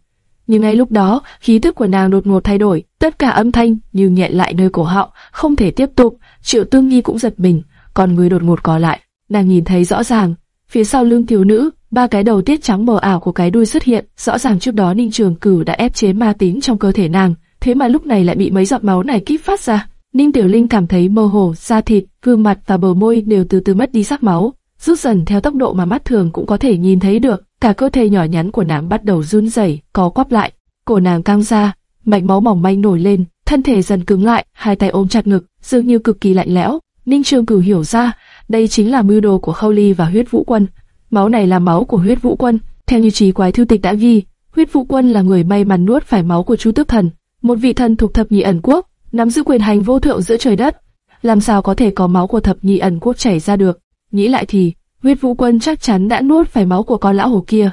Nhưng ngay lúc đó, khí tức của nàng đột ngột thay đổi, tất cả âm thanh như nghẹn lại nơi cổ họng, không thể tiếp tục. Triệu Tương Nhi cũng giật mình, còn người đột ngột có lại, nàng nhìn thấy rõ ràng, phía sau lưng thiếu nữ, ba cái đầu tiết trắng mờ ảo của cái đuôi xuất hiện, rõ ràng trước đó Ninh Trường Cửu đã ép chế ma tính trong cơ thể nàng, thế mà lúc này lại bị mấy giọt máu này kích phát ra. Ninh Tiểu Linh cảm thấy mơ hồ, da thịt, gương mặt và bờ môi đều từ từ mất đi sắc máu, rút dần theo tốc độ mà mắt thường cũng có thể nhìn thấy được. Cả cơ thể nhỏ nhắn của nàng bắt đầu run rẩy, co quắp lại, cổ nàng căng ra, mạch máu mỏng manh nổi lên, thân thể dần cứng lại, hai tay ôm chặt ngực, dường như cực kỳ lạnh lẽo. Ninh Trường Cửu hiểu ra, đây chính là mưu đồ của Khâu Ly và Huyết Vũ Quân. Máu này là máu của Huyết Vũ Quân, theo như trí quái thư tịch đã ghi, Huyết Vũ Quân là người may mắn nuốt phải máu của Chu Tước Thần, một vị thần thuộc thập nhị ẩn quốc, nắm giữ quyền hành vô thượng giữa trời đất. Làm sao có thể có máu của thập nhị ẩn quốc chảy ra được? Nghĩ lại thì, Huyết Vũ Quân chắc chắn đã nuốt phải máu của con lão hồ kia.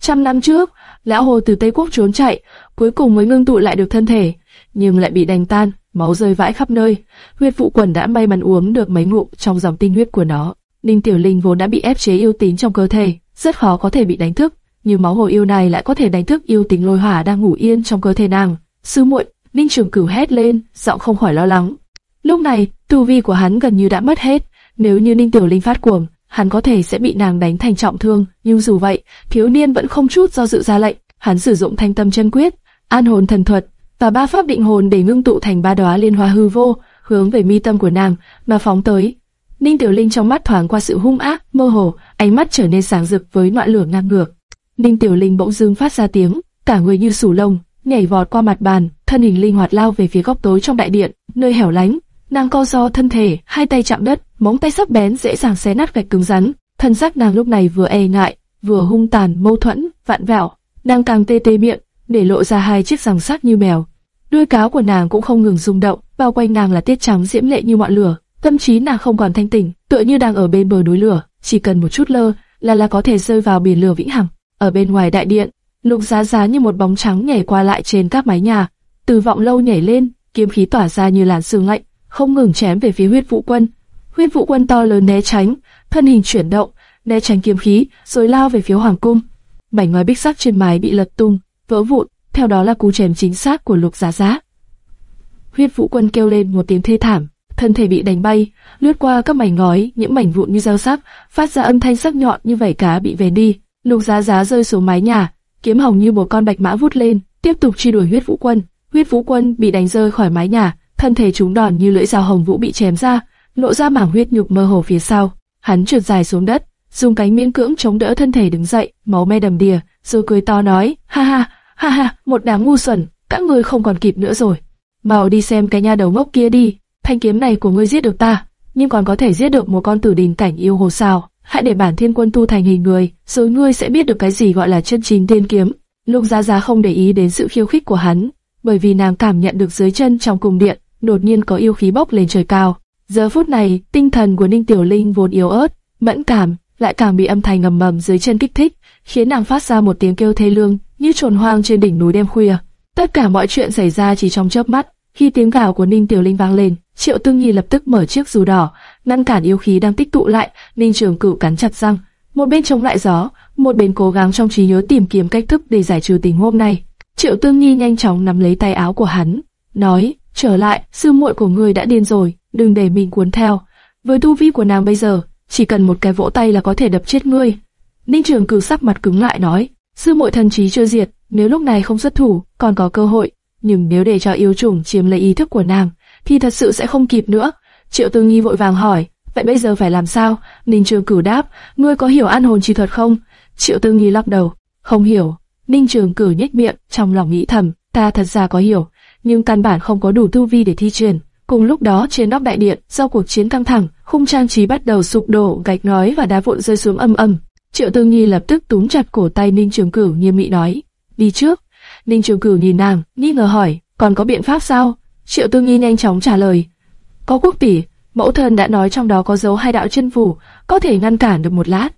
Trăm năm trước, lão hồ từ Tây Quốc trốn chạy, cuối cùng mới ngưng tụ lại được thân thể, nhưng lại bị đánh tan, máu rơi vãi khắp nơi. Huyết vụ Quần đã may mắn uống được mấy ngụm trong dòng tinh huyết của nó. Ninh Tiểu Linh vốn đã bị ép chế yêu tính trong cơ thể, rất khó có thể bị đánh thức, nhưng máu hồ yêu này lại có thể đánh thức yêu tính lôi hỏa đang ngủ yên trong cơ thể nàng. Sư muội, Ninh Trường Cửu hét lên, giọng không khỏi lo lắng. Lúc này, tu vi của hắn gần như đã mất hết, nếu như Ninh Tiểu Linh phát cuồng, hắn có thể sẽ bị nàng đánh thành trọng thương, nhưng dù vậy, thiếu niên vẫn không chút do dự ra lệnh, hắn sử dụng thanh tâm chân quyết, an hồn thần thuật và ba pháp định hồn để ngưng tụ thành ba đóa liên hoa hư vô, hướng về mi tâm của nàng mà phóng tới. Ninh Tiểu Linh trong mắt thoáng qua sự hung ác, mơ hồ, ánh mắt trở nên sáng rực với ngọn lửa ngang ngược. Ninh Tiểu Linh bỗng dưng phát ra tiếng, cả người như sủ lông, nhảy vọt qua mặt bàn, thân hình linh hoạt lao về phía góc tối trong đại điện, nơi hẻo lánh. Nàng co do thân thể, hai tay chạm đất, móng tay sắc bén dễ dàng xé nát gạch cứng rắn. Thân xác nàng lúc này vừa e ngại, vừa hung tàn, mâu thuẫn, vạn vẹo. Nàng càng tê tê miệng, để lộ ra hai chiếc răng sắc như mèo. Đuôi cáo của nàng cũng không ngừng rung động, bao quanh nàng là tiết trắng diễm lệ như ngọn lửa. Tâm trí nàng không còn thanh tỉnh, tựa như đang ở bên bờ núi lửa, chỉ cần một chút lơ là là có thể rơi vào biển lửa vĩnh hằng. Ở bên ngoài đại điện, Lục Giá Giá như một bóng trắng nhảy qua lại trên các mái nhà, từ vọng lâu nhảy lên, kiếm khí tỏa ra như làn sương lạnh, không ngừng chém về phía huyết vũ quân. Huyết vũ quân to lớn né tránh, thân hình chuyển động, né tránh kiếm khí, rồi lao về phía hoàng cung. Mảnh ngói bích sắc trên mái bị lật tung, vỡ vụn, theo đó là cú chém chính xác của Lục Giá Giá. Huyết vũ quân kêu lên một tiếng thê thảm, thân thể bị đánh bay, lướt qua các mảnh ngói, những mảnh vụn như dao sắc, phát ra âm thanh sắc nhọn như vảy cá bị vén đi. Lục Giá Giá rơi xuống mái nhà, kiếm hồng như một con bạch mã vút lên, tiếp tục truy đuổi huyết vũ quân. Huyết vũ quân bị đánh rơi khỏi mái nhà, thân thể trúng đòn như lưỡi dao hồng vũ bị chém ra, lộ ra mảng huyết nhục mơ hồ phía sau. Hắn trượt dài xuống đất, dùng cánh miễn cưỡng chống đỡ thân thể đứng dậy, máu me đầm đìa, rồi cười to nói, ha ha, ha ha, một đám ngu xuẩn, các ngươi không còn kịp nữa rồi. màu đi xem cái nha đầu ngốc kia đi, thanh kiếm này của ngươi giết được ta, nhưng còn có thể giết được một con tử đình cảnh yêu hồ sao? Hãy để bản thiên quân tu thành hình người, rồi ngươi sẽ biết được cái gì gọi là chân chính tiên kiếm. Lục Giá Giá không để ý đến sự khiêu khích của hắn, bởi vì nàng cảm nhận được dưới chân trong cung điện đột nhiên có yêu khí bốc lên trời cao. Giờ phút này, tinh thần của Ninh Tiểu Linh vốn yếu ớt, mẫn cảm, lại càng bị âm thanh ngầm mầm dưới chân kích thích, khiến nàng phát ra một tiếng kêu thê lương, như trồn hoang trên đỉnh núi đêm khuya. Tất cả mọi chuyện xảy ra chỉ trong chớp mắt. Khi tiếng gào của Ninh Tiểu Linh vang lên, Triệu Tương Nhi lập tức mở chiếc dù đỏ, ngăn cản yêu khí đang tích tụ lại. Ninh Trường Cửu cắn chặt răng, một bên chống lại gió, một bên cố gắng trong trí nhớ tìm kiếm cách thức để giải trừ tình huống này. Triệu Tương Nhi nhanh chóng nắm lấy tay áo của hắn, nói: trở lại, sư muội của ngươi đã điên rồi, đừng để mình cuốn theo. Với tu vi của nàng bây giờ, chỉ cần một cái vỗ tay là có thể đập chết ngươi. Ninh Trường Cửu sắc mặt cứng lại nói: sư muội thần trí chưa diệt, nếu lúc này không xuất thủ, còn có cơ hội. Nhưng nếu để cho yêu trùng chiếm lấy ý thức của nàng, thì thật sự sẽ không kịp nữa. Triệu Tư Nghi vội vàng hỏi, vậy bây giờ phải làm sao? Ninh Trường Cửu đáp, ngươi có hiểu an hồn chi thuật không? Triệu Tư Nghi lắc đầu, không hiểu. Ninh Trường Cửu nhếch miệng, trong lòng nghĩ thầm, ta thật ra có hiểu, nhưng căn bản không có đủ tu vi để thi truyền. Cùng lúc đó trên nóc đại điện, do cuộc chiến căng thẳng, khung trang trí bắt đầu sụp đổ, gạch ngói và đá vụn rơi xuống âm âm. Triệu Tư Nghi lập tức túm chặt cổ tay Ninh Trường Cửu nghiêm nghị nói, đi trước. Ninh Trường Cửu nhìn nàng, nghi ngờ hỏi, còn có biện pháp sao? Triệu Tư Nghi nhanh chóng trả lời, có quốc tỷ, mẫu thân đã nói trong đó có dấu hai đạo chân phủ, có thể ngăn cản được một lát.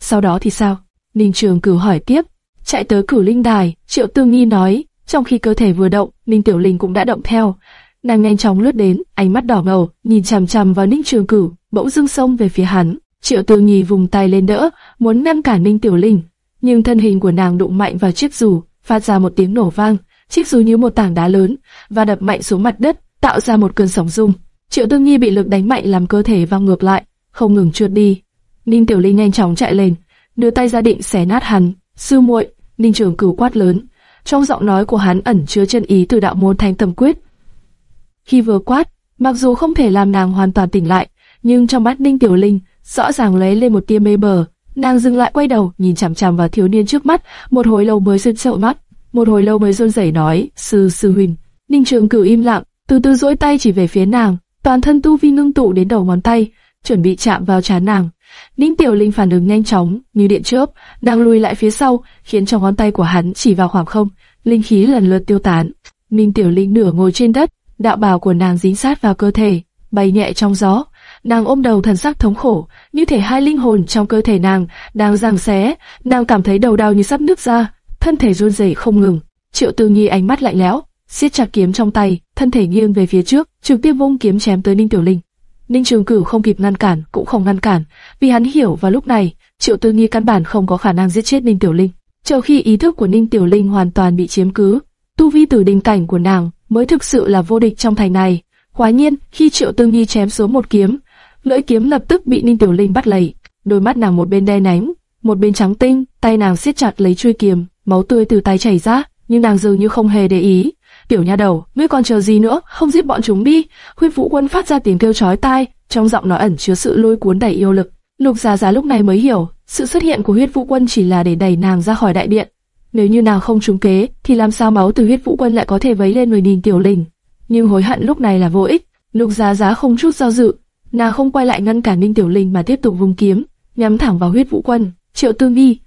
Sau đó thì sao? Ninh Trường Cửu hỏi tiếp, chạy tới cửu linh đài, Triệu Tư Nghi nói, trong khi cơ thể vừa động, Ninh Tiểu Linh cũng đã động theo. Nàng nhanh chóng lướt đến, ánh mắt đỏ ngầu, nhìn chằm chằm vào Ninh Trường Cửu, bỗng dưng xông về phía hắn. Triệu Tư Nhi vùng tay lên đỡ, muốn ngăn cản Ninh Tiểu Linh, nhưng thân hình của nàng đụng mạnh vào chiếc dù, phát ra một tiếng nổ vang, chiếc dù như một tảng đá lớn và đập mạnh xuống mặt đất, tạo ra một cơn sóng rung. Triệu Tư Nhi bị lực đánh mạnh làm cơ thể văng ngược lại, không ngừng trượt đi. Ninh Tiểu Linh nhanh chóng chạy lên, đưa tay ra định xé nát hắn. Sư muội, Ninh Trường Cửu quát lớn, trong giọng nói của hắn ẩn chứa chân ý từ đạo môn thanh tâm quyết. Khi vừa quát, mặc dù không thể làm nàng hoàn toàn tỉnh lại, nhưng trong mắt Ninh Tiểu Linh rõ ràng lấy lên một tia mê bờ. Nàng dừng lại quay đầu, nhìn chằm chằm vào thiếu niên trước mắt, một hồi lâu mới dưng sợ mắt, một hồi lâu mới run rẩy nói, sư sư huynh. Ninh Trường Cửu im lặng, từ từ duỗi tay chỉ về phía nàng, toàn thân tu vi ngưng tụ đến đầu ngón tay, chuẩn bị chạm vào trán nàng. Ninh Tiểu Linh phản ứng nhanh chóng, như điện chớp, đang lùi lại phía sau, khiến cho ngón tay của hắn chỉ vào khoảng không, linh khí lần lượt tiêu tán. Ninh Tiểu Linh nửa ngồi trên đất, đạo bào của nàng dính sát vào cơ thể, bay nhẹ trong gió. Nàng ôm đầu thần sắc thống khổ, như thể hai linh hồn trong cơ thể nàng đang giằng xé, nàng cảm thấy đầu đau như sắp nứt ra, thân thể run rẩy không ngừng. Triệu Tư Nhi ánh mắt lạnh lẽo, siết chặt kiếm trong tay, thân thể nghiêng về phía trước, trực tiếp vung kiếm chém tới Ninh Tiểu Linh. Ninh Trường Cửu không kịp ngăn cản, cũng không ngăn cản, vì hắn hiểu vào lúc này, Triệu Tư Nhi căn bản không có khả năng giết chết Ninh Tiểu Linh. Chờ khi ý thức của Ninh Tiểu Linh hoàn toàn bị chiếm cứ, tu vi từ đỉnh cảnh của nàng mới thực sự là vô địch trong thành này. Quả nhiên, khi Triệu Tương Nhi chém xuống một kiếm, lưỡi kiếm lập tức bị Ninh Tiểu Linh bắt lấy. Đôi mắt nàng một bên đen nhánh, một bên trắng tinh, tay nàng siết chặt lấy chuôi kiếm, máu tươi từ tay chảy ra, nhưng nàng dường như không hề để ý. Tiểu nha đầu, ngươi còn chờ gì nữa, không giết bọn chúng đi. Huyết Vũ Quân phát ra tiếng kêu chói tai, trong giọng nói ẩn chứa sự lôi cuốn đầy yêu lực. Lục Giá Giá lúc này mới hiểu, sự xuất hiện của Huyết Vũ Quân chỉ là để đẩy nàng ra khỏi đại điện. Nếu như nào không trúng kế, thì làm sao máu từ Huyết Vũ Quân lại có thể vấy lên người nhìn Tiểu Linh? Nhưng hối hận lúc này là vô ích. Lục Giá Giá không chút do dự, nàng không quay lại ngăn cản Ninh Tiểu Linh mà tiếp tục vùng kiếm, nhắm thẳng vào Huyết Vũ Quân. Triệu Tương Nghi,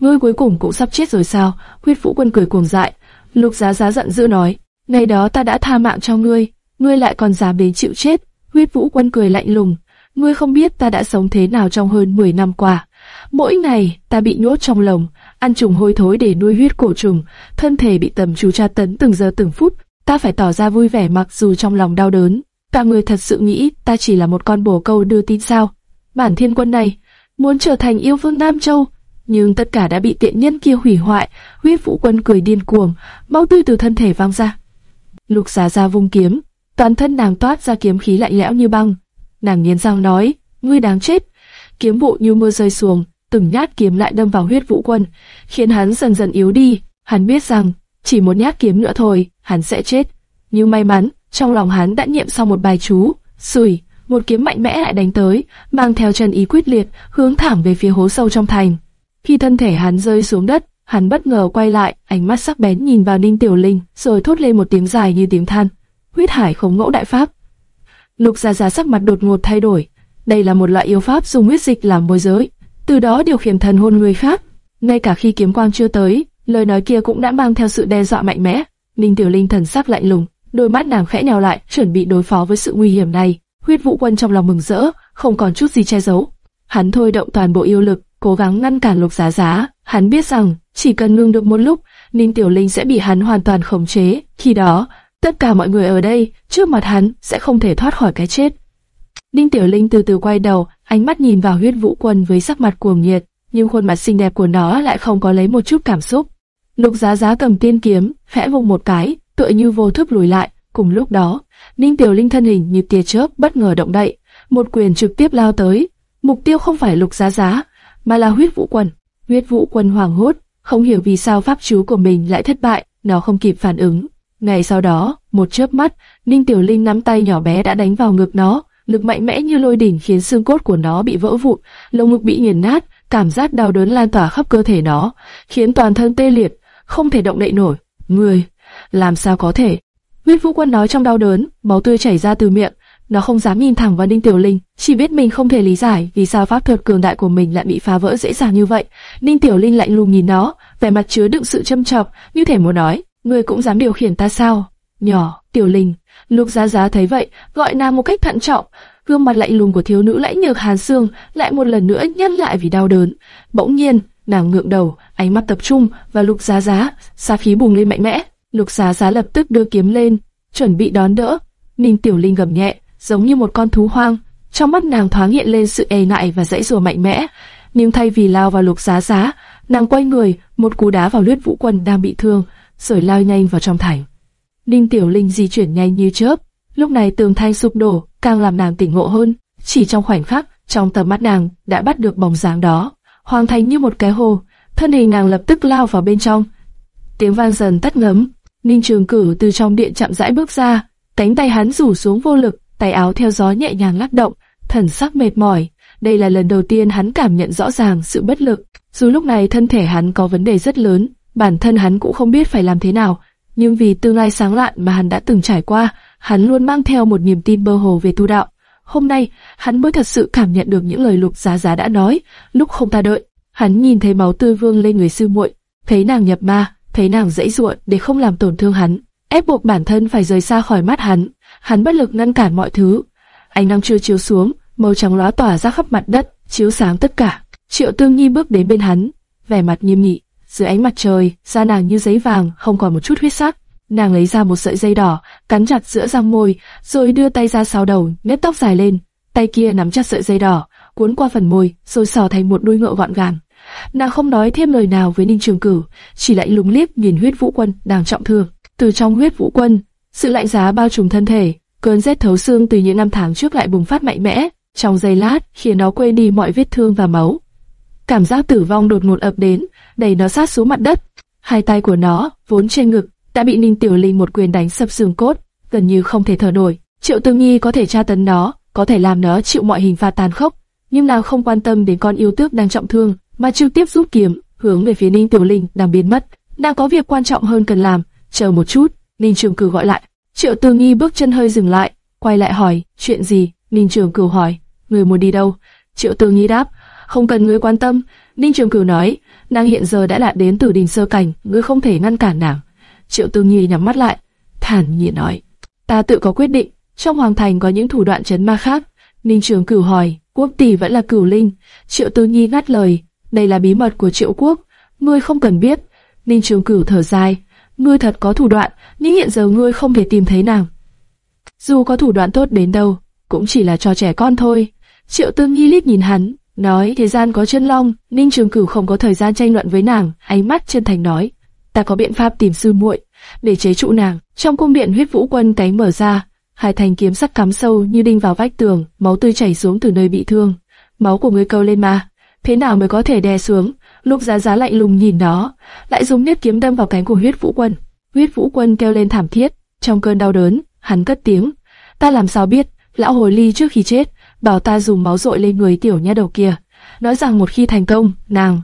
ngươi cuối cùng cũng sắp chết rồi sao? Huyết Vũ Quân cười cuồng dại. Lục Giá Giá giận dữ nói, ngày đó ta đã tha mạng cho ngươi, ngươi lại còn dám đến chịu chết. Huyết Vũ Quân cười lạnh lùng, ngươi không biết ta đã sống thế nào trong hơn 10 năm qua. Mỗi ngày, ta bị nhốt trong lồng, ăn trùng hôi thối để nuôi huyết cổ trùng, thân thể bị tầm chú tra tấn từng giờ từng phút, ta phải tỏ ra vui vẻ mặc dù trong lòng đau đớn. Cả người thật sự nghĩ ta chỉ là một con bồ câu đưa tin sao. Bản thiên quân này, muốn trở thành yêu vương Nam Châu, nhưng tất cả đã bị tiện nhân kia hủy hoại, huyết vũ quân cười điên cuồng, máu tươi từ thân thể văng ra. Lục giá ra vung kiếm, toàn thân nàng toát ra kiếm khí lạnh lẽo như băng. Nàng nghiến răng nói, ngươi đáng chết. Kiếm bộ như mưa rơi xuống, từng nhát kiếm lại đâm vào huyết vũ quân, khiến hắn dần dần yếu đi. Hắn biết rằng, chỉ một nhát kiếm nữa thôi, hắn sẽ chết. Nhưng may mắn, trong lòng hắn đã niệm xong một bài chú, sủi, một kiếm mạnh mẽ lại đánh tới, mang theo chân ý quyết liệt, hướng thẳng về phía hố sâu trong thành. Khi thân thể hắn rơi xuống đất, hắn bất ngờ quay lại, ánh mắt sắc bén nhìn vào Ninh Tiểu Linh, rồi thốt lên một tiếng dài như tiếng than huyết hải khống ngẫu đại pháp. Lục Gia Gia sắc mặt đột ngột thay đổi. Đây là một loại yêu pháp dùng huyết dịch làm môi giới, từ đó điều khiển thần hồn người khác. Ngay cả khi kiếm quang chưa tới, lời nói kia cũng đã mang theo sự đe dọa mạnh mẽ. Ninh Tiểu Linh thần sắc lạnh lùng, đôi mắt nàng khẽ nhào lại, chuẩn bị đối phó với sự nguy hiểm này. Huyết Vũ Quân trong lòng mừng rỡ, không còn chút gì che giấu. Hắn thôi động toàn bộ yêu lực, cố gắng ngăn cản Lục Giá Giá. Hắn biết rằng chỉ cần ngưng được một lúc, Ninh Tiểu Linh sẽ bị hắn hoàn toàn khống chế. Khi đó, Tất cả mọi người ở đây, trước mặt hắn, sẽ không thể thoát khỏi cái chết. Ninh Tiểu Linh từ từ quay đầu, ánh mắt nhìn vào huyết vũ quân với sắc mặt cuồng nhiệt, nhưng khuôn mặt xinh đẹp của nó lại không có lấy một chút cảm xúc. Lục giá giá cầm tiên kiếm, khẽ vùng một cái, tựa như vô thức lùi lại. Cùng lúc đó, Ninh Tiểu Linh thân hình như tia chớp bất ngờ động đậy, một quyền trực tiếp lao tới. Mục tiêu không phải lục giá giá, mà là huyết vũ quân. Huyết vũ quân hoảng hốt, không hiểu vì sao pháp chú của mình lại thất bại, nó không kịp phản ứng, Ngày sau đó, một chớp mắt, Ninh Tiểu Linh nắm tay nhỏ bé đã đánh vào ngực nó, lực mạnh mẽ như lôi đỉnh khiến xương cốt của nó bị vỡ vụn, lồng ngực bị nghiền nát, cảm giác đau đớn lan tỏa khắp cơ thể nó, khiến toàn thân tê liệt, không thể động đậy nổi. Người, làm sao có thể? Huyết Vũ Quân nói trong đau đớn, máu tươi chảy ra từ miệng, nó không dám nhìn thẳng vào Ninh Tiểu Linh, chỉ biết mình không thể lý giải vì sao pháp thuật cường đại của mình lại bị phá vỡ dễ dàng như vậy. Ninh Tiểu Linh lạnh lùng nhìn nó, vẻ mặt chứa đựng sự châm chọc, như thể muốn nói, ngươi cũng dám điều khiển ta sao? Nhỏ, tiểu linh, lục giá giá thấy vậy, gọi nàng một cách thận trọng, gương mặt lạnh lùng của thiếu nữ lãnh nhược hàn xương lại một lần nữa nhăn lại vì đau đớn. Bỗng nhiên, nàng ngượng đầu, ánh mắt tập trung và lục giá giá, xa khí bùng lên mạnh mẽ. Lục giá giá lập tức đưa kiếm lên, chuẩn bị đón đỡ. Ninh tiểu linh gầm nhẹ, giống như một con thú hoang. Trong mắt nàng thoáng hiện lên sự e ngại và dãy rùa mạnh mẽ. Nhưng thay vì lao vào lục giá giá, nàng quay người, một cú đá vào luyết vũ quân đang bị thương rồi lao nhanh vào trong thành. Ninh Tiểu Linh di chuyển nhanh như chớp, lúc này tường thanh sụp đổ, càng làm nàng tỉnh ngộ hơn. Chỉ trong khoảnh khắc, trong tầm mắt nàng đã bắt được bóng dáng đó. hoàn thành như một cái hồ, thân hình nàng lập tức lao vào bên trong. Tiếng vang dần tắt ngấm, Ninh Trường Cử từ trong điện chậm rãi bước ra, cánh tay hắn rủ xuống vô lực, tay áo theo gió nhẹ nhàng lắc động, thần sắc mệt mỏi. Đây là lần đầu tiên hắn cảm nhận rõ ràng sự bất lực. Dù lúc này thân thể hắn có vấn đề rất lớn, bản thân hắn cũng không biết phải làm thế nào, nhưng vì tương lai sáng lạn mà hắn đã từng trải qua, hắn luôn mang theo một niềm tin mơ hồ về tu đạo. Hôm nay, hắn mới thật sự cảm nhận được những lời lục giá giá đã nói, lúc không ta đợi. Hắn nhìn thấy máu tươi vương lên người sư muội, thấy nàng nhập ma, thấy nàng dãy ruộng để không làm tổn thương hắn, ép buộc bản thân phải rời xa khỏi mắt hắn. Hắn bất lực ngăn cản mọi thứ. Ánh nắng chưa chiếu xuống, màu trắng lóa tỏa ra khắp mặt đất, chiếu sáng tất cả. Triệu Tương Nhi bước đến bên hắn, vẻ mặt nghiêm nghị, dưới ánh mặt trời, da nàng như giấy vàng, không còn một chút huyết sắc. Nàng lấy ra một sợi dây đỏ, cắn chặt giữa răng môi, rồi đưa tay ra sau đầu, nếp tóc dài lên. Tay kia nắm chặt sợi dây đỏ, cuốn qua phần môi, rồi xỏ thành một đuôi ngựa gọn gàng. Nàng không nói thêm lời nào với Ninh Trường Cửu, chỉ lạnh lùng liếc nhìn huyết vũ quân đang trọng thương. Từ trong huyết vũ quân, sự lạnh giá bao trùm thân thể, cơn rét thấu xương từ những năm tháng trước lại bùng phát mạnh mẽ, trong giây lát khiến nó quên đi mọi vết thương và máu. Cảm giác tử vong đột ngột ập đến, đẩy nó sát xuống mặt đất. Hai tay của nó, vốn trên ngực, đã bị Ninh Tiểu Linh một quyền đánh sập xương cốt, gần như không thể thở nổi. Triệu Tư Nghi có thể tra tấn nó, có thể làm nó chịu mọi hình phạt tàn khốc, nhưng nào không quan tâm đến con yêu tước đang trọng thương, mà trực tiếp rút kiếm hướng về phía Ninh Tiểu Linh đang biến mất. Nàng có việc quan trọng hơn cần làm, chờ một chút. Ninh Trường Cử gọi lại. Triệu Tư Nghi bước chân hơi dừng lại, quay lại hỏi, chuyện gì? Ninh Trường Cửu hỏi, người muốn đi đâu? Triệu Tư Nghi đáp, không cần ngươi quan tâm. Ninh Trường Cửu nói, nàng hiện giờ đã đạt đến tử đình sơ cảnh, ngươi không thể ngăn cản nàng. Triệu Tư nhi nhắm mắt lại, thản nhiên nói, ta tự có quyết định. Trong hoàng thành có những thủ đoạn chấn ma khác. Ninh Trường Cửu hỏi, quốc tỷ vẫn là Cửu Linh. Triệu Tư nhi ngắt lời, đây là bí mật của Triệu Quốc, ngươi không cần biết. Ninh Trường Cửu thở dài, ngươi thật có thủ đoạn, nhưng hiện giờ ngươi không thể tìm thấy nàng. Dù có thủ đoạn tốt đến đâu, cũng chỉ là cho trẻ con thôi. Triệu Tương Nhi liếc nhìn hắn, nói thời gian có chân long, Ninh Trường Cửu không có thời gian tranh luận với nàng, ánh mắt chân thành nói, ta có biện pháp tìm sư muội để chế trụ nàng. Trong cung điện huyết vũ quân cánh mở ra, hai thanh kiếm sắc cắm sâu như đinh vào vách tường, máu tươi chảy xuống từ nơi bị thương. Máu của ngươi câu lên mà, thế nào mới có thể đè xuống? Lục Giá Giá lạnh lùng nhìn nó, lại dùng nếp kiếm đâm vào cánh của huyết vũ quân. Huyết vũ quân kêu lên thảm thiết, trong cơn đau đớn, hắn cất tiếng, ta làm sao biết? Lão hồi ly trước khi chết, bảo ta dùng máu dội lên người tiểu nha đầu kia, nói rằng một khi thành công, nàng,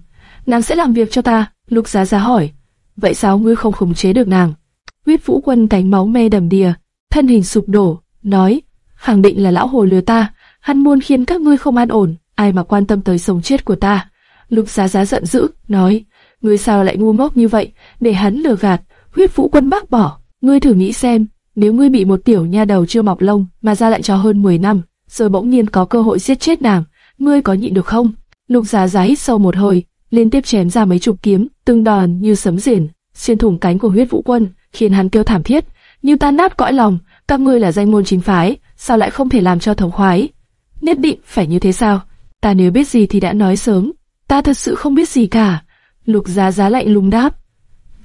nàng sẽ làm việc cho ta. Lục Giá Giá hỏi, vậy sao ngươi không khống chế được nàng? Huyết Vũ Quân cánh máu me đầm đìa, thân hình sụp đổ, nói, khẳng định là lão hồ lừa ta, hắn muốn khiến các ngươi không an ổn, ai mà quan tâm tới sống chết của ta. Lục Giá Giá giận dữ, nói, ngươi sao lại ngu ngốc như vậy, để hắn lừa gạt, huyết vũ quân bác bỏ. Ngươi thử nghĩ xem, nếu ngươi bị một tiểu nha đầu chưa mọc lông mà ra lại cho hơn 10 năm, rồi bỗng nhiên có cơ hội giết chết nàng, ngươi có nhịn được không? Lục Giá Giá hít sâu một hơi, liên tiếp chém ra mấy chục kiếm, từng đòn như sấm rền, xuyên thủng cánh của huyết vũ quân, khiến hắn kêu thảm thiết, như tan nát cõi lòng. Các ngươi là danh môn chính phái, sao lại không thể làm cho thống khoái? Nhất định phải như thế sao? Ta nếu biết gì thì đã nói sớm, ta thật sự không biết gì cả. Lục Giá Giá lạnh lùng đáp.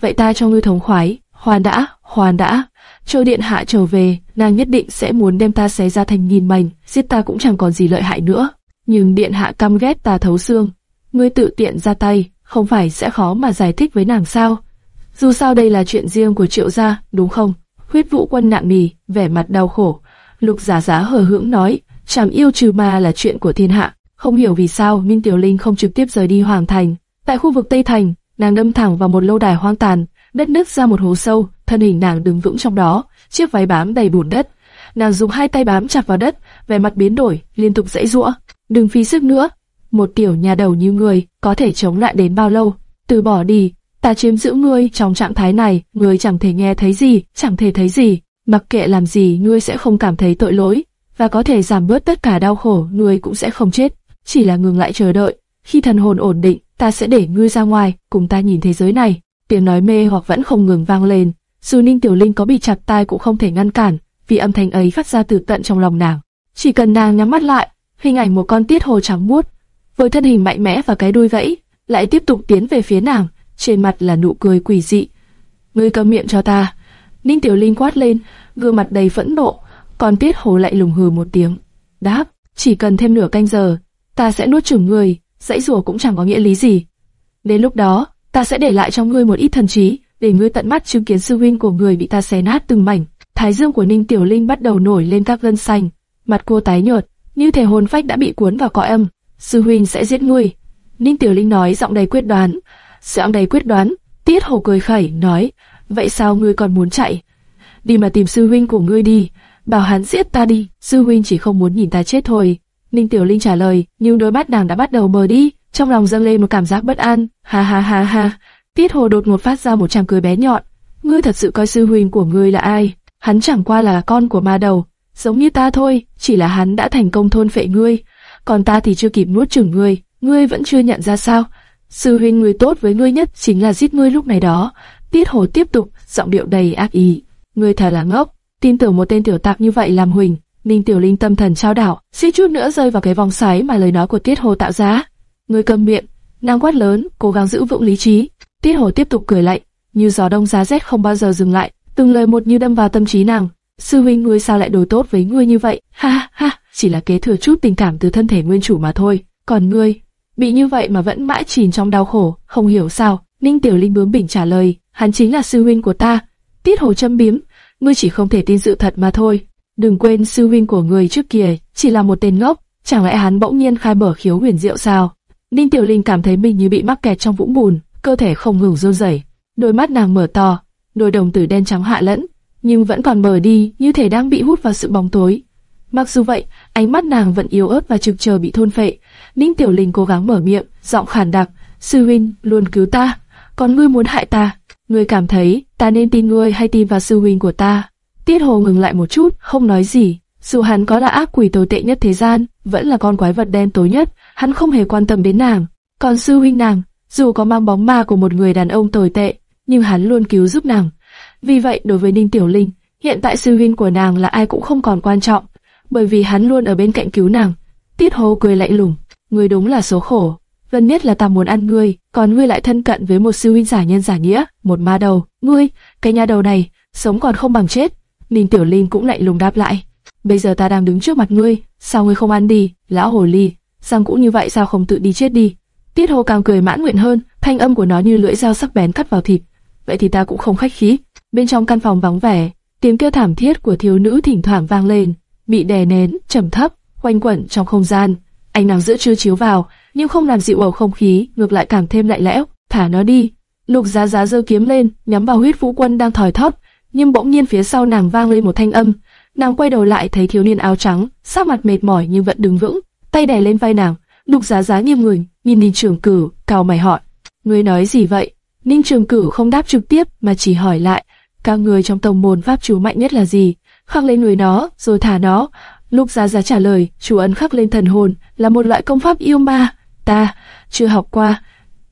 Vậy ta cho ngươi thống khoái, hoàn đã, hoàn đã. Châu điện hạ trở về, nàng nhất định sẽ muốn đem ta xé ra thành nghìn mảnh, giết ta cũng chẳng còn gì lợi hại nữa. Nhưng điện hạ căm ghét ta thấu xương, ngươi tự tiện ra tay, không phải sẽ khó mà giải thích với nàng sao? Dù sao đây là chuyện riêng của triệu gia, đúng không? Huyết vũ quân nặng nề, vẻ mặt đau khổ. Lục giả giá hờ hững nói, chàm yêu trừ ma là chuyện của thiên hạ. Không hiểu vì sao Minh Tiểu Linh không trực tiếp rời đi Hoàng Thành. Tại khu vực Tây Thành, nàng đâm thẳng vào một lâu đài hoang tàn, đất nứt ra một hố sâu, thân hình nàng đứng vững trong đó, chiếc váy bám đầy bùn đất. Nàng dùng hai tay bám chặt vào đất, vẻ mặt biến đổi, liên tục dãy giụa. Đừng phí sức nữa. Một tiểu nhà đầu như người có thể chống lại đến bao lâu? Từ bỏ đi, ta chiếm giữ ngươi trong trạng thái này, ngươi chẳng thể nghe thấy gì, chẳng thể thấy gì. Mặc kệ làm gì, ngươi sẽ không cảm thấy tội lỗi, và có thể giảm bớt tất cả đau khổ, ngươi cũng sẽ không chết. Chỉ là ngừng lại chờ đợi. Khi thần hồn ổn định, ta sẽ để ngươi ra ngoài, cùng ta nhìn thế giới này. Tiếng nói mê hoặc vẫn không ngừng vang lên. Dù Ninh Tiểu Linh có bị chặt tai cũng không thể ngăn cản, vì âm thanh ấy phát ra từ tận trong lòng nàng. Chỉ cần nàng nhắm mắt lại, hình ảnh một con tiết hồ trắng muốt, với thân hình mạnh mẽ và cái đuôi gãy, lại tiếp tục tiến về phía nàng, trên mặt là nụ cười quỷ dị. Ngươi cầm miệng cho ta. Ninh Tiểu Linh quát lên, gương mặt đầy phẫn nộ, còn tiết hồ lại lùng hừ một tiếng. Đáp, chỉ cần thêm nửa canh giờ, ta sẽ nuốt chửng ngươi. dãy rủa cũng chẳng có nghĩa lý gì. Đến lúc đó, ta sẽ để lại cho ngươi một ít thần trí, để ngươi tận mắt chứng kiến sư huynh của người bị ta xé nát từng mảnh. Thái dương của Ninh Tiểu Linh bắt đầu nổi lên các gân xanh, mặt cô tái nhợt, như thể hồn phách đã bị cuốn vào cõi âm. Sư huynh sẽ giết ngươi. Ninh Tiểu Linh nói giọng đầy quyết đoán. Giọng đầy quyết đoán. Tiết Hồ cười khẩy nói, vậy sao ngươi còn muốn chạy? Đi mà tìm sư huynh của ngươi đi, bảo hắn giết ta đi. Sư huynh chỉ không muốn nhìn ta chết thôi. Ninh Tiểu Linh trả lời, nhưng đôi mắt nàng đã bắt đầu mờ đi, trong lòng dâng lên một cảm giác bất an. Ha ha ha ha. Tiết Hồ đột ngột phát ra một tràng cười bé nhọn. Ngươi thật sự coi sư huynh của ngươi là ai? Hắn chẳng qua là con của ma đầu, giống như ta thôi, chỉ là hắn đã thành công thôn phệ ngươi, còn ta thì chưa kịp nuốt chửng ngươi, ngươi vẫn chưa nhận ra sao? Sư huynh người tốt với ngươi nhất chính là giết ngươi lúc này đó. Tiết Hồ tiếp tục, giọng điệu đầy ác ý. Ngươi thật là ngốc, tin tưởng một tên tiểu tạp như vậy làm huỳnh. Ninh Tiểu Linh tâm thần trao đảo, suýt chút nữa rơi vào cái vòng xoáy mà lời nói của Tiết Hồ tạo ra. Ngươi cầm miệng, nàng quát lớn, cố gắng giữ vững lý trí. Tiết Hồ tiếp tục cười lạnh, như gió đông giá rét không bao giờ dừng lại, từng lời một như đâm vào tâm trí nàng. Sư huynh ngươi sao lại đối tốt với ngươi như vậy? Ha ha, chỉ là kế thừa chút tình cảm từ thân thể nguyên chủ mà thôi. Còn ngươi, bị như vậy mà vẫn mãi chìm trong đau khổ, không hiểu sao. Ninh Tiểu Linh bướng bỉnh trả lời, hắn chính là sư huynh của ta. Tiết Hồ châm biếm, ngươi chỉ không thể tin sự thật mà thôi. Đừng quên sư huynh của người trước kia chỉ là một tên ngốc, chẳng lẽ hắn bỗng nhiên khai mở khiếu huyền diệu sao? Ninh Tiểu Linh cảm thấy mình như bị mắc kẹt trong vũng bùn, cơ thể không ngừng run rẩy. Đôi mắt nàng mở to, đôi đồng tử đen trắng hạ lẫn, nhưng vẫn còn mờ đi, như thể đang bị hút vào sự bóng tối. Mặc dù vậy, ánh mắt nàng vẫn yếu ớt và trực chờ bị thôn phệ. Ninh Tiểu Linh cố gắng mở miệng, giọng khàn đặc, "Sư huynh luôn cứu ta, còn ngươi muốn hại ta, ngươi cảm thấy ta nên tin ngươi hay tin vào sư huynh của ta?" Tiết Hồ ngừng lại một chút, không nói gì. Dù hắn có là ác quỷ tồi tệ nhất thế gian, vẫn là con quái vật đen tối nhất, hắn không hề quan tâm đến nàng. Còn sư huynh nàng, dù có mang bóng ma của một người đàn ông tồi tệ, nhưng hắn luôn cứu giúp nàng. Vì vậy, đối với Ninh Tiểu Linh, hiện tại sư huynh của nàng là ai cũng không còn quan trọng, bởi vì hắn luôn ở bên cạnh cứu nàng. Tiết Hồ cười lạnh lùng, ngươi đúng là số khổ. vân nhất là ta muốn ăn ngươi, còn ngươi lại thân cận với một sư huynh giả nhân giả nghĩa, một ma đầu. Ngươi, cái nhà đầu này, sống còn không bằng chết. Ninh Tiểu Linh cũng lạnh lùng đáp lại. Bây giờ ta đang đứng trước mặt ngươi, sao ngươi không ăn đi, lão hồ ly, răng cũng như vậy sao không tự đi chết đi. Tiết Hồ càng cười mãn nguyện hơn, thanh âm của nó như lưỡi dao sắc bén cắt vào thịt. Vậy thì ta cũng không khách khí. Bên trong căn phòng vắng vẻ, tiếng kêu thảm thiết của thiếu nữ thỉnh thoảng vang lên, bị đè nén, trầm thấp, quanh quẩn trong không gian. Ánh nắng giữa trưa chiếu vào, nhưng không làm dịu bầu không khí, ngược lại càng thêm lạnh lẽo. Thả nó đi. Lục Giá Giá giơ kiếm lên, nhắm vào huyết vũ quân đang thòi thóp, nhưng bỗng nhiên phía sau nàng vang lên một thanh âm. Nàng quay đầu lại thấy thiếu niên áo trắng, sắc mặt mệt mỏi nhưng vẫn đứng vững, tay đè lên vai nàng. Lục Giá Giá nghiêm người, nhìn Ninh Trường Cửu, cao mày hỏi: "Ngươi nói gì vậy?" Ninh Trường Cửu không đáp trực tiếp mà chỉ hỏi lại: "Các người trong tông môn pháp chú mạnh nhất là gì?" Khắc lên người nó, rồi thả nó. Lục Giá Giá trả lời: "Chú ấn khắc lên thần hồn là một loại công pháp yêu ma, ta chưa học qua."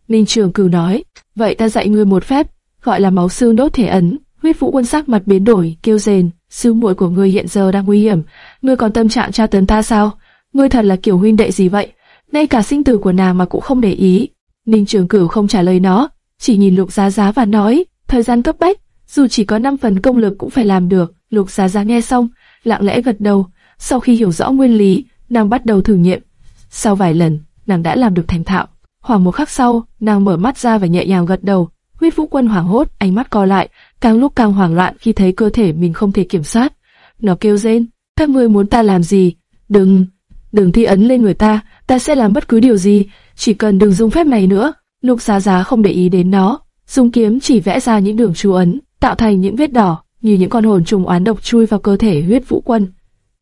Ninh Trường Cửu nói: "Vậy ta dạy ngươi một phép, gọi là máu xương đốt thể ấn." Huyết Vũ Quân sắc mặt biến đổi, kêu rền, sư muội của ngươi hiện giờ đang nguy hiểm, ngươi còn tâm trạng tra tấn ta sao? Ngươi thật là kiểu huynh đệ gì vậy? Ngay cả sinh tử của nàng mà cũng không để ý. Ninh Trường Cửu không trả lời nó, chỉ nhìn Lục Giá Giá và nói, thời gian cấp bách, dù chỉ có 5 phần công lực cũng phải làm được. Lục Giá Giá nghe xong, lặng lẽ gật đầu. Sau khi hiểu rõ nguyên lý, nàng bắt đầu thử nghiệm. Sau vài lần, nàng đã làm được thành thạo. Khoảng một khắc sau, nàng mở mắt ra và nhẹ nhàng gật đầu. Huyết Vũ Quân hoảng hốt, ánh mắt co lại, càng lúc càng hoảng loạn khi thấy cơ thể mình không thể kiểm soát. Nó kêu rên, các ngươi muốn ta làm gì? Đừng, đừng thi ấn lên người ta, ta sẽ làm bất cứ điều gì, chỉ cần đừng dùng phép này nữa. Lục Giá Giá không để ý đến nó, dùng kiếm chỉ vẽ ra những đường chú ấn, tạo thành những vết đỏ, như những con hồn trùng oán độc chui vào cơ thể huyết vũ quân.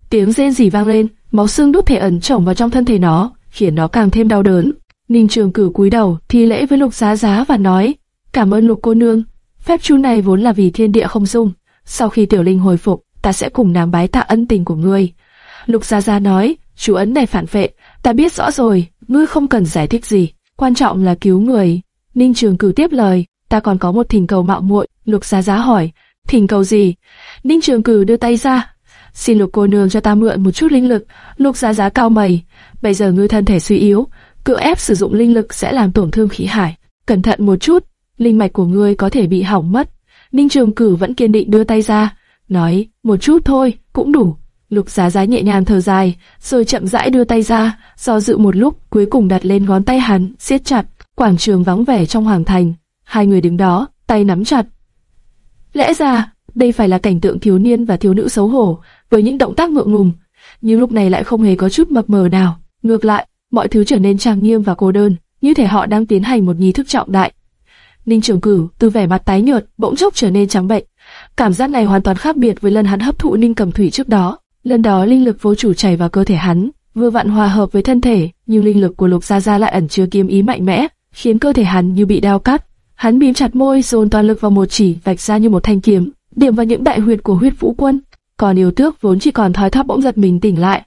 Tiếng rên rỉ vang lên, máu xương đút thể ẩn trổng vào trong thân thể nó, khiến nó càng thêm đau đớn. Ninh Trường Cử cúi đầu, thi lễ với Lục Giá Giá và nói: "Cảm ơn Lục cô nương, phép chú này vốn là vì thiên địa không dung. Sau khi tiểu linh hồi phục, ta sẽ cùng nàng bái tạ ân tình của ngươi." Lục Giá Giá nói: "Chú ấn này phản vệ, ta biết rõ rồi, ngươi không cần giải thích gì, quan trọng là cứu người." Ninh Trường Cử tiếp lời: "Ta còn có một thỉnh cầu mạo muội." Lục Giá Giá hỏi: "Thỉnh cầu gì?" Ninh Trường Cử đưa tay ra: "Xin Lục cô nương cho ta mượn một chút linh lực." Lục Giá Giá cao mày: "Bây giờ ngươi thân thể suy yếu, cưỡng ép sử dụng linh lực sẽ làm tổn thương khí hải, cẩn thận một chút, linh mạch của ngươi có thể bị hỏng mất." Ninh Trường Cử vẫn kiên định đưa tay ra, nói: "Một chút thôi, cũng đủ." Lục Giá Giá nhẹ nhàng thở dài, rồi chậm rãi đưa tay ra, do dự một lúc, cuối cùng đặt lên ngón tay hắn, siết chặt. Quảng trường vắng vẻ trong hoàng thành, hai người đứng đó, tay nắm chặt. Lẽ ra, đây phải là cảnh tượng thiếu niên và thiếu nữ xấu hổ, với những động tác ngượng ngùng, nhưng lúc này lại không hề có chút mập mờ nào. Ngược lại, mọi thứ trở nên trang nghiêm và cô đơn, như thể họ đang tiến hành một nghi thức trọng đại. Ninh Trường Cửu từ vẻ mặt tái nhợt bỗng chốc trở nên trắng bệnh. Cảm giác này hoàn toàn khác biệt với lần hắn hấp thụ Ninh Cầm Thủy trước đó. Lần đó linh lực vô chủ chảy vào cơ thể hắn, vừa vặn hòa hợp với thân thể, nhưng linh lực của Lục Gia Gia lại ẩn chứa kiếm ý mạnh mẽ, khiến cơ thể hắn như bị đao cắt. Hắn bím chặt môi, dồn toàn lực vào một chỉ, vạch ra như một thanh kiếm, điểm vào những đại huyệt của huyết vũ quân. Còn yêu tước vốn chỉ còn thói thóp bỗng giật mình tỉnh lại.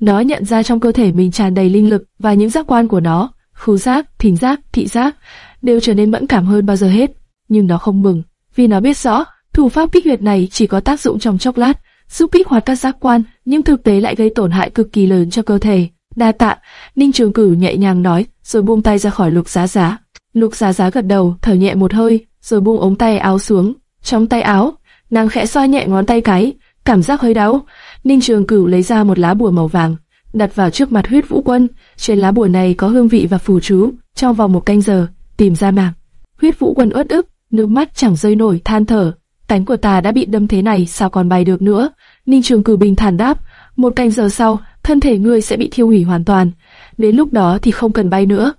Nó nhận ra trong cơ thể mình tràn đầy linh lực và những giác quan của nó, khứu giác, thính giác, thị giác, đều trở nên mẫn cảm hơn bao giờ hết. Nhưng nó không mừng, vì nó biết rõ, thủ pháp kích huyệt này chỉ có tác dụng trong chốc lát, giúp kích hoạt các giác quan, nhưng thực tế lại gây tổn hại cực kỳ lớn cho cơ thể. Đa tạ, Ninh Trường Cửu nhẹ nhàng nói, rồi buông tay ra khỏi Lục Giá Giá. Lục Giá Giá gật đầu, thở nhẹ một hơi, rồi buông ống tay áo xuống. Trong tay áo, nàng khẽ xoa nhẹ ngón tay cái, cảm giác hơi đau. Ninh Trường Cửu lấy ra một lá bùa màu vàng, đặt vào trước mặt Huyết Vũ Quân. Trên lá bùa này có hương vị và phù chú. Trong vòng một canh giờ, tìm ra mạng. Huyết Vũ Quân uất ức, nước mắt chẳng rơi nổi, than thở. Cánh của ta đã bị đâm thế này, sao còn bay được nữa? Ninh Trường cử bình thản đáp, một canh giờ sau, thân thể ngươi sẽ bị thiêu hủy hoàn toàn. Đến lúc đó thì không cần bay nữa.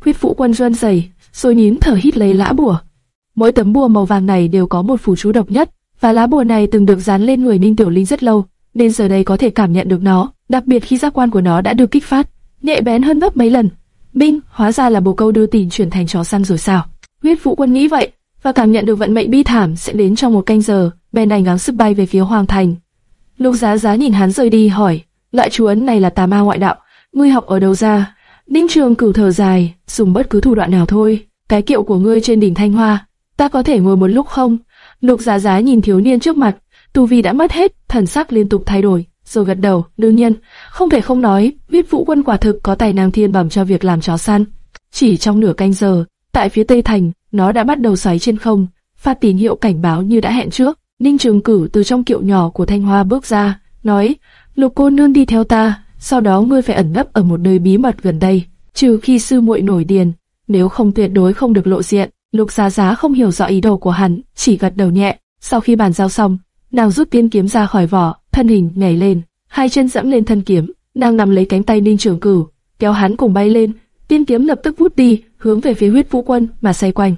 Huyết Vũ Quân run rẩy, rồi nín thở hít lấy lá bùa. Mỗi tấm bùa màu vàng này đều có một phù chú độc nhất, và lá bùa này từng được dán lên người Ninh Tiểu Linh rất lâu, nên giờ đây có thể cảm nhận được nó, đặc biệt khi giác quan của nó đã được kích phát, nhẹ bén hơn gấp mấy lần. Binh, hóa ra là bồ câu đưa tiền chuyển thành chó săn rồi sao? Huyết Vũ Quân nghĩ vậy, và cảm nhận được vận mệnh bi thảm sẽ đến trong một canh giờ, bèn đành gắng sức bay về phía hoàng thành. Lục Giá Giá nhìn hắn rời đi hỏi, loại chú ấn này là tà ma ngoại đạo, ngươi học ở đâu ra? Ninh Trường cửu thở dài, dùng bất cứ thủ đoạn nào thôi. Cái kiệu của ngươi trên đỉnh Thanh Hoa, ta có thể ngồi một lúc không? Lục Giá Giá nhìn thiếu niên trước mặt, tu vi đã mất hết, thần sắc liên tục thay đổi, rồi gật đầu. đương nhiên, không thể không nói, biết Vũ Quân quả thực có tài năng thiên bẩm cho việc làm chó săn. Chỉ trong nửa canh giờ, tại phía tây thành, nó đã bắt đầu xoáy trên không, phát tín hiệu cảnh báo như đã hẹn trước. Ninh Trường Cửu từ trong kiệu nhỏ của Thanh Hoa bước ra, nói: "Lục cô nương đi theo ta, sau đó ngươi phải ẩn nấp ở một nơi bí mật gần đây, trừ khi sư muội nổi điền nếu không tuyệt đối không được lộ diện." Lục Giá Giá không hiểu rõ ý đồ của hắn, chỉ gật đầu nhẹ. Sau khi bàn giao xong, nàng rút tiên kiếm ra khỏi vỏ, thân hình nhảy lên, hai chân dẫm lên thân kiếm, nàng nắm lấy cánh tay Ninh Trường Cửu, kéo hắn cùng bay lên. Tiên kiếm lập tức vút đi, hướng về phía huyết vũ quân mà xoay quanh.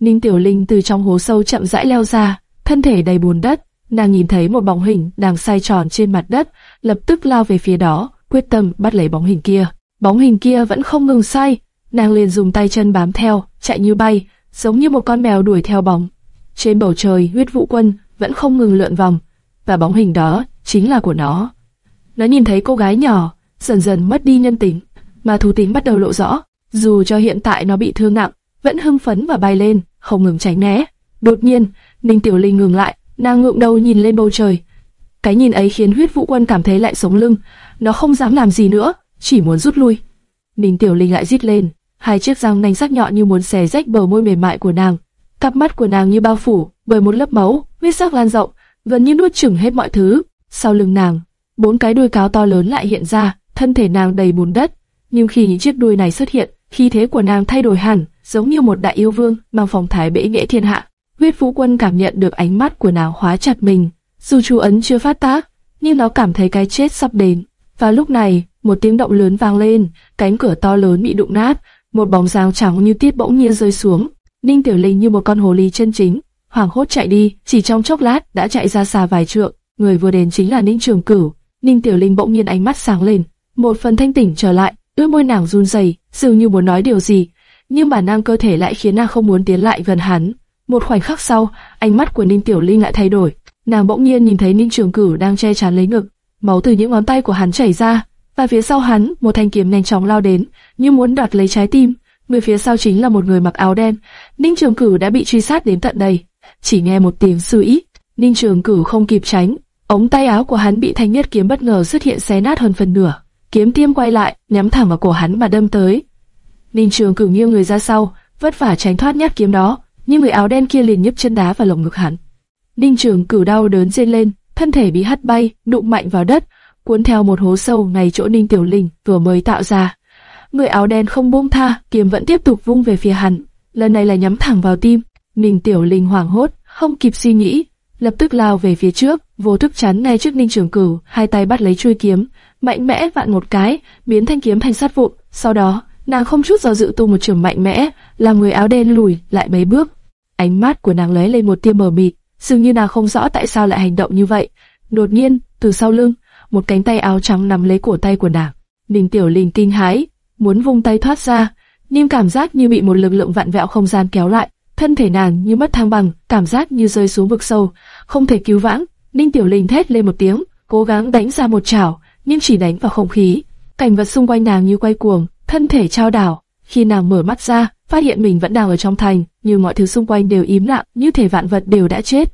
Ninh Tiểu Linh từ trong hố sâu chậm rãi leo ra, thân thể đầy bùn đất. Nàng nhìn thấy một bóng hình đang xoay tròn trên mặt đất, lập tức lao về phía đó, quyết tâm bắt lấy bóng hình kia. Bóng hình kia vẫn không ngừng xoay, nàng liền dùng tay chân bám theo, chạy như bay, giống như một con mèo đuổi theo bóng. Trên bầu trời, huyết vũ quân vẫn không ngừng lượn vòng, và bóng hình đó chính là của nó. Nó nhìn thấy cô gái nhỏ, dần dần mất đi nhân tính, mà thú tính bắt đầu lộ rõ. Dù cho hiện tại nó bị thương nặng, vẫn hưng phấn và bay lên, không ngừng tránh né. Đột nhiên, Ninh Tiểu Linh ngừng lại, nàng ngượng đầu nhìn lên bầu trời. Cái nhìn ấy khiến huyết vũ quân cảm thấy lại sống lưng, nó không dám làm gì nữa, chỉ muốn rút lui. Ninh Tiểu Linh lại rít lên, hai chiếc răng nanh sắc nhọn như muốn xé rách bờ môi mềm mại của nàng. Cặp mắt của nàng như bao phủ bởi một lớp máu, huyết sắc lan rộng, gần như nuốt chửng hết mọi thứ. Sau lưng nàng, bốn cái đuôi cáo to lớn lại hiện ra, thân thể nàng đầy bùn đất. Nhưng khi những chiếc đuôi này xuất hiện, khí thế của nàng thay đổi hẳn, giống như một đại yêu vương mang phong thái bệ nghệ thiên hạ. Huyết vũ Quân cảm nhận được ánh mắt của nàng hóa chặt mình, dù chú ấn chưa phát tác, nhưng nó cảm thấy cái chết sắp đến. Và lúc này, một tiếng động lớn vang lên, cánh cửa to lớn bị đụng nát, một bóng dáng trắng như tiết bỗng nhiên rơi xuống. Ninh Tiểu Linh như một con hồ ly chân chính, hoảng hốt chạy đi, chỉ trong chốc lát đã chạy ra xa vài trượng. Người vừa đến chính là Ninh Trường Cửu. Ninh Tiểu Linh bỗng nhiên ánh mắt sáng lên, một phần thanh tỉnh trở lại, đôi môi nàng run rẩy, dường như muốn nói điều gì, nhưng bản năng cơ thể lại khiến nàng không muốn tiến lại gần hắn. Một khoảnh khắc sau, ánh mắt của Ninh Tiểu Linh lại thay đổi. Nàng bỗng nhiên nhìn thấy Ninh Trường Cửu đang che chắn lấy ngực, máu từ những ngón tay của hắn chảy ra, và phía sau hắn, một thanh kiếm nhanh chóng lao đến, như muốn đoạt lấy trái tim. Người phía sau chính là một người mặc áo đen. Ninh Trường Cửu đã bị truy sát đến tận đây. Chỉ nghe một tiếng sư ý, Ninh Trường Cửu không kịp tránh, ống tay áo của hắn bị thanh nhất kiếm bất ngờ xuất hiện xé nát hơn phần nửa. Kiếm tiêm quay lại, nhắm thẳng vào cổ hắn mà đâm tới. Ninh Trường Cửu nghiêng người ra sau, vất vả tránh thoát nhát kiếm đó, nhưng người áo đen kia liền nhấp chân đá vào lồng ngực hắn. Ninh Trường Cửu đau đớn rên lên, thân thể bị hất bay, đụng mạnh vào đất, cuốn theo một hố sâu ngay chỗ Ninh Tiểu Linh vừa mới tạo ra. Người áo đen không buông tha, kiếm vẫn tiếp tục vung về phía hắn, lần này là nhắm thẳng vào tim. Ninh Tiểu Linh hoảng hốt, không kịp suy nghĩ, lập tức lao về phía trước, vô thức chắn ngay trước Ninh Trường Cửu, hai tay bắt lấy chuôi kiếm, mạnh mẽ vặn một cái, biến thanh kiếm thành sát vụn. Sau đó, nàng không chút do dự tung một trường mạnh mẽ, làm người áo đen lùi lại mấy bước. Ánh mắt của nàng lóe lên một tia mờ mịt, dường như nàng không rõ tại sao lại hành động như vậy. Đột nhiên, từ sau lưng, một cánh tay áo trắng nắm lấy cổ tay của nàng. Ninh Tiểu Linh kinh hãi, muốn vung tay thoát ra, nhưng cảm giác như bị một lực lượng vặn vẹo không gian kéo lại, thân thể nàng như mất thăng bằng, cảm giác như rơi xuống vực sâu, không thể cứu vãn. Ninh Tiểu Linh thét lên một tiếng, cố gắng đánh ra một chảo, nhưng chỉ đánh vào không khí. Cảnh vật xung quanh nàng như quay cuồng, thân thể trao đảo. Khi nàng mở mắt ra, phát hiện mình vẫn đang ở trong thành, nhưng mọi thứ xung quanh đều im lặng, như thể vạn vật đều đã chết.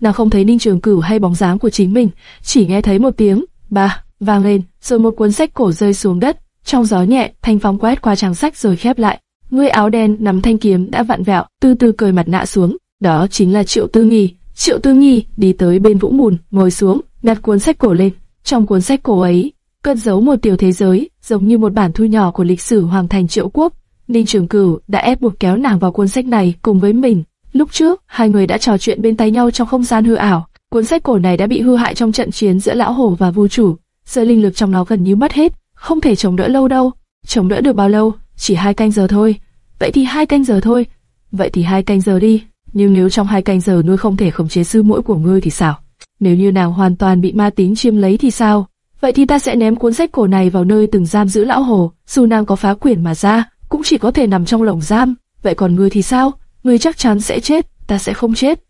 Nàng không thấy Ninh Trường Cửu hay bóng dáng của chính mình, chỉ nghe thấy một tiếng ba vang lên, rồi một cuốn sách cổ rơi xuống đất. Trong gió nhẹ, thanh phong quét qua trang sách rồi khép lại. Người áo đen nắm thanh kiếm đã vặn vẹo, từ từ cười mặt nạ xuống. Đó chính là Triệu Tư Nghi. Triệu Tư Nghi đi tới bên Vũ Mùn, ngồi xuống, đặt cuốn sách cổ lên. Trong cuốn sách cổ ấy, cất giấu một tiểu thế giới, giống như một bản thu nhỏ của lịch sử hoàng thành Triệu Quốc. Ninh Trường Cửu đã ép buộc kéo nàng vào cuốn sách này cùng với mình. Lúc trước, hai người đã trò chuyện bên tay nhau trong không gian hư ảo. Cuốn sách cổ này đã bị hư hại trong trận chiến giữa lão hổ và vua chủ, giờ linh lực trong nó gần như mất hết, không thể chống đỡ lâu đâu. Chống đỡ được bao lâu? Chỉ hai canh giờ thôi. Vậy thì hai canh giờ thôi. Vậy thì hai canh giờ đi. Nhưng nếu trong hai canh giờ nuôi không thể khống chế sư mũi của ngươi thì sao? Nếu như nàng hoàn toàn bị ma tính chiêm lấy thì sao? Vậy thì ta sẽ ném cuốn sách cổ này vào nơi từng giam giữ lão hồ, dù nàng có phá quyển mà ra, cũng chỉ có thể nằm trong lồng giam. Vậy còn ngươi thì sao? Ngươi chắc chắn sẽ chết, ta sẽ không chết.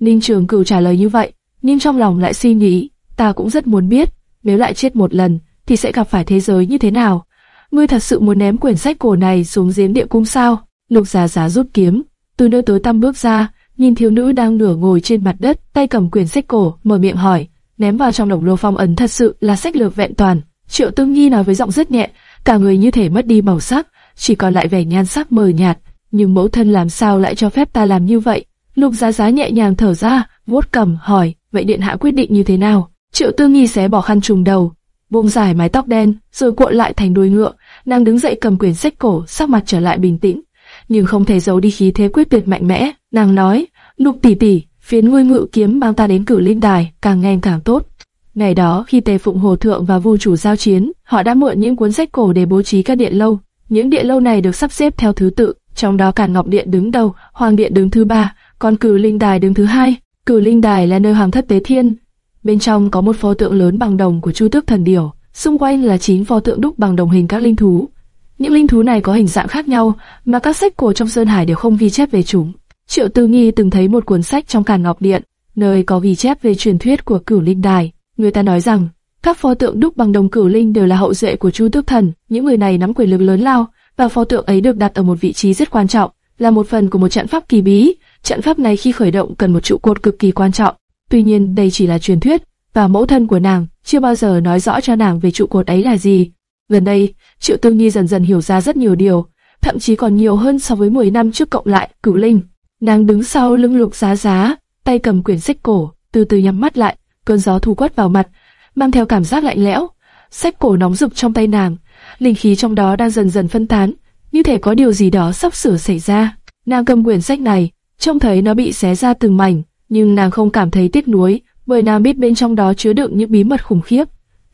Ninh Trường Cửu trả lời như vậy, nhưng trong lòng lại suy nghĩ, ta cũng rất muốn biết, nếu lại chết một lần, thì sẽ gặp phải thế giới như thế nào. Ngươi thật sự muốn ném quyển sách cổ này xuống giếng địa cung sao? Lục Giá Giá rút kiếm, từ nơi tối tăm bước ra, nhìn thiếu nữ đang nửa ngồi trên mặt đất, tay cầm quyển sách cổ, mở miệng hỏi, ném vào trong lồng lô phong ấn thật sự là sách lược vẹn toàn. Triệu Tương Nhi nói với giọng rất nhẹ, cả người như thể mất đi màu sắc, chỉ còn lại vẻ nhan sắc mờ nhạt. Nhưng mẫu thân làm sao lại cho phép ta làm như vậy? Lục Giá Giá nhẹ nhàng thở ra, vuốt cầm hỏi, vậy điện hạ quyết định như thế nào? Triệu Tương Nhi xé bỏ khăn trùng đầu, buông dài mái tóc đen, rồi cuộn lại thành đuôi ngựa. Nàng đứng dậy cầm quyển sách cổ, sắc mặt trở lại bình tĩnh, nhưng không thể giấu đi khí thế quyết tuyệt mạnh mẽ. Nàng nói, Lục tỷ tỷ, phiến ngươi ngự kiếm mang ta đến cử linh đài, càng nhanh càng tốt. Ngày đó, khi Tề Phụng Hồ Thượng và Vu Chủ giao chiến, họ đã mượn những cuốn sách cổ để bố trí các điện lâu. Những điện lâu này được sắp xếp theo thứ tự, trong đó Càn Ngọc Điện đứng đầu, Hoàng Điện đứng thứ ba, còn Cử Linh Đài đứng thứ hai. Cử Linh Đài là nơi Hoàng thất tế thiên. Bên trong có một pho tượng lớn bằng đồng của Chu Tước Thần Điểu, xung quanh là chín pho tượng đúc bằng đồng hình các linh thú. Những linh thú này có hình dạng khác nhau, mà các sách cổ trong Sơn Hải đều không ghi chép về chúng. Triệu Tư Nghi từng thấy một cuốn sách trong Càn Ngọc Điện, nơi có ghi chép về truyền thuyết của Cửu Linh Đài. Người ta nói rằng, các pho tượng đúc bằng đồng Cửu Linh đều là hậu duệ của Chu Tước Thần. Những người này nắm quyền lực lớn lao, và pho tượng ấy được đặt ở một vị trí rất quan trọng, là một phần của một trận pháp kỳ bí. Trận pháp này khi khởi động cần một trụ cột cực kỳ quan trọng. Tuy nhiên đây chỉ là truyền thuyết, và mẫu thân của nàng chưa bao giờ nói rõ cho nàng về trụ cột ấy là gì. Gần đây, Triệu Tương Nhi dần dần hiểu ra rất nhiều điều, thậm chí còn nhiều hơn so với 10 năm trước cộng lại. Cửu Linh, nàng đứng sau lưng Lục Giá Giá, tay cầm quyển sách cổ, từ từ nhắm mắt lại, cơn gió thu quất vào mặt, mang theo cảm giác lạnh lẽo. Sách cổ nóng rực trong tay nàng, linh khí trong đó đang dần dần phân tán, như thể có điều gì đó sắp sửa xảy ra. Nàng cầm quyển sách này, trông thấy nó bị xé ra từng mảnh, nhưng nàng không cảm thấy tiếc nuối, bởi nàng biết bên trong đó chứa đựng những bí mật khủng khiếp.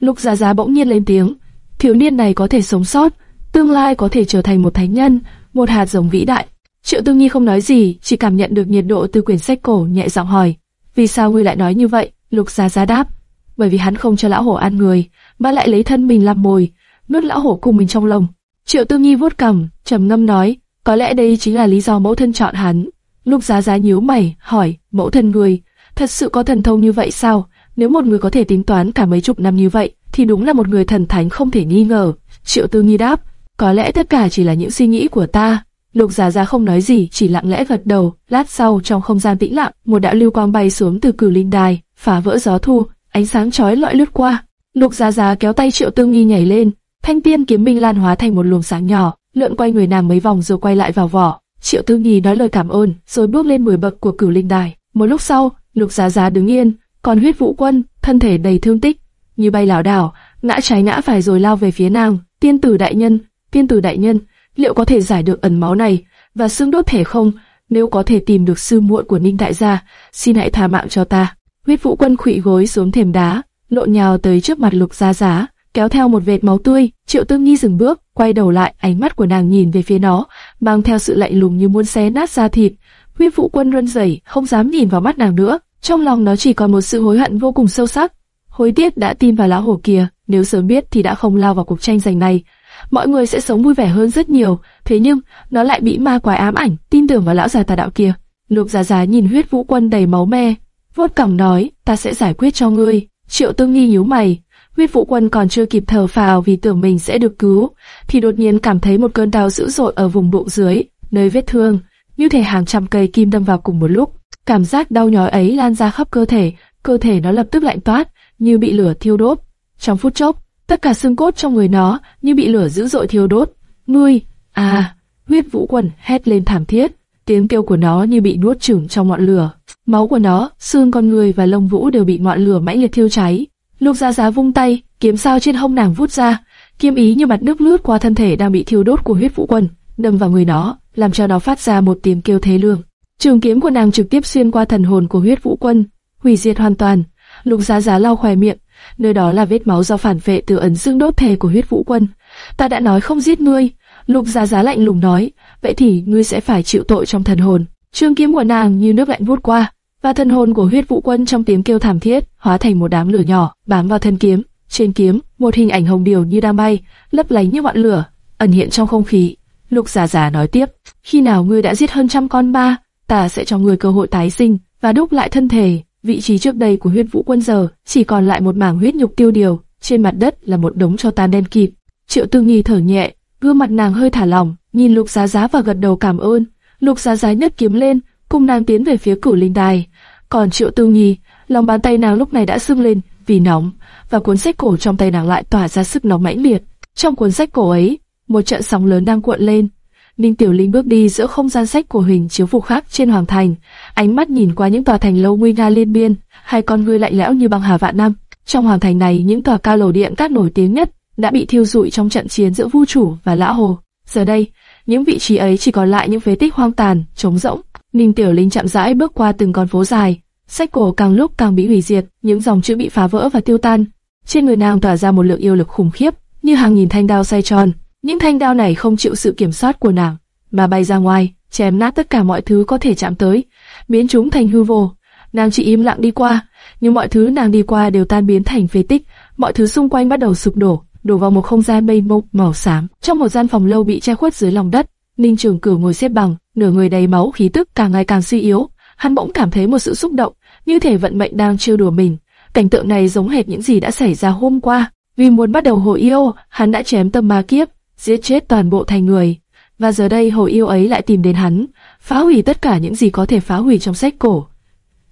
Lục Giá Giá bỗng nhiên lên tiếng, thiếu niên này có thể sống sót, tương lai có thể trở thành một thánh nhân, một hạt giống vĩ đại. Triệu Tương Nhi không nói gì, chỉ cảm nhận được nhiệt độ từ quyển sách cổ, nhẹ giọng hỏi, vì sao ngươi lại nói như vậy? Lục Giá Giá đáp, bởi vì hắn không cho lão hổ ăn người, mà lại lấy thân mình làm mồi, nuốt lão hổ cùng mình trong lồng. Triệu Tương Nhi vuốt cằm, trầm ngâm nói, có lẽ đây chính là lý do mẫu thân chọn hắn. Lục Giá Giá nhíu mày, hỏi, mẫu thân người, thật sự có thần thông như vậy sao? Nếu một người có thể tính toán cả mấy chục năm như vậy, thì đúng là một người thần thánh không thể nghi ngờ. Triệu Tư Nghi đáp, có lẽ tất cả chỉ là những suy nghĩ của ta. Lục Giá Giá không nói gì, chỉ lặng lẽ gật đầu. Lát sau, trong không gian tĩnh lặng, một đạo lưu quang bay xuống từ cửu linh đài, phá vỡ gió thu, ánh sáng chói lọi lướt qua. Lục Giá Giá kéo tay Triệu Tư Nghi nhảy lên, thanh tiên kiếm minh lan hóa thành một luồng sáng nhỏ, lượn quay người nàng mấy vòng rồi quay lại vào vỏ. Triệu Tư Nghi nói lời cảm ơn, rồi bước lên 10 bậc của cửu linh đài. Một lúc sau, Lục Giá Giá đứng yên, Còn huyết vũ quân, thân thể đầy thương tích, như bay lảo đảo, ngã trái ngã phải rồi lao về phía nàng. Tiên tử đại nhân, tiên tử đại nhân, liệu có thể giải được ẩn máu này và xương đốt thể không? Nếu có thể tìm được sư muội của Ninh đại gia, xin hãy tha mạng cho ta. Huyết vũ quân khụy gối xuống thềm đá, lộn nhào tới trước mặt lục gia giá, kéo theo một vệt máu tươi. Triệu Tương Nhi dừng bước, quay đầu lại, ánh mắt của nàng nhìn về phía nó, mang theo sự lạnh lùng như muốn xé nát da thịt. Huyết vũ quân run rẩy, không dám nhìn vào mắt nàng nữa. Trong lòng nó chỉ còn một sự hối hận vô cùng sâu sắc. Hối tiếc đã tin vào lão hổ kia, nếu sớm biết thì đã không lao vào cuộc tranh giành này. Mọi người sẽ sống vui vẻ hơn rất nhiều, thế nhưng nó lại bị ma quái ám ảnh, tin tưởng vào lão già tà đạo kia. Lục Giá Giá nhìn huyết vũ quân đầy máu me, vuốt cằm nói, ta sẽ giải quyết cho ngươi. Triệu Tương Nghi nhíu mày, huyết vũ quân còn chưa kịp thở phào vì tưởng mình sẽ được cứu, thì đột nhiên cảm thấy một cơn đau dữ dội ở vùng bụng dưới, nơi vết thương, như thể hàng trăm cây kim đâm vào cùng một lúc. Cảm giác đau nhói ấy lan ra khắp cơ thể, cơ thể nó lập tức lạnh toát, như bị lửa thiêu đốt. Trong phút chốc, tất cả xương cốt trong người nó như bị lửa dữ dội thiêu đốt. Ngươi, à, huyết vũ quần hét lên thảm thiết, tiếng kêu của nó như bị nuốt chửng trong ngọn lửa. Máu của nó, xương con người và lông vũ đều bị ngọn lửa mãnh liệt thiêu cháy. Lục gia Giá vung tay, kiếm sao trên hông nàng vút ra, kiếm ý như mặt nước lướt qua thân thể đang bị thiêu đốt của huyết vũ quần đâm vào người nó, làm cho nó phát ra một tiếng kêu thế lương. Trường kiếm của nàng trực tiếp xuyên qua thần hồn của huyết vũ quân, hủy diệt hoàn toàn. Lục Giá Giá lau khóe miệng, nơi đó là vết máu do phản vệ từ ấn xương đốt thể của huyết vũ quân. Ta đã nói không giết ngươi. Lục Giá Giá lạnh lùng nói, vậy thì ngươi sẽ phải chịu tội trong thần hồn. Trường kiếm của nàng như nước lạnh vút qua, và thần hồn của huyết vũ quân trong tiếng kêu thảm thiết hóa thành một đám lửa nhỏ bám vào thân kiếm. Trên kiếm, một hình ảnh hồng điều như đang bay, lấp lánh như ngọn lửa, ẩn hiện trong không khí. Lục giả giả nói tiếp, khi nào ngươi đã giết hơn trăm con ba, ta sẽ cho ngươi cơ hội tái sinh và đúc lại thân thể. Vị trí trước đây của huyết vũ quân giờ chỉ còn lại một mảng huyết nhục tiêu điều, trên mặt đất là một đống cho tan đen kịt. Triệu Tư Nghi thở nhẹ, gương mặt nàng hơi thả lỏng, nhìn Lục Giá Giá và gật đầu cảm ơn. Lục Giá Giá nhấc kiếm lên, cùng nàng tiến về phía cửu linh đài. Còn Triệu Tư Nghi, lòng bàn tay nàng lúc này đã sưng lên vì nóng, và cuốn sách cổ trong tay nàng lại tỏa ra sức nóng mãnh liệt. Trong cuốn sách cổ ấy, một trận sóng lớn đang cuộn lên, Ninh Tiểu Linh bước đi giữa không gian sách của hình chiếu phục khác trên hoàng thành, ánh mắt nhìn qua những tòa thành lâu nguy nga liên biên, hai con ngươi lạnh lẽo như băng hà vạn năm. Trong hoàng thành này, những tòa cao lầu điện các nổi tiếng nhất đã bị thiêu rụi trong trận chiến giữa Vu chủ và Lã Hồ. Giờ đây, những vị trí ấy chỉ còn lại những phế tích hoang tàn, trống rỗng. Ninh Tiểu Linh chậm rãi bước qua từng con phố dài, sách cổ càng lúc càng bị hủy diệt, những dòng chữ bị phá vỡ và tiêu tan. Trên người nàng tỏa ra một lượng yêu lực khủng khiếp, như hàng nghìn thanh đao xoay tròn, những thanh đao này không chịu sự kiểm soát của nàng, mà bay ra ngoài, chém nát tất cả mọi thứ có thể chạm tới, biến chúng thành hư vô. Nàng chỉ im lặng đi qua, nhưng mọi thứ nàng đi qua đều tan biến thành phế tích, mọi thứ xung quanh bắt đầu sụp đổ, đổ vào một không gian mênh mông màu xám. Trong một gian phòng lâu bị che khuất dưới lòng đất, Ninh Trường Cửu ngồi xếp bằng, nửa người đầy máu, khí tức càng ngày càng suy yếu. Hắn bỗng cảm thấy một sự xúc động, như thể vận mệnh đang trêu đùa mình. Cảnh tượng này giống hệt những gì đã xảy ra hôm qua. Vì muốn bắt đầu hồi yêu, hắn đã chém tâm ma kiếp, giết chết toàn bộ thành người. Và giờ đây hồi yêu ấy lại tìm đến hắn, phá hủy tất cả những gì có thể phá hủy trong sách cổ.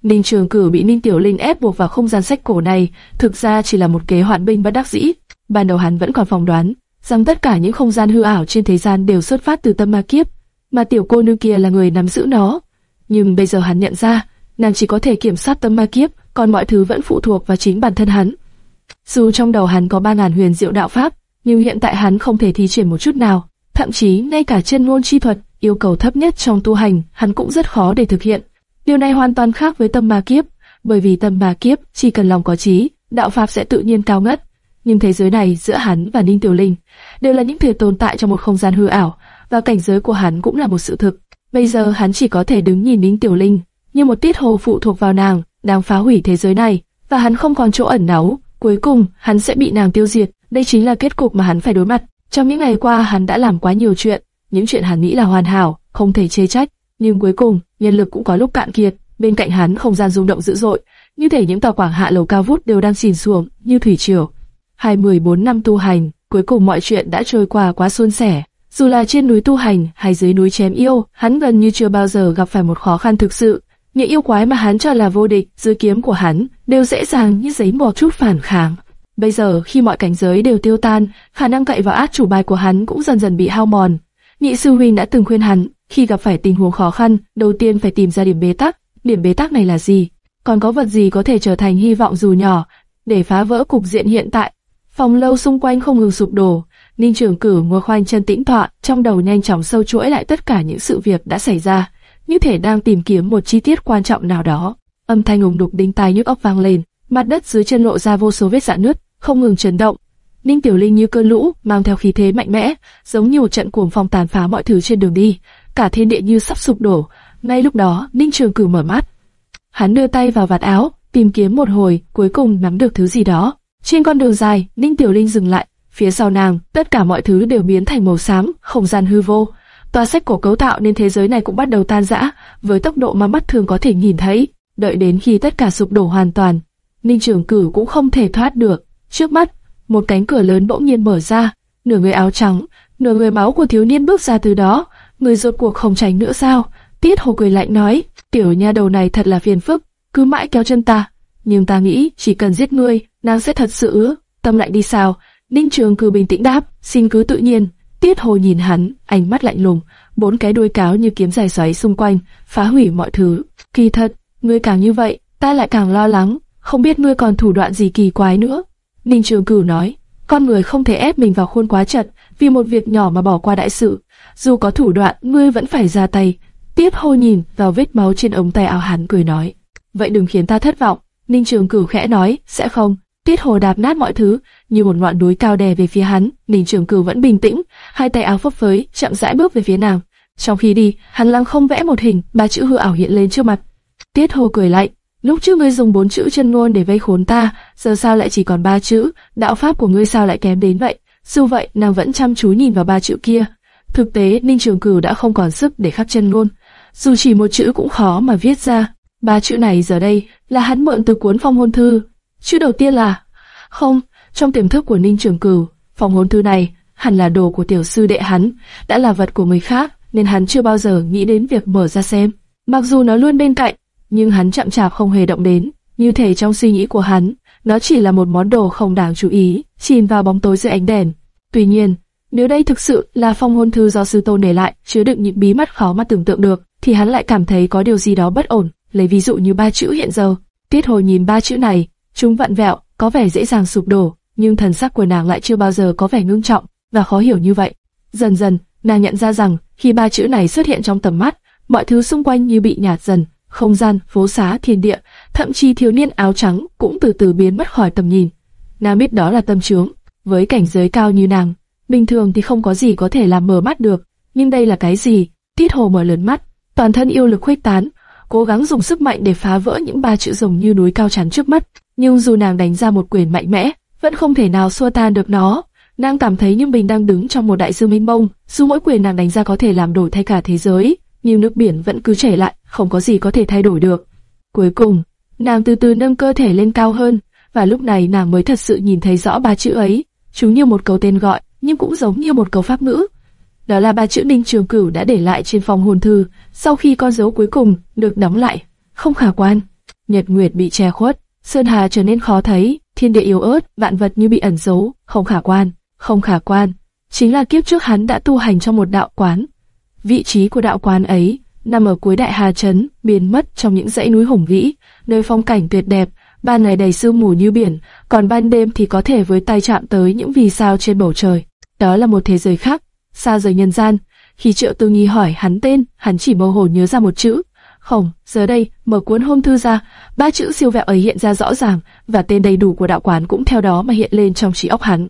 Ninh Trường Cử bị Ninh Tiểu Linh ép buộc vào không gian sách cổ này, thực ra chỉ là một kế hoạn binh bất đắc dĩ. Ban đầu hắn vẫn còn phỏng đoán rằng tất cả những không gian hư ảo trên thế gian đều xuất phát từ tâm ma kiếp, mà tiểu cô nương kia là người nắm giữ nó. Nhưng bây giờ hắn nhận ra, nàng chỉ có thể kiểm soát tâm ma kiếp, còn mọi thứ vẫn phụ thuộc vào chính bản thân hắn. Dù trong đầu hắn có ba ngàn huyền diệu đạo pháp, nhưng hiện tại hắn không thể thi triển một chút nào, thậm chí ngay cả chân ngôn chi thuật, yêu cầu thấp nhất trong tu hành, hắn cũng rất khó để thực hiện. Điều này hoàn toàn khác với tâm ma kiếp, bởi vì tâm ma kiếp chỉ cần lòng có trí, đạo pháp sẽ tự nhiên cao ngất. Nhưng thế giới này giữa hắn và Ninh Tiểu Linh đều là những thể tồn tại trong một không gian hư ảo, và cảnh giới của hắn cũng là một sự thực. Bây giờ hắn chỉ có thể đứng nhìn Ninh Tiểu Linh như một tiết hồ phụ thuộc vào nàng, đang phá hủy thế giới này, và hắn không còn chỗ ẩn náu. Cuối cùng, hắn sẽ bị nàng tiêu diệt. Đây chính là kết cục mà hắn phải đối mặt. Trong những ngày qua hắn đã làm quá nhiều chuyện, những chuyện hắn nghĩ là hoàn hảo, không thể chê trách, nhưng cuối cùng, nhân lực cũng có lúc cạn kiệt, bên cạnh hắn không gian rung động dữ dội, như thể những tòa quảng hạ lầu cao vút đều đang chìm xuống, như thủy triều. Hai mười bốn năm tu hành, cuối cùng mọi chuyện đã trôi qua quá suôn sẻ. Dù là trên núi tu hành hay dưới núi chém yêu, hắn gần như chưa bao giờ gặp phải một khó khăn thực sự. Những yêu quái mà hắn cho là vô địch dưới kiếm của hắn đều dễ dàng như giấy một chút phản kháng. Bây giờ khi mọi cảnh giới đều tiêu tan, khả năng cậy vào át chủ bài của hắn cũng dần dần bị hao mòn. Nhị sư huynh đã từng khuyên hắn, khi gặp phải tình huống khó khăn, đầu tiên phải tìm ra điểm bế tắc. Điểm bế tắc này là gì? còn có vật gì có thể trở thành hy vọng dù nhỏ, để phá vỡ cục diện hiện tại. Phòng lâu xung quanh không ngừng sụp đổ, Ninh Trường Cử ngồi khoanh chân tĩnh tọa, trong đầu nhanh chóng sâu chuỗi lại tất cả những sự việc đã xảy ra, như thể đang tìm kiếm một chi tiết quan trọng nào đó. Âm thanh ùng đục đinh tai nhức óc vang lên, mặt đất dưới chân lộ ra vô số vết rạn nứt, không ngừng chấn động. Ninh Tiểu Linh như cơn lũ, mang theo khí thế mạnh mẽ, giống như một trận cuồng phong tàn phá mọi thứ trên đường đi, cả thiên địa như sắp sụp đổ. Ngay lúc đó, Ninh Trường Cử mở mắt, hắn đưa tay vào vạt áo, tìm kiếm một hồi, cuối cùng nắm được thứ gì đó. Trên con đường dài, Ninh Tiểu Linh dừng lại, phía sau nàng, tất cả mọi thứ đều biến thành màu xám, không gian hư vô. Tòa sách cổ cấu tạo nên thế giới này cũng bắt đầu tan rã, với tốc độ mà mắt thường có thể nhìn thấy. Đợi đến khi tất cả sụp đổ hoàn toàn, Ninh Trường Cử cũng không thể thoát được. Trước mắt, một cánh cửa lớn bỗng nhiên mở ra, nửa người áo trắng, nửa người máu của thiếu niên bước ra từ đó. Người rốt cuộc không tránh nữa sao? Tiết Hồ cười lạnh nói, tiểu nha đầu này thật là phiền phức, cứ mãi kéo chân ta. Nhưng ta nghĩ chỉ cần giết ngươi, nàng sẽ thật sự tâm lạnh đi sao? Ninh Trường Cử bình tĩnh đáp, xin cứ tự nhiên. Tiết Hồ nhìn hắn, ánh mắt lạnh lùng, bốn cái đuôi cáo như kiếm dài xoáy xung quanh, phá hủy mọi thứ. Kỳ thật, ngươi càng như vậy, ta lại càng lo lắng, không biết ngươi còn thủ đoạn gì kỳ quái nữa. Ninh Trường Cửu nói, con người không thể ép mình vào khuôn quá chật, vì một việc nhỏ mà bỏ qua đại sự. Dù có thủ đoạn, ngươi vẫn phải ra tay. Tiếp hô nhìn vào vết máu trên ống tay áo hắn cười nói, vậy đừng khiến ta thất vọng. Ninh Trường Cửu khẽ nói, sẽ không. Tiết Hồ đạp nát mọi thứ, như một ngọn núi cao đè về phía hắn. Ninh Trường Cửu vẫn bình tĩnh, hai tay áo phấp phới, chậm rãi bước về phía nàng. Trong khi đi, hắn lăng không vẽ một hình, ba chữ hư ảo hiện lên trước mặt. Tiết Hồ cười lạnh, lúc trước ngươi dùng bốn chữ chân ngôn để vây khốn ta, giờ sao lại chỉ còn ba chữ? Đạo pháp của ngươi sao lại kém đến vậy? Dù vậy, nàng vẫn chăm chú nhìn vào ba chữ kia. Thực tế, Ninh Trường Cửu đã không còn sức để khắc chân ngôn, dù chỉ một chữ cũng khó mà viết ra. Ba chữ này giờ đây là hắn mượn từ cuốn phong hôn thư. Chữ đầu tiên là không, trong tiềm thức của Ninh Trường Cửu, phong hôn thư này hẳn là đồ của tiểu sư đệ hắn, đã là vật của người khác, nên hắn chưa bao giờ nghĩ đến việc mở ra xem. Mặc dù nó luôn bên cạnh, nhưng hắn chậm chạp không hề động đến, như thể trong suy nghĩ của hắn, nó chỉ là một món đồ không đáng chú ý, chìm vào bóng tối dưới ánh đèn. Tuy nhiên, nếu đây thực sự là phong hôn thư do sư tôn để lại, chứa đựng những bí mật khó mà tưởng tượng được, thì hắn lại cảm thấy có điều gì đó bất ổn. Lấy ví dụ như ba chữ hiện giờ, Tiết Hồi nhìn ba chữ này, chúng vặn vẹo, có vẻ dễ dàng sụp đổ, nhưng thần sắc của nàng lại chưa bao giờ có vẻ ngưng trọng và khó hiểu như vậy. Dần dần, nàng nhận ra rằng khi ba chữ này xuất hiện trong tầm mắt, mọi thứ xung quanh như bị nhạt dần, không gian, phố xá, thiên địa, thậm chí thiếu niên áo trắng cũng từ từ biến mất khỏi tầm nhìn. Nàng biết đó là tâm trướng, với cảnh giới cao như nàng, bình thường thì không có gì có thể làm mở mắt được, nhưng đây là cái gì? Tiết Hồ mở lớn mắt, toàn thân yêu lực khuếch tán, cố gắng dùng sức mạnh để phá vỡ những ba chữ rồng như núi cao chắn trước mắt, nhưng dù nàng đánh ra một quyền mạnh mẽ, vẫn không thể nào xua tan được nó. Nàng cảm thấy như mình đang đứng trong một đại dương mênh mông, dù mỗi quyền nàng đánh ra có thể làm đổi thay cả thế giới, nhưng nước biển vẫn cứ chảy lại, không có gì có thể thay đổi được. Cuối cùng, nàng từ từ nâng cơ thể lên cao hơn, và lúc này nàng mới thật sự nhìn thấy rõ ba chữ ấy. Chúng như một câu tên gọi, nhưng cũng giống như một câu pháp ngữ. Đó là ba chữ Ninh Trường Cửu đã để lại trên phòng hồn thư, sau khi con dấu cuối cùng được đóng lại. Không khả quan. Nhật Nguyệt bị che khuất, sơn hà trở nên khó thấy, thiên địa yếu ớt, vạn vật như bị ẩn giấu, không khả quan, không khả quan. Chính là kiếp trước hắn đã tu hành trong một đạo quán. Vị trí của đạo quán ấy nằm ở cuối đại hà trấn, biến mất trong những dãy núi hùng vĩ, nơi phong cảnh tuyệt đẹp, ban ngày đầy sương mù như biển, còn ban đêm thì có thể với tay chạm tới những vì sao trên bầu trời. Đó là một thế giới khác, xa rời nhân gian. Khi Triệu Tư Nghi hỏi hắn tên, hắn chỉ mơ hồ nhớ ra một chữ. Không, giờ đây, mở cuốn hôm thư ra, ba chữ siêu vẹo ấy hiện ra rõ ràng, và tên đầy đủ của đạo quán cũng theo đó mà hiện lên trong trí óc hắn.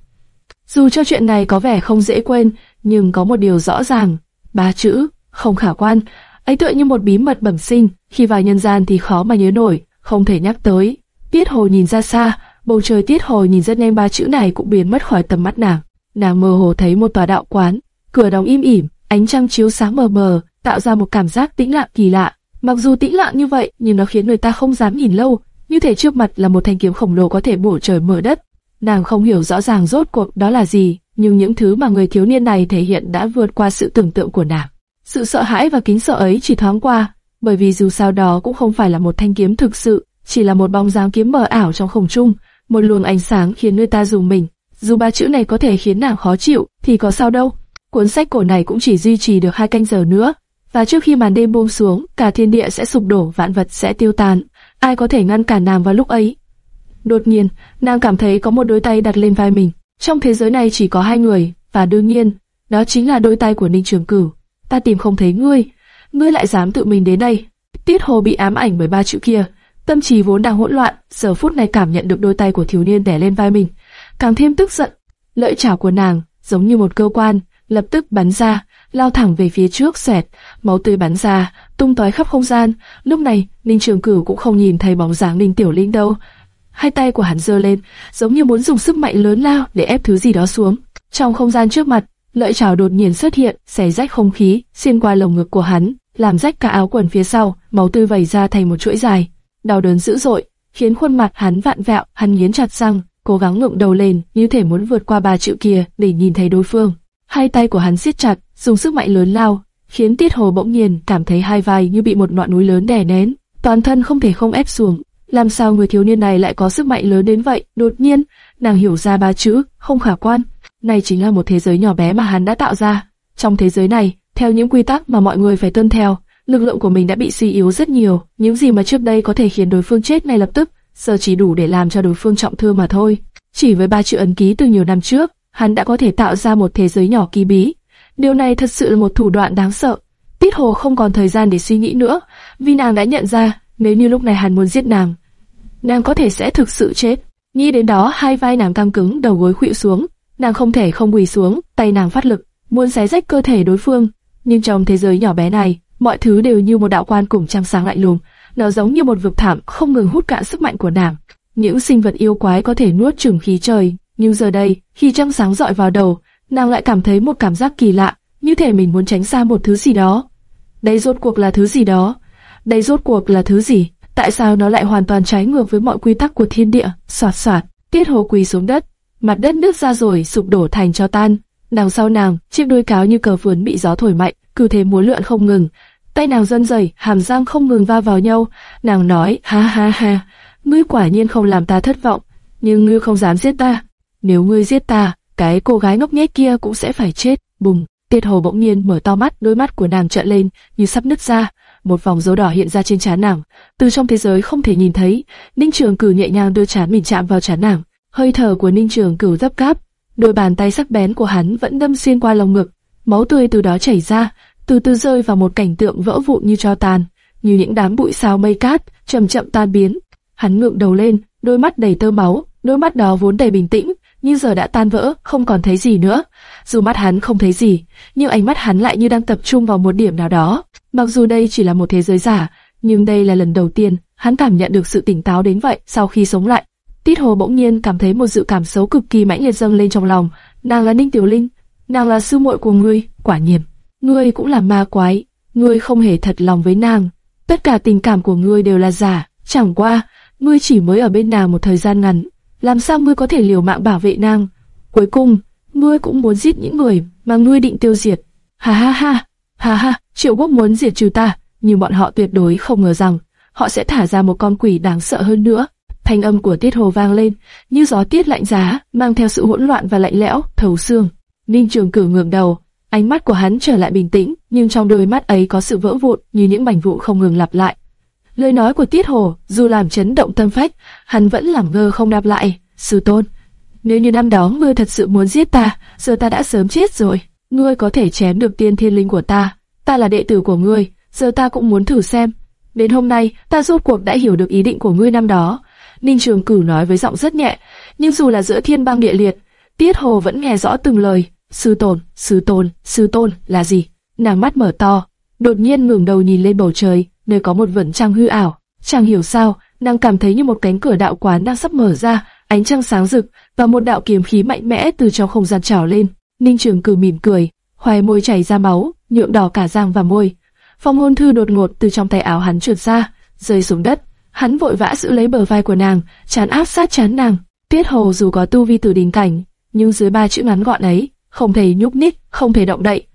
Dù cho chuyện này có vẻ không dễ quên, nhưng có một điều rõ ràng, ba chữ, không khả quan, ấy tựa như một bí mật bẩm sinh, khi vào nhân gian thì khó mà nhớ nổi, không thể nhắc tới. Tiết Hồ nhìn ra xa, bầu trời Tiết Hồ nhìn rất nhanh ba chữ này cũng biến mất khỏi tầm mắt nàng. Nàng mơ hồ thấy một tòa đạo quán, cửa đóng im ỉm, ánh trăng chiếu sáng mờ mờ, tạo ra một cảm giác tĩnh lặng kỳ lạ. Mặc dù tĩnh lặng như vậy, nhưng nó khiến người ta không dám nhìn lâu, như thể trước mặt là một thanh kiếm khổng lồ có thể bổ trời mở đất. Nàng không hiểu rõ ràng rốt cuộc đó là gì, nhưng những thứ mà người thiếu niên này thể hiện đã vượt qua sự tưởng tượng của nàng. Sự sợ hãi và kính sợ ấy chỉ thoáng qua, bởi vì dù sao đó cũng không phải là một thanh kiếm thực sự, chỉ là một bóng dáng kiếm mờ ảo trong không trung, một luồng ánh sáng khiến người ta dùng mình. Dù ba chữ này có thể khiến nàng khó chịu, thì có sao đâu. Cuốn sách cổ này cũng chỉ duy trì được hai canh giờ nữa, và trước khi màn đêm buông xuống, cả thiên địa sẽ sụp đổ, vạn vật sẽ tiêu tan. ai có thể ngăn cản nàng vào lúc ấy? Đột nhiên, nàng cảm thấy có một đôi tay đặt lên vai mình. Trong thế giới này chỉ có hai người, và đương nhiên, đó chính là đôi tay của Ninh Trường Cửu. Ta tìm không thấy ngươi, ngươi lại dám tự mình đến đây. Tiết Hồ bị ám ảnh bởi ba chữ kia, tâm trí vốn đang hỗn loạn, giờ phút này cảm nhận được đôi tay của thiếu niên đè lên vai mình, càng thêm tức giận. Lợi chảo của nàng giống như một cơ quan, lập tức bắn ra, lao thẳng về phía trước xẹt, máu tươi bắn ra, tung tóe khắp không gian. Lúc này, Ninh Trường Cửu cũng không nhìn thấy bóng dáng Ninh Tiểu Linh đâu. Hai tay của hắn giơ lên, giống như muốn dùng sức mạnh lớn lao để ép thứ gì đó xuống. Trong không gian trước mặt, lợi chảo đột nhiên xuất hiện, xé rách không khí, xuyên qua lồng ngực của hắn, làm rách cả áo quần phía sau, máu tươi vẩy ra thành một chuỗi dài. Đau đớn dữ dội, khiến khuôn mặt hắn vạn vẹo, hắn nghiến chặt răng, cố gắng ngượng đầu lên, như thể muốn vượt qua ba chữ kia để nhìn thấy đối phương. Hai tay của hắn siết chặt, dùng sức mạnh lớn lao, khiến Tiết Hồ bỗng nhiên cảm thấy hai vai như bị một ngọn núi lớn đè nén, toàn thân không thể không ép xuống. Làm sao người thiếu niên này lại có sức mạnh lớn đến vậy? Đột nhiên, nàng hiểu ra ba chữ, không khả quan. Này chính là một thế giới nhỏ bé mà hắn đã tạo ra. Trong thế giới này, theo những quy tắc mà mọi người phải tuân theo, lực lượng của mình đã bị suy yếu rất nhiều. Những gì mà trước đây có thể khiến đối phương chết ngay lập tức, giờ chỉ đủ để làm cho đối phương trọng thương mà thôi. Chỉ với ba chữ ấn ký từ nhiều năm trước, hắn đã có thể tạo ra một thế giới nhỏ kỳ bí. Điều này thật sự là một thủ đoạn đáng sợ. Tiết Hồ không còn thời gian để suy nghĩ nữa, vì nàng đã nhận ra, nếu như lúc này hắn muốn giết nàng, nàng có thể sẽ thực sự chết. Nghĩ đến đó, hai vai nàng căng cứng, đầu gối khuỵu xuống, nàng không thể không quỳ xuống, tay nàng phát lực, muốn xé rách cơ thể đối phương. Nhưng trong thế giới nhỏ bé này, mọi thứ đều như một đạo quan cùng trăng sáng lạnh lùng, nó giống như một vực thảm không ngừng hút cạn sức mạnh của nàng. Những sinh vật yêu quái có thể nuốt chửng khí trời, nhưng giờ đây, khi trăng sáng dọi vào đầu, nàng lại cảm thấy một cảm giác kỳ lạ, như thể mình muốn tránh xa một thứ gì đó. Đây rốt cuộc là thứ gì đó? Đây rốt cuộc là thứ gì? Tại sao nó lại hoàn toàn trái ngược với mọi quy tắc của thiên địa? Soạt soạt, tiết hồ quỳ xuống đất, mặt đất nứt ra rồi sụp đổ thành cho tan. Đằng sau nàng, chiếc đuôi cáo như cờ vườn bị gió thổi mạnh, cứ thế múa lượn không ngừng. Tay nàng run rẩy, hàm răng không ngừng va vào nhau. Nàng nói, ha ha ha, ngươi quả nhiên không làm ta thất vọng, nhưng ngươi không dám giết ta. Nếu ngươi giết ta, cái cô gái ngốc nghếch kia cũng sẽ phải chết. Bùng, Tiết Hồ bỗng nhiên mở to mắt, đôi mắt của nàng trợn lên như sắp nứt ra, một vòng dấu đỏ hiện ra trên trán nàng. Từ trong thế giới không thể nhìn thấy, Ninh Trường Cửu nhẹ nhàng đưa trán mình chạm vào trán nàng. Hơi thở của Ninh Trường Cửu gấp gáp, đôi bàn tay sắc bén của hắn vẫn đâm xuyên qua lồng ngực, máu tươi từ đó chảy ra, từ từ rơi vào một cảnh tượng vỡ vụn như tro tàn, như những đám bụi sao mây cát, chậm chậm tan biến. Hắn ngượng đầu lên, đôi mắt đầy tơ máu, đôi mắt đó vốn đầy bình tĩnh, nhưng giờ đã tan vỡ, không còn thấy gì nữa. Dù mắt hắn không thấy gì, nhưng ánh mắt hắn lại như đang tập trung vào một điểm nào đó. Mặc dù đây chỉ là một thế giới giả, nhưng đây là lần đầu tiên hắn cảm nhận được sự tỉnh táo đến vậy sau khi sống lại. Tít Hồ bỗng nhiên cảm thấy một dự cảm xấu cực kỳ mãnh liệt dâng lên trong lòng. Nàng là Ninh Tiểu Linh, nàng là sư muội của ngươi, quả nhiên. Ngươi cũng là ma quái, ngươi không hề thật lòng với nàng. Tất cả tình cảm của ngươi đều là giả, chẳng qua, ngươi chỉ mới ở bên nàng một thời gian ngắn, làm sao ngươi có thể liều mạng bảo vệ nàng? Cuối cùng, ngươi cũng muốn giết những người mà ngươi định tiêu diệt. Ha ha ha, ha ha, Triệu Quốc muốn diệt trừ ta, nhưng bọn họ tuyệt đối không ngờ rằng họ sẽ thả ra một con quỷ đáng sợ hơn nữa. Thanh âm của Tiết Hồ vang lên, như gió tiết lạnh giá, mang theo sự hỗn loạn và lạnh lẽo, thấu xương. Ninh Trường Cử ngẩng đầu, ánh mắt của hắn trở lại bình tĩnh, nhưng trong đôi mắt ấy có sự vỡ vụn như những mảnh vụ không ngừng lặp lại. Lời nói của Tiết Hồ, dù làm chấn động tâm phách, hắn vẫn làm ngơ không đáp lại. Sư tôn, nếu như năm đó ngươi thật sự muốn giết ta, giờ ta đã sớm chết rồi. Ngươi có thể chém được tiên thiên linh của ta, ta là đệ tử của ngươi, giờ ta cũng muốn thử xem. Đến hôm nay, ta rốt cuộc đã hiểu được ý định của ngươi năm đó. Ninh Trường Cửu nói với giọng rất nhẹ, nhưng dù là giữa thiên băng địa liệt, Tiết Hồ vẫn nghe rõ từng lời. Sư tôn, sư tôn, sư tôn là gì? Nàng mắt mở to, đột nhiên ngẩng đầu nhìn lên bầu trời, nơi có một vầng trăng hư ảo. Chẳng hiểu sao, nàng cảm thấy như một cánh cửa đạo quán đang sắp mở ra, ánh trăng sáng rực và một đạo kiếm khí mạnh mẽ từ trong không gian trào lên. Ninh Trường Cử mỉm cười, hoài môi chảy ra máu, nhuộm đỏ cả răng và môi. Phong hôn thư đột ngột từ trong tay áo hắn trượt ra, rơi xuống đất. Hắn vội vã giữ lấy bờ vai của nàng, chán áp sát chán nàng. Tiết Hồ dù có tu vi từ đỉnh cảnh, nhưng dưới ba chữ ngắn gọn ấy, không thể nhúc nhích, không thể động đậy.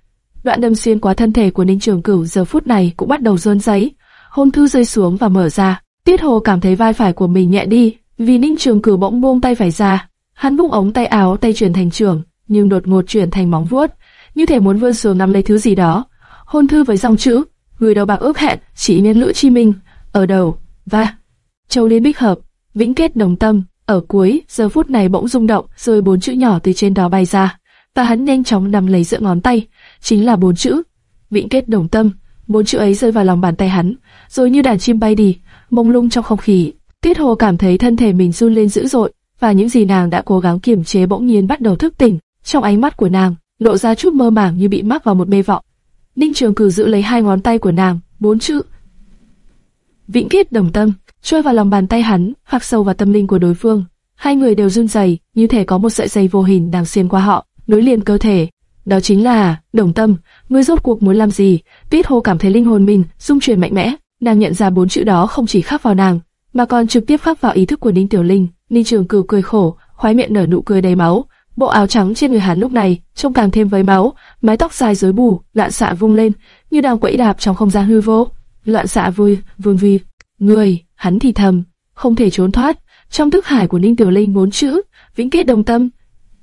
Đoạn đâm xuyên qua thân thể của Ninh Trường Cửu giờ phút này cũng bắt đầu rơn giấy. Hôn thư rơi xuống và mở ra. Tiết Hồ cảm thấy vai phải của mình nhẹ đi, vì Ninh Trường Cửu bỗng buông tay phải ra. Hắn bung ống tay áo tay chuyển thành trường, nhưng đột ngột chuyển thành móng vuốt, như thể muốn vươn xuống nắm lấy thứ gì đó. Hôn thư với dòng chữ, người đầu bạc ước hẹn, chỉ nên lữ chi minh, ở đầu, và Châu Liên Bích Hợp, vĩnh kết đồng tâm, ở cuối, giờ phút này bỗng rung động, rồi bốn chữ nhỏ từ trên đó bay ra, và hắn nhanh chóng nắm lấy giữa ngón tay, chính là bốn chữ, vĩnh kết đồng tâm. Bốn chữ ấy rơi vào lòng bàn tay hắn, rồi như đàn chim bay đi, mông lung trong không khí. Tiết Hồ cảm thấy thân thể mình run lên dữ dội, và những gì nàng đã cố gắng kiềm chế bỗng nhiên bắt đầu thức tỉnh. Trong ánh mắt của nàng, lộ ra chút mơ màng như bị mắc vào một mê vọng. Ninh Trường Cử giữ lấy hai ngón tay của nàng, bốn chữ vĩnh kết đồng tâm trôi vào lòng bàn tay hắn, khắc sâu vào tâm linh của đối phương. Hai người đều run rẩy, như thể có một sợi dây vô hình đang xuyên qua họ, nối liền cơ thể. Đó chính là đồng tâm. Ngươi rốt cuộc muốn làm gì? Tiết Hồ cảm thấy linh hồn mình rung chuyển mạnh mẽ. Nàng nhận ra bốn chữ đó không chỉ khắc vào nàng, mà còn trực tiếp khắc vào ý thức của Ninh Tiểu Linh. Ninh Trường Cửu cười khổ, khoái miệng nở nụ cười đầy máu. Bộ áo trắng trên người hắn lúc này trông càng thêm với máu, mái tóc dài rối bù, loạn xạ vung lên, như đang quẫy đạp trong không gian hư vô. Loạn xạ vui, vương vi, người, hắn thì thầm, không thể trốn thoát. Trong thức hải của Ninh Tiểu Linh bốn chữ, vĩnh kết đồng tâm,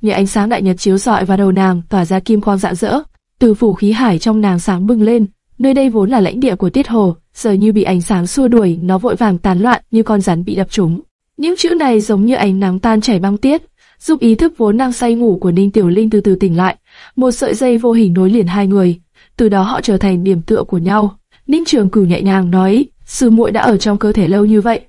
như ánh sáng đại nhật chiếu rọi vào đầu nàng, tỏa ra kim quang rạng rỡ. Từ phủ khí hải trong nàng sáng bừng lên, nơi đây vốn là lãnh địa của Tiết Hồ, giờ như bị ánh sáng xua đuổi, nó vội vàng tán loạn như con rắn bị đập trúng. Những chữ này giống như ánh nắng tan chảy băng tiết, giúp ý thức vốn đang say ngủ của Ninh Tiểu Linh từ từ tỉnh lại. Một sợi dây vô hình nối liền hai người, từ đó họ trở thành điểm tựa của nhau. Ninh Trường Cửu nhẹ nhàng nói, sư muội đã ở trong cơ thể lâu như vậy,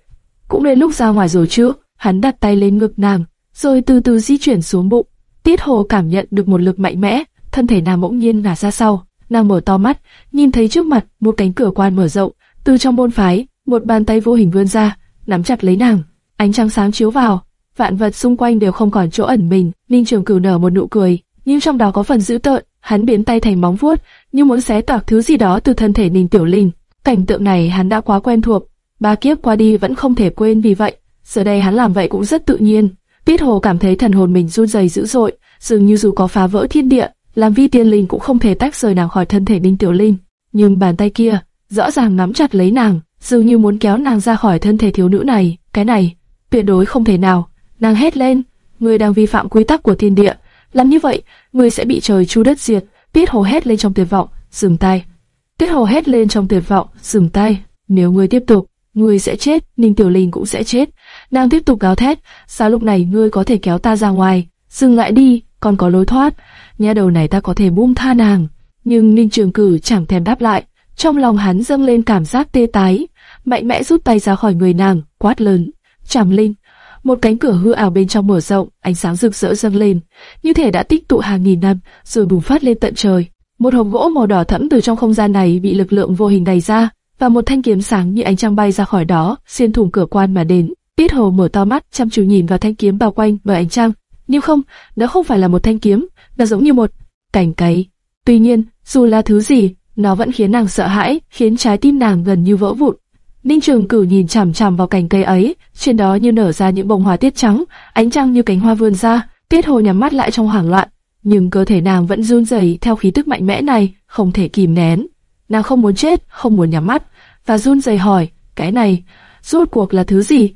cũng đến lúc ra ngoài rồi chứ. Hắn đặt tay lên ngực nàng, rồi từ từ di chuyển xuống bụng. Tiết Hồ cảm nhận được một lực mạnh mẽ, thân thể nàng bỗng nhiên ngả ra sau. Nàng mở to mắt, nhìn thấy trước mặt một cánh cửa quan mở rộng, từ trong môn phái, một bàn tay vô hình vươn ra, nắm chặt lấy nàng. Ánh trăng sáng chiếu vào, vạn vật xung quanh đều không còn chỗ ẩn mình. Ninh Trường Cửu nở một nụ cười, nhưng trong đó có phần dữ tợn. Hắn biến tay thành móng vuốt, như muốn xé toạc thứ gì đó từ thân thể Ninh Tiểu Linh. Cảnh tượng này hắn đã quá quen thuộc, ba kiếp qua đi vẫn không thể quên vì vậy, giờ đây hắn làm vậy cũng rất tự nhiên. Tiết Hồ cảm thấy thần hồn mình run rẩy dữ dội, dường như dù có phá vỡ thiên địa, làm vi tiên linh cũng không thể tách rời nàng khỏi thân thể Ninh Tiểu Linh. Nhưng bàn tay kia, rõ ràng nắm chặt lấy nàng, dường như muốn kéo nàng ra khỏi thân thể thiếu nữ này. Cái này, tuyệt đối không thể nào. Nàng hét lên, ngươi đang vi phạm quy tắc của thiên địa, làm như vậy, ngươi sẽ bị trời chu đất diệt. Tiết Hồ hét lên trong tuyệt vọng, dừng tay. Tiết Hồ hét lên trong tuyệt vọng, dừng tay. Nếu ngươi tiếp tục, ngươi sẽ chết, Ninh Tiểu Linh cũng sẽ chết. Nàng tiếp tục gào thét, sao lúc này ngươi có thể kéo ta ra ngoài? Dừng lại đi, còn có lối thoát. nha đầu này ta có thể buông tha nàng. Nhưng Ninh Trường Cử chẳng thèm đáp lại. Trong lòng hắn dâng lên cảm giác tê tái, mạnh mẽ rút tay ra khỏi người nàng, quát lớn. chảm Linh, một cánh cửa hư ảo bên trong mở rộng, ánh sáng rực rỡ dâng lên, như thể đã tích tụ hàng nghìn năm, rồi bùng phát lên tận trời. Một hộp gỗ màu đỏ thẫm từ trong không gian này bị lực lượng vô hình đẩy ra, và một thanh kiếm sáng như ánh trăng bay ra khỏi đó, xuyên thủng cửa quan mà đến. Tiết Hồ mở to mắt, chăm chú nhìn vào thanh kiếm bao quanh bởi ánh trăng. Nhưng không, nó không phải là một thanh kiếm, nó giống như một cành cấy. Tuy nhiên, dù là thứ gì, nó vẫn khiến nàng sợ hãi, khiến trái tim nàng gần như vỡ vụn. Ninh Trường Cửu nhìn chằm chằm vào cành cây ấy, trên đó như nở ra những bông hoa tiết trắng, ánh trăng như cánh hoa vươn ra. Tiết Hồ nhắm mắt lại trong hoảng loạn, nhưng cơ thể nàng vẫn run rẩy theo khí tức mạnh mẽ này, không thể kìm nén. Nàng không muốn chết, không muốn nhắm mắt, và run rẩy hỏi, cái này, rốt cuộc là thứ gì?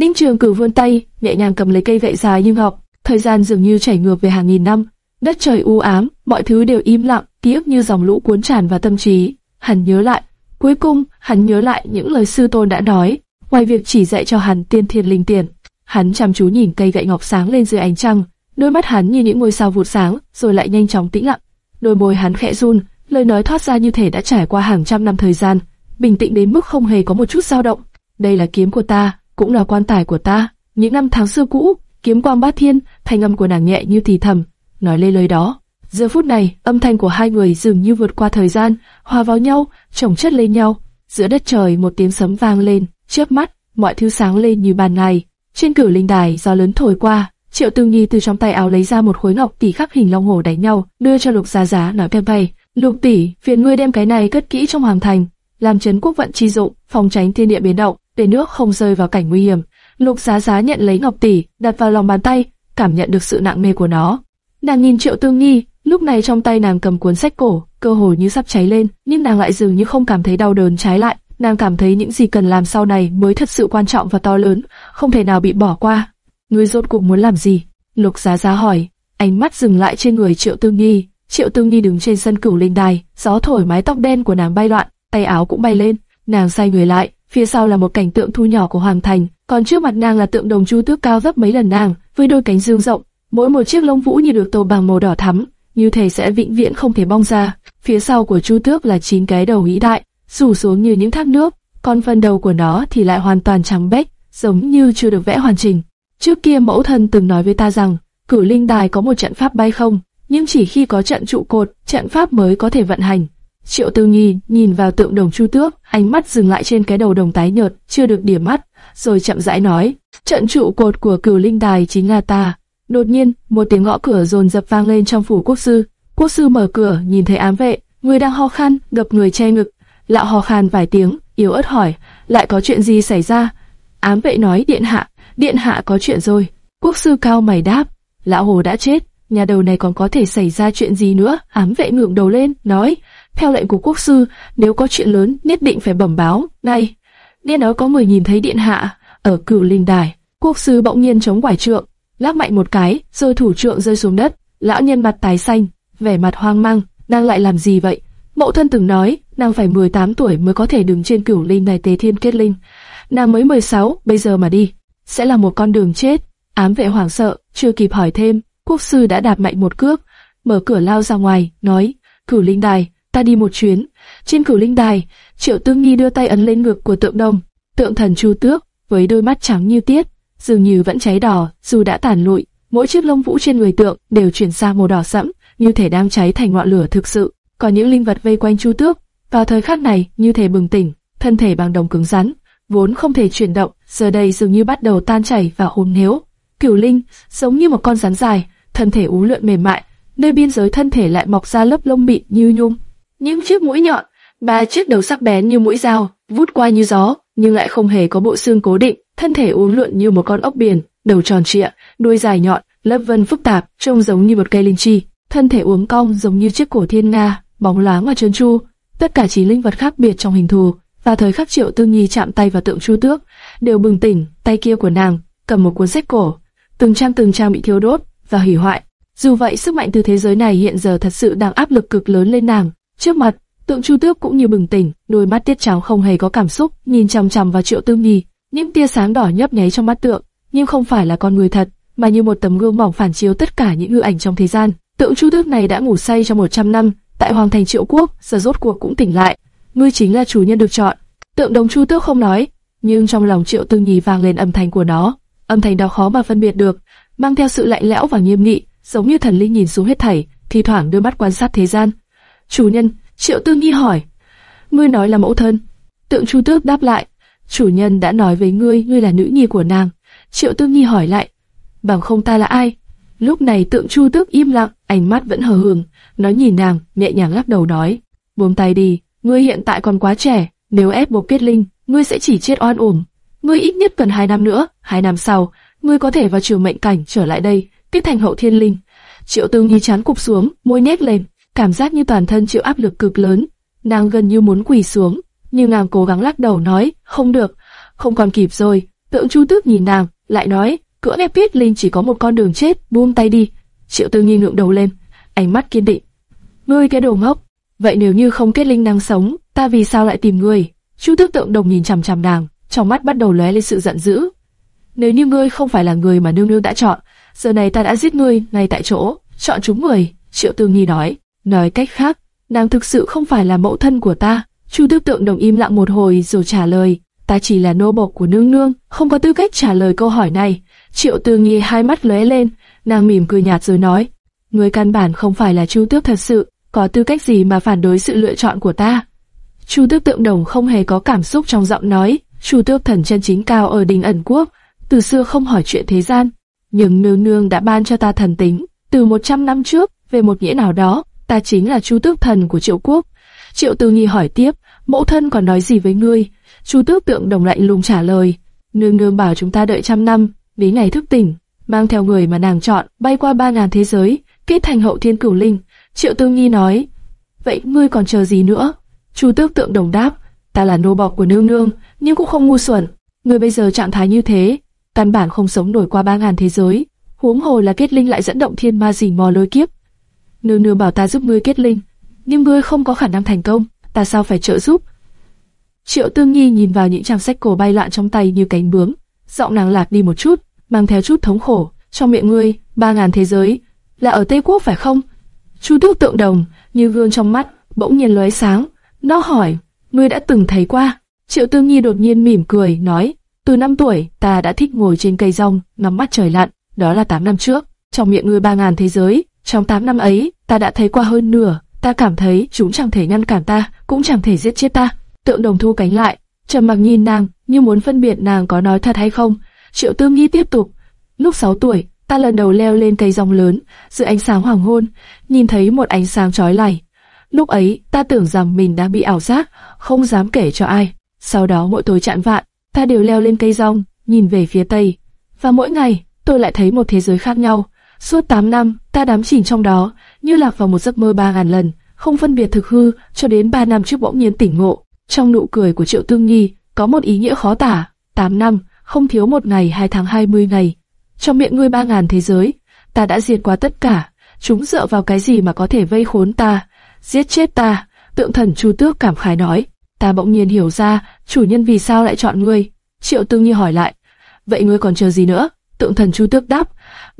Ninh Trường Cửu vươn tay, nhẹ nhàng cầm lấy cây gậy dài như ngọc, thời gian dường như chảy ngược về hàng nghìn năm, đất trời u ám, mọi thứ đều im lặng, ký ức như dòng lũ cuốn tràn vào tâm trí. Hắn nhớ lại, cuối cùng, hắn nhớ lại những lời sư tôn đã nói, ngoài việc chỉ dạy cho hắn tiên thiên linh tiền. Hắn chăm chú nhìn cây gậy ngọc sáng lên dưới ánh trăng, đôi mắt hắn như những ngôi sao vụt sáng, rồi lại nhanh chóng tĩnh lặng. Đôi môi hắn khẽ run, lời nói thoát ra như thể đã trải qua hàng trăm năm thời gian, bình tĩnh đến mức không hề có một chút dao động. Đây là kiếm của ta, cũng là quan tài của ta. Những năm tháng xưa cũ, kiếm quang bát thiên, thanh âm của nàng nhẹ như thì thầm, nói lên lời đó. Giờ phút này, âm thanh của hai người dường như vượt qua thời gian, hòa vào nhau, chồng chất lên nhau. Giữa đất trời một tiếng sấm vang lên, chớp mắt, mọi thứ sáng lên như ban ngày. Trên cửu linh đài gió lớn thổi qua, Triệu Tư Nhi từ trong tay áo lấy ra một khối ngọc tỷ khắc hình long hổ đánh nhau, đưa cho Lục Giá Giá nói kèm tay. Lục tỷ, phiền ngươi đem cái này cất kỹ trong hoàng thành, làm chấn quốc vận chi dụng, phòng tránh thiên địa biến động, để nước không rơi vào cảnh nguy hiểm. Lục Giá Giá nhận lấy ngọc tỷ, đặt vào lòng bàn tay, cảm nhận được sự nặng nề của nó. Nàng nhìn Triệu Tương Nhi, lúc này trong tay nàng cầm cuốn sách cổ, cơ hồ như sắp cháy lên, nhưng nàng lại dường như không cảm thấy đau đớn trái lại, nàng cảm thấy những gì cần làm sau này mới thật sự quan trọng và to lớn, không thể nào bị bỏ qua. Ngươi rốt cuộc muốn làm gì? Lục Giá Giá hỏi. Ánh mắt dừng lại trên người Triệu Tương Nhi. Triệu Tương Nhi đứng trên sân cửu linh đài, gió thổi mái tóc đen của nàng bay loạn, tay áo cũng bay lên. Nàng xoay người lại, phía sau là một cảnh tượng thu nhỏ của hoàng thành, còn trước mặt nàng là tượng đồng chu tước cao gấp mấy lần nàng, với đôi cánh dương rộng, mỗi một chiếc lông vũ như được tô bằng màu đỏ thắm, như thể sẽ vĩnh viễn không thể bong ra. Phía sau của chu tước là chín cái đầu vĩ đại, rủ xuống như những thác nước, còn phần đầu của nó thì lại hoàn toàn trắng bếch, giống như chưa được vẽ hoàn chỉnh. Trước kia mẫu thân từng nói với ta rằng, cửu linh đài có một trận pháp bay không, nhưng chỉ khi có trận trụ cột, trận pháp mới có thể vận hành. Triệu Tư Nhi nhìn vào tượng đồng chu tước, ánh mắt dừng lại trên cái đầu đồng tái nhợt, chưa được điểm mắt, rồi chậm rãi nói, trận trụ cột của cửu linh đài chính là ta. Đột nhiên, một tiếng gõ cửa dồn dập vang lên trong phủ quốc sư. Quốc sư mở cửa, nhìn thấy ám vệ, người đang ho khan, gập người che ngực. Lão ho khan vài tiếng, yếu ớt hỏi, lại có chuyện gì xảy ra? Ám vệ nói, điện hạ, điện hạ có chuyện rồi. Quốc sư cao mày đáp, lão hồ đã chết, nhà đầu này còn có thể xảy ra chuyện gì nữa? Ám vệ ngượng đầu lên, nói, theo lệnh của quốc sư, nếu có chuyện lớn, nhất định phải bẩm báo. Này, nghe nói có người nhìn thấy điện hạ ở cửu linh đài. Quốc sư bỗng nhiên chống quải trượng, lắc mạnh một cái, rồi thủ trượng rơi xuống đất. Lão nhân mặt tái xanh, vẻ mặt hoang mang, đang lại làm gì vậy? Mẫu thân từng nói, nàng phải 18 tuổi mới có thể đứng trên cửu linh đài tế thiên kết linh. Nàng mới 16, bây giờ mà đi, sẽ là một con đường chết. Ám vệ hoảng sợ, chưa kịp hỏi thêm, quốc sư đã đạp mạnh một cước, mở cửa lao ra ngoài, nói, cửu linh đài, ta đi một chuyến. Trên cửu linh đài, triệu tương nghi đưa tay ấn lên ngực của tượng đồng, tượng thần chu tước, với đôi mắt trắng như tiết, dường như vẫn cháy đỏ, dù đã tàn lụi. Mỗi chiếc lông vũ trên người tượng đều chuyển sang màu đỏ sẫm, như thể đang cháy thành ngọn lửa thực sự. Còn những linh vật vây quanh chu tước, vào thời khắc này như thể bừng tỉnh, thân thể bằng đồng cứng rắn, vốn không thể chuyển động, giờ đây dường như bắt đầu tan chảy và hồn nếu. Cửu linh giống như một con rắn dài, thân thể ú lượn mềm mại, nơi biên giới thân thể lại mọc ra lớp lông mịn như nhung. Những chiếc mũi nhọn, ba chiếc đầu sắc bén như mũi dao, vút qua như gió, nhưng lại không hề có bộ xương cố định, thân thể uốn lượn như một con ốc biển, đầu tròn trịa, đuôi dài nhọn, lớp vân phức tạp, trông giống như một cây linh chi, thân thể uốn cong giống như chiếc cổ thiên nga, bóng loáng và trơn tru. Tất cả chỉ linh vật khác biệt trong hình thù, và thời khắc Triệu Tư Nhi chạm tay vào tượng Chu Tước, đều bừng tỉnh, tay kia của nàng cầm một cuốn sách cổ, từng trang từng trang bị thiêu đốt và hủy hoại. Dù vậy, sức mạnh từ thế giới này hiện giờ thật sự đang áp lực cực lớn lên nàng. Trước mặt, tượng Chu Tước cũng như bừng tỉnh, đôi mắt tiết trắng không hề có cảm xúc, nhìn chằm chằm vào Triệu Tư Nhi, những tia sáng đỏ nhấp nháy trong mắt tượng, nhưng không phải là con người thật, mà như một tấm gương mỏng phản chiếu tất cả những hư ảnh trong thế gian. Tượng Chu Tước này đã ngủ say trong 100 năm, tại hoàng thành Triệu Quốc, giờ rốt cuộc cũng tỉnh lại. Ngươi chính là chủ nhân được chọn. Tượng đồng Chu Tước không nói, nhưng trong lòng Triệu Tư Nhi vang lên âm thanh của nó, âm thanh đó khó mà phân biệt được, mang theo sự lạnh lẽo và nghiêm nghị, giống như thần linh nhìn xuống hết thảy, thi thoảng đưa mắt quan sát thế gian. Chủ nhân, Triệu Tư nghi hỏi, ngươi nói là mẫu thân. Tượng Chu Tước đáp lại, chủ nhân đã nói với ngươi, ngươi là nữ nhi của nàng. Triệu Tư nghi hỏi lại, bằng không ta là ai? Lúc này tượng Chu Tước im lặng, ánh mắt vẫn hờ hững, nó nhìn nàng, nhẹ nhàng lắc đầu nói, buông tay đi, ngươi hiện tại còn quá trẻ, nếu ép buộc kết linh, ngươi sẽ chỉ chết oan uổng. Ngươi ít nhất cần hai năm nữa, hai năm sau, ngươi có thể vào trường mệnh cảnh trở lại đây, tiếp thành hậu thiên linh. Triệu Tư Nhi chán cục xuống, môi nhếch lên, cảm giác như toàn thân chịu áp lực cực lớn, nàng gần như muốn quỳ xuống, nhưng nàng cố gắng lắc đầu nói, không được, không còn kịp rồi. Tượng Chu Tước nhìn nàng, lại nói, cưỡng ép kết linh chỉ có một con đường chết, buông tay đi. Triệu Tư nghi ngượng đầu lên, ánh mắt kiên định. Ngươi cái đồ ngốc, vậy nếu như không kết linh năng sống, ta vì sao lại tìm ngươi? Chu Tước Tượng Đồng nhìn chằm chằm nàng, trong mắt bắt đầu lóe lên sự giận dữ. Nếu như ngươi không phải là người mà nương nương đã chọn, giờ này ta đã giết ngươi ngay tại chỗ, chọn chúng người. Triệu Tư nghi nói, nói cách khác, nàng thực sự không phải là mẫu thân của ta. Chu Tước Tượng Đồng im lặng một hồi rồi trả lời, ta chỉ là nô bộc của nương nương, không có tư cách trả lời câu hỏi này. Triệu Tư nghi hai mắt lóe lên, nàng mỉm cười nhạt rồi nói, người căn bản không phải là Chu Tước thật sự, có tư cách gì mà phản đối sự lựa chọn của ta? Chu Tước Tượng Đồng không hề có cảm xúc trong giọng nói, Chu Tước Thần chân chính cao ở đình ẩn quốc, từ xưa không hỏi chuyện thế gian, nhưng nương nương đã ban cho ta thần tính, từ 100 năm trước, về một nghĩa nào đó, ta chính là Chu Tước Thần của Triệu Quốc. Triệu Tư nghi hỏi tiếp, mẫu thân còn nói gì với ngươi? Chu Tước Tượng Đồng lạnh lùng trả lời, nương nương bảo chúng ta đợi trăm năm, đến ngày thức tỉnh, mang theo người mà nàng chọn, bay qua ba ngàn thế giới, kết thành hậu thiên cửu linh. Triệu Tư nghi nói, vậy ngươi còn chờ gì nữa? Chu Tước Tượng Đồng đáp, ta là nô bộc của nương nương, nhưng cũng không ngu xuẩn. Ngươi bây giờ trạng thái như thế, căn bản không sống nổi qua ba ngàn thế giới. Huống hồ là kết linh lại dẫn động thiên ma rình mò lôi kiếp. Nương nương bảo ta giúp ngươi kết linh, nhưng ngươi không có khả năng thành công, ta sao phải trợ giúp? Triệu Tương Nhi nhìn vào những trang sách cổ bay loạn trong tay như cánh bướm, giọng nàng lạc đi một chút, mang theo chút thống khổ. Trong miệng ngươi, ba ngàn thế giới, là ở Tây Quốc phải không? Chu Tước tượng đồng, như gương trong mắt, bỗng nhiên lóe sáng. Nó hỏi, ngươi đã từng thấy qua? Triệu Tương Nhi đột nhiên mỉm cười, nói, từ năm tuổi, ta đã thích ngồi trên cây rong, ngắm mắt trời lặn, đó là 8 năm trước. Trong miệng ngươi ba ngàn thế giới, trong 8 năm ấy, ta đã thấy qua hơn nửa, ta cảm thấy chúng chẳng thể ngăn cản ta, cũng chẳng thể giết chết ta. Tượng đồng thu cánh lại, trầm mặc nhìn nàng, như muốn phân biệt nàng có nói thật hay không. Triệu Tương nghi tiếp tục, lúc 6 tuổi, ta lần đầu leo lên cây rong lớn, dưới ánh sáng hoàng hôn, nhìn thấy một ánh sáng chói lày. Lúc ấy, ta tưởng rằng mình đã bị ảo giác, không dám kể cho ai. Sau đó mỗi tối chặn vạn, ta đều leo lên cây rong, nhìn về phía tây. Và mỗi ngày, tôi lại thấy một thế giới khác nhau. Suốt 8 năm, ta đắm chìm trong đó, như lạc vào một giấc mơ ba ngàn lần, không phân biệt thực hư, cho đến 3 năm trước bỗng nhiên tỉnh ngộ. Trong nụ cười của Triệu Tương Nhi, có một ý nghĩa khó tả. 8 năm, không thiếu một ngày hai tháng 20 ngày. Trong miệng ngươi ba ngàn thế giới, ta đã diệt qua tất cả. Chúng dựa vào cái gì mà có thể vây khốn ta, giết chết ta? Tượng thần Chu Tước cảm khái nói. Ta bỗng nhiên hiểu ra, chủ nhân vì sao lại chọn ngươi. Triệu Tương Nhi hỏi lại. Vậy ngươi còn chờ gì nữa? Tượng thần Chu Tước đáp.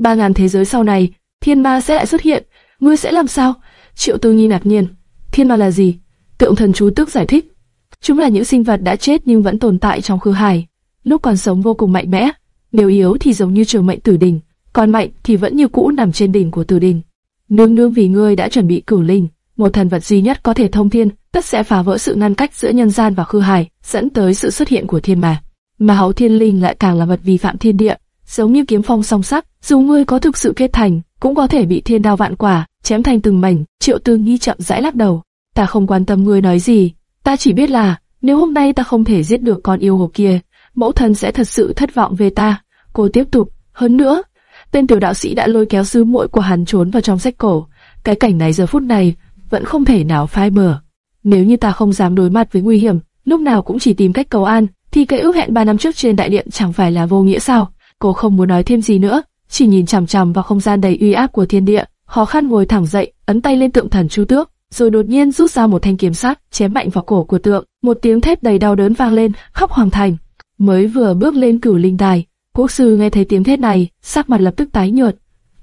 Ba ngàn thế giới sau này, thiên ma sẽ lại xuất hiện. Ngươi sẽ làm sao? Triệu tư Nhi ngạc nhiên. Thiên ma là gì? Tượng thần chú tức giải thích. Chúng là những sinh vật đã chết nhưng vẫn tồn tại trong khư hải. Lúc còn sống vô cùng mạnh mẽ, nếu yếu thì giống như trường mệnh tử đình, còn mạnh thì vẫn như cũ nằm trên đỉnh của tử đình. Nương nương vì ngươi đã chuẩn bị cửu linh, một thần vật duy nhất có thể thông thiên, tất sẽ phá vỡ sự ngăn cách giữa nhân gian và khư hải, dẫn tới sự xuất hiện của thiên ma. Mà hậu thiên linh lại càng là vật vi phạm thiên địa, giống như kiếm phong song sắc, dù ngươi có thực sự kết thành, cũng có thể bị thiên đao vạn quả chém thành từng mảnh. Triệu Tư Nghi chậm rãi lắc đầu, ta không quan tâm ngươi nói gì, ta chỉ biết là nếu hôm nay ta không thể giết được con yêu hồ kia, mẫu thân sẽ thật sự thất vọng về ta. Cô tiếp tục, hơn nữa, tên tiểu đạo sĩ đã lôi kéo sư muội của hắn trốn vào trong sách cổ. Cái cảnh này giờ phút này vẫn không thể nào phai mờ. Nếu như ta không dám đối mặt với nguy hiểm, lúc nào cũng chỉ tìm cách cầu an, thì cái ước hẹn ba năm trước trên đại điện chẳng phải là vô nghĩa sao? Cô không muốn nói thêm gì nữa, chỉ nhìn chằm chằm vào không gian đầy uy áp của thiên địa, khó khăn ngồi thẳng dậy, ấn tay lên tượng thần chu tước, rồi đột nhiên rút ra một thanh kiếm sắt, chém mạnh vào cổ của tượng. Một tiếng thét đầy đau đớn vang lên, khắp hoàng thành. Mới vừa bước lên cửu linh đài, quốc sư nghe thấy tiếng thét này, sắc mặt lập tức tái nhợt.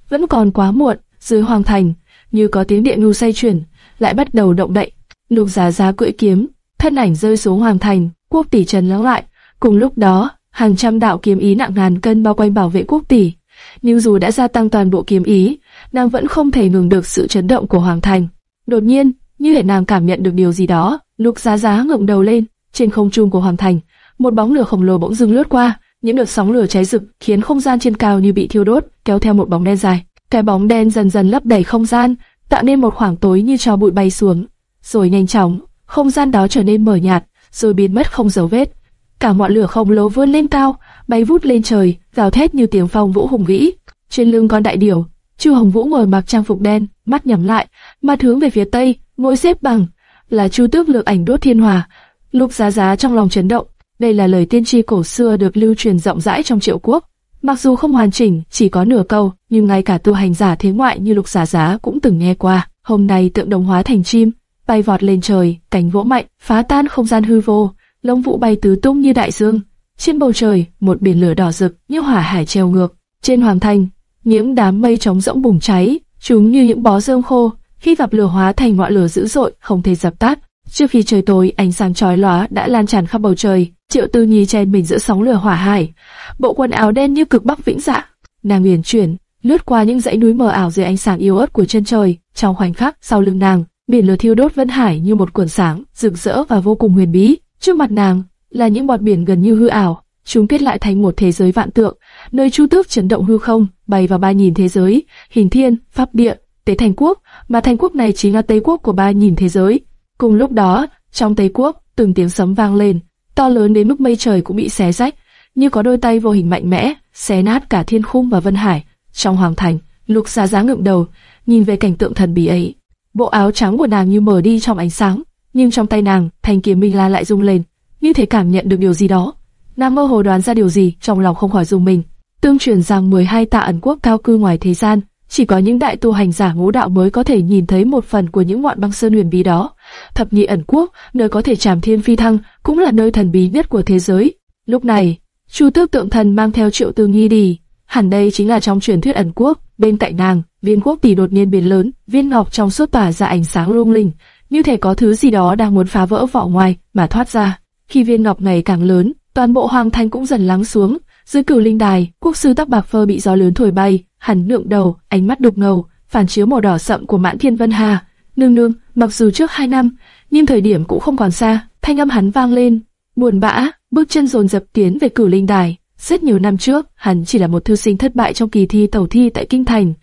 Vẫn còn quá muộn, dưới hoàng thành, như có tiếng điện ngu say chuyển, lại bắt đầu động đậy. Lục Giá Giá cưỡi kiếm, thân ảnh rơi xuống hoàng thành, quốc tỷ trần lắng lại. Cùng lúc đó, hàng trăm đạo kiếm ý nặng ngàn cân bao quanh bảo vệ quốc tỷ. Nhưng dù đã gia tăng toàn bộ kiếm ý, nàng vẫn không thể ngừng được sự chấn động của hoàng thành. Đột nhiên, như thể nàng cảm nhận được điều gì đó, Lục Giá Giá ngẩng đầu lên, trên không trung của hoàng thành, một bóng lửa khổng lồ bỗng dưng lướt qua, những đợt sóng lửa cháy rực khiến không gian trên cao như bị thiêu đốt, kéo theo một bóng đen dài. Cái bóng đen dần dần lấp đầy không gian, tạo nên một khoảng tối như cho bụi bay xuống, rồi nhanh chóng, không gian đó trở nên mờ nhạt, rồi biến mất không dấu vết. Cả ngọn lửa khổng lồ vươn lên cao, bay vút lên trời, gào thét như tiếng phong vũ hùng vĩ. Trên lưng con đại điểu, Chu Hồng Vũ ngồi mặc trang phục đen, mắt nhắm lại, mặt hướng về phía tây, ngồi xếp bằng, là Chu Tước lược ảnh đốt thiên hòa. Lục Giá Giá trong lòng chấn động, đây là lời tiên tri cổ xưa được lưu truyền rộng rãi trong triệu quốc. Mặc dù không hoàn chỉnh, chỉ có nửa câu, nhưng ngay cả tu hành giả thế ngoại như Lục Giá Giá cũng từng nghe qua. Hôm nay tượng đồng hóa thành chim, bay vọt lên trời, cánh vỗ mạnh, phá tan không gian hư vô, lông vũ bay tứ tung như đại dương. Trên bầu trời, một biển lửa đỏ rực như hỏa hải treo ngược. Trên hoàng thành, những đám mây trống rỗng bùng cháy, chúng như những bó rơm khô, khi gặp lửa hóa thành ngọn lửa dữ dội, không thể dập tắt. Trước khi trời tối, ánh sáng chói lóa đã lan tràn khắp bầu trời. Triệu Tư Nhi chen mình giữa sóng lửa hỏa hải, bộ quần áo đen như cực bắc vĩnh dạ. Nàng uyển chuyển, lướt qua những dãy núi mờ ảo dưới ánh sáng yếu ớt của chân trời. Trong khoảnh khắc, sau lưng nàng, biển lửa thiêu đốt vân hải như một cuộn sáng, rực rỡ và vô cùng huyền bí. Trước mặt nàng là những bọt biển gần như hư ảo, chúng kết lại thành một thế giới vạn tượng, nơi chu tước chấn động hư không, bay vào ba nhìn thế giới, hình thiên, pháp địa, tế thành quốc, mà thành quốc này chính là tây quốc của ba nhìn thế giới. Cùng lúc đó, trong tây quốc, từng tiếng sấm vang lên, to lớn đến mức mây trời cũng bị xé rách, như có đôi tay vô hình mạnh mẽ, xé nát cả thiên khung và vân hải. Trong hoàng thành, Lục Giá Giá ngượng đầu, nhìn về cảnh tượng thần bí ấy. Bộ áo trắng của nàng như mở đi trong ánh sáng, nhưng trong tay nàng, thanh kiếm minh la lại rung lên, như thể cảm nhận được điều gì đó. Nàng mơ hồ đoán ra điều gì, trong lòng không khỏi dùng mình. Tương truyền rằng 12 tạ ẩn quốc cao cư ngoài thế gian, chỉ có những đại tu hành giả ngũ đạo mới có thể nhìn thấy một phần của những ngọn băng sơn huyền bí đó. Thập nhị ẩn quốc, nơi có thể chạm thiên phi thăng, cũng là nơi thần bí nhất của thế giới. Lúc này, Chu Tước Tượng Thần mang theo Triệu Tư Nghi đi, hẳn đây chính là trong truyền thuyết ẩn quốc. Bên cạnh nàng, viên quốc tỷ đột nhiên biến lớn, viên ngọc trong suốt tỏa ra ánh sáng lung linh, như thể có thứ gì đó đang muốn phá vỡ vỏ ngoài mà thoát ra. Khi viên ngọc này càng lớn, toàn bộ hoàng thành cũng dần lắng xuống. Dưới cửu linh đài, quốc sư tóc bạc phơ bị gió lớn thổi bay, hắn nượng đầu, ánh mắt đục ngầu, phản chiếu màu đỏ sậm của mãn thiên vân hà. Nương nương, mặc dù trước hai năm, nhưng thời điểm cũng không còn xa. Thanh âm hắn vang lên, buồn bã, bước chân dồn dập tiến về cửu linh đài. Rất nhiều năm trước, hắn chỉ là một thư sinh thất bại trong kỳ thi tẩu thi tại kinh thành.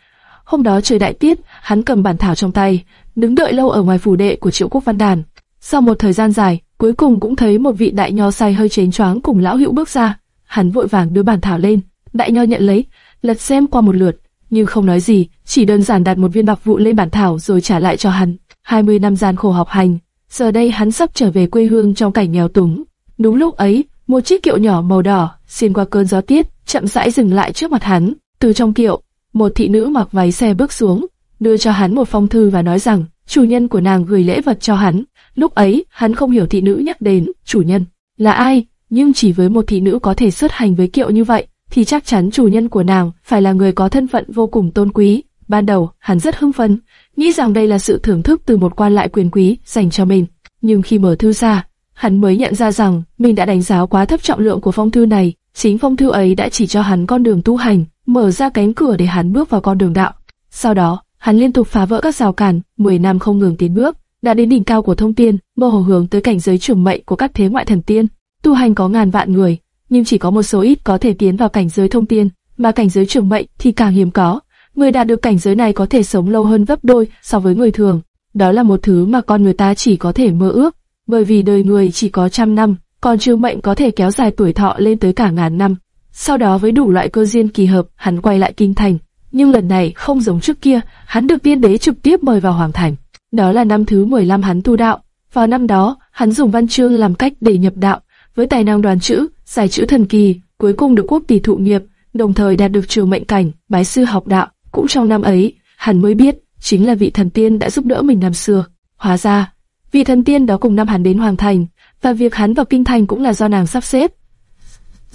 Hôm đó trời đại tiết, hắn cầm bản thảo trong tay, đứng đợi lâu ở ngoài phủ đệ của Triệu Quốc Văn Đàn. Sau một thời gian dài, cuối cùng cũng thấy một vị đại nho say hơi chén choáng cùng lão hữu bước ra. Hắn vội vàng đưa bản thảo lên, đại nho nhận lấy, lật xem qua một lượt, nhưng không nói gì, chỉ đơn giản đặt một viên bạc vụ lên bản thảo rồi trả lại cho hắn. 20 năm gian khổ học hành, giờ đây hắn sắp trở về quê hương trong cảnh nghèo túng. Đúng lúc ấy, một chiếc kiệu nhỏ màu đỏ xuyên qua cơn gió tiết, chậm rãi dừng lại trước mặt hắn. Từ trong kiệu, một thị nữ mặc váy xe bước xuống, đưa cho hắn một phong thư và nói rằng chủ nhân của nàng gửi lễ vật cho hắn. Lúc ấy, hắn không hiểu thị nữ nhắc đến chủ nhân là ai, nhưng chỉ với một thị nữ có thể xuất hành với kiệu như vậy, thì chắc chắn chủ nhân của nàng phải là người có thân phận vô cùng tôn quý. Ban đầu, hắn rất hưng phấn, nghĩ rằng đây là sự thưởng thức từ một quan lại quyền quý dành cho mình. Nhưng khi mở thư ra, hắn mới nhận ra rằng mình đã đánh giá quá thấp trọng lượng của phong thư này. Chính phong thư ấy đã chỉ cho hắn con đường tu hành, mở ra cánh cửa để hắn bước vào con đường đạo. Sau đó, hắn liên tục phá vỡ các rào cản, 10 năm không ngừng tiến bước, đã đến đỉnh cao của thông tiên, mơ hồ hướng tới cảnh giới trưởng mệnh của các thế ngoại thần tiên. Tu hành có ngàn vạn người, nhưng chỉ có một số ít có thể tiến vào cảnh giới thông tiên, mà cảnh giới trưởng mệnh thì càng hiếm có. Người đạt được cảnh giới này có thể sống lâu hơn gấp đôi so với người thường. Đó là một thứ mà con người ta chỉ có thể mơ ước, bởi vì đời người chỉ có trăm năm, còn trường mệnh có thể kéo dài tuổi thọ lên tới cả ngàn năm. Sau đó với đủ loại cơ duyên kỳ hợp, hắn quay lại kinh thành. Nhưng lần này không giống trước kia, hắn được tiên đế trực tiếp mời vào hoàng thành. Đó là năm thứ 15 hắn tu đạo. Vào năm đó, hắn dùng văn chương làm cách để nhập đạo, với tài năng đoán chữ, giải chữ thần kỳ, cuối cùng được quốc tỷ thụ nghiệp, đồng thời đạt được trường mệnh cảnh, bái sư học đạo. Cũng trong năm ấy, hắn mới biết, chính là vị thần tiên đã giúp đỡ mình năm xưa. Hóa ra, vị thần tiên đó cùng năm hắn đến hoàng thành, và việc hắn vào kinh thành cũng là do nàng sắp xếp.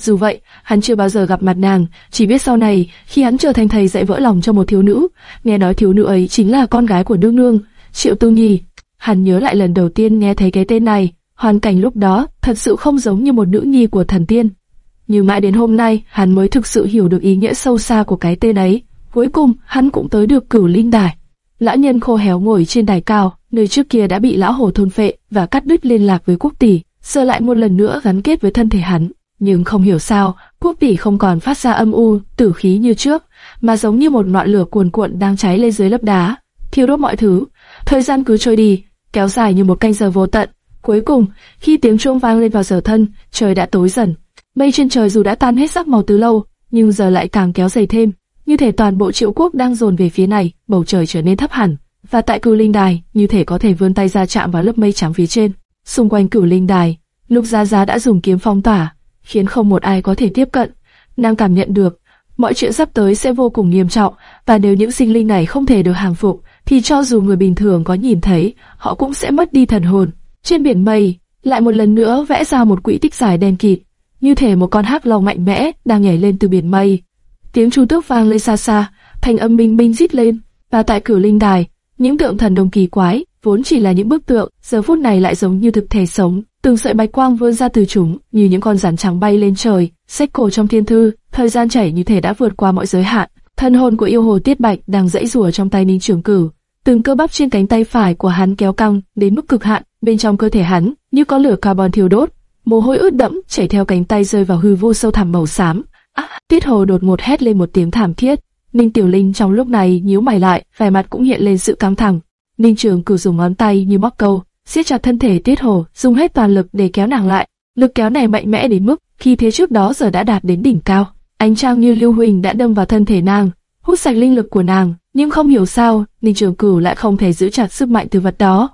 Dù vậy, hắn chưa bao giờ gặp mặt nàng, chỉ biết sau này, khi hắn trở thành thầy dạy vỡ lòng cho một thiếu nữ, nghe nói thiếu nữ ấy chính là con gái của đương nương, Triệu Tư Nhi. Hắn nhớ lại lần đầu tiên nghe thấy cái tên này, hoàn cảnh lúc đó thật sự không giống như một nữ nhi của thần tiên. Nhưng mãi đến hôm nay, hắn mới thực sự hiểu được ý nghĩa sâu xa của cái tên ấy. Cuối cùng, hắn cũng tới được cửu linh đài. Lão nhân khô héo ngồi trên đài cao, nơi trước kia đã bị lão hồ thôn phệ và cắt đứt liên lạc với quốc tỷ, giờ lại một lần nữa gắn kết với thân thể hắn. Nhưng không hiểu sao, quốc tỷ không còn phát ra âm u, tử khí như trước, mà giống như một ngọn lửa cuồn cuộn đang cháy lên dưới lớp đá, thiêu đốt mọi thứ. Thời gian cứ trôi đi, kéo dài như một canh giờ vô tận. Cuối cùng, khi tiếng chuông vang lên vào giờ thân, trời đã tối dần. Mây trên trời dù đã tan hết sắc màu từ lâu, nhưng giờ lại càng kéo dày thêm, như thể toàn bộ triệu quốc đang dồn về phía này, bầu trời trở nên thấp hẳn. Và tại cửu linh đài, như thể có thể vươn tay ra chạm vào lớp mây trắng phía trên. Xung quanh cửu linh đài, Lục ra ra đã dùng kiếm phong tỏa, khiến không một ai có thể tiếp cận. Nàng cảm nhận được, mọi chuyện sắp tới sẽ vô cùng nghiêm trọng, và nếu những sinh linh này không thể được hàng phục, thì cho dù người bình thường có nhìn thấy, họ cũng sẽ mất đi thần hồn. Trên biển mây, lại một lần nữa vẽ ra một quỹ tích dài đen kịt, như thể một con hắc long mạnh mẽ đang nhảy lên từ biển mây. Tiếng chu tước vang lên xa xa, thành âm minh minh rít lên, và tại cửu linh đài, những tượng thần đồng kỳ quái, vốn chỉ là những bức tượng, giờ phút này lại giống như thực thể sống, từng sợi bạch quang vươn ra từ chúng, như những con rắn trắng bay lên trời, sách cổ trong thiên thư, thời gian chảy như thể đã vượt qua mọi giới hạn. Thân hồn của yêu hồ Tiết Bạch đang dãy rủa trong tay Ninh Trường Cửu, từng cơ bắp trên cánh tay phải của hắn kéo căng đến mức cực hạn, bên trong cơ thể hắn như có lửa carbon thiêu đốt, mồ hôi ướt đẫm chảy theo cánh tay rơi vào hư vô sâu thẳm màu xám. À, Tiết Hồ đột ngột hét lên một tiếng thảm thiết. Ninh Tiểu Linh trong lúc này nhíu mày lại, vẻ mặt cũng hiện lên sự căng thẳng. Ninh Trường cử dùng ngón tay như móc câu, siết chặt thân thể Tiết Hồ, dùng hết toàn lực để kéo nàng lại. Lực kéo này mạnh mẽ đến mức khi thế trước đó giờ đã đạt đến đỉnh cao. Ánh trăng như lưu huỳnh đã đâm vào thân thể nàng, hút sạch linh lực của nàng, nhưng không hiểu sao, Ninh Trường Cửu lại không thể giữ chặt sức mạnh từ vật đó.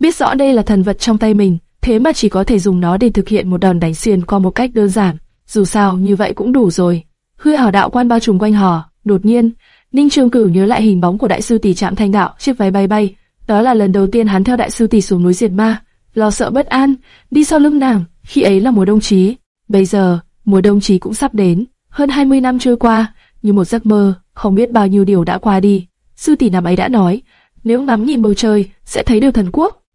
Biết rõ đây là thần vật trong tay mình, thế mà chỉ có thể dùng nó để thực hiện một đòn đánh xuyên qua một cách đơn giản. Dù sao, như vậy cũng đủ rồi. Hư ảo đạo quan bao trùm quanh họ, đột nhiên, Ninh Trường Cửu nhớ lại hình bóng của đại sư tỷ Trạm thanh đạo, chiếc váy bay bay. Đó là lần đầu tiên hắn theo đại sư tỷ xuống núi diệt ma, lo sợ bất an, đi sau lưng nàng. Khi ấy là mùa đông chí, bây giờ mùa đông chí cũng sắp đến. Hơn 20 năm trôi qua, như một giấc mơ, không biết bao nhiêu điều đã qua đi. Sư tỷ năm ấy đã nói, nếu ngắm nhìn bầu trời sẽ thấy được thần quốc.